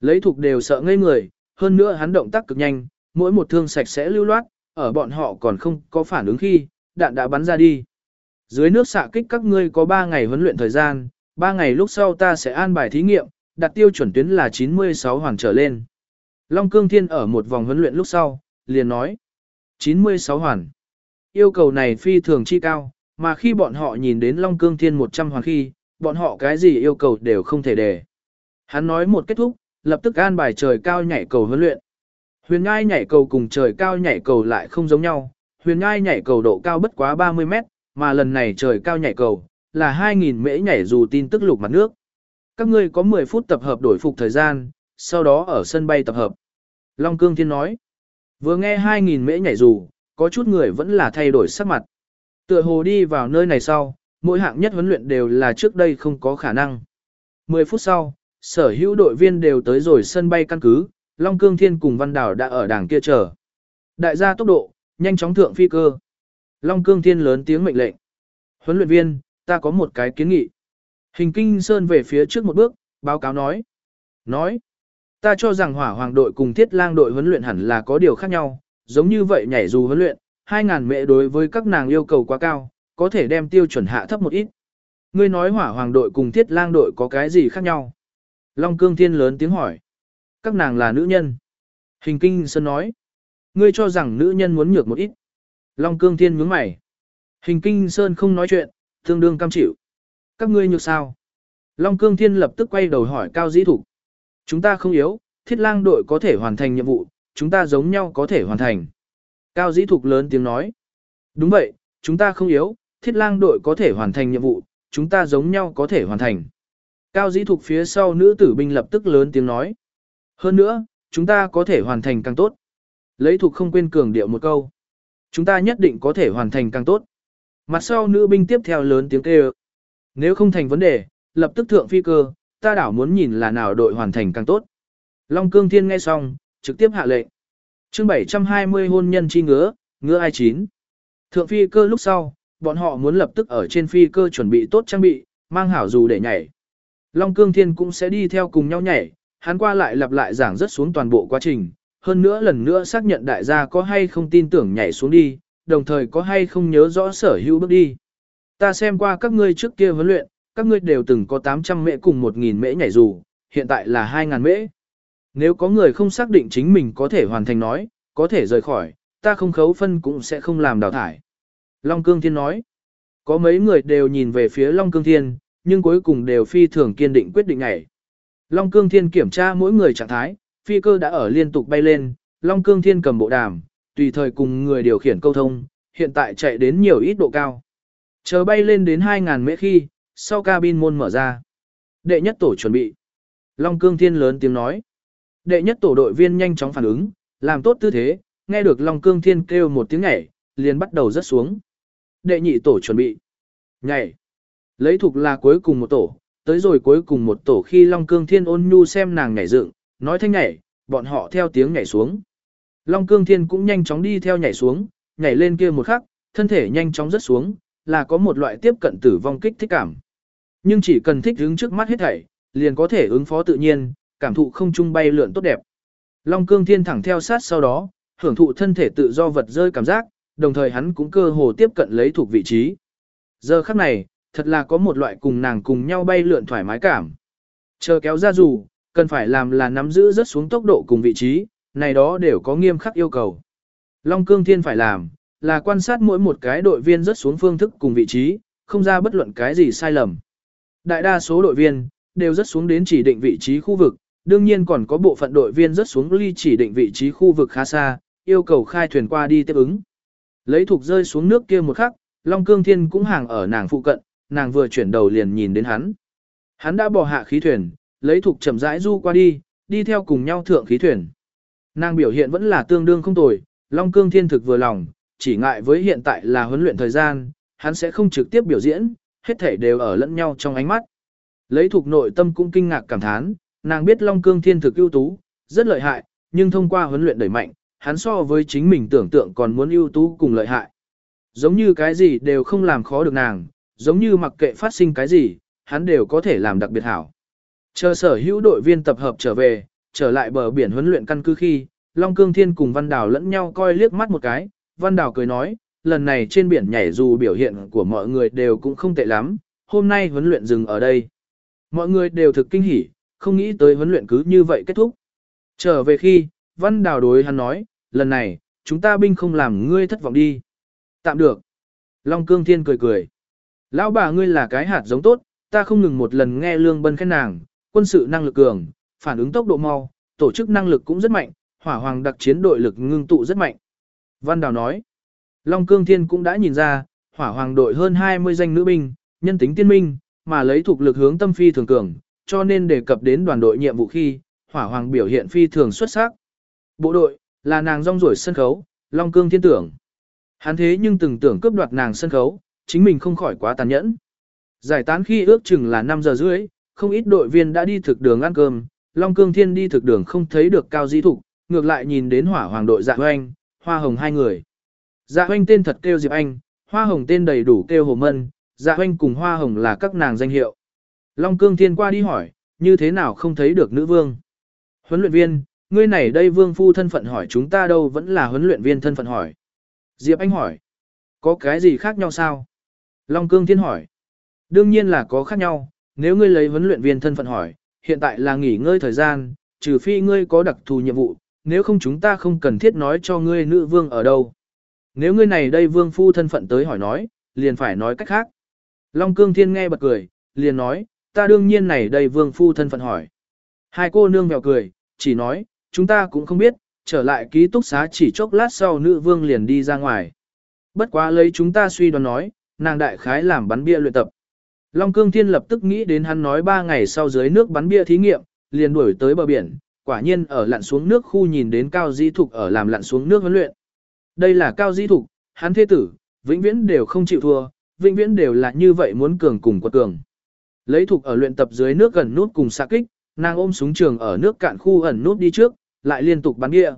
Lấy thuộc đều sợ ngây người, hơn nữa hắn động tác cực nhanh, mỗi một thương sạch sẽ lưu loát, ở bọn họ còn không có phản ứng khi, đạn đã bắn ra đi. Dưới nước xạ kích các ngươi có 3 ngày huấn luyện thời gian, 3 ngày lúc sau ta sẽ an bài thí nghiệm, đặt tiêu chuẩn tuyến là 96 hoàn trở lên. Long Cương Thiên ở một vòng huấn luyện lúc sau, liền nói 96 hoàn. Yêu cầu này phi thường chi cao, mà khi bọn họ nhìn đến Long Cương Thiên 100 hoàn khi, bọn họ cái gì yêu cầu đều không thể để. Hắn nói một kết thúc, lập tức an bài trời cao nhảy cầu huấn luyện. Huyền ngai nhảy cầu cùng trời cao nhảy cầu lại không giống nhau, huyền ngai nhảy cầu độ cao bất quá 30 mét, mà lần này trời cao nhảy cầu, là 2.000 mễ nhảy dù tin tức lục mặt nước. Các ngươi có 10 phút tập hợp đổi phục thời gian, sau đó ở sân bay tập hợp. Long Cương Thiên nói, vừa nghe 2.000 mễ nhảy dù, có chút người vẫn là thay đổi sắc mặt. Tựa hồ đi vào nơi này sau, mỗi hạng nhất huấn luyện đều là trước đây không có khả năng. 10 phút sau, sở hữu đội viên đều tới rồi sân bay căn cứ, Long Cương Thiên cùng Văn Đảo đã ở đàng kia chờ. Đại gia tốc độ, nhanh chóng thượng phi cơ. Long Cương Thiên lớn tiếng mệnh lệnh. Huấn luyện viên, ta có một cái kiến nghị. Hình kinh sơn về phía trước một bước, báo cáo nói. Nói, ta cho rằng hỏa hoàng đội cùng thiết lang đội huấn luyện hẳn là có điều khác nhau, giống như vậy nhảy dù huấn luyện, 2.000 mẹ đối với các nàng yêu cầu quá cao, có thể đem tiêu chuẩn hạ thấp một ít. Ngươi nói hỏa hoàng đội cùng thiết lang đội có cái gì khác nhau? Long cương thiên lớn tiếng hỏi. Các nàng là nữ nhân. Hình kinh sơn nói. Ngươi cho rằng nữ nhân muốn nhược một ít. Long cương thiên nhướng mày. Hình kinh sơn không nói chuyện, tương đương cam chịu. Các ngươi nhược sao? Long cương thiên lập tức quay đầu hỏi cao dĩ thủ. Chúng ta không yếu, thiết lang đội có thể hoàn thành nhiệm vụ, chúng ta giống nhau có thể hoàn thành. Cao dĩ thục lớn tiếng nói. Đúng vậy, chúng ta không yếu, thiết lang đội có thể hoàn thành nhiệm vụ, chúng ta giống nhau có thể hoàn thành. Cao dĩ thục phía sau nữ tử binh lập tức lớn tiếng nói. Hơn nữa, chúng ta có thể hoàn thành càng tốt. Lấy thục không quên cường điệu một câu. Chúng ta nhất định có thể hoàn thành càng tốt. Mặt sau nữ binh tiếp theo lớn tiếng kêu. Nếu không thành vấn đề, lập tức thượng phi cơ, ta đảo muốn nhìn là nào đội hoàn thành càng tốt. Long Cương Thiên nghe xong, trực tiếp hạ lệnh. chương 720 hôn nhân chi ngứa, ngứa ai chín. Thượng phi cơ lúc sau, bọn họ muốn lập tức ở trên phi cơ chuẩn bị tốt trang bị, mang hảo dù để nhảy. Long Cương Thiên cũng sẽ đi theo cùng nhau nhảy, hắn qua lại lặp lại giảng rất xuống toàn bộ quá trình, hơn nữa lần nữa xác nhận đại gia có hay không tin tưởng nhảy xuống đi, đồng thời có hay không nhớ rõ sở hữu bước đi. Ta xem qua các ngươi trước kia huấn luyện, các ngươi đều từng có 800 mễ cùng 1.000 mễ nhảy dù, hiện tại là 2.000 mễ. Nếu có người không xác định chính mình có thể hoàn thành nói, có thể rời khỏi, ta không khấu phân cũng sẽ không làm đào thải. Long Cương Thiên nói, có mấy người đều nhìn về phía Long Cương Thiên, nhưng cuối cùng đều phi thường kiên định quyết định này. Long Cương Thiên kiểm tra mỗi người trạng thái, phi cơ đã ở liên tục bay lên, Long Cương Thiên cầm bộ đàm, tùy thời cùng người điều khiển câu thông, hiện tại chạy đến nhiều ít độ cao. Chờ bay lên đến 2.000 mễ khi, sau cabin môn mở ra. Đệ nhất tổ chuẩn bị. Long Cương Thiên lớn tiếng nói. Đệ nhất tổ đội viên nhanh chóng phản ứng, làm tốt tư thế, nghe được Long Cương Thiên kêu một tiếng nhảy, liền bắt đầu rớt xuống. Đệ nhị tổ chuẩn bị. Nhảy. Lấy thuộc là cuối cùng một tổ, tới rồi cuối cùng một tổ khi Long Cương Thiên ôn nhu xem nàng nhảy dựng, nói thanh nhảy, bọn họ theo tiếng nhảy xuống. Long Cương Thiên cũng nhanh chóng đi theo nhảy xuống, nhảy lên kia một khắc, thân thể nhanh chóng rớt xuống, là có một loại tiếp cận tử vong kích thích cảm. Nhưng chỉ cần thích ứng trước mắt hết thảy, liền có thể ứng phó tự nhiên, cảm thụ không trung bay lượn tốt đẹp. Long Cương Thiên thẳng theo sát sau đó, hưởng thụ thân thể tự do vật rơi cảm giác, đồng thời hắn cũng cơ hồ tiếp cận lấy thuộc vị trí. Giờ khắc này, thật là có một loại cùng nàng cùng nhau bay lượn thoải mái cảm. Chờ kéo ra dù, cần phải làm là nắm giữ rất xuống tốc độ cùng vị trí, này đó đều có nghiêm khắc yêu cầu. Long Cương Thiên phải làm, là quan sát mỗi một cái đội viên rất xuống phương thức cùng vị trí, không ra bất luận cái gì sai lầm. Đại đa số đội viên, đều rất xuống đến chỉ định vị trí khu vực, đương nhiên còn có bộ phận đội viên rất xuống ly chỉ định vị trí khu vực khá xa, yêu cầu khai thuyền qua đi tiếp ứng. Lấy thuộc rơi xuống nước kia một khắc, Long Cương Thiên cũng hàng ở nàng phụ cận, nàng vừa chuyển đầu liền nhìn đến hắn. Hắn đã bỏ hạ khí thuyền, lấy thuộc chậm rãi du qua đi, đi theo cùng nhau thượng khí thuyền. Nàng biểu hiện vẫn là tương đương không tồi, Long Cương Thiên thực vừa lòng, chỉ ngại với hiện tại là huấn luyện thời gian, hắn sẽ không trực tiếp biểu diễn, hết thể đều ở lẫn nhau trong ánh mắt. Lấy thuộc nội tâm cũng kinh ngạc cảm thán, nàng biết Long Cương Thiên thực ưu tú, rất lợi hại, nhưng thông qua huấn luyện đẩy mạnh, hắn so với chính mình tưởng tượng còn muốn ưu tú cùng lợi hại. Giống như cái gì đều không làm khó được nàng, giống như mặc kệ phát sinh cái gì, hắn đều có thể làm đặc biệt hảo. Chờ sở hữu đội viên tập hợp trở về, trở lại bờ biển huấn luyện căn cứ khi, Long Cương Thiên cùng Văn Đào lẫn nhau coi liếc mắt một cái, Văn Đào cười nói, lần này trên biển nhảy dù biểu hiện của mọi người đều cũng không tệ lắm, hôm nay huấn luyện dừng ở đây. Mọi người đều thực kinh hỉ, không nghĩ tới huấn luyện cứ như vậy kết thúc. Trở về khi, Văn Đào đối hắn nói, lần này, chúng ta binh không làm ngươi thất vọng đi. Tạm được. Long Cương Thiên cười cười. Lão bà ngươi là cái hạt giống tốt, ta không ngừng một lần nghe Lương Bân khen nàng, quân sự năng lực cường, phản ứng tốc độ mau, tổ chức năng lực cũng rất mạnh, hỏa hoàng đặc chiến đội lực ngưng tụ rất mạnh. Văn Đào nói, Long Cương Thiên cũng đã nhìn ra, hỏa hoàng đội hơn 20 danh nữ binh, nhân tính tiên minh, mà lấy thuộc lực hướng tâm phi thường cường, cho nên đề cập đến đoàn đội nhiệm vụ khi, hỏa hoàng biểu hiện phi thường xuất sắc. Bộ đội, là nàng rong ruổi sân khấu, Long Cương Thiên tưởng. Hắn thế nhưng từng tưởng cướp đoạt nàng sân khấu, chính mình không khỏi quá tàn nhẫn. Giải tán khi ước chừng là 5 giờ rưỡi, không ít đội viên đã đi thực đường ăn cơm, Long Cương Thiên đi thực đường không thấy được Cao Di Thục, ngược lại nhìn đến hỏa hoàng đội dạ hoanh, hoa hồng hai người. Dạ hoanh tên thật kêu Diệp Anh, hoa hồng tên đầy đủ kêu Hồ Mân, dạ hoanh cùng hoa hồng là các nàng danh hiệu. Long Cương Thiên qua đi hỏi, như thế nào không thấy được nữ vương? Huấn luyện viên, ngươi này đây vương phu thân phận hỏi chúng ta đâu vẫn là huấn luyện viên thân phận hỏi. Diệp Anh hỏi, có cái gì khác nhau sao? Long Cương Thiên hỏi, đương nhiên là có khác nhau, nếu ngươi lấy huấn luyện viên thân phận hỏi, hiện tại là nghỉ ngơi thời gian, trừ phi ngươi có đặc thù nhiệm vụ, nếu không chúng ta không cần thiết nói cho ngươi nữ vương ở đâu. Nếu ngươi này đây vương phu thân phận tới hỏi nói, liền phải nói cách khác. Long Cương Thiên nghe bật cười, liền nói, ta đương nhiên này đây vương phu thân phận hỏi. Hai cô nương mèo cười, chỉ nói, chúng ta cũng không biết, trở lại ký túc xá chỉ chốc lát sau nữ vương liền đi ra ngoài. Bất quá lấy chúng ta suy đoán nói, nàng đại khái làm bắn bia luyện tập. Long Cương Thiên lập tức nghĩ đến hắn nói ba ngày sau dưới nước bắn bia thí nghiệm, liền đuổi tới bờ biển, quả nhiên ở lặn xuống nước khu nhìn đến Cao Di Thục ở làm lặn xuống nước huấn luyện. Đây là Cao Di Thục, hắn thế tử, vĩnh viễn đều không chịu thua, vĩnh viễn đều là như vậy muốn cường cùng quật cường. Lấy Thục ở luyện tập dưới nước gần nút cùng xạ kích, nàng ôm súng trường ở nước cạn khu ẩn nút đi trước, lại liên tục bắn bia.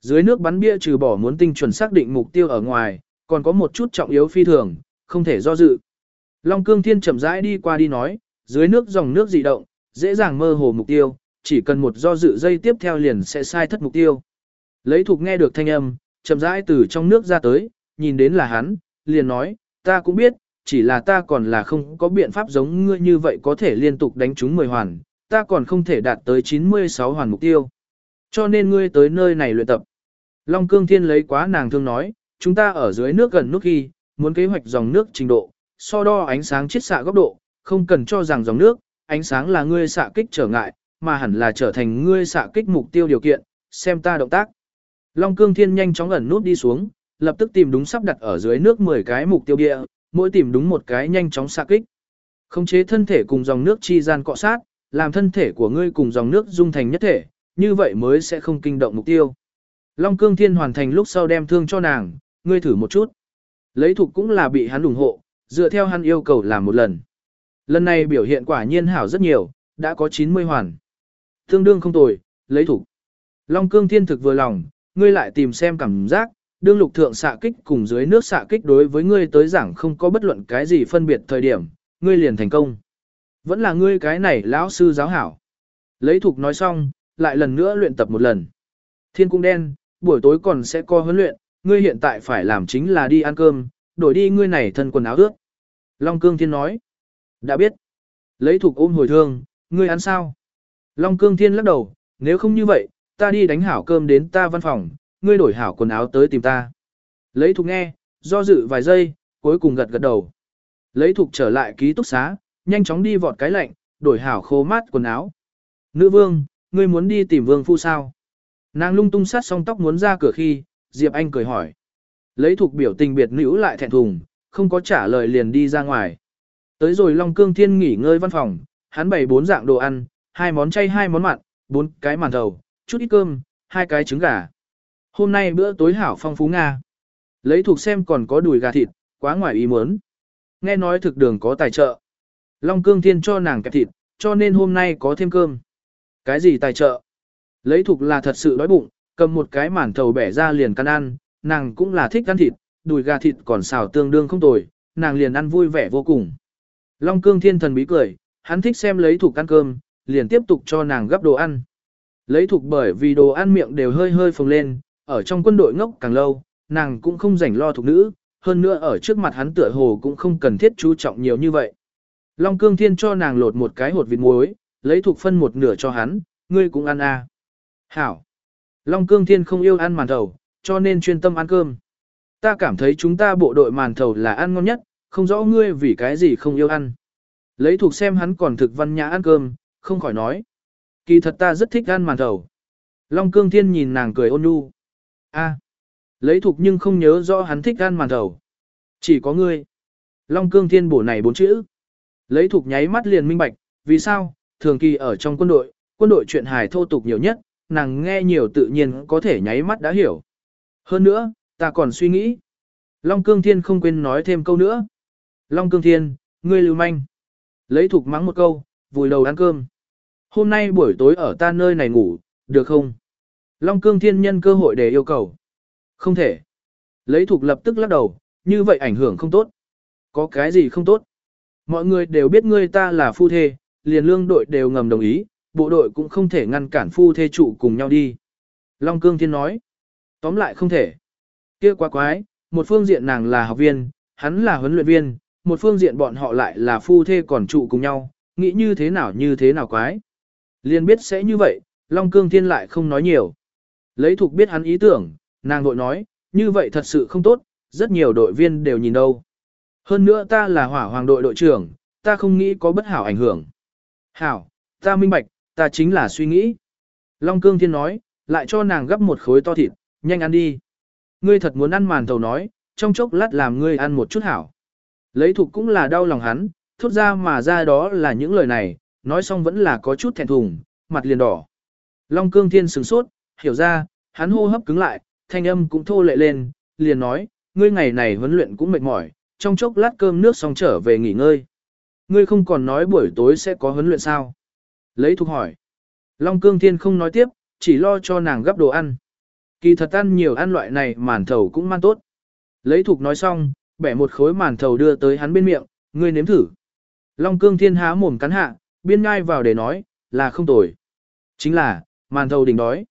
Dưới nước bắn bia trừ bỏ muốn tinh chuẩn xác định mục tiêu ở ngoài, còn có một chút trọng yếu phi thường, không thể do dự. Long Cương Thiên chậm rãi đi qua đi nói, dưới nước dòng nước dị động, dễ dàng mơ hồ mục tiêu, chỉ cần một do dự dây tiếp theo liền sẽ sai thất mục tiêu. Lấy thuộc nghe được thanh âm, chậm rãi từ trong nước ra tới, nhìn đến là hắn, liền nói, ta cũng biết, chỉ là ta còn là không có biện pháp giống ngươi như vậy có thể liên tục đánh trúng 10 hoàn, ta còn không thể đạt tới 96 hoàn mục tiêu. Cho nên ngươi tới nơi này luyện tập. Long Cương Thiên lấy quá nàng thương nói, chúng ta ở dưới nước gần nước khi, muốn kế hoạch dòng nước trình độ, so đo ánh sáng chiết xạ góc độ, không cần cho rằng dòng nước, ánh sáng là ngươi xạ kích trở ngại, mà hẳn là trở thành ngươi xạ kích mục tiêu điều kiện, xem ta động tác. Long Cương Thiên nhanh chóng ẩn nút đi xuống, lập tức tìm đúng sắp đặt ở dưới nước 10 cái mục tiêu địa, mỗi tìm đúng một cái nhanh chóng xạ kích. Khống chế thân thể cùng dòng nước chi gian cọ sát, làm thân thể của ngươi cùng dòng nước dung thành nhất thể, như vậy mới sẽ không kinh động mục tiêu. Long Cương Thiên hoàn thành lúc sau đem thương cho nàng, ngươi thử một chút. Lấy thuộc cũng là bị hắn ủng hộ, dựa theo hắn yêu cầu làm một lần. Lần này biểu hiện quả nhiên hảo rất nhiều, đã có 90 hoàn. Tương đương không tồi, lấy thủ. Long cương thiên thực vừa lòng, ngươi lại tìm xem cảm giác, đương lục thượng xạ kích cùng dưới nước xạ kích đối với ngươi tới giảng không có bất luận cái gì phân biệt thời điểm, ngươi liền thành công. Vẫn là ngươi cái này lão sư giáo hảo. Lấy thục nói xong, lại lần nữa luyện tập một lần. Thiên cung đen, buổi tối còn sẽ co huấn luyện, ngươi hiện tại phải làm chính là đi ăn cơm, đổi đi ngươi này thân quần áo ướt. Long cương thiên nói. Đã biết. Lấy Thuộc ôm hồi thương, ngươi ăn sao? Long cương thiên lắc đầu, nếu không như vậy, ta đi đánh hảo cơm đến ta văn phòng, ngươi đổi hảo quần áo tới tìm ta. Lấy Thuộc nghe, do dự vài giây, cuối cùng gật gật đầu. Lấy Thuộc trở lại ký túc xá, nhanh chóng đi vọt cái lạnh, đổi hảo khô mát quần áo. Nữ vương, ngươi muốn đi tìm vương phu sao? Nàng lung tung sát song tóc muốn ra cửa khi, Diệp Anh cười hỏi. Lấy Thuộc biểu tình biệt nữ lại thẹn thùng, không có trả lời liền đi ra ngoài. Tới rồi Long Cương Thiên nghỉ ngơi văn phòng, hắn bày bốn dạng đồ ăn, hai món chay hai món mặn, bốn cái màn thầu, chút ít cơm, hai cái trứng gà. Hôm nay bữa tối hảo phong phú Nga. Lấy thuộc xem còn có đùi gà thịt, quá ngoài ý muốn. Nghe nói thực đường có tài trợ. Long Cương Thiên cho nàng kẹp thịt, cho nên hôm nay có thêm cơm. Cái gì tài trợ? Lấy thuộc là thật sự đói bụng, cầm một cái màn thầu bẻ ra liền căn ăn, nàng cũng là thích ăn thịt, đùi gà thịt còn xào tương đương không tồi, nàng liền ăn vui vẻ vô cùng. Long cương thiên thần bí cười, hắn thích xem lấy thục ăn cơm, liền tiếp tục cho nàng gấp đồ ăn. Lấy thục bởi vì đồ ăn miệng đều hơi hơi phồng lên, ở trong quân đội ngốc càng lâu, nàng cũng không rảnh lo thục nữ, hơn nữa ở trước mặt hắn tựa hồ cũng không cần thiết chú trọng nhiều như vậy. Long cương thiên cho nàng lột một cái hột vịt muối, lấy thục phân một nửa cho hắn, ngươi cũng ăn à. Hảo! Long cương thiên không yêu ăn màn thầu, cho nên chuyên tâm ăn cơm. Ta cảm thấy chúng ta bộ đội màn thầu là ăn ngon nhất, không rõ ngươi vì cái gì không yêu ăn. Lấy thuộc xem hắn còn thực văn nhã ăn cơm, không khỏi nói. Kỳ thật ta rất thích ăn màn thầu. Long cương thiên nhìn nàng cười ôn nhu. a lấy thuộc nhưng không nhớ rõ hắn thích ăn màn thầu. Chỉ có ngươi. Long cương thiên bổ này bốn chữ. Lấy thuộc nháy mắt liền minh bạch, vì sao, thường kỳ ở trong quân đội, quân đội chuyện hài thô tục nhiều nhất, nàng nghe nhiều tự nhiên có thể nháy mắt đã hiểu. Hơn nữa, ta còn suy nghĩ. Long cương thiên không quên nói thêm câu nữa. Long Cương Thiên, ngươi lưu manh. Lấy thục mắng một câu, vùi đầu ăn cơm. Hôm nay buổi tối ở ta nơi này ngủ, được không? Long Cương Thiên nhân cơ hội để yêu cầu. Không thể. Lấy thục lập tức lắc đầu, như vậy ảnh hưởng không tốt. Có cái gì không tốt? Mọi người đều biết ngươi ta là phu thê, liền lương đội đều ngầm đồng ý, bộ đội cũng không thể ngăn cản phu thê trụ cùng nhau đi. Long Cương Thiên nói. Tóm lại không thể kia quá quái, một phương diện nàng là học viên, hắn là huấn luyện viên, một phương diện bọn họ lại là phu thê còn trụ cùng nhau, nghĩ như thế nào như thế nào quái. Liên biết sẽ như vậy, Long Cương Thiên lại không nói nhiều. Lấy thuộc biết hắn ý tưởng, nàng đội nói, như vậy thật sự không tốt, rất nhiều đội viên đều nhìn đâu. Hơn nữa ta là hỏa hoàng đội đội trưởng, ta không nghĩ có bất hảo ảnh hưởng. Hảo, ta minh bạch, ta chính là suy nghĩ. Long Cương Thiên nói, lại cho nàng gấp một khối to thịt, nhanh ăn đi. Ngươi thật muốn ăn màn thầu nói, trong chốc lát làm ngươi ăn một chút hảo. Lấy thục cũng là đau lòng hắn, thốt ra mà ra đó là những lời này, nói xong vẫn là có chút thẹn thùng, mặt liền đỏ. Long cương thiên sừng sốt, hiểu ra, hắn hô hấp cứng lại, thanh âm cũng thô lệ lên, liền nói, ngươi ngày này huấn luyện cũng mệt mỏi, trong chốc lát cơm nước xong trở về nghỉ ngơi. Ngươi không còn nói buổi tối sẽ có huấn luyện sao? Lấy thục hỏi. Long cương thiên không nói tiếp, chỉ lo cho nàng gấp đồ ăn. Kỳ thật ăn nhiều ăn loại này màn thầu cũng man tốt. Lấy thục nói xong, bẻ một khối màn thầu đưa tới hắn bên miệng, ngươi nếm thử. Long cương thiên há mồm cắn hạ, biên ngai vào để nói, là không tồi. Chính là, màn thầu đỉnh đói.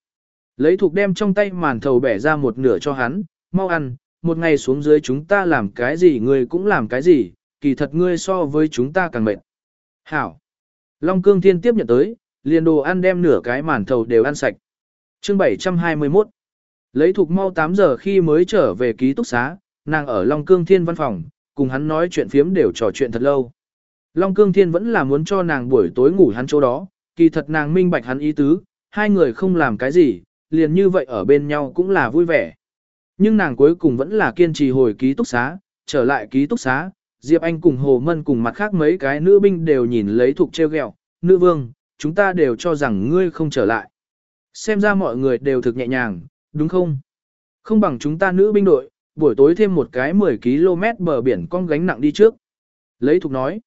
Lấy thuộc đem trong tay màn thầu bẻ ra một nửa cho hắn, mau ăn, một ngày xuống dưới chúng ta làm cái gì ngươi cũng làm cái gì, kỳ thật ngươi so với chúng ta càng mệt. Hảo. Long Cương Thiên tiếp nhận tới, liền đồ ăn đem nửa cái màn thầu đều ăn sạch. Chương 721 Lấy thuộc mau 8 giờ khi mới trở về ký túc xá, nàng ở Long Cương Thiên văn phòng, cùng hắn nói chuyện phiếm đều trò chuyện thật lâu. Long Cương Thiên vẫn là muốn cho nàng buổi tối ngủ hắn chỗ đó, kỳ thật nàng minh bạch hắn ý tứ, hai người không làm cái gì, liền như vậy ở bên nhau cũng là vui vẻ. Nhưng nàng cuối cùng vẫn là kiên trì hồi ký túc xá, trở lại ký túc xá, Diệp Anh cùng Hồ Mân cùng mặt khác mấy cái nữ binh đều nhìn lấy thuộc treo gẹo, nữ vương, chúng ta đều cho rằng ngươi không trở lại. Xem ra mọi người đều thực nhẹ nhàng, đúng không? Không bằng chúng ta nữ binh đội, buổi tối thêm một cái 10 km bờ biển con gánh nặng đi trước. Lấy thục nói.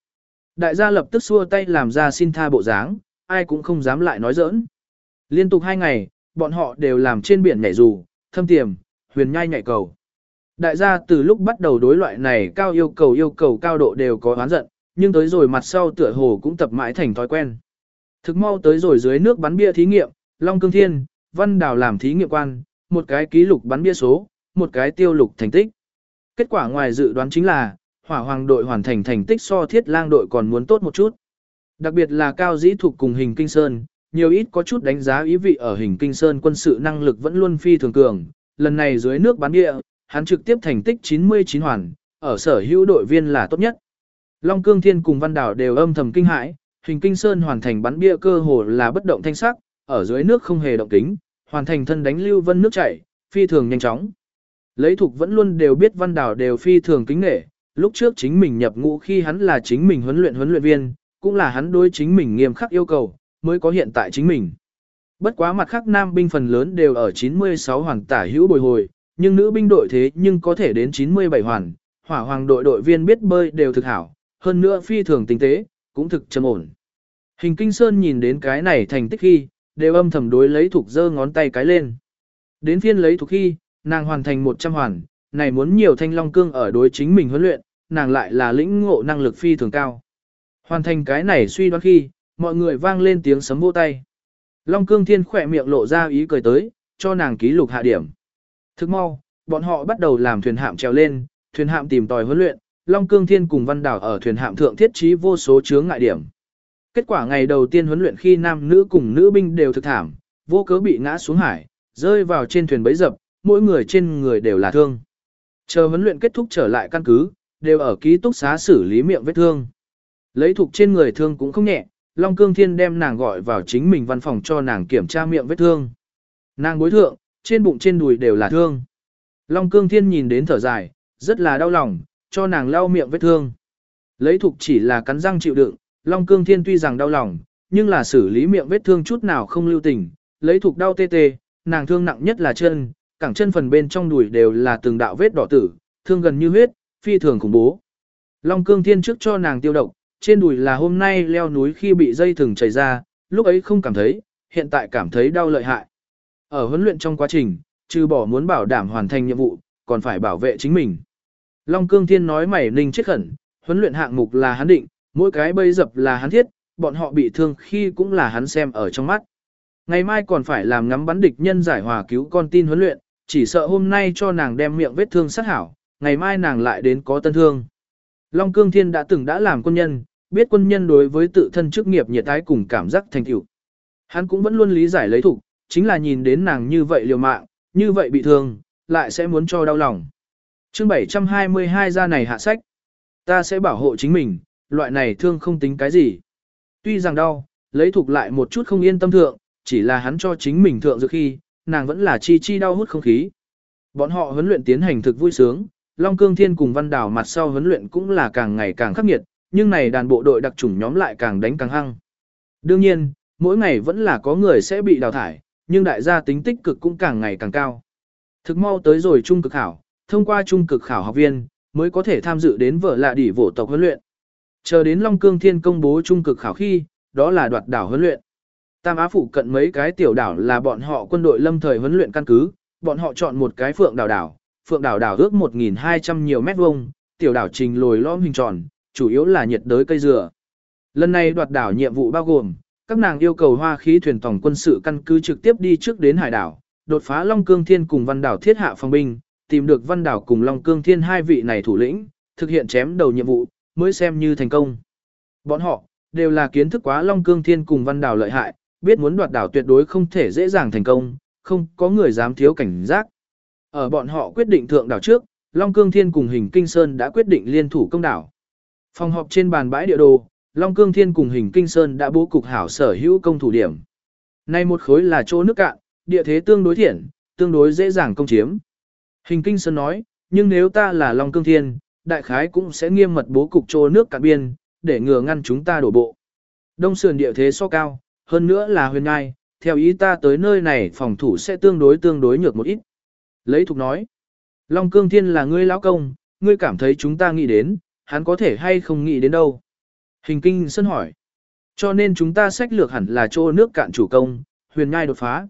Đại gia lập tức xua tay làm ra xin tha bộ dáng, ai cũng không dám lại nói giỡn. Liên tục hai ngày, bọn họ đều làm trên biển nhảy dù, thâm tiềm, huyền nhai nhảy cầu. Đại gia từ lúc bắt đầu đối loại này cao yêu cầu yêu cầu cao độ đều có oán giận, nhưng tới rồi mặt sau tựa hồ cũng tập mãi thành thói quen. Thực mau tới rồi dưới nước bắn bia thí nghiệm, Long Cương Thiên, Văn Đào làm thí nghiệm quan, một cái ký lục bắn bia số, một cái tiêu lục thành tích. Kết quả ngoài dự đoán chính là, hỏa hoàng đội hoàn thành thành tích so thiết lang đội còn muốn tốt một chút. Đặc biệt là cao dĩ thuộc cùng hình kinh sơn, nhiều ít có chút đánh giá ý vị ở hình kinh sơn quân sự năng lực vẫn luôn phi thường cường. Lần này dưới nước bắn địa, hắn trực tiếp thành tích 99 hoàn, ở sở hữu đội viên là tốt nhất. Long Cương Thiên cùng Văn Đảo đều âm thầm kinh hãi, hình kinh sơn hoàn thành bắn bia cơ hồ là bất động thanh sắc, ở dưới nước không hề động kính, hoàn thành thân đánh lưu vân nước chảy, phi thường nhanh chóng. Lấy thục vẫn luôn đều biết Văn Đảo đều phi thường kính nghệ, lúc trước chính mình nhập ngũ khi hắn là chính mình huấn luyện huấn luyện viên, cũng là hắn đối chính mình nghiêm khắc yêu cầu, mới có hiện tại chính mình. Bất quá mặt khác nam binh phần lớn đều ở 96 hoàn tả hữu bồi hồi, nhưng nữ binh đội thế nhưng có thể đến 97 hoàn, hỏa hoàng đội đội viên biết bơi đều thực hảo, hơn nữa phi thường tinh tế, cũng thực trầm ổn. Hình kinh sơn nhìn đến cái này thành tích khi, đều âm thầm đối lấy thuộc giơ ngón tay cái lên. Đến phiên lấy thuộc khi, nàng hoàn thành 100 hoàn, này muốn nhiều thanh long cương ở đối chính mình huấn luyện, nàng lại là lĩnh ngộ năng lực phi thường cao. Hoàn thành cái này suy đoán khi, mọi người vang lên tiếng sấm vỗ tay. Long cương thiên khỏe miệng lộ ra ý cười tới, cho nàng ký lục hạ điểm. Thức mau, bọn họ bắt đầu làm thuyền hạm trèo lên, thuyền hạm tìm tòi huấn luyện, Long Cương Thiên cùng Văn Đảo ở thuyền hạm thượng thiết trí vô số chướng ngại điểm. Kết quả ngày đầu tiên huấn luyện khi nam nữ cùng nữ binh đều thực thảm, vô cớ bị ngã xuống hải, rơi vào trên thuyền bấy dập, mỗi người trên người đều là thương. Chờ huấn luyện kết thúc trở lại căn cứ, đều ở ký túc xá xử lý miệng vết thương. Lấy thuộc trên người thương cũng không nhẹ, Long Cương Thiên đem nàng gọi vào chính mình văn phòng cho nàng kiểm tra miệng vết thương. Nàng bối thượng, trên bụng trên đùi đều là thương. Long Cương Thiên nhìn đến thở dài, rất là đau lòng, cho nàng lau miệng vết thương. Lấy thuộc chỉ là cắn răng chịu đựng, Long Cương Thiên tuy rằng đau lòng, nhưng là xử lý miệng vết thương chút nào không lưu tình, lấy thuộc đau tê tê, nàng thương nặng nhất là chân, cẳng chân phần bên trong đùi đều là từng đạo vết đỏ tử, thương gần như huyết, phi thường khủng bố. Long Cương Thiên trước cho nàng tiêu độc, trên đùi là hôm nay leo núi khi bị dây thừng chảy ra, lúc ấy không cảm thấy, hiện tại cảm thấy đau lợi hại. Ở huấn luyện trong quá trình, trừ bỏ muốn bảo đảm hoàn thành nhiệm vụ, còn phải bảo vệ chính mình. Long Cương Thiên nói mày ninh chết khẩn, huấn luyện hạng mục là hắn định, mỗi cái bây dập là hắn thiết, bọn họ bị thương khi cũng là hắn xem ở trong mắt. Ngày mai còn phải làm ngắm bắn địch nhân giải hòa cứu con tin huấn luyện, chỉ sợ hôm nay cho nàng đem miệng vết thương sát hảo, ngày mai nàng lại đến có tân thương. Long Cương Thiên đã từng đã làm quân nhân, biết quân nhân đối với tự thân chức nghiệp nhiệt ái cùng cảm giác thành tựu. Hắn cũng vẫn luôn lý giải lấy thủ, chính là nhìn đến nàng như vậy liều mạng, như vậy bị thương, lại sẽ muốn cho đau lòng. Chương 722 ra này hạ sách. Ta sẽ bảo hộ chính mình, loại này thương không tính cái gì. Tuy rằng đau, lấy thuộc lại một chút không yên tâm thượng, chỉ là hắn cho chính mình thượng dược khi, nàng vẫn là chi chi đau hút không khí. Bọn họ huấn luyện tiến hành thực vui sướng, Long Cương Thiên cùng Văn Đảo mặt sau huấn luyện cũng là càng ngày càng khắc nghiệt, nhưng này đàn bộ đội đặc chủng nhóm lại càng đánh càng hăng. Đương nhiên, mỗi ngày vẫn là có người sẽ bị đào thải, nhưng đại gia tính tích cực cũng càng ngày càng cao. Thực mau tới rồi trung cực khảo, thông qua trung cực khảo học viên, mới có thể tham dự đến vợ lạ đỉ vổ tộc huấn luyện. Chờ đến Long Cương Thiên công bố trung cực khảo khi, đó là đoạt đảo huấn luyện. Tam Á phụ cận mấy cái tiểu đảo là bọn họ quân đội lâm thời huấn luyện căn cứ, bọn họ chọn một cái phượng đảo đảo, phượng đảo đảo ước 1.200 nhiều mét vuông, tiểu đảo trình lồi lõm hình tròn, chủ yếu là nhiệt đới cây dừa. Lần này đoạt đảo nhiệm vụ bao gồm, các nàng yêu cầu hoa khí thuyền tổng quân sự căn cứ trực tiếp đi trước đến hải đảo, đột phá Long Cương Thiên cùng Văn Đảo thiết hạ phòng binh, tìm được Văn Đảo cùng Long Cương Thiên hai vị này thủ lĩnh, thực hiện chém đầu nhiệm vụ, mới xem như thành công. Bọn họ, đều là kiến thức quá Long Cương Thiên cùng Văn Đào lợi hại, biết muốn đoạt đảo tuyệt đối không thể dễ dàng thành công, không có người dám thiếu cảnh giác. Ở bọn họ quyết định thượng đảo trước, Long Cương Thiên cùng Hình Kinh Sơn đã quyết định liên thủ công đảo. Phòng họp trên bàn bãi địa đồ, Long Cương Thiên cùng Hình Kinh Sơn đã bố cục hảo sở hữu công thủ điểm. Nay một khối là chỗ nước cạn, địa thế tương đối thiện, tương đối dễ dàng công chiếm. Hình Kinh Sơn nói, nhưng nếu ta là Long Cương Thiên, đại khái cũng sẽ nghiêm mật bố cục trô nước cạn biên, để ngừa ngăn chúng ta đổ bộ. Đông sườn địa thế so cao, hơn nữa là huyền ngai, theo ý ta tới nơi này phòng thủ sẽ tương đối tương đối nhược một ít. Lấy thục nói, Long Cương Thiên là ngươi lão công, ngươi cảm thấy chúng ta nghĩ đến, hắn có thể hay không nghĩ đến đâu. Hình kinh sân hỏi, cho nên chúng ta sách lược hẳn là chỗ nước cạn chủ công, huyền ngai đột phá.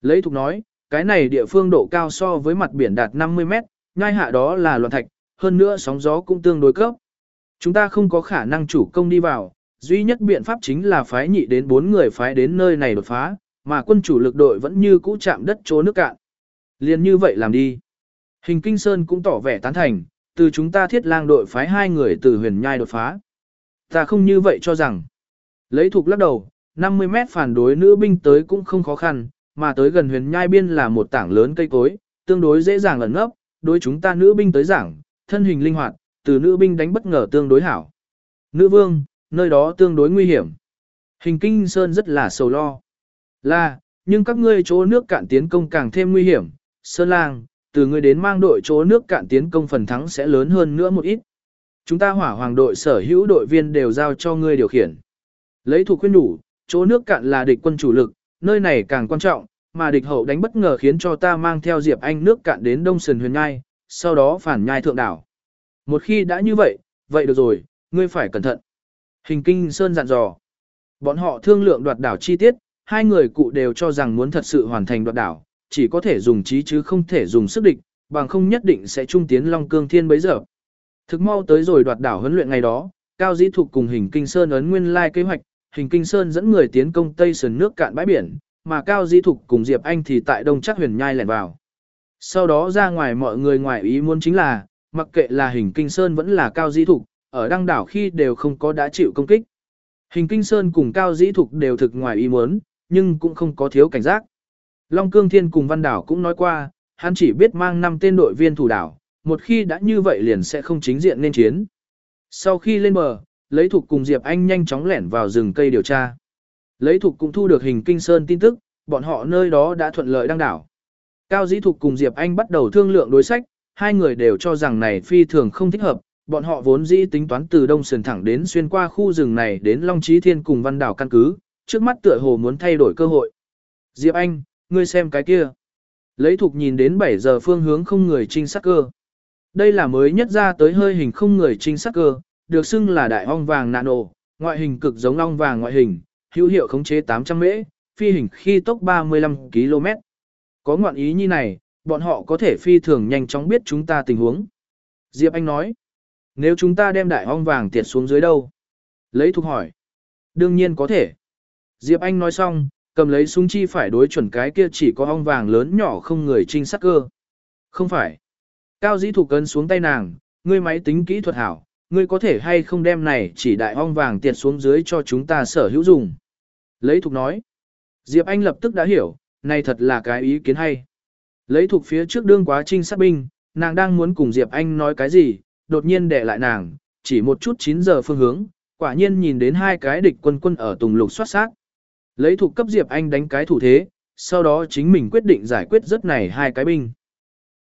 Lấy thục nói, cái này địa phương độ cao so với mặt biển đạt 50 mét, ngay hạ đó là loạn thạch, hơn nữa sóng gió cũng tương đối cấp. Chúng ta không có khả năng chủ công đi vào, duy nhất biện pháp chính là phái nhị đến bốn người phái đến nơi này đột phá, mà quân chủ lực đội vẫn như cũ chạm đất chỗ nước cạn. Liên như vậy làm đi. Hình Kinh Sơn cũng tỏ vẻ tán thành, từ chúng ta thiết lang đội phái hai người từ huyền nhai đột phá. Ta không như vậy cho rằng. Lấy thuộc lắc đầu, 50 mét phản đối nữ binh tới cũng không khó khăn, mà tới gần huyền nhai biên là một tảng lớn cây cối, tương đối dễ dàng ẩn nấp, đối chúng ta nữ binh tới giảng, thân hình linh hoạt, từ nữ binh đánh bất ngờ tương đối hảo. Nữ vương, nơi đó tương đối nguy hiểm. Hình kinh sơn rất là sầu lo. Là, nhưng các ngươi chỗ nước cạn tiến công càng thêm nguy hiểm. Sơn lang, từ ngươi đến mang đội chỗ nước cạn tiến công phần thắng sẽ lớn hơn nữa một ít. Chúng ta hỏa hoàng đội sở hữu đội viên đều giao cho ngươi điều khiển. Lấy thủ khuyên đủ, chỗ nước cạn là địch quân chủ lực, nơi này càng quan trọng, mà địch hậu đánh bất ngờ khiến cho ta mang theo Diệp Anh nước cạn đến Đông Sườn Huyền Ngai, sau đó phản nhai thượng đảo. Một khi đã như vậy, vậy được rồi, ngươi phải cẩn thận. Hình kinh Sơn dặn dò. Bọn họ thương lượng đoạt đảo chi tiết, hai người cụ đều cho rằng muốn thật sự hoàn thành đoạt đảo, chỉ có thể dùng trí chứ không thể dùng sức địch, bằng không nhất định sẽ trung tiến Long Cương Thiên bấy giờ. Thực mau tới rồi đoạt đảo huấn luyện ngày đó, Cao Dĩ Thục cùng Hình Kinh Sơn ấn nguyên lai kế hoạch, Hình Kinh Sơn dẫn người tiến công Tây Sơn nước cạn bãi biển, mà Cao Dĩ Thục cùng Diệp Anh thì tại Đông Chắc Huyền Nhai lẻn vào. Sau đó ra ngoài mọi người ngoài ý muốn chính là, mặc kệ là Hình Kinh Sơn vẫn là Cao Dĩ Thục, ở đăng đảo khi đều không có đã chịu công kích. Hình Kinh Sơn cùng Cao Dĩ Thục đều thực ngoài ý muốn, nhưng cũng không có thiếu cảnh giác. Long Cương Thiên cùng Văn Đảo cũng nói qua, hắn chỉ biết mang 5 tên đội viên thủ đảo, một khi đã như vậy liền sẽ không chính diện nên chiến. Sau khi lên bờ, lấy thục cùng Diệp Anh nhanh chóng lẻn vào rừng cây điều tra. Lấy thục cũng thu được hình kinh sơn tin tức, bọn họ nơi đó đã thuận lợi đăng đảo. Cao Dĩ Thục cùng Diệp Anh bắt đầu thương lượng đối sách, hai người đều cho rằng này phi thường không thích hợp, bọn họ vốn dĩ tính toán từ đông sườn thẳng đến xuyên qua khu rừng này đến Long Chí Thiên cùng Văn Đảo căn cứ, trước mắt tựa hồ muốn thay đổi cơ hội. Diệp Anh, ngươi xem cái kia. Lấy thục nhìn đến 7 giờ phương hướng không người trinh sát cơ. Đây là mới nhất ra tới hơi hình không người trinh sát cơ, được xưng là đại ong vàng nano, ngoại hình cực giống ong vàng ngoại hình, hữu hiệu khống chế 800 mễ, phi hình khi tốc 35 km. Có ngoạn ý như này, bọn họ có thể phi thường nhanh chóng biết chúng ta tình huống. Diệp Anh nói, nếu chúng ta đem đại ong vàng tiệt xuống dưới đâu? Lấy thuộc hỏi. Đương nhiên có thể. Diệp Anh nói xong, cầm lấy súng chi phải đối chuẩn cái kia chỉ có ong vàng lớn nhỏ không người trinh sát cơ. Không phải. Cao dĩ thủ cân xuống tay nàng, ngươi máy tính kỹ thuật hảo, ngươi có thể hay không đem này chỉ đại ong vàng tiệt xuống dưới cho chúng ta sở hữu dùng. Lấy thục nói. Diệp Anh lập tức đã hiểu, này thật là cái ý kiến hay. Lấy thuộc phía trước đương quá trinh sát binh, nàng đang muốn cùng Diệp Anh nói cái gì, đột nhiên để lại nàng, chỉ một chút 9 giờ phương hướng, quả nhiên nhìn đến hai cái địch quân quân ở tùng lục xoát sát. Lấy thuộc cấp Diệp Anh đánh cái thủ thế, sau đó chính mình quyết định giải quyết rất này hai cái binh.